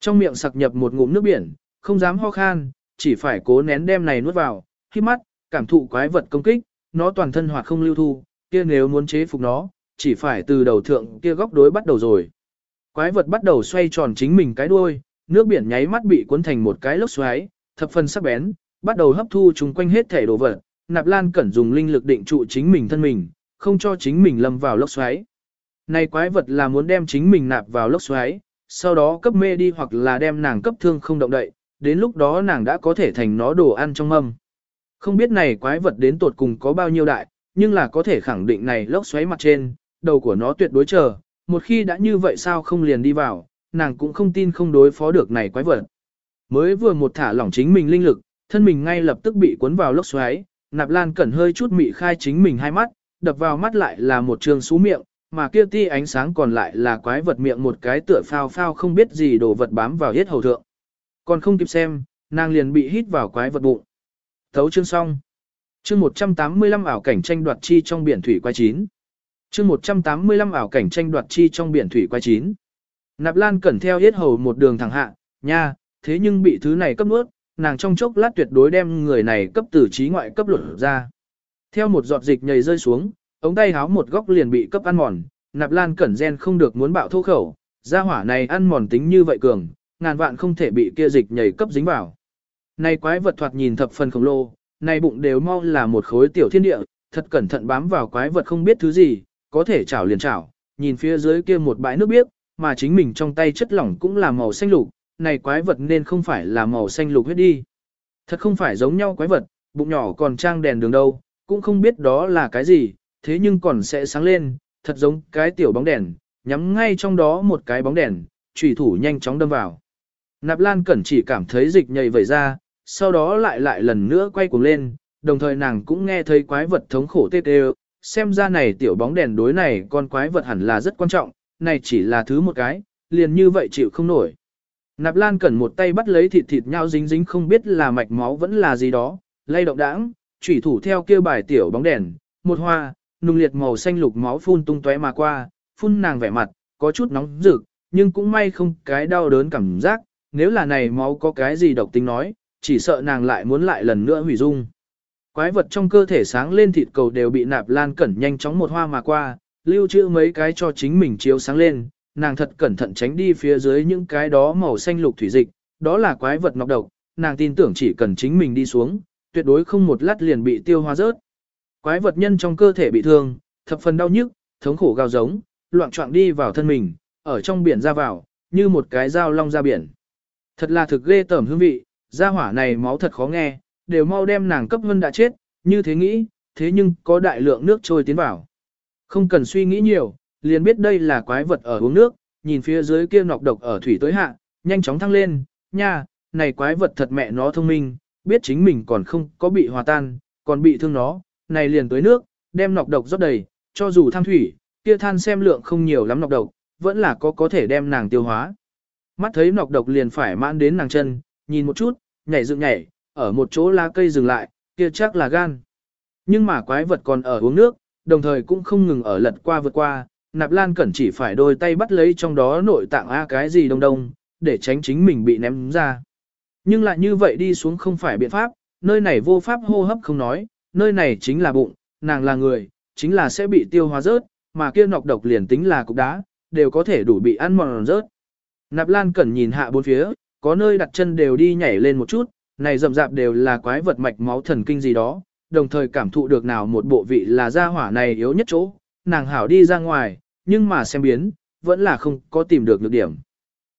Trong miệng sặc nhập một ngụm nước biển, không dám ho khan, chỉ phải cố nén đem này nuốt vào, khi mắt, cảm thụ quái vật công kích, nó toàn thân hoạt không lưu thu, kia nếu muốn chế phục nó, chỉ phải từ đầu thượng kia góc đối bắt đầu rồi. Quái vật bắt đầu xoay tròn chính mình cái đuôi, nước biển nháy mắt bị cuốn thành một cái lốc xoáy, thập phần sắc bén, bắt đầu hấp thu chúng quanh hết thể đồ vật. Nạp Lan cẩn dùng linh lực định trụ chính mình thân mình, không cho chính mình lâm vào lốc xoáy. Này quái vật là muốn đem chính mình nạp vào lốc xoáy, sau đó cấp mê đi hoặc là đem nàng cấp thương không động đậy, đến lúc đó nàng đã có thể thành nó đồ ăn trong mâm. Không biết này quái vật đến tột cùng có bao nhiêu đại, nhưng là có thể khẳng định này lốc xoáy mặt trên, đầu của nó tuyệt đối chờ, một khi đã như vậy sao không liền đi vào, nàng cũng không tin không đối phó được này quái vật. Mới vừa một thả lỏng chính mình linh lực, thân mình ngay lập tức bị cuốn vào lốc xoáy, nạp lan cẩn hơi chút mị khai chính mình hai mắt, đập vào mắt lại là một trường xú miệng, mà kia ti ánh sáng còn lại là quái vật miệng một cái tựa phao phao không biết gì đồ vật bám vào hết hầu thượng. Còn không kịp xem, nàng liền bị hít vào quái vật bụng. Thấu chương xong. Chương 185 ảo cảnh tranh đoạt chi trong biển thủy quái chín. Chương 185 ảo cảnh tranh đoạt chi trong biển thủy quái chín. Nạp Lan cẩn theo hết hầu một đường thẳng hạ, nha, thế nhưng bị thứ này cấp nuốt, nàng trong chốc lát tuyệt đối đem người này cấp tử trí ngoại cấp luận ra. Theo một giọt dịch nhầy rơi xuống, ống tay háo một góc liền bị cấp ăn mòn, nạp lan cẩn gen không được muốn bạo thô khẩu, gia hỏa này ăn mòn tính như vậy cường, ngàn vạn không thể bị kia dịch nhảy cấp dính vào. Này quái vật thoạt nhìn thập phần khổng lồ, này bụng đều mau là một khối tiểu thiên địa, thật cẩn thận bám vào quái vật không biết thứ gì, có thể chảo liền chảo, nhìn phía dưới kia một bãi nước biếc, mà chính mình trong tay chất lỏng cũng là màu xanh lục, này quái vật nên không phải là màu xanh lục huyết đi. Thật không phải giống nhau quái vật, bụng nhỏ còn trang đèn đường đâu, cũng không biết đó là cái gì, thế nhưng còn sẽ sáng lên, thật giống cái tiểu bóng đèn, nhắm ngay trong đó một cái bóng đèn, trùy thủ nhanh chóng đâm vào. Nạp Lan Cẩn chỉ cảm thấy dịch nhầy vẩy ra, sau đó lại lại lần nữa quay cuồng lên, đồng thời nàng cũng nghe thấy quái vật thống khổ tê tê, xem ra này tiểu bóng đèn đối này con quái vật hẳn là rất quan trọng, này chỉ là thứ một cái, liền như vậy chịu không nổi. Nạp Lan Cẩn một tay bắt lấy thịt thịt nhau dính dính không biết là mạch máu vẫn là gì đó, lay động đãng, chủy thủ theo kia bài tiểu bóng đèn, một hoa, nung liệt màu xanh lục máu phun tung tóe mà qua, phun nàng vẻ mặt, có chút nóng rực, nhưng cũng may không cái đau đớn cảm giác, nếu là này máu có cái gì độc tính nói, chỉ sợ nàng lại muốn lại lần nữa hủy dung. Quái vật trong cơ thể sáng lên thịt cầu đều bị nạp lan cẩn nhanh chóng một hoa mà qua, lưu trữ mấy cái cho chính mình chiếu sáng lên, nàng thật cẩn thận tránh đi phía dưới những cái đó màu xanh lục thủy dịch, đó là quái vật nọc độc, nàng tin tưởng chỉ cần chính mình đi xuống, tuyệt đối không một lát liền bị tiêu hóa rớt. Quái vật nhân trong cơ thể bị thương, thập phần đau nhức, thống khổ gào giống, loạn trọng đi vào thân mình, ở trong biển ra vào, như một cái dao long ra biển. Thật là thực ghê tởm hương vị, gia hỏa này máu thật khó nghe, đều mau đem nàng cấp vân đã chết, như thế nghĩ, thế nhưng có đại lượng nước trôi tiến vào. Không cần suy nghĩ nhiều, liền biết đây là quái vật ở uống nước, nhìn phía dưới kia nọc độc ở thủy tới hạ, nhanh chóng thăng lên, nha, này quái vật thật mẹ nó thông minh, biết chính mình còn không có bị hòa tan, còn bị thương nó, này liền tới nước, đem nọc độc rót đầy, cho dù tham thủy, kia than xem lượng không nhiều lắm nọc độc, vẫn là có có thể đem nàng tiêu hóa. Mắt thấy nọc độc liền phải mãn đến nàng chân, nhìn một chút, nhảy dựng nhảy, ở một chỗ lá cây dừng lại, kia chắc là gan. Nhưng mà quái vật còn ở uống nước, đồng thời cũng không ngừng ở lật qua vượt qua, nạp lan cẩn chỉ phải đôi tay bắt lấy trong đó nội tạng a cái gì đông đông, để tránh chính mình bị ném ra. Nhưng lại như vậy đi xuống không phải biện pháp, nơi này vô pháp hô hấp không nói, nơi này chính là bụng, nàng là người, chính là sẽ bị tiêu hóa rớt, mà kia nọc độc liền tính là cục đá, đều có thể đủ bị ăn mòn rớt. Nạp Lan Cẩn nhìn hạ bốn phía, có nơi đặt chân đều đi nhảy lên một chút, này rậm rạp đều là quái vật mạch máu thần kinh gì đó, đồng thời cảm thụ được nào một bộ vị là gia hỏa này yếu nhất chỗ, nàng hảo đi ra ngoài, nhưng mà xem biến, vẫn là không có tìm được nhược điểm.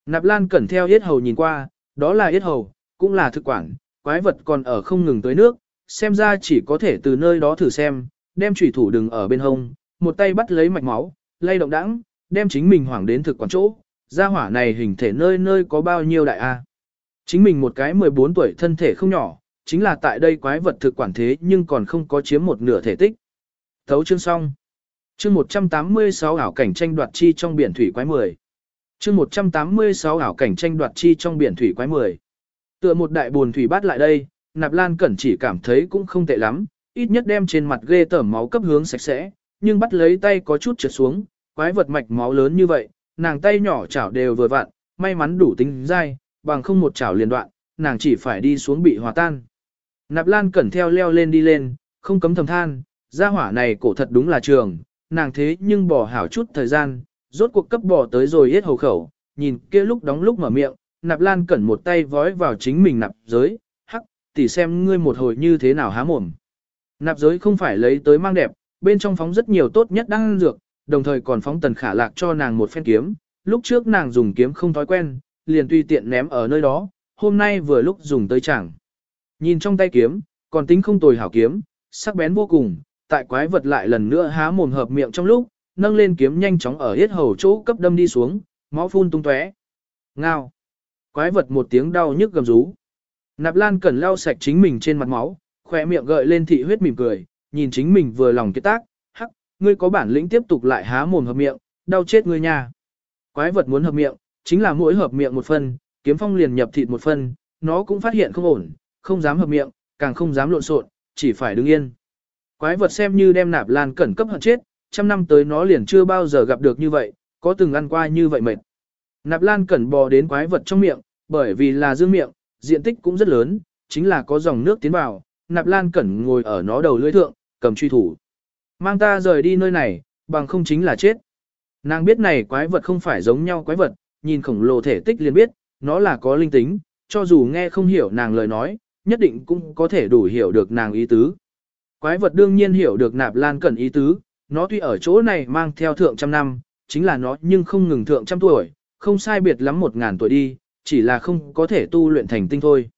Nạp Lan Cẩn theo yết hầu nhìn qua, đó là yết hầu, cũng là thực quản, quái vật còn ở không ngừng tới nước, xem ra chỉ có thể từ nơi đó thử xem, đem chủy thủ đừng ở bên hông, một tay bắt lấy mạch máu, lay động đãng, đem chính mình hoảng đến thực quản chỗ, gia hỏa này hình thể nơi nơi có bao nhiêu đại a? Chính mình một cái 14 tuổi thân thể không nhỏ, chính là tại đây quái vật thực quản thế nhưng còn không có chiếm một nửa thể tích. Thấu chương xong. Chương 186 ảo cảnh tranh đoạt chi trong biển thủy quái 10. Chương 186 ảo cảnh tranh đoạt chi trong biển thủy quái 10. Tựa một đại buồn thủy bát lại đây, Nạp Lan Cẩn chỉ cảm thấy cũng không tệ lắm, ít nhất đem trên mặt ghê tởm máu cấp hướng sạch sẽ, nhưng bắt lấy tay có chút trượt xuống, quái vật mạch máu lớn như vậy, nàng tay nhỏ chảo đều vừa vặn, may mắn đủ tính dai, bằng không một chảo liền đoạn, nàng chỉ phải đi xuống bị hòa tan. Nạp Lan Cẩn theo leo lên đi lên, không cấm thầm than, gia hỏa này cổ thật đúng là trường, nàng thế nhưng bỏ hảo chút thời gian, rốt cuộc cấp bỏ tới rồi hết hầu khẩu, nhìn kia lúc đóng lúc mở miệng, Nạp Lan Cẩn một tay vói vào chính mình nạp giới, hắc, tỉ xem ngươi một hồi như thế nào há mồm. Nạp giới không phải lấy tới mang đẹp, bên trong phóng rất nhiều tốt nhất đang dược, đồng thời còn phóng tần khả lạc cho nàng một phen kiếm, lúc trước nàng dùng kiếm không thói quen, liền tùy tiện ném ở nơi đó, hôm nay vừa lúc dùng tới chẳng. Nhìn trong tay kiếm, còn tính không tồi hảo kiếm, sắc bén vô cùng, tại quái vật lại lần nữa há mồm hợp miệng trong lúc, nâng lên kiếm nhanh chóng ở hết hầu chỗ cấp đâm đi xuống, máu phun tung tóe. Ngao. Quái vật một tiếng đau nhức gầm rú. Nạp Lan cẩn lau sạch chính mình trên mặt máu, khỏe miệng gợi lên thị huyết mỉm cười, nhìn chính mình vừa lòng kết tác, hắc, ngươi có bản lĩnh tiếp tục lại há mồm hợp miệng, đau chết ngươi nha. Quái vật muốn hợp miệng, chính là mỗi hợp miệng một phân, kiếm phong liền nhập thịt một phân, nó cũng phát hiện không ổn, không dám hợp miệng, càng không dám lộn xộn, chỉ phải đứng yên. Quái vật xem như đem nạp lan cẩn cấp hận chết, trăm năm tới nó liền chưa bao giờ gặp được như vậy, có từng ăn qua như vậy mệt. Nạp lan cẩn bò đến quái vật trong miệng, bởi vì là dương miệng, diện tích cũng rất lớn, chính là có dòng nước tiến vào, nạp lan cẩn ngồi ở nó đầu lưỡi thượng, cầm truy thủ. Mang ta rời đi nơi này, bằng không chính là chết. Nàng biết này quái vật không phải giống nhau quái vật, nhìn khổng lồ thể tích liền biết, nó là có linh tính, cho dù nghe không hiểu nàng lời nói, nhất định cũng có thể đủ hiểu được nàng ý tứ. Quái vật đương nhiên hiểu được nạp lan cẩn ý tứ, nó tuy ở chỗ này mang theo thượng trăm năm, chính là nó nhưng không ngừng thượng trăm tuổi, không sai biệt lắm một ngàn tuổi đi, chỉ là không có thể tu luyện thành tinh thôi.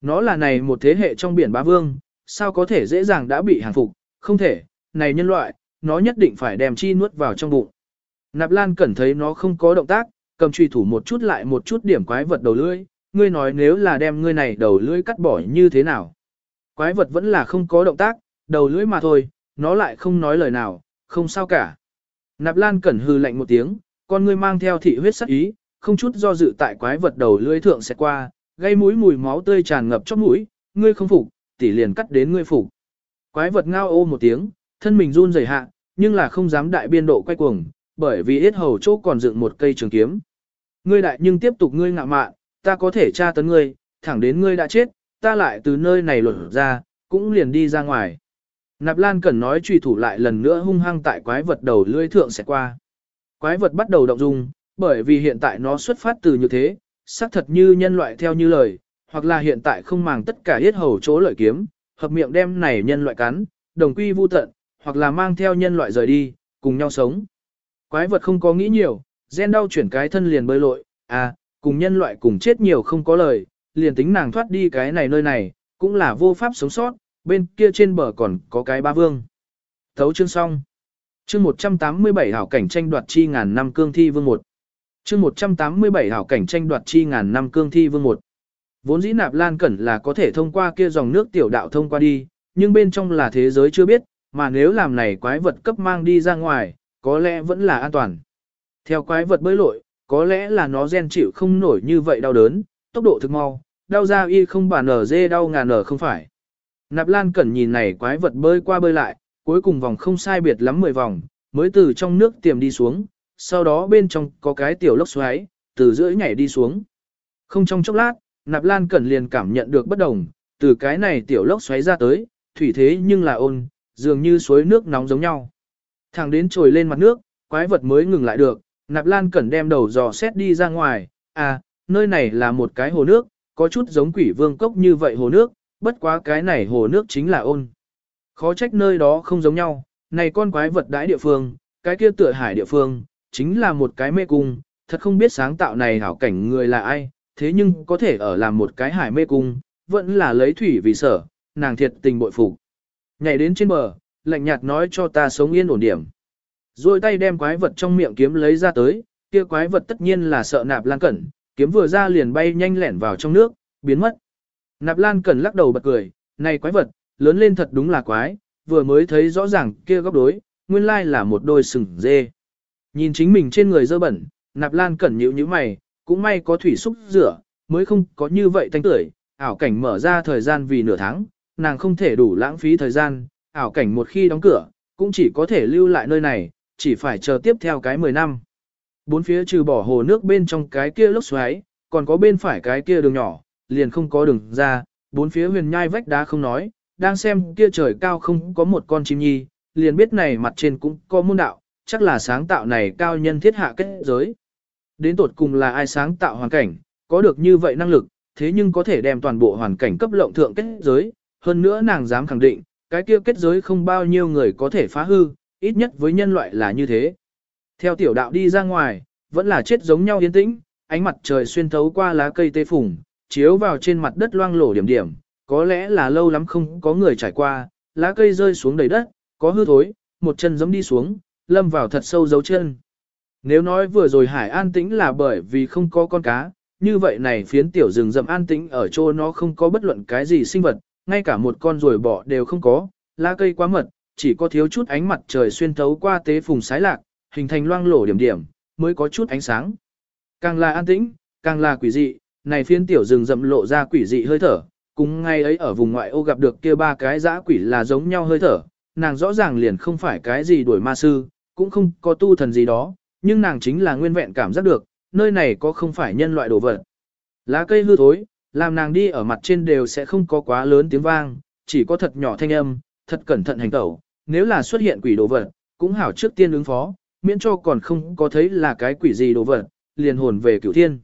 Nó là này một thế hệ trong biển bá vương, sao có thể dễ dàng đã bị hàng phục, không thể, này nhân loại, nó nhất định phải đem chi nuốt vào trong bụng. Nạp Lan Cẩn thấy nó không có động tác, cầm truy thủ một chút lại một chút điểm quái vật đầu lưỡi, ngươi nói nếu là đem ngươi này đầu lưỡi cắt bỏ như thế nào. Quái vật vẫn là không có động tác, đầu lưỡi mà thôi, nó lại không nói lời nào, không sao cả. Nạp Lan Cẩn hư lạnh một tiếng, con ngươi mang theo thị huyết sắc ý, không chút do dự tại quái vật đầu lưỡi thượng sẽ qua, gây mũi mùi máu tươi tràn ngập chóp mũi, ngươi không phục, tỉ liền cắt đến ngươi phục. Quái vật ngao ô một tiếng, thân mình run rẩy hạ, nhưng là không dám đại biên độ quay cuồng, bởi vì yết hầu chỗ còn dựng một cây trường kiếm. Ngươi đại nhưng tiếp tục ngươi ngạ mạn, ta có thể tra tấn ngươi, thẳng đến ngươi đã chết, ta lại từ nơi này lột ra, cũng liền đi ra ngoài. Nạp Lan Cẩn nói truy thủ lại lần nữa hung hăng tại quái vật đầu lưỡi thượng sẽ qua. Quái vật bắt đầu động dung, bởi vì hiện tại nó xuất phát từ như thế, xác thật như nhân loại theo như lời, hoặc là hiện tại không màng tất cả hết hầu chỗ lợi kiếm, hợp miệng đem này nhân loại cắn, đồng quy vu tận, hoặc là mang theo nhân loại rời đi, cùng nhau sống. Quái vật không có nghĩ nhiều, gen đau chuyển cái thân liền bơi lội, à, cùng nhân loại cùng chết nhiều không có lời, liền tính nàng thoát đi cái này nơi này, cũng là vô pháp sống sót, bên kia trên bờ còn có cái ba vương. Thấu chương xong. chương 187 hảo cảnh tranh đoạt chi ngàn năm cương thi vương 1. chương 187 hảo cảnh tranh đoạt chi ngàn năm cương thi vương 1. Vốn dĩ nạp lan cẩn là có thể thông qua kia dòng nước tiểu đạo thông qua đi, nhưng bên trong là thế giới chưa biết, mà nếu làm này quái vật cấp mang đi ra ngoài, có lẽ vẫn là an toàn. Theo quái vật bơi lội, có lẽ là nó gen chịu không nổi như vậy đau đớn, tốc độ thực mau, đau ra y không bản ở dê đau ngàn ở không phải. Nạp Lan Cẩn nhìn này quái vật bơi qua bơi lại, cuối cùng vòng không sai biệt lắm 10 vòng, mới từ trong nước tiềm đi xuống, sau đó bên trong có cái tiểu lốc xoáy, từ giữa nhảy đi xuống. Không trong chốc lát, Nạp Lan Cẩn liền cảm nhận được bất đồng, từ cái này tiểu lốc xoáy ra tới, thủy thế nhưng là ôn, dường như suối nước nóng giống nhau. Thẳng đến trồi lên mặt nước, quái vật mới ngừng lại được, Nạp Lan Cẩn đem đầu dò xét đi ra ngoài, à, nơi này là một cái hồ nước, có chút giống quỷ vương cốc như vậy hồ nước, bất quá cái này hồ nước chính là ôn. Khó trách nơi đó không giống nhau, này con quái vật đãi địa phương, cái kia tựa hải địa phương, chính là một cái mê cung, thật không biết sáng tạo này hảo cảnh người là ai, thế nhưng có thể ở làm một cái hải mê cung, vẫn là lấy thủy vì sở, nàng thiệt tình bội phục. Nhảy đến trên bờ, lạnh nhạt nói cho ta sống yên ổn điểm. Rồi tay đem quái vật trong miệng kiếm lấy ra tới, kia quái vật tất nhiên là sợ nạp lan cẩn, kiếm vừa ra liền bay nhanh lẻn vào trong nước, biến mất. Nạp lan cẩn lắc đầu bật cười, này quái vật, lớn lên thật đúng là quái, vừa mới thấy rõ ràng kia góc đối, nguyên lai là một đôi sừng dê. Nhìn chính mình trên người dơ bẩn, nạp lan cẩn nhíu như mày, cũng may có thủy xúc rửa, mới không có như vậy thanh tưởi, ảo cảnh mở ra thời gian vì nửa tháng, nàng không thể đủ lãng phí thời gian, ảo cảnh một khi đóng cửa, cũng chỉ có thể lưu lại nơi này, chỉ phải chờ tiếp theo cái 10 năm. Bốn phía trừ bỏ hồ nước bên trong cái kia lốc xoáy, còn có bên phải cái kia đường nhỏ, liền không có đường ra, bốn phía huyền nhai vách đá không nói, đang xem kia trời cao không có một con chim nhi, liền biết này mặt trên cũng có môn đạo, chắc là sáng tạo này cao nhân thiết hạ kết giới. Đến tột cùng là ai sáng tạo hoàn cảnh, có được như vậy năng lực, thế nhưng có thể đem toàn bộ hoàn cảnh cấp lộng thượng kết giới, hơn nữa nàng dám khẳng định, cái kia kết giới không bao nhiêu người có thể phá hư, ít nhất với nhân loại là như thế. Theo tiểu đạo đi ra ngoài, vẫn là chết giống nhau yên tĩnh, ánh mặt trời xuyên thấu qua lá cây tê phủng, chiếu vào trên mặt đất loang lổ điểm điểm, có lẽ là lâu lắm không có người trải qua, lá cây rơi xuống đầy đất, có hư thối, một chân giống đi xuống, lâm vào thật sâu dấu chân. Nếu nói vừa rồi hải an tĩnh là bởi vì không có con cá, như vậy này phiến tiểu rừng rậm an tĩnh ở chỗ nó không có bất luận cái gì sinh vật, ngay cả một con ruồi bọ đều không có, lá cây quá mật, chỉ có thiếu chút ánh mặt trời xuyên thấu qua tế phùng sái lạc, hình thành loang lổ điểm điểm, mới có chút ánh sáng. Càng là an tĩnh, càng là quỷ dị, này phiến tiểu rừng rậm lộ ra quỷ dị hơi thở, cùng ngay ấy ở vùng ngoại ô gặp được kia ba cái dã quỷ là giống nhau hơi thở, nàng rõ ràng liền không phải cái gì đuổi ma sư, cũng không có tu thần gì đó, nhưng nàng chính là nguyên vẹn cảm giác được, nơi này có không phải nhân loại đồ vật. Lá cây hư thối, làm nàng đi ở mặt trên đều sẽ không có quá lớn tiếng vang, chỉ có thật nhỏ thanh âm, thật cẩn thận hành tẩu, nếu là xuất hiện quỷ đồ vật, cũng hảo trước tiên ứng phó, miễn cho còn không có thấy là cái quỷ gì đồ vật, liền hồn về cửu thiên.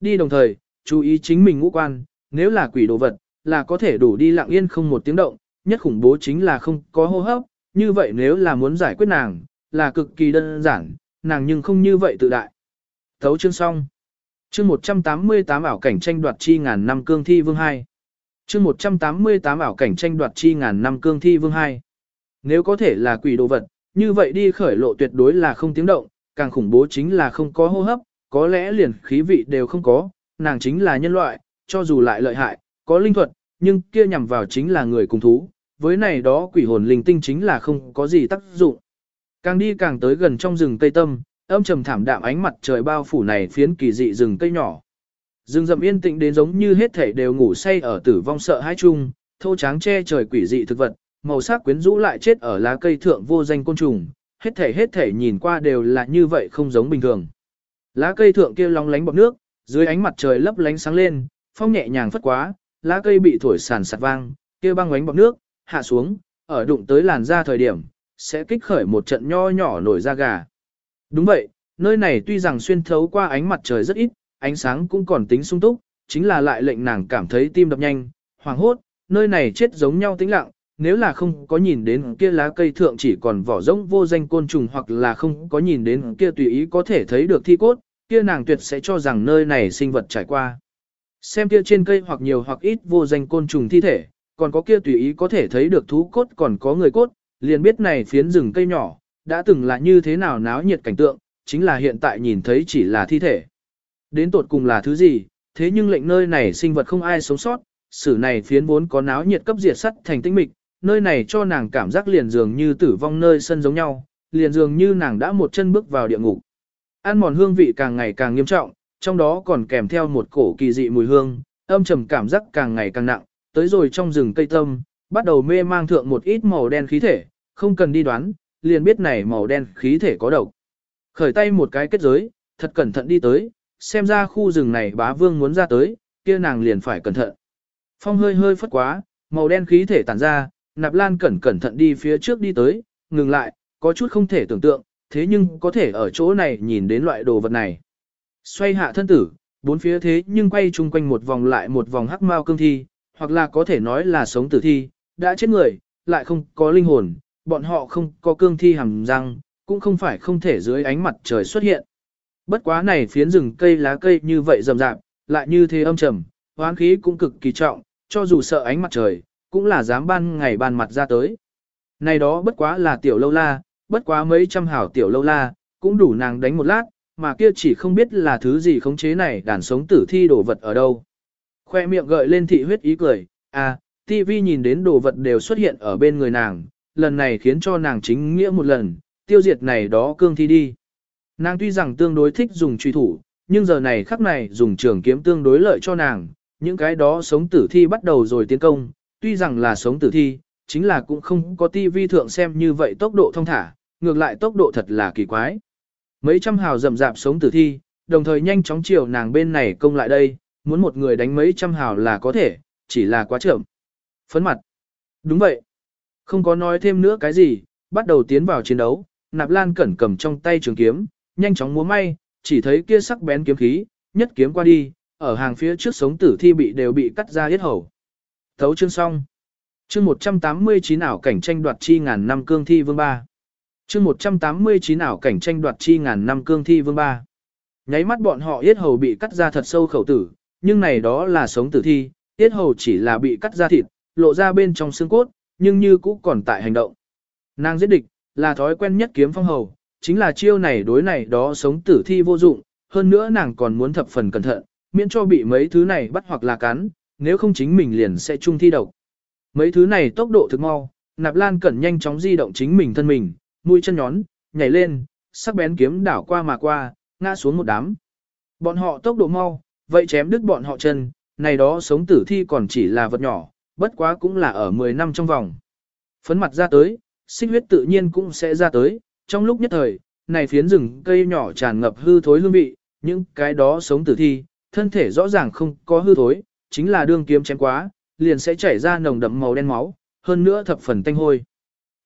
Đi đồng thời, chú ý chính mình ngũ quan, nếu là quỷ đồ vật, là có thể đủ đi lặng yên không một tiếng động, nhất khủng bố chính là không có hô hấp, như vậy nếu là muốn giải quyết nàng, là cực kỳ đơn giản, nàng nhưng không như vậy tự đại. Thấu chương xong. Chương 188 ảo cảnh tranh đoạt chi ngàn năm cương thi vương 2. Chương 188 ảo cảnh tranh đoạt chi ngàn năm cương thi vương 2. Nếu có thể là quỷ đồ vật, như vậy đi khởi lộ tuyệt đối là không tiếng động, càng khủng bố chính là không có hô hấp, có lẽ liền khí vị đều không có, nàng chính là nhân loại, cho dù lại lợi hại, có linh thuật, nhưng kia nhằm vào chính là người cùng thú, với này đó quỷ hồn linh tinh chính là không có gì tác dụng. Càng đi càng tới gần trong rừng cây tâm, âm trầm thảm đạm ánh mặt trời bao phủ này phiến kỳ dị rừng cây nhỏ. Rừng rậm yên tĩnh đến giống như hết thể đều ngủ say ở tử vong sợ hãi chung, thô tráng che trời quỷ dị thực vật, màu sắc quyến rũ lại chết ở lá cây thượng vô danh côn trùng, hết thể hết thể nhìn qua đều là như vậy không giống bình thường. Lá cây thượng kia long lánh bọt nước, dưới ánh mặt trời lấp lánh sáng lên, phong nhẹ nhàng phất quá, lá cây bị thổi sàn sạt vang, kia băng ánh bọt nước, hạ xuống, ở đụng tới làn da thời điểm, sẽ kích khởi một trận nho nhỏ nổi da gà. Đúng vậy, nơi này tuy rằng xuyên thấu qua ánh mặt trời rất ít, ánh sáng cũng còn tính sung túc, chính là lại lệnh nàng cảm thấy tim đập nhanh, hoàng hốt, nơi này chết giống nhau tĩnh lặng, nếu là không có nhìn đến kia lá cây thượng chỉ còn vỏ rỗng vô danh côn trùng hoặc là không có nhìn đến kia tùy ý có thể thấy được thi cốt, kia nàng tuyệt sẽ cho rằng nơi này sinh vật trải qua. Xem kia trên cây hoặc nhiều hoặc ít vô danh côn trùng thi thể, còn có kia tùy ý có thể thấy được thú cốt còn có người cốt, liền biết này phiến rừng cây nhỏ, đã từng là như thế nào náo nhiệt cảnh tượng, chính là hiện tại nhìn thấy chỉ là thi thể. Đến tột cùng là thứ gì, thế nhưng lệnh nơi này sinh vật không ai sống sót, sử này phiến vốn có náo nhiệt cấp diệt sắt thành tinh mịch, nơi này cho nàng cảm giác liền dường như tử vong nơi sân giống nhau, liền dường như nàng đã một chân bước vào địa ngục. Ăn mòn hương vị càng ngày càng nghiêm trọng, trong đó còn kèm theo một cổ kỳ dị mùi hương, âm trầm cảm giác càng ngày càng nặng, tới rồi trong rừng cây tâm, bắt đầu mê mang thượng một ít màu đen khí thể, không cần đi đoán, liền biết này màu đen khí thể có độc. Khởi tay một cái kết giới, thật cẩn thận đi tới, xem ra khu rừng này bá vương muốn ra tới, kia nàng liền phải cẩn thận. Phong hơi hơi phất quá, màu đen khí thể tản ra, nạp lan cẩn cẩn thận đi phía trước đi tới, ngừng lại, có chút không thể tưởng tượng, thế nhưng có thể ở chỗ này nhìn đến loại đồ vật này. Xoay hạ thân tử, bốn phía thế nhưng quay chung quanh một vòng lại một vòng hắc mao cương thi, hoặc là có thể nói là sống tử thi, đã chết người, lại không có linh hồn, bọn họ không có cương thi hàm răng, cũng không phải không thể dưới ánh mặt trời xuất hiện. Bất quá này phiến rừng cây lá cây như vậy rậm rạp, lại như thế âm trầm, hoán khí cũng cực kỳ trọng, cho dù sợ ánh mặt trời, cũng là dám ban ngày ban mặt ra tới. Này đó bất quá là tiểu lâu la, bất quá mấy trăm hảo tiểu lâu la, cũng đủ nàng đánh một lát, mà kia chỉ không biết là thứ gì khống chế này đàn sống tử thi đồ vật ở đâu. Khoe miệng gợi lên thị huyết ý cười, à, TV nhìn đến đồ vật đều xuất hiện ở bên người nàng, lần này khiến cho nàng chính nghĩa một lần, tiêu diệt này đó cương thi đi. Nàng tuy rằng tương đối thích dùng truy thủ, nhưng giờ này khắc này dùng trường kiếm tương đối lợi cho nàng, những cái đó sống tử thi bắt đầu rồi tiến công, tuy rằng là sống tử thi, chính là cũng không có tivi thượng xem như vậy tốc độ thông thả, ngược lại tốc độ thật là kỳ quái. Mấy trăm hào rầm rạp sống tử thi, đồng thời nhanh chóng chiều nàng bên này công lại đây, muốn một người đánh mấy trăm hào là có thể, chỉ là quá chậm. Phấn mặt. Đúng vậy. Không có nói thêm nữa cái gì, bắt đầu tiến vào chiến đấu, nạp lan cẩn cầm trong tay trường kiếm, nhanh chóng múa may, chỉ thấy kia sắc bén kiếm khí, nhất kiếm qua đi, ở hàng phía trước sống tử thi bị đều bị cắt ra hết hầu. Thấu chương xong. Chương 189 ảo cảnh tranh đoạt chi ngàn năm cương thi vương ba. Chương 189 ảo cảnh tranh đoạt chi ngàn năm cương thi vương ba. Nháy mắt bọn họ yết hầu bị cắt ra thật sâu khẩu tử, nhưng này đó là sống tử thi, yết hầu chỉ là bị cắt ra thịt, lộ ra bên trong xương cốt, nhưng như cũ còn tại hành động. Nàng giết địch, là thói quen nhất kiếm phong hầu, chính là chiêu này đối này đó sống tử thi vô dụng, hơn nữa nàng còn muốn thập phần cẩn thận, miễn cho bị mấy thứ này bắt hoặc là cắn, nếu không chính mình liền sẽ chung thi độc. Mấy thứ này tốc độ thực mau, nạp lan cẩn nhanh chóng di động chính mình thân mình, mũi chân nhón, nhảy lên, sắc bén kiếm đảo qua mà qua, ngã xuống một đám. Bọn họ tốc độ mau, vậy chém đứt bọn họ chân, này đó sống tử thi còn chỉ là vật nhỏ, bất quá cũng là ở 10 năm trong vòng. Phấn mặt ra tới, sinh huyết tự nhiên cũng sẽ ra tới, trong lúc nhất thời, này phiến rừng cây nhỏ tràn ngập hư thối hương vị, những cái đó sống tử thi, thân thể rõ ràng không có hư thối, chính là đương kiếm chém quá, liền sẽ chảy ra nồng đậm màu đen máu, hơn nữa thập phần tanh hôi.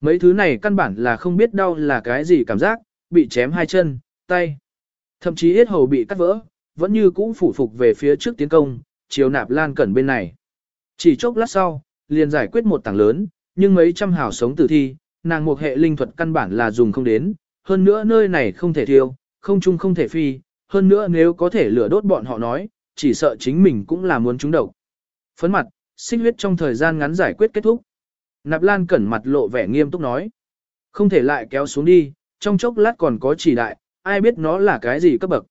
Mấy thứ này căn bản là không biết đau là cái gì cảm giác, bị chém hai chân, tay. Thậm chí hết hầu bị cắt vỡ, vẫn như cũ phủ phục về phía trước tiến công, chiều nạp lan cẩn bên này. Chỉ chốc lát sau, liền giải quyết một tảng lớn, nhưng mấy trăm hào sống tử thi, nàng một hệ linh thuật căn bản là dùng không đến, hơn nữa nơi này không thể thiêu, không chung không thể phi, hơn nữa nếu có thể lửa đốt bọn họ nói, chỉ sợ chính mình cũng là muốn trúng độc. Phấn mặt, sinh huyết trong thời gian ngắn giải quyết kết thúc. Nạp Lan cẩn mặt lộ vẻ nghiêm túc nói. Không thể lại kéo xuống đi, trong chốc lát còn có chỉ đại, ai biết nó là cái gì cấp bậc.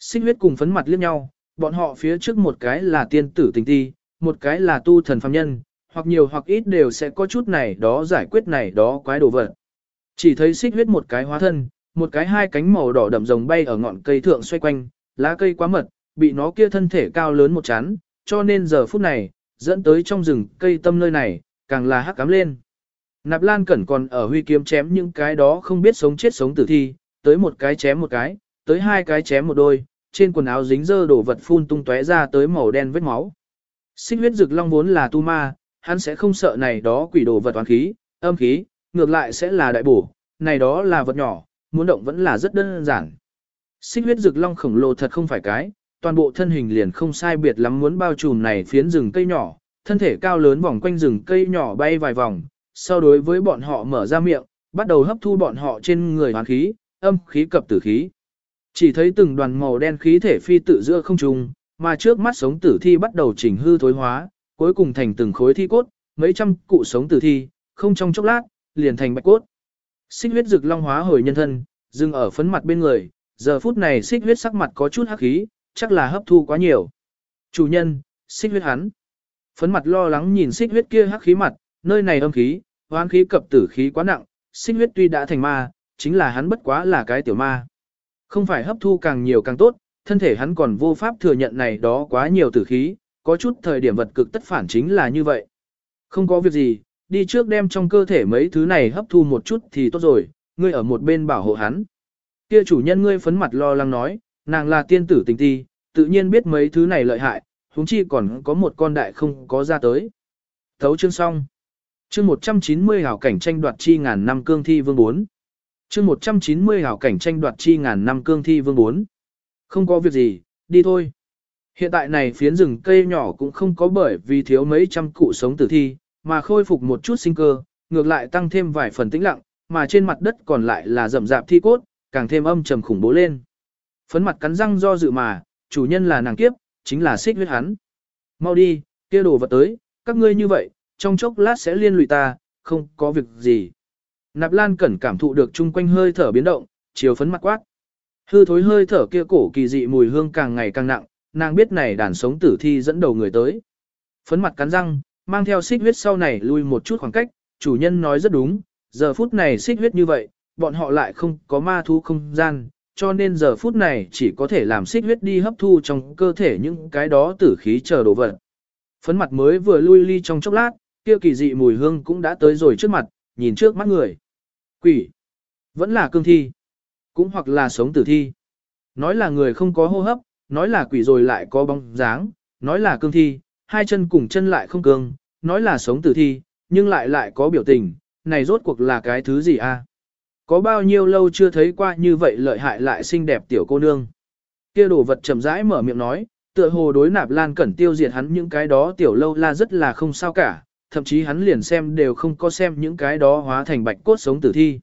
Sinh huyết cùng phấn mặt liếc nhau, bọn họ phía trước một cái là tiên tử tình ti, một cái là tu thần phàm nhân, hoặc nhiều hoặc ít đều sẽ có chút này đó giải quyết này đó quái đồ vật. Chỉ thấy xích huyết một cái hóa thân, một cái hai cánh màu đỏ đậm rồng bay ở ngọn cây thượng xoay quanh, lá cây quá mật, bị nó kia thân thể cao lớn một chán, cho nên giờ phút này, dẫn tới trong rừng cây tâm nơi này, càng là hắc cám lên. Nạp Lan Cẩn còn ở huy kiếm chém những cái đó không biết sống chết sống tử thi, tới một cái chém một cái, tới hai cái chém một đôi, trên quần áo dính dơ đổ vật phun tung tóe ra tới màu đen vết máu. Xích huyết rực long vốn là tu ma, hắn sẽ không sợ này đó quỷ đồ vật toán khí, âm khí, ngược lại sẽ là đại bổ, này đó là vật nhỏ, muốn động vẫn là rất đơn giản. Xích huyết rực long khổng lồ thật không phải cái, toàn bộ thân hình liền không sai biệt lắm muốn bao trùm này phiến rừng cây nhỏ, thân thể cao lớn vòng quanh rừng cây nhỏ bay vài vòng, sau đối với bọn họ mở ra miệng, bắt đầu hấp thu bọn họ trên người hoàn khí, âm khí cập tử khí. Chỉ thấy từng đoàn màu đen khí thể phi tự giữa không trung, mà trước mắt sống tử thi bắt đầu chỉnh hư thối hóa, cuối cùng thành từng khối thi cốt, mấy trăm cụ sống tử thi, không trong chốc lát, liền thành bạch cốt. Xích huyết rực long hóa hồi nhân thân, dừng ở phấn mặt bên người, giờ phút này xích huyết sắc mặt có chút hắc khí, chắc là hấp thu quá nhiều. Chủ nhân, xích huyết hắn. Phấn mặt lo lắng nhìn xích huyết kia hắc khí mặt, nơi này âm khí, hoán khí cập tử khí quá nặng, xích huyết tuy đã thành ma, chính là hắn bất quá là cái tiểu ma. Không phải hấp thu càng nhiều càng tốt, thân thể hắn còn vô pháp thừa nhận này đó quá nhiều tử khí, có chút thời điểm vật cực tất phản chính là như vậy. Không có việc gì, đi trước đem trong cơ thể mấy thứ này hấp thu một chút thì tốt rồi, ngươi ở một bên bảo hộ hắn. Kia chủ nhân ngươi phấn mặt lo lắng nói, nàng là tiên tử tình ti, tự nhiên biết mấy thứ này lợi hại, huống chi còn có một con đại không có ra tới. Thấu chương xong. Chương 190 hảo cảnh tranh đoạt chi ngàn năm cương thi vương 4. Chương 190 hảo cảnh tranh đoạt chi ngàn năm cương thi vương 4. Không có việc gì, đi thôi. Hiện tại này phiến rừng cây nhỏ cũng không có bởi vì thiếu mấy trăm cụ sống tử thi, mà khôi phục một chút sinh cơ, ngược lại tăng thêm vài phần tĩnh lặng, mà trên mặt đất còn lại là rậm rạp thi cốt, càng thêm âm trầm khủng bố lên. Phấn mặt cắn răng do dự mà, chủ nhân là nàng kiếp, chính là xích huyết hắn. Mau đi, kia đồ vật tới, các ngươi như vậy, trong chốc lát sẽ liên lụy ta, không có việc gì. Nạp Lan Cẩn cảm thụ được chung quanh hơi thở biến động, chiều phấn mặt quát. Hư thối hơi thở kia cổ kỳ dị mùi hương càng ngày càng nặng, nàng biết này đàn sống tử thi dẫn đầu người tới. Phấn mặt cắn răng, mang theo xích huyết sau này lui một chút khoảng cách, chủ nhân nói rất đúng, giờ phút này xích huyết như vậy, bọn họ lại không có ma thú không gian, cho nên giờ phút này chỉ có thể làm xích huyết đi hấp thu trong cơ thể những cái đó tử khí chờ đồ vật. Phấn mặt mới vừa lui ly trong chốc lát, kia kỳ dị mùi hương cũng đã tới rồi trước mặt, nhìn trước mắt người. Quỷ, vẫn là cương thi, cũng hoặc là sống tử thi. Nói là người không có hô hấp, nói là quỷ rồi lại có bóng dáng, nói là cương thi, hai chân cùng chân lại không cương, nói là sống tử thi, nhưng lại lại có biểu tình, này rốt cuộc là cái thứ gì a? Có bao nhiêu lâu chưa thấy qua như vậy lợi hại lại xinh đẹp tiểu cô nương. Kia đồ vật chậm rãi mở miệng nói, tựa hồ đối nạp lan cẩn tiêu diệt hắn những cái đó tiểu lâu la rất là không sao cả, thậm chí hắn liền xem đều không có xem những cái đó hóa thành bạch cốt sống tử thi.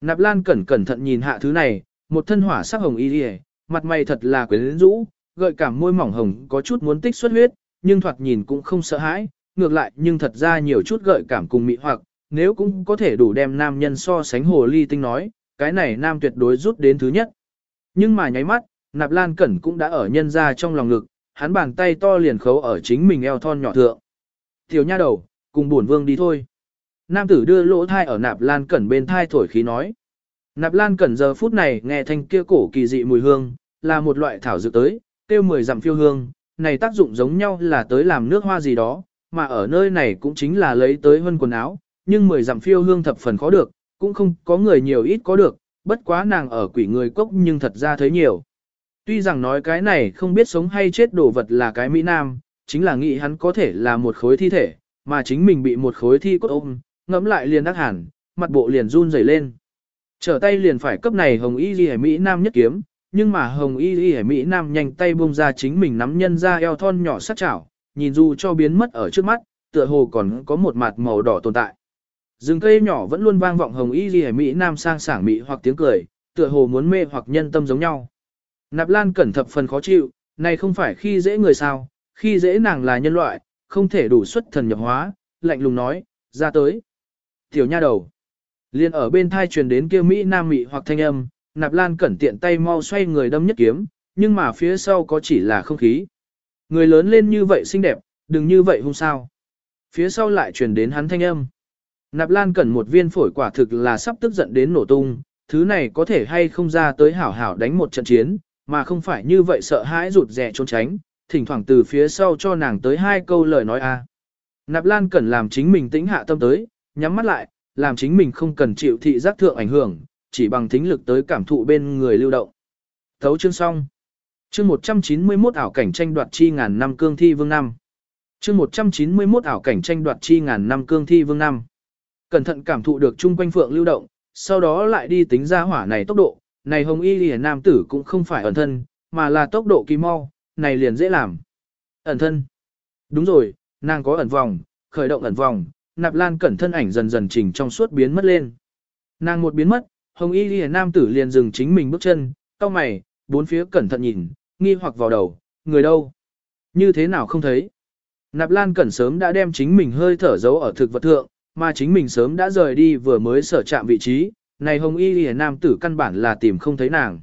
Nạp lan cẩn cẩn thận nhìn hạ thứ này, một thân hỏa sắc hồng y đi mặt mày thật là quyến rũ, gợi cảm môi mỏng hồng có chút muốn tích xuất huyết, nhưng thoạt nhìn cũng không sợ hãi, ngược lại nhưng thật ra nhiều chút gợi cảm cùng mị hoặc, nếu cũng có thể đủ đem nam nhân so sánh hồ ly tinh nói, cái này nam tuyệt đối rút đến thứ nhất. Nhưng mà nháy mắt, nạp lan cẩn cũng đã ở nhân ra trong lòng ngực, hắn bàn tay to liền khấu ở chính mình eo thon nhỏ thượng. Tiểu nha đầu, cùng bổn vương đi thôi. Nam tử đưa lỗ thai ở nạp lan cẩn bên thai thổi khí nói. Nạp lan cẩn giờ phút này nghe thanh kia cổ kỳ dị mùi hương, là một loại thảo dược tới, tiêu mười dặm phiêu hương, này tác dụng giống nhau là tới làm nước hoa gì đó, mà ở nơi này cũng chính là lấy tới hơn quần áo, nhưng mười dặm phiêu hương thập phần khó được, cũng không có người nhiều ít có được, bất quá nàng ở quỷ người cốc nhưng thật ra thấy nhiều. Tuy rằng nói cái này không biết sống hay chết đồ vật là cái Mỹ Nam, chính là nghĩ hắn có thể là một khối thi thể, mà chính mình bị một khối thi cốt ôm, ngẫm lại liền đắc hẳn, mặt bộ liền run rẩy lên. Trở tay liền phải cấp này hồng y ghi Mỹ Nam nhất kiếm, nhưng mà hồng y ghi Mỹ Nam nhanh tay buông ra chính mình nắm nhân ra eo thon nhỏ sát chảo, nhìn dù cho biến mất ở trước mắt, tựa hồ còn có một mặt màu đỏ tồn tại. Rừng cây nhỏ vẫn luôn vang vọng hồng y ghi Mỹ Nam sang sảng Mỹ hoặc tiếng cười, tựa hồ muốn mê hoặc nhân tâm giống nhau. Nạp Lan cẩn thập phần khó chịu, này không phải khi dễ người sao, khi dễ nàng là nhân loại, không thể đủ xuất thần nhập hóa, lạnh lùng nói, ra tới. Tiểu nha đầu. Liên ở bên thai truyền đến kia Mỹ Nam Mỹ hoặc thanh âm, Nạp Lan cẩn tiện tay mau xoay người đâm nhất kiếm, nhưng mà phía sau có chỉ là không khí. Người lớn lên như vậy xinh đẹp, đừng như vậy không sao. Phía sau lại truyền đến hắn thanh âm. Nạp Lan cẩn một viên phổi quả thực là sắp tức giận đến nổ tung, thứ này có thể hay không ra tới hảo hảo đánh một trận chiến, mà không phải như vậy sợ hãi rụt rè trốn tránh, thỉnh thoảng từ phía sau cho nàng tới hai câu lời nói a. Nạp Lan cẩn làm chính mình tĩnh hạ tâm tới, nhắm mắt lại, làm chính mình không cần chịu thị giác thượng ảnh hưởng, chỉ bằng thính lực tới cảm thụ bên người lưu động. Thấu chương xong. Chương 191 ảo cảnh tranh đoạt chi ngàn năm cương thi vương năm. Chương 191 ảo cảnh tranh đoạt chi ngàn năm cương thi vương năm. Cẩn thận cảm thụ được chung quanh phượng lưu động, sau đó lại đi tính ra hỏa này tốc độ, này hồng y lìa nam tử cũng không phải ẩn thân, mà là tốc độ kỳ mau, này liền dễ làm. Ẩn thân. Đúng rồi, nàng có ẩn vòng, khởi động ẩn vòng, nạp lan cẩn thân ảnh dần dần chỉnh trong suốt biến mất lên. Nàng một biến mất, hồng y lìa nam tử liền dừng chính mình bước chân, cau mày, bốn phía cẩn thận nhìn, nghi hoặc vào đầu, người đâu? Như thế nào không thấy? Nạp lan cẩn sớm đã đem chính mình hơi thở giấu ở thực vật thượng, mà chính mình sớm đã rời đi vừa mới sở chạm vị trí, này hồng y lìa nam tử căn bản là tìm không thấy nàng.